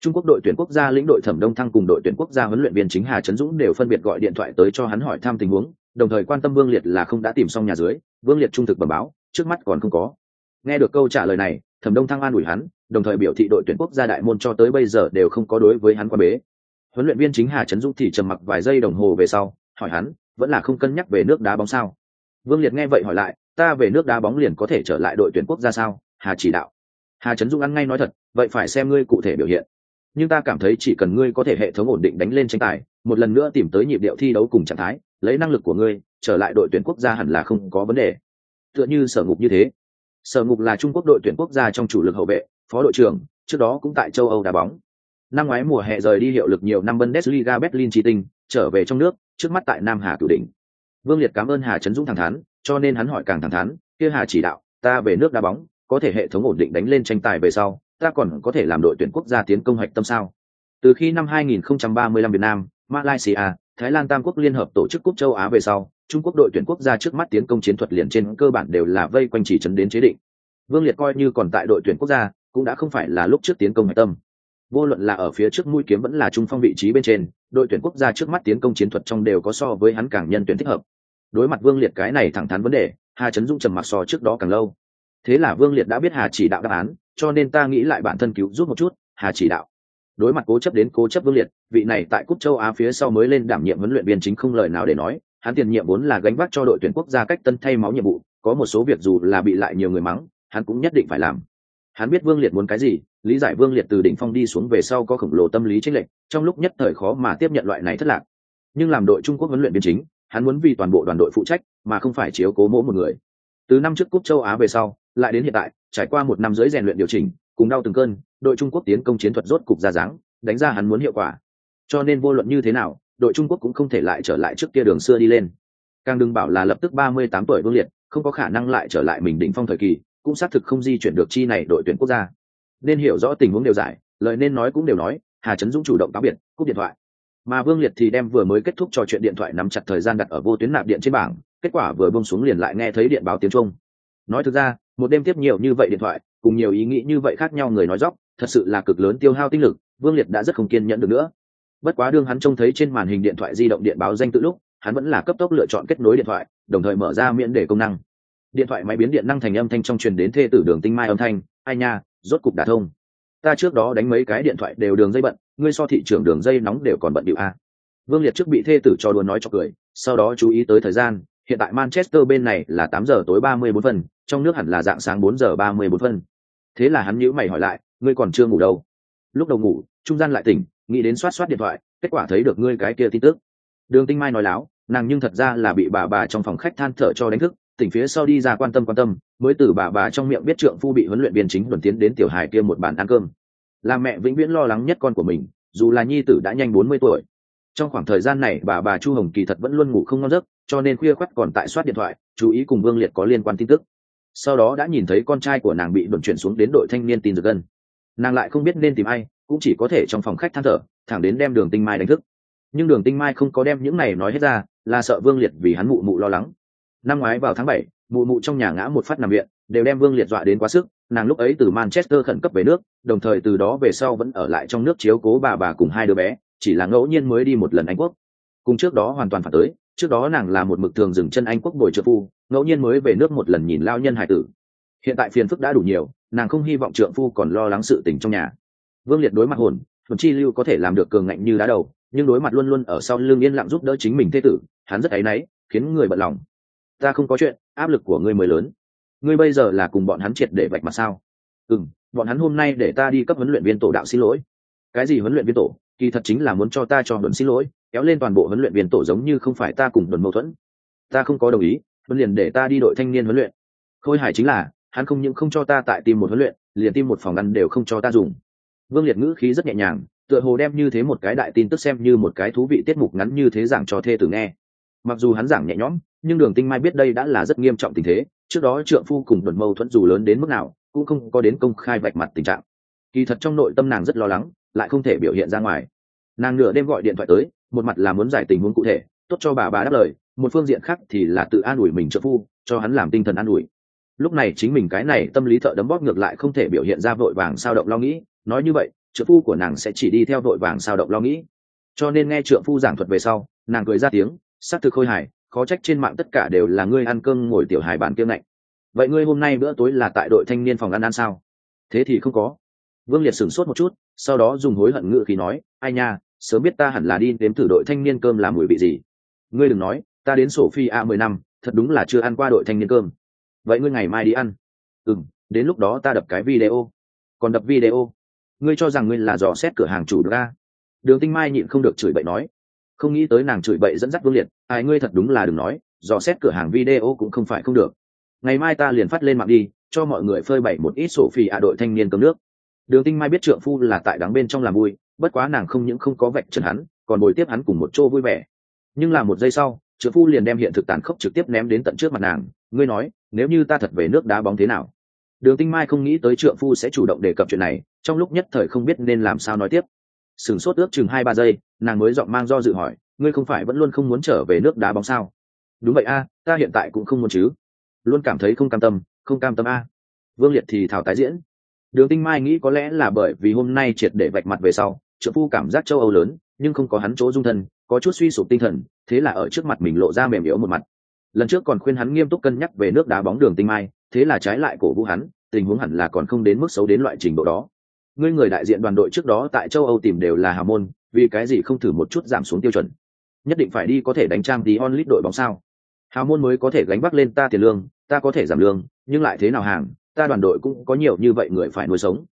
trung quốc đội tuyển quốc gia lĩnh đội thẩm đông thăng cùng đội tuyển quốc gia huấn luyện viên chính hà trấn dũng đều phân biệt gọi điện thoại tới cho hắn hỏi thăm tình huống, đồng thời quan tâm vương liệt là không đã tìm xong nhà dưới, vương liệt trung thực bẩm báo, trước mắt còn không có. Nghe được câu trả lời này, thẩm đông thăng an ủi hắn, đồng thời biểu thị đội tuyển quốc gia đại môn cho tới bây giờ đều không có đối với hắn qua bế. Huấn luyện viên chính hà trấn dũng thì trầm mặc vài giây đồng hồ về sau, hỏi hắn, vẫn là không cân nhắc về nước đá bóng sao? Vương liệt nghe vậy hỏi lại, ta về nước đá bóng liền có thể trở lại đội tuyển quốc gia sao? Hà chỉ đạo. Hà trấn dũng ăn ngay nói thật, vậy phải xem ngươi cụ thể biểu hiện nhưng ta cảm thấy chỉ cần ngươi có thể hệ thống ổn định đánh lên tranh tài, một lần nữa tìm tới nhịp điệu thi đấu cùng trạng thái, lấy năng lực của ngươi, trở lại đội tuyển quốc gia hẳn là không có vấn đề. Tựa như sở ngục như thế. Sở ngục là trung quốc đội tuyển quốc gia trong chủ lực hậu vệ, phó đội trưởng, trước đó cũng tại châu âu đá bóng. Năm ngoái mùa hè rời đi hiệu lực nhiều năm bundesliga berlin tri tinh, trở về trong nước, trước mắt tại nam hà cửu đỉnh. Vương liệt cảm ơn hà trấn dũng thẳng thắn, cho nên hắn hỏi càng thẳng thắn, kia hà chỉ đạo, ta về nước đá bóng, có thể hệ thống ổn định đánh lên tranh tài về sau ta còn có thể làm đội tuyển quốc gia tiến công hoạch tâm sao từ khi năm 2035 Việt Nam, Malaysia, Thái Lan Tam quốc liên hợp tổ chức cúp châu Á về sau, Trung Quốc đội tuyển quốc gia trước mắt tiến công chiến thuật liền trên cơ bản đều là vây quanh chỉ trấn đến chế định. Vương Liệt coi như còn tại đội tuyển quốc gia, cũng đã không phải là lúc trước tiến công hoạch tâm. Vô luận là ở phía trước mũi kiếm vẫn là trung phong vị trí bên trên, đội tuyển quốc gia trước mắt tiến công chiến thuật trong đều có so với hắn càng nhân tuyển thích hợp. Đối mặt Vương Liệt cái này thẳng thắn vấn đề, Hà Trấn Dung trầm mặc so trước đó càng lâu. Thế là Vương Liệt đã biết Hà chỉ đạo đáp án, cho nên ta nghĩ lại bản thân cứu giúp một chút hà chỉ đạo. Đối mặt cố chấp đến cố chấp vương liệt vị này tại cúp châu á phía sau mới lên đảm nhiệm huấn luyện viên chính không lời nào để nói hắn tiền nhiệm vốn là gánh vác cho đội tuyển quốc gia cách tân thay máu nhiệm vụ có một số việc dù là bị lại nhiều người mắng hắn cũng nhất định phải làm. Hắn biết vương liệt muốn cái gì lý giải vương liệt từ đỉnh phong đi xuống về sau có khổng lồ tâm lý chênh lệch trong lúc nhất thời khó mà tiếp nhận loại này thất lạc. Nhưng làm đội trung quốc huấn luyện viên chính hắn muốn vì toàn bộ đoàn đội phụ trách mà không phải chiếu cố mỗi một người. Từ năm trước cúp châu á về sau lại đến hiện tại, trải qua một năm rưỡi rèn luyện điều chỉnh, cùng đau từng cơn, đội trung quốc tiến công chiến thuật rốt cục ra dáng, đánh ra hắn muốn hiệu quả. Cho nên vô luận như thế nào, đội trung quốc cũng không thể lại trở lại trước kia đường xưa đi lên. Càng đừng bảo là lập tức ba mươi tám tuổi vương liệt, không có khả năng lại trở lại mình đỉnh phong thời kỳ, cũng xác thực không di chuyển được chi này đội tuyển quốc gia. Nên hiểu rõ tình huống đều giải, lời nên nói cũng đều nói, hà trấn dũng chủ động cáo biệt, cúp điện thoại. Mà vương liệt thì đem vừa mới kết thúc trò chuyện điện thoại nắm chặt thời gian đặt ở vô tuyến nạp điện trên bảng, kết quả vừa bông xuống liền lại nghe thấy điện báo tiếng trung. Nói thực ra một đêm tiếp nhiều như vậy điện thoại, cùng nhiều ý nghĩ như vậy khác nhau người nói dóc, thật sự là cực lớn tiêu hao tinh lực, vương liệt đã rất không kiên nhẫn được nữa. Bất quá đương hắn trông thấy trên màn hình điện thoại di động điện báo danh tự lúc, hắn vẫn là cấp tốc lựa chọn kết nối điện thoại, đồng thời mở ra miễn để công năng. Điện thoại máy biến điện năng thành âm thanh trong truyền đến thê tử đường tinh mai âm thanh, ai nha, rốt cục đả thông. Ta trước đó đánh mấy cái điện thoại đều đường dây bận, ngươi so thị trường đường dây nóng đều còn bận điệu a. Vương liệt trước bị thê tử cho đùa nói cho cười, sau đó chú ý tới thời gian, hiện tại manchester bên này là tám giờ tối ba mươi bốn phần trong nước hẳn là dạng sáng bốn giờ ba mươi bốn phân. Thế là hắn nhíu mày hỏi lại, ngươi còn chưa ngủ đâu? Lúc đầu ngủ, trung gian lại tỉnh, nghĩ đến soát soát điện thoại, kết quả thấy được ngươi cái kia tin tức. Đường tinh mai nói láo, nàng nhưng thật ra là bị bà bà trong phòng khách than thở cho đánh thức, tỉnh phía sau đi ra quan tâm quan tâm, mới từ bà bà trong miệng biết trượng phu bị huấn luyện viên chính tuần tiến đến tiểu hài kia một bàn ăn cơm. Là mẹ vĩnh viễn lo lắng nhất con của mình, dù là nhi tử đã nhanh bốn mươi tuổi. Trong khoảng thời gian này, bà bà chu hồng kỳ thật vẫn luôn ngủ không ngon giấc, cho nên khuya khoắt còn tại soát điện thoại, chú ý cùng vương liệt có liên quan tin tức sau đó đã nhìn thấy con trai của nàng bị đồn chuyển xuống đến đội thanh niên tin dược gân. Nàng lại không biết nên tìm ai, cũng chỉ có thể trong phòng khách than thở, thẳng đến đem đường tinh mai đánh thức. Nhưng đường tinh mai không có đem những này nói hết ra, là sợ vương liệt vì hắn mụ mụ lo lắng. Năm ngoái vào tháng bảy, mụ mụ trong nhà ngã một phát nằm viện, đều đem vương liệt dọa đến quá sức, nàng lúc ấy từ manchester khẩn cấp về nước, đồng thời từ đó về sau vẫn ở lại trong nước chiếu cố bà bà cùng hai đứa bé, chỉ là ngẫu nhiên mới đi một lần anh quốc. Cùng trước đó hoàn toàn phản tới trước đó nàng là một mực thường dừng chân anh quốc bồi trợ phu, ngẫu nhiên mới về nước một lần nhìn lao nhân hải tử. Hiện tại phiền phức đã đủ nhiều, nàng không hy vọng trượng phu còn lo lắng sự tình trong nhà. Vương liệt đối mặt hồn thuần chi lưu có thể làm được cường ngạnh như đá đầu, nhưng đối mặt luôn luôn ở sau lưng yên lặng giúp đỡ chính mình thế tử, hắn rất áy náy, khiến người bận lòng. Ta không có chuyện, áp lực của ngươi mới lớn. Ngươi bây giờ là cùng bọn hắn triệt để vạch mặt sao? Ừ bọn hắn hôm nay để ta đi cấp huấn luyện viên tổ đạo xin lỗi. Cái gì huấn luyện viên tổ? Kỳ thật chính là muốn cho ta cho đồn xin lỗi kéo lên toàn bộ huấn luyện viên tổ giống như không phải ta cùng đồn mâu thuẫn. Ta không có đồng ý, huấn liền để ta đi đội thanh niên huấn luyện. Khôi hải chính là, hắn không những không cho ta tại tìm một huấn luyện, liền tìm một phòng ăn đều không cho ta dùng. Vương liệt ngữ khí rất nhẹ nhàng, tựa hồ đem như thế một cái đại tin tức xem như một cái thú vị tiết mục ngắn như thế giảng cho thê tử nghe. Mặc dù hắn giảng nhẹ nhõm, nhưng đường tinh mai biết đây đã là rất nghiêm trọng tình thế, trước đó trượng phu cùng đồn mâu thuẫn dù lớn đến mức nào, cũng không có đến công khai vạch mặt tình trạng. Kỳ thật trong nội tâm nàng rất lo lắng, lại không thể biểu hiện ra ngoài. Nàng nửa đêm gọi điện thoại tới một mặt là muốn giải tình huống cụ thể, tốt cho bà bà đáp lời, một phương diện khác thì là tự an ủi mình trợ phu, cho hắn làm tinh thần an ủi. Lúc này chính mình cái này tâm lý thợ đấm bóp ngược lại không thể biểu hiện ra vội vàng sao động lo nghĩ, nói như vậy, trợ phu của nàng sẽ chỉ đi theo vội vàng sao động lo nghĩ. Cho nên nghe trợ phu giảng thuật về sau, nàng cười ra tiếng s ắ c thực khôi hài, khó trách trên mạng tất cả đều là ngươi ăn cơm ngồi tiểu hài bàn kiêng lạnh vậy ngươi hôm nay bữa tối là tại đội thanh niên phòng ăn ăn sao? Thế thì không có. Vương liệt sửng sốt một chút, sau đó dùng hối hận ngự khi nói, ai nha sớm biết ta hẳn là đi đến thử đội thanh niên cơm làm mùi vị gì. Ngươi đừng nói, ta đến sổ phi a mười năm, thật đúng là chưa ăn qua đội thanh niên cơm. Vậy ngươi ngày mai đi ăn. Ừ m đến lúc đó ta đập cái video. Còn đập video? Ngươi cho rằng ngươi là dò xét cửa hàng chủ được đường tinh mai nhịn không được chửi bậy nói. Không nghĩ tới nàng chửi bậy dẫn dắt vương liệt. Ai, ngươi thật đúng là đừng nói, dò xét cửa hàng video cũng không phải không được. Ngày mai ta liền phát lên mạng đi, cho mọi người phơi bày một ít sổ phi a đội thanh niên cơm nước. Đường tinh mai biết trượng phu là tại đắng bên trong làm vui bất quá nàng không những không có vạch trần hắn, còn bồi tiếp hắn cùng một chỗ vui vẻ. Nhưng là một giây sau trợ phu liền đem hiện thực tàn khốc trực tiếp ném đến tận trước mặt nàng, ngươi nói, nếu như ta thật về nước đá bóng thế nào? Đường tinh mai không nghĩ tới trượng phu sẽ chủ động đề cập chuyện này, trong lúc nhất thời không biết nên làm sao nói tiếp. Sửng sốt ước chừng hai ba giây, nàng mới dọn mang do dự hỏi, ngươi không phải vẫn luôn không muốn trở về nước đá bóng sao? Đúng vậy a, ta hiện tại cũng không muốn chứ. Luôn cảm thấy không cam tâm, không cam tâm a. Vương liệt thì thảo tái diễn. Đường tinh mai nghĩ có lẽ là bởi vì hôm nay triệt để vạch mặt về sau trợ phu cảm giác châu âu lớn, nhưng không có hắn chỗ dung thân, có chút suy sụp tinh thần, thế là ở trước mặt mình lộ ra mềm yếu một mặt. Lần trước còn khuyên hắn nghiêm túc cân nhắc về nước đá bóng đường tinh mai, thế là trái lại cổ vũ hắn, tình huống hẳn là còn không đến mức xấu đến loại trình độ đó. Ngươi người đại diện đoàn đội trước đó tại châu âu tìm đều là hào môn, vì cái gì không thử một chút giảm xuống tiêu chuẩn? Nhất định phải đi có thể đánh trang tí onlit đội bóng sao? Hào môn mới có thể gánh vác lên ta tiền lương, ta có thể giảm lương, nhưng lại thế nào hàng, ta đoàn đội cũng có nhiều như vậy người phải nuôi sống.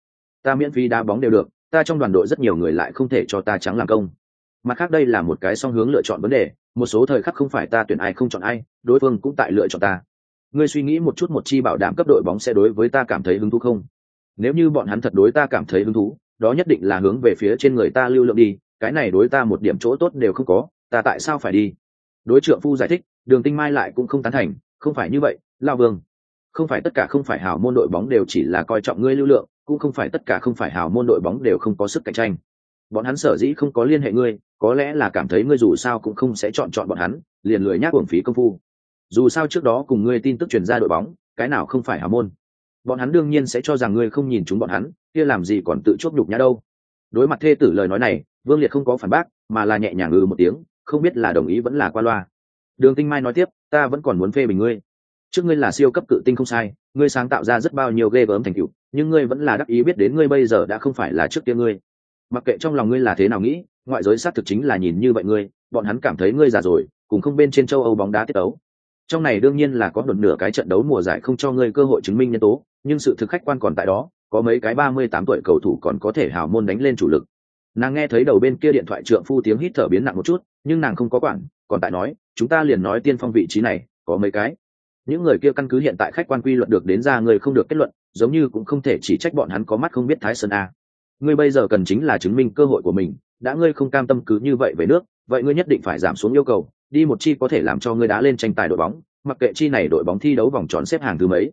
Ta miễn phí đá bóng đều được ta trong đoàn đội rất nhiều người lại không thể cho ta trắng làm công. Mặt khác đây là một cái song hướng lựa chọn vấn đề, một số thời khắc không phải ta tuyển ai không chọn ai, đối phương cũng tại lựa chọn ta. Ngươi suy nghĩ một chút một chi bảo đảm cấp đội bóng sẽ đối với ta cảm thấy hứng thú không? Nếu như bọn hắn thật đối ta cảm thấy hứng thú, đó nhất định là hướng về phía trên người ta lưu lượng đi, cái này đối ta một điểm chỗ tốt đều không có, ta tại sao phải đi? Đối trượng phu giải thích, đường tinh mai lại cũng không tán thành, không phải như vậy, lao vương. Không phải tất cả không phải hào môn đội bóng đều chỉ là coi trọng ngươi lưu lượng cũng không phải tất cả không phải hào môn đội bóng đều không có sức cạnh tranh. Bọn hắn sở dĩ không có liên hệ ngươi, có lẽ là cảm thấy ngươi dù sao cũng không sẽ chọn chọn bọn hắn, liền lười nhác uổng phí công phu. Dù sao trước đó cùng ngươi tin tức truyền ra đội bóng, cái nào không phải hào môn? Bọn hắn đương nhiên sẽ cho rằng ngươi không nhìn chúng bọn hắn, kia làm gì còn tự chốt nhục nhã đâu. Đối mặt thê tử lời nói này, vương liệt không có phản bác, mà là nhẹ nhàng ngừ một tiếng, không biết là đồng ý vẫn là qua loa. Đường tinh mai nói tiếp, ta vẫn còn muốn phê bình ngươi. Trước ngươi là siêu cấp cự tinh không sai, ngươi sáng tạo ra rất bao nhiêu ghê gớm thành tựu nhưng ngươi vẫn là đắc ý biết đến ngươi bây giờ đã không phải là trước kia ngươi. Mặc kệ trong lòng ngươi là thế nào nghĩ, ngoại giới xác thực chính là nhìn như vậy ngươi, bọn hắn cảm thấy ngươi già rồi, cùng không bên trên châu âu bóng đá tiết ấu trong này đương nhiên là có đột nửa cái trận đấu mùa giải không cho ngươi cơ hội chứng minh nhân tố, nhưng sự thực khách quan còn tại đó, có mấy cái ba mươi tám tuổi cầu thủ còn có thể hào môn đánh lên chủ lực. Nàng nghe thấy đầu bên kia điện thoại trượng phu tiếng hít thở biến nặng một chút, nhưng nàng không có quản, còn tại nói, chúng ta liền nói tiên phong vị trí này, có mấy cái. Những người kia căn cứ hiện tại khách quan quy luật được đến ra người không được kết luận giống như cũng không thể chỉ trách bọn hắn có mắt không biết thái sơn a. Ngươi bây giờ cần chính là chứng minh cơ hội của mình, đã ngươi không cam tâm cứ như vậy về nước, vậy ngươi nhất định phải giảm xuống yêu cầu, đi một chi có thể làm cho ngươi đá lên tranh tài đội bóng, mặc kệ chi này đội bóng thi đấu vòng tròn xếp hàng thứ mấy.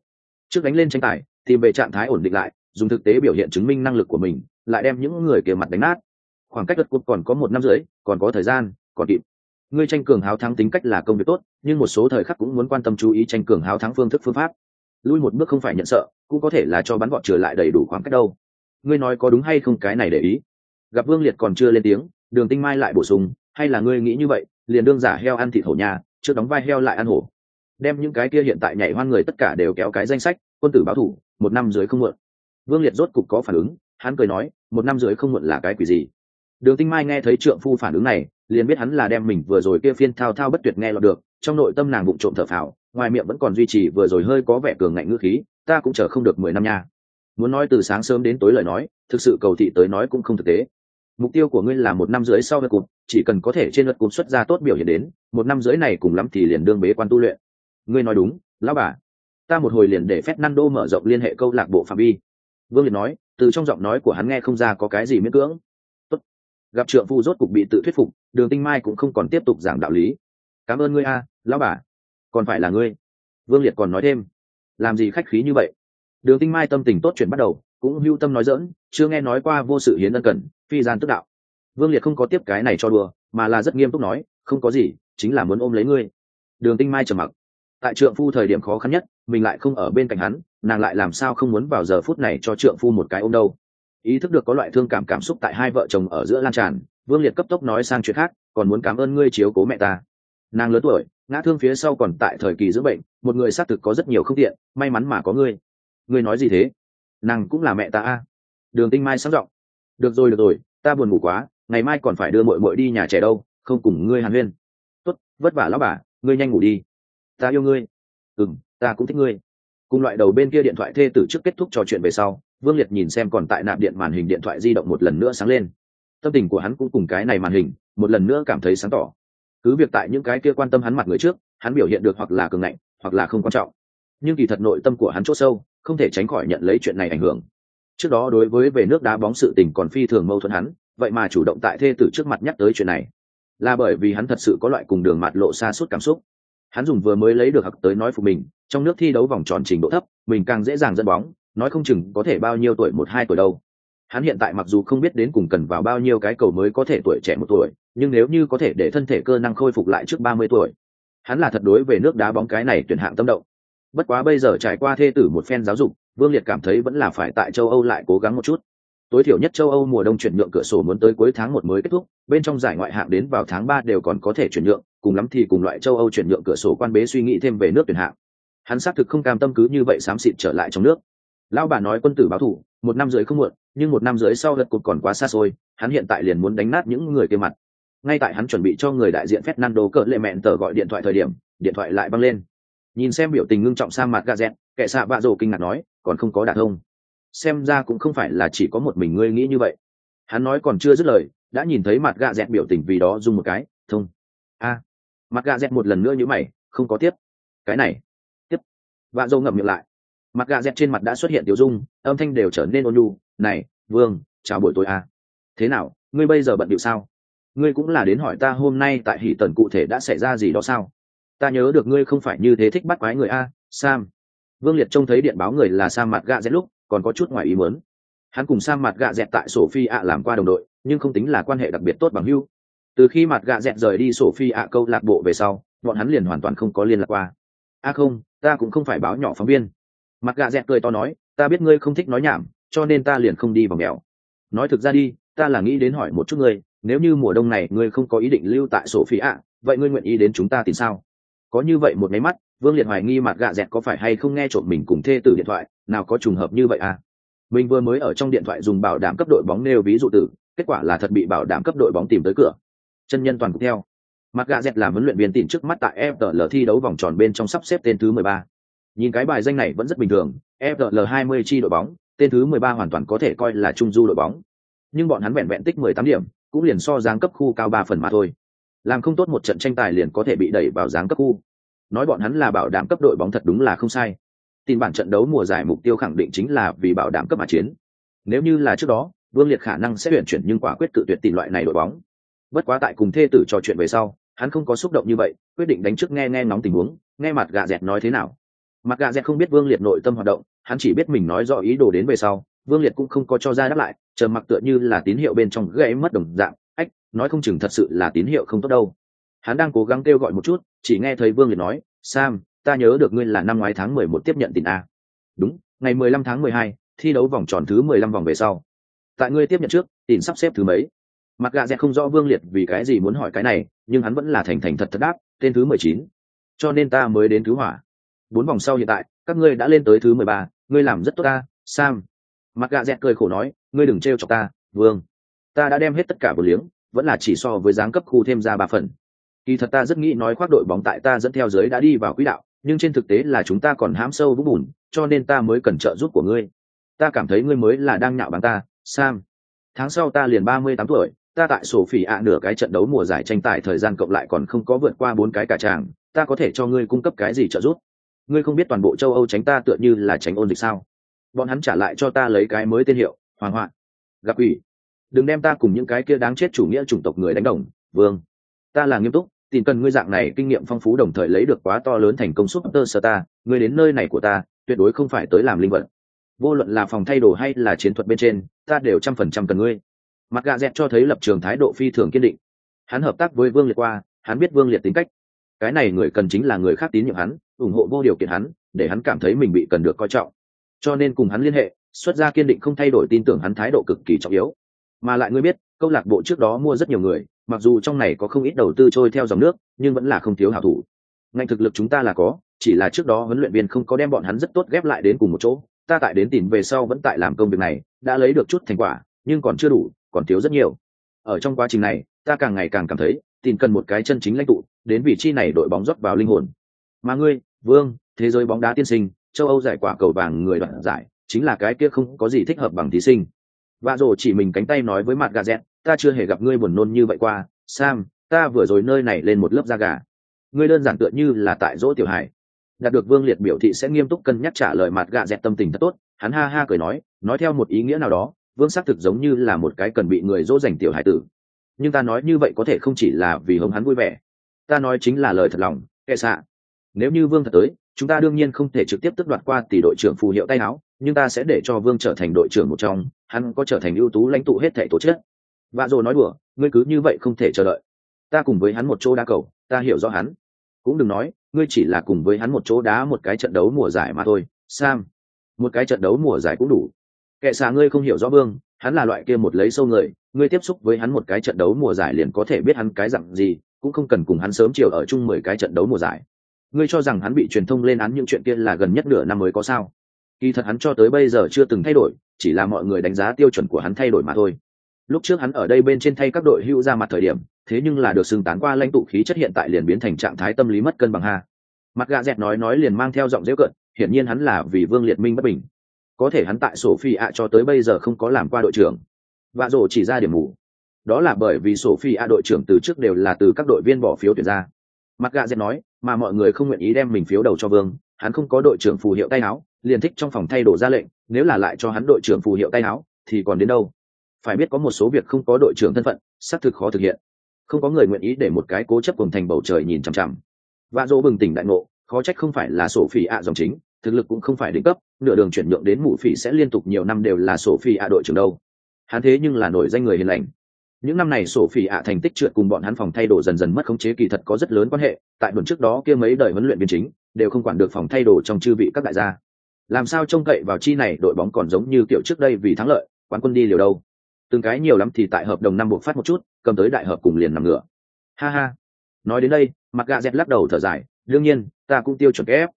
Trước đánh lên tranh tài, tìm về trạng thái ổn định lại, dùng thực tế biểu hiện chứng minh năng lực của mình, lại đem những người kia mặt đánh nát. Khoảng cách đất cúp còn có một năm rưỡi, còn có thời gian, còn kịp. Ngươi tranh cường háo thắng tính cách là công việc tốt, nhưng một số thời khắc cũng muốn quan tâm chú ý tranh cường háo thắng phương thức phương pháp lui một bước không phải nhận sợ, cũng có thể là cho bắn gọn trở lại đầy đủ khoảng cách đâu. Ngươi nói có đúng hay không cái này để ý. Gặp vương liệt còn chưa lên tiếng, đường tinh mai lại bổ sung, hay là ngươi nghĩ như vậy, liền đương giả heo ăn thịt hổ nhà, trước đóng vai heo lại ăn hổ. Đem những cái kia hiện tại nhảy hoan người tất cả đều kéo cái danh sách, quân tử báo thủ, một năm dưới không muộn. Vương liệt rốt cục có phản ứng, hắn cười nói, một năm dưới không muộn là cái quỷ gì? Đường tinh mai nghe thấy trượng phu phản ứng này, liền biết hắn là đem mình vừa rồi kia phiên thao thao bất tuyệt nghe lọt được, trong nội tâm nàng bụng trộm thở phào ngoài miệng vẫn còn duy trì vừa rồi hơi có vẻ cường ngạnh ngữ khí, ta cũng chờ không được mười năm nha. Muốn nói từ sáng sớm đến tối lời nói, thực sự cầu thị tới nói cũng không thực tế. Mục tiêu của ngươi là một năm rưỡi sau lượt cụm chỉ cần có thể trên lượt cụm xuất ra tốt biểu hiện đến, một năm rưỡi này cùng lắm thì liền đương bế quan tu luyện. Ngươi nói đúng, lão bà. Ta một hồi liền để phép nando mở rộng liên hệ câu lạc bộ phạm vi. Vương liệt nói, từ trong giọng nói của hắn nghe không ra có cái gì miễn cưỡng. Tốt. gặp trượng phu rốt cục bị tự thuyết phục, đường tinh mai cũng không còn tiếp tục giảng đạo lý. Cảm ơn ngươi a, lão bà còn phải là ngươi. Vương liệt còn nói thêm, làm gì khách khí như vậy? Đường tinh mai tâm tình tốt chuyện bắt đầu, cũng hưu tâm nói dỡn chưa nghe nói qua vô sự hiến ân cần, phi gian tức đạo. Vương liệt không có tiếp cái này cho đùa, mà là rất nghiêm túc nói, không có gì, chính là muốn ôm lấy ngươi. Đường tinh mai trầm mặc. Tại trượng phu thời điểm khó khăn nhất, mình lại không ở bên cạnh hắn, nàng lại làm sao không muốn vào giờ phút này cho trượng phu một cái ôm đâu. Ý thức được có loại thương cảm cảm xúc tại hai vợ chồng ở giữa lan tràn, vương liệt cấp tốc nói sang chuyện khác, còn muốn cảm ơn ngươi chiếu cố mẹ ta nàng lớn tuổi, ngã thương phía sau còn tại thời kỳ dưỡng bệnh, một người xác thực có rất nhiều không tiện, may mắn mà có ngươi. Ngươi nói gì thế? Nàng cũng là mẹ ta a. Đường tinh mai sáng giọng. Được rồi được rồi, ta buồn ngủ quá, ngày mai còn phải đưa mội mội đi nhà trẻ đâu, không cùng ngươi hàn huyên. Tốt, vất vả lão bà, ngươi nhanh ngủ đi. Ta yêu ngươi. Ừ m ta cũng thích ngươi. Cùng loại đầu bên kia điện thoại thê tử trước kết thúc trò chuyện về sau, vương liệt nhìn xem còn tại nạp điện màn hình điện thoại di động một lần nữa sáng lên. Tâm tình của hắn cũng cùng cái này màn hình, một lần nữa cảm thấy sáng tỏ cứ việc tại những cái kia quan tâm hắn mặt người trước, hắn biểu hiện được hoặc là cường ngạnh, hoặc là không quan trọng. Nhưng kỳ thật nội tâm của hắn c h ỗ sâu, không thể tránh khỏi nhận lấy chuyện này ảnh hưởng. Trước đó đối với về nước đá bóng sự tình còn phi thường mâu thuẫn hắn, vậy mà chủ động tại thê tử trước mặt nhắc tới chuyện này. Là bởi vì hắn thật sự có loại cùng đường mặt lộ xa suốt cảm xúc. Hắn dùng vừa mới lấy được học tới nói phục mình, trong nước thi đấu vòng tròn trình độ thấp, mình càng dễ dàng dẫn bóng, nói không chừng có thể bao nhiêu tuổi một hai tuổi đâu hắn hiện tại mặc dù không biết đến cùng cần vào bao nhiêu cái cầu mới có thể tuổi trẻ một tuổi, nhưng nếu như có thể để thân thể cơ năng khôi phục lại trước ba mươi tuổi, hắn là thật đối về nước đá bóng cái này tuyển hạng tâm động. Bất quá bây giờ trải qua thê tử một phen giáo dục, vương liệt cảm thấy vẫn là phải tại châu âu lại cố gắng một chút. Tối thiểu nhất châu âu mùa đông chuyển nhượng cửa sổ muốn tới cuối tháng một mới kết thúc, bên trong giải ngoại hạng đến vào tháng ba đều còn có thể chuyển nhượng, cùng lắm thì cùng loại châu âu chuyển nhượng cửa sổ quan bế suy nghĩ thêm về nước tuyển hạng. Hắn xác thực không cam tâm cứ như vậy xám xịt trở lại trong nước lão bà nói quân tử báo thủ một năm rưỡi không muộn, nhưng một năm rưỡi sau lật cột còn quá xa xôi, hắn hiện tại liền muốn đánh nát những người kia mặt. Ngay tại hắn chuẩn bị cho người đại diện fernando cỡ lệ mẹn tờ gọi điện thoại thời điểm, điện thoại lại băng lên. Nhìn xem biểu tình ngưng trọng sang mặt gazet kệ xạ bạ rổ kinh ngạc nói, còn không có đả thông. Xem ra cũng không phải là chỉ có một mình ngươi nghĩ như vậy. Hắn nói còn chưa dứt lời, đã nhìn thấy mặt gạ dẹt biểu tình vì đó dùng một cái, thông. A. Mặt gạ dẹt một lần nữa như mày, không có tiếp. Cái này. Tiếp. Vạ dâu ngậm miệng lại mặt gà dẹt trên mặt đã xuất hiện tiểu dung, âm thanh đều trở nên ôn nhu. Này, vương, chào buổi tối à. thế nào, ngươi bây giờ bận điệu sao? Ngươi cũng là đến hỏi ta hôm nay tại hỷ tần cụ thể đã xảy ra gì đó sao? Ta nhớ được ngươi không phải như thế thích bắt quái người a, sam. Vương liệt trông thấy điện báo người là sam mặt gạ dẹt lúc, còn có chút ngoài ý muốn. Hắn cùng sa mặt gạ dẹt tại sổ phi ạ làm qua đồng đội, nhưng không tính là quan hệ đặc biệt tốt bằng hưu từ khi mặt gạ dẹt rời đi sổ phi ạ câu lạc bộ về sau, bọn hắn liền hoàn toàn không có liên lạc qua. A không, ta cũng không phải báo nhỏ phóng viên mặt gạ dẹt cười to nói, ta biết ngươi không thích nói nhảm, cho nên ta liền không đi vào mèo. Nói thực ra đi, ta là nghĩ đến hỏi một chút ngươi, nếu như mùa đông này ngươi không có ý định lưu tại sổ phi ạ vậy ngươi nguyện ý đến chúng ta thì sao? Có như vậy một máy mắt, vương liệt hoài nghi mặt gạ dẹt có phải hay không nghe trộm mình cùng thê tử điện thoại, nào có trùng hợp như vậy à? Mình vừa mới ở trong điện thoại dùng bảo đảm cấp đội bóng nêu ví dụ tử, kết quả là thật bị bảo đảm cấp đội bóng tìm tới cửa. Chân nhân toàn cục theo. Mặt gạ dẹt làm huấn luyện viên tìm trước mắt tại fl thi đấu vòng tròn bên trong sắp xếp tên thứ mười ba nhìn cái bài danh này vẫn rất bình thường fl hai mươi chi đội bóng, tên thứ mười ba hoàn toàn có thể coi là trung du đội bóng. Nhưng bọn hắn vẹn vẹn tích mười tám điểm, cũng liền so giáng cấp khu cao ba phần mà thôi. Làm không tốt một trận tranh tài liền có thể bị đẩy vào giáng cấp khu. Nói bọn hắn là bảo đảm cấp đội bóng thật đúng là không sai. Tin bản trận đấu mùa giải mục tiêu khẳng định chính là vì bảo đảm cấp mà chiến. Nếu như là trước đó, vương liệt khả năng sẽ tuyển chuyển nhưng quả quyết cự tuyệt tìm loại này đội bóng. Bất quá tại cùng thê tử trò chuyện về sau, hắn không có xúc động như vậy, quyết định đánh trước nghe nghe ngóng tình huống, nghe mặt gà dẹt nói thế nào mặc gà dẹt không biết vương liệt nội tâm hoạt động, hắn chỉ biết mình nói rõ ý đồ đến về sau, vương liệt cũng không có cho ra đáp lại, chờ mặc tựa như là tín hiệu bên trong gãy mất đồng dạng, ách, nói không chừng thật sự là tín hiệu không tốt đâu. Hắn đang cố gắng kêu gọi một chút, chỉ nghe thấy vương liệt nói, sam, ta nhớ được ngươi là năm ngoái tháng mười một tiếp nhận tiền a. Đúng, ngày mười lăm tháng mười hai, thi đấu vòng tròn thứ mười lăm vòng về sau. Tại ngươi tiếp nhận trước tiền sắp xếp thứ mấy? Mặc gà dẹt không rõ vương liệt vì cái gì muốn hỏi cái này, nhưng hắn vẫn là thành thành thật thật đáp, tên thứ mười chín. Cho nên ta mới đến thứ hỏa bốn vòng sau hiện tại, các ngươi đã lên tới thứ mười ba, ngươi làm rất tốt ta, sam. Mặt gạ dẹt cười khổ nói, ngươi đừng trêu chọc ta, vương. Ta đã đem hết tất cả vừa liếng, vẫn là chỉ so với giáng cấp khu thêm ra ba phần. Kỳ thật ta rất nghĩ nói khoác đội bóng tại ta dẫn theo giới đã đi vào quỹ đạo, nhưng trên thực tế là chúng ta còn hãm sâu vũng bùn, cho nên ta mới cần trợ giúp của ngươi. Ta cảm thấy ngươi mới là đang nhạo bằng ta, sam. Tháng sau ta liền ba mươi tám tuổi, ta tại sổ phỉ ạ nửa cái trận đấu mùa giải tranh tài thời gian cộng lại còn không có vượt qua bốn cái cả tràng, ta có thể cho ngươi cung cấp cái gì trợ giúp? Ngươi không biết toàn bộ châu âu tránh ta tựa như là tránh ôn dịch sao? Bọn hắn trả lại cho ta lấy cái mới tên hiệu, hoàng hoạn. Gặp ủy đừng đem ta cùng những cái kia đáng chết chủ nghĩa chủng tộc người đánh đồng, vương. Ta là nghiêm túc tìm cần ngươi dạng này kinh nghiệm phong phú đồng thời lấy được quá to lớn thành công suốt tơ sơ ta, ngươi đến nơi này của ta, tuyệt đối không phải tới làm linh vật. Vô luận là phòng thay đồ hay là chiến thuật bên trên, ta đều trăm phần trăm cần ngươi. Mặt gà dẹt cho thấy lập trường thái độ phi thường kiên định. Hắn hợp tác với vương liệt qua, hắn biết vương liệt tính cách cái này người cần chính là người khác tín nhiệm hắn, ủng hộ vô điều kiện hắn, để hắn cảm thấy mình bị cần được coi trọng. Cho nên cùng hắn liên hệ, xuất gia kiên định không thay đổi tin tưởng hắn thái độ cực kỳ trọng yếu. Mà lại ngươi biết, câu lạc bộ trước đó mua rất nhiều người, mặc dù trong này có không ít đầu tư trôi theo dòng nước, nhưng vẫn là không thiếu hảo thủ. Ngành thực lực chúng ta là có, chỉ là trước đó huấn luyện viên không có đem bọn hắn rất tốt ghép lại đến cùng một chỗ. Ta tại đến tìm về sau vẫn tại làm công việc này, đã lấy được chút thành quả, nhưng còn chưa đủ, còn thiếu rất nhiều. Ở trong quá trình này, ta càng ngày càng cảm thấy tìm cần một cái chân chính lãnh tụ, đến vị trí này đội bóng rót vào linh hồn. Mà ngươi, vương, thế giới bóng đá tiên sinh, châu âu giải quả cầu vàng người đoạn giải, chính là cái kia không có gì thích hợp bằng thí sinh. Và rồi chỉ mình cánh tay nói với mặt gà dẹt, ta chưa hề gặp ngươi buồn nôn như vậy qua, sam, ta vừa rồi nơi này lên một lớp da gà. Ngươi đơn giản tựa như là tại dỗ tiểu hải. Đạt được vương liệt biểu thị sẽ nghiêm túc cân nhắc trả lời mặt gà dẹt tâm tình thật tốt, hắn ha ha cười nói nói theo một ý nghĩa nào đó, vương xác thực giống như là một cái cần bị người dỗ dành tiểu hải tử nhưng ta nói như vậy có thể không chỉ là vì hống hắn vui vẻ. Ta nói chính là lời thật lòng, kệ xạ. Nếu như vương thật tới, chúng ta đương nhiên không thể trực tiếp tước đoạt qua tỷ đội trưởng phù hiệu tay áo, nhưng ta sẽ để cho vương trở thành đội trưởng một trong, hắn có trở thành ưu tú lãnh tụ hết thể tổ chức. Vạ rồi nói đùa, ngươi cứ như vậy không thể chờ đợi. Ta cùng với hắn một chỗ đá cầu, ta hiểu rõ hắn. Cũng đừng nói, ngươi chỉ là cùng với hắn một chỗ đá một cái trận đấu mùa giải mà thôi. Sam, một cái trận đấu mùa giải cũng đủ. Kệ xạ ngươi không hiểu rõ vương hắn là loại kia một lấy sâu người, ngươi tiếp xúc với hắn một cái trận đấu mùa giải liền có thể biết hắn cái dặn gì, cũng không cần cùng hắn sớm chiều ở chung mười cái trận đấu mùa giải. Ngươi cho rằng hắn bị truyền thông lên án những chuyện kia là gần nhất nửa năm mới có sao? Kỳ thật hắn cho tới bây giờ chưa từng thay đổi, chỉ là mọi người đánh giá tiêu chuẩn của hắn thay đổi mà thôi. Lúc trước hắn ở đây bên trên thay các đội hưu ra mặt thời điểm, thế nhưng là được xưng tán qua lãnh tụ khí chất hiện tại liền biến thành trạng thái tâm lý mất cân bằng ha. Mặt gà dẹt nói nói liền mang theo giọng dễ cận, hiển nhiên hắn là vì vương liệt minh bất bình có thể hắn tại sổ phi ạ cho tới bây giờ không có làm qua đội trưởng. Vạ rổ chỉ ra điểm mù. Đó là bởi vì sổ phi ạ đội trưởng từ trước đều là từ các đội viên bỏ phiếu tuyển ra. Mặt gạ dẹt nói, mà mọi người không nguyện ý đem mình phiếu đầu cho vương, hắn không có đội trưởng phù hiệu tay áo, liền thích trong phòng thay đổi ra lệnh, nếu là lại cho hắn đội trưởng phù hiệu tay áo, thì còn đến đâu? Phải biết có một số việc không có đội trưởng thân phận, xác thực khó thực hiện. Không có người nguyện ý để một cái cố chấp cùng thành bầu trời nhìn chằm chằm. Vạ dỗ bừng tỉnh đại ngộ, khó trách không phải là sổ phỉ ạ dòng chính, thực lực cũng không phải đỉnh cấp nửa đường chuyển nhượng đến mụ phỉ sẽ liên tục nhiều năm đều là sổ phỉ ạ đội trưởng đâu. Hắn thế nhưng là nổi danh người hiền lành. Những năm này sổ phỉ ạ thành tích trượt cùng bọn hắn phòng thay đồ dần dần mất khống chế kỳ thật có rất lớn quan hệ, tại đồn trước đó kia mấy đời huấn luyện viên chính, đều không quản được phòng thay đồ trong chư vị các đại gia. Làm sao trông cậy vào chi này, đội bóng còn giống như kiểu trước đây vì thắng lợi, quán quân đi liều đâu. Từng cái nhiều lắm thì tại hợp đồng năm buộc phát một chút, cầm tới đại hợp cùng liền nằm ngựa ha ha. Nói đến đây, mặt gà dẹt lắc đầu thở dài, đương nhiên, ta cũng tiêu chuẩn ép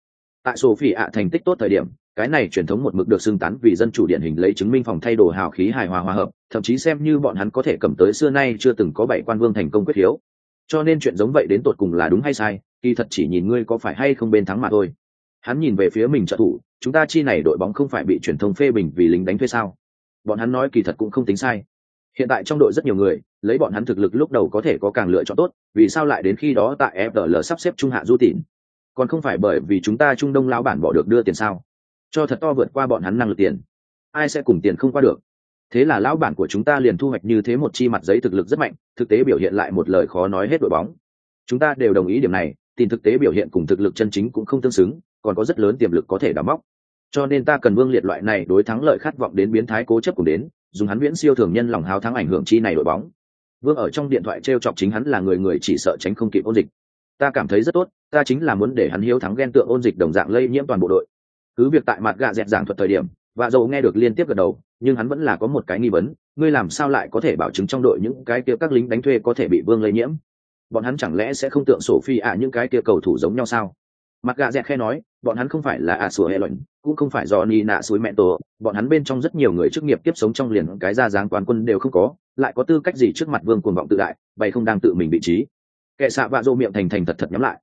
tại sổ phỉ ạ thành tích tốt thời điểm cái này truyền thống một mực được xưng tán vì dân chủ điển hình lấy chứng minh phòng thay đồ hào khí hài hòa hòa hợp, thậm chí xem như bọn hắn có thể cầm tới xưa nay chưa từng có bảy quan vương thành công quyết hiếu. Cho nên chuyện giống vậy đến tột cùng là đúng hay sai, kỳ thật chỉ nhìn ngươi có phải hay không bên thắng mà thôi. Hắn nhìn về phía mình trợ thủ, chúng ta chi này đội bóng không phải bị truyền thông phê bình vì lính đánh thuê sao? Bọn hắn nói kỳ thật cũng không tính sai. Hiện tại trong đội rất nhiều người, lấy bọn hắn thực lực lúc đầu có thể có càng lựa chọn tốt, vì sao lại đến khi đó tại fdl sắp xếp trung hạ du tịn còn không phải bởi vì chúng ta trung đông lão bản bỏ được đưa tiền sao? Cho thật to vượt qua bọn hắn năng lực tiền. Ai sẽ cùng tiền không qua được? Thế là lão bản của chúng ta liền thu hoạch như thế một chi mặt giấy thực lực rất mạnh, thực tế biểu hiện lại một lời khó nói hết đội bóng. Chúng ta đều đồng ý điểm này tìm thực tế biểu hiện cùng thực lực chân chính cũng không tương xứng, còn có rất lớn tiềm lực có thể đóng móc cho nên ta cần vương liệt loại này đối thắng lợi khát vọng đến biến thái cố chấp cùng đến, dùng hắn viễn siêu thường nhân lòng hào thắng ảnh hưởng chi này đội bóng. Vương ở trong điện thoại t r e o chọc chính hắn là người người chỉ sợ tránh không kịp ôn dịch. Ta cảm thấy rất tốt, ta chính là muốn để hắn hiếu thắng ghen tượng ôn dịch đồng dạng lây nhiễm toàn bộ đội cứ việc tại mặt gạ dẹt giảng thuật thời điểm và dầu nghe được liên tiếp gật đầu, nhưng hắn vẫn là có một cái nghi vấn, ngươi làm sao lại có thể bảo chứng trong đội những cái kia các lính đánh thuê có thể bị vương lây nhiễm? Bọn hắn chẳng lẽ sẽ không tượng sổ phi ạ à những cái kia cầu thủ giống nhau sao? Mặt gạ dẹt khe nói, bọn hắn không phải là ạ sủa hệ luận, cũng không phải do ni nạ suối mẹ tổ, bọn hắn bên trong rất nhiều người chức nghiệp tiếp sống trong liền cái ra dáng quán quân đều không có, lại có tư cách gì trước mặt vương cuồng vọng tự đại vậy không đang tự mình vị trí. Kệ xạ vạ dô miệng thành thành thật thật nhắm lại.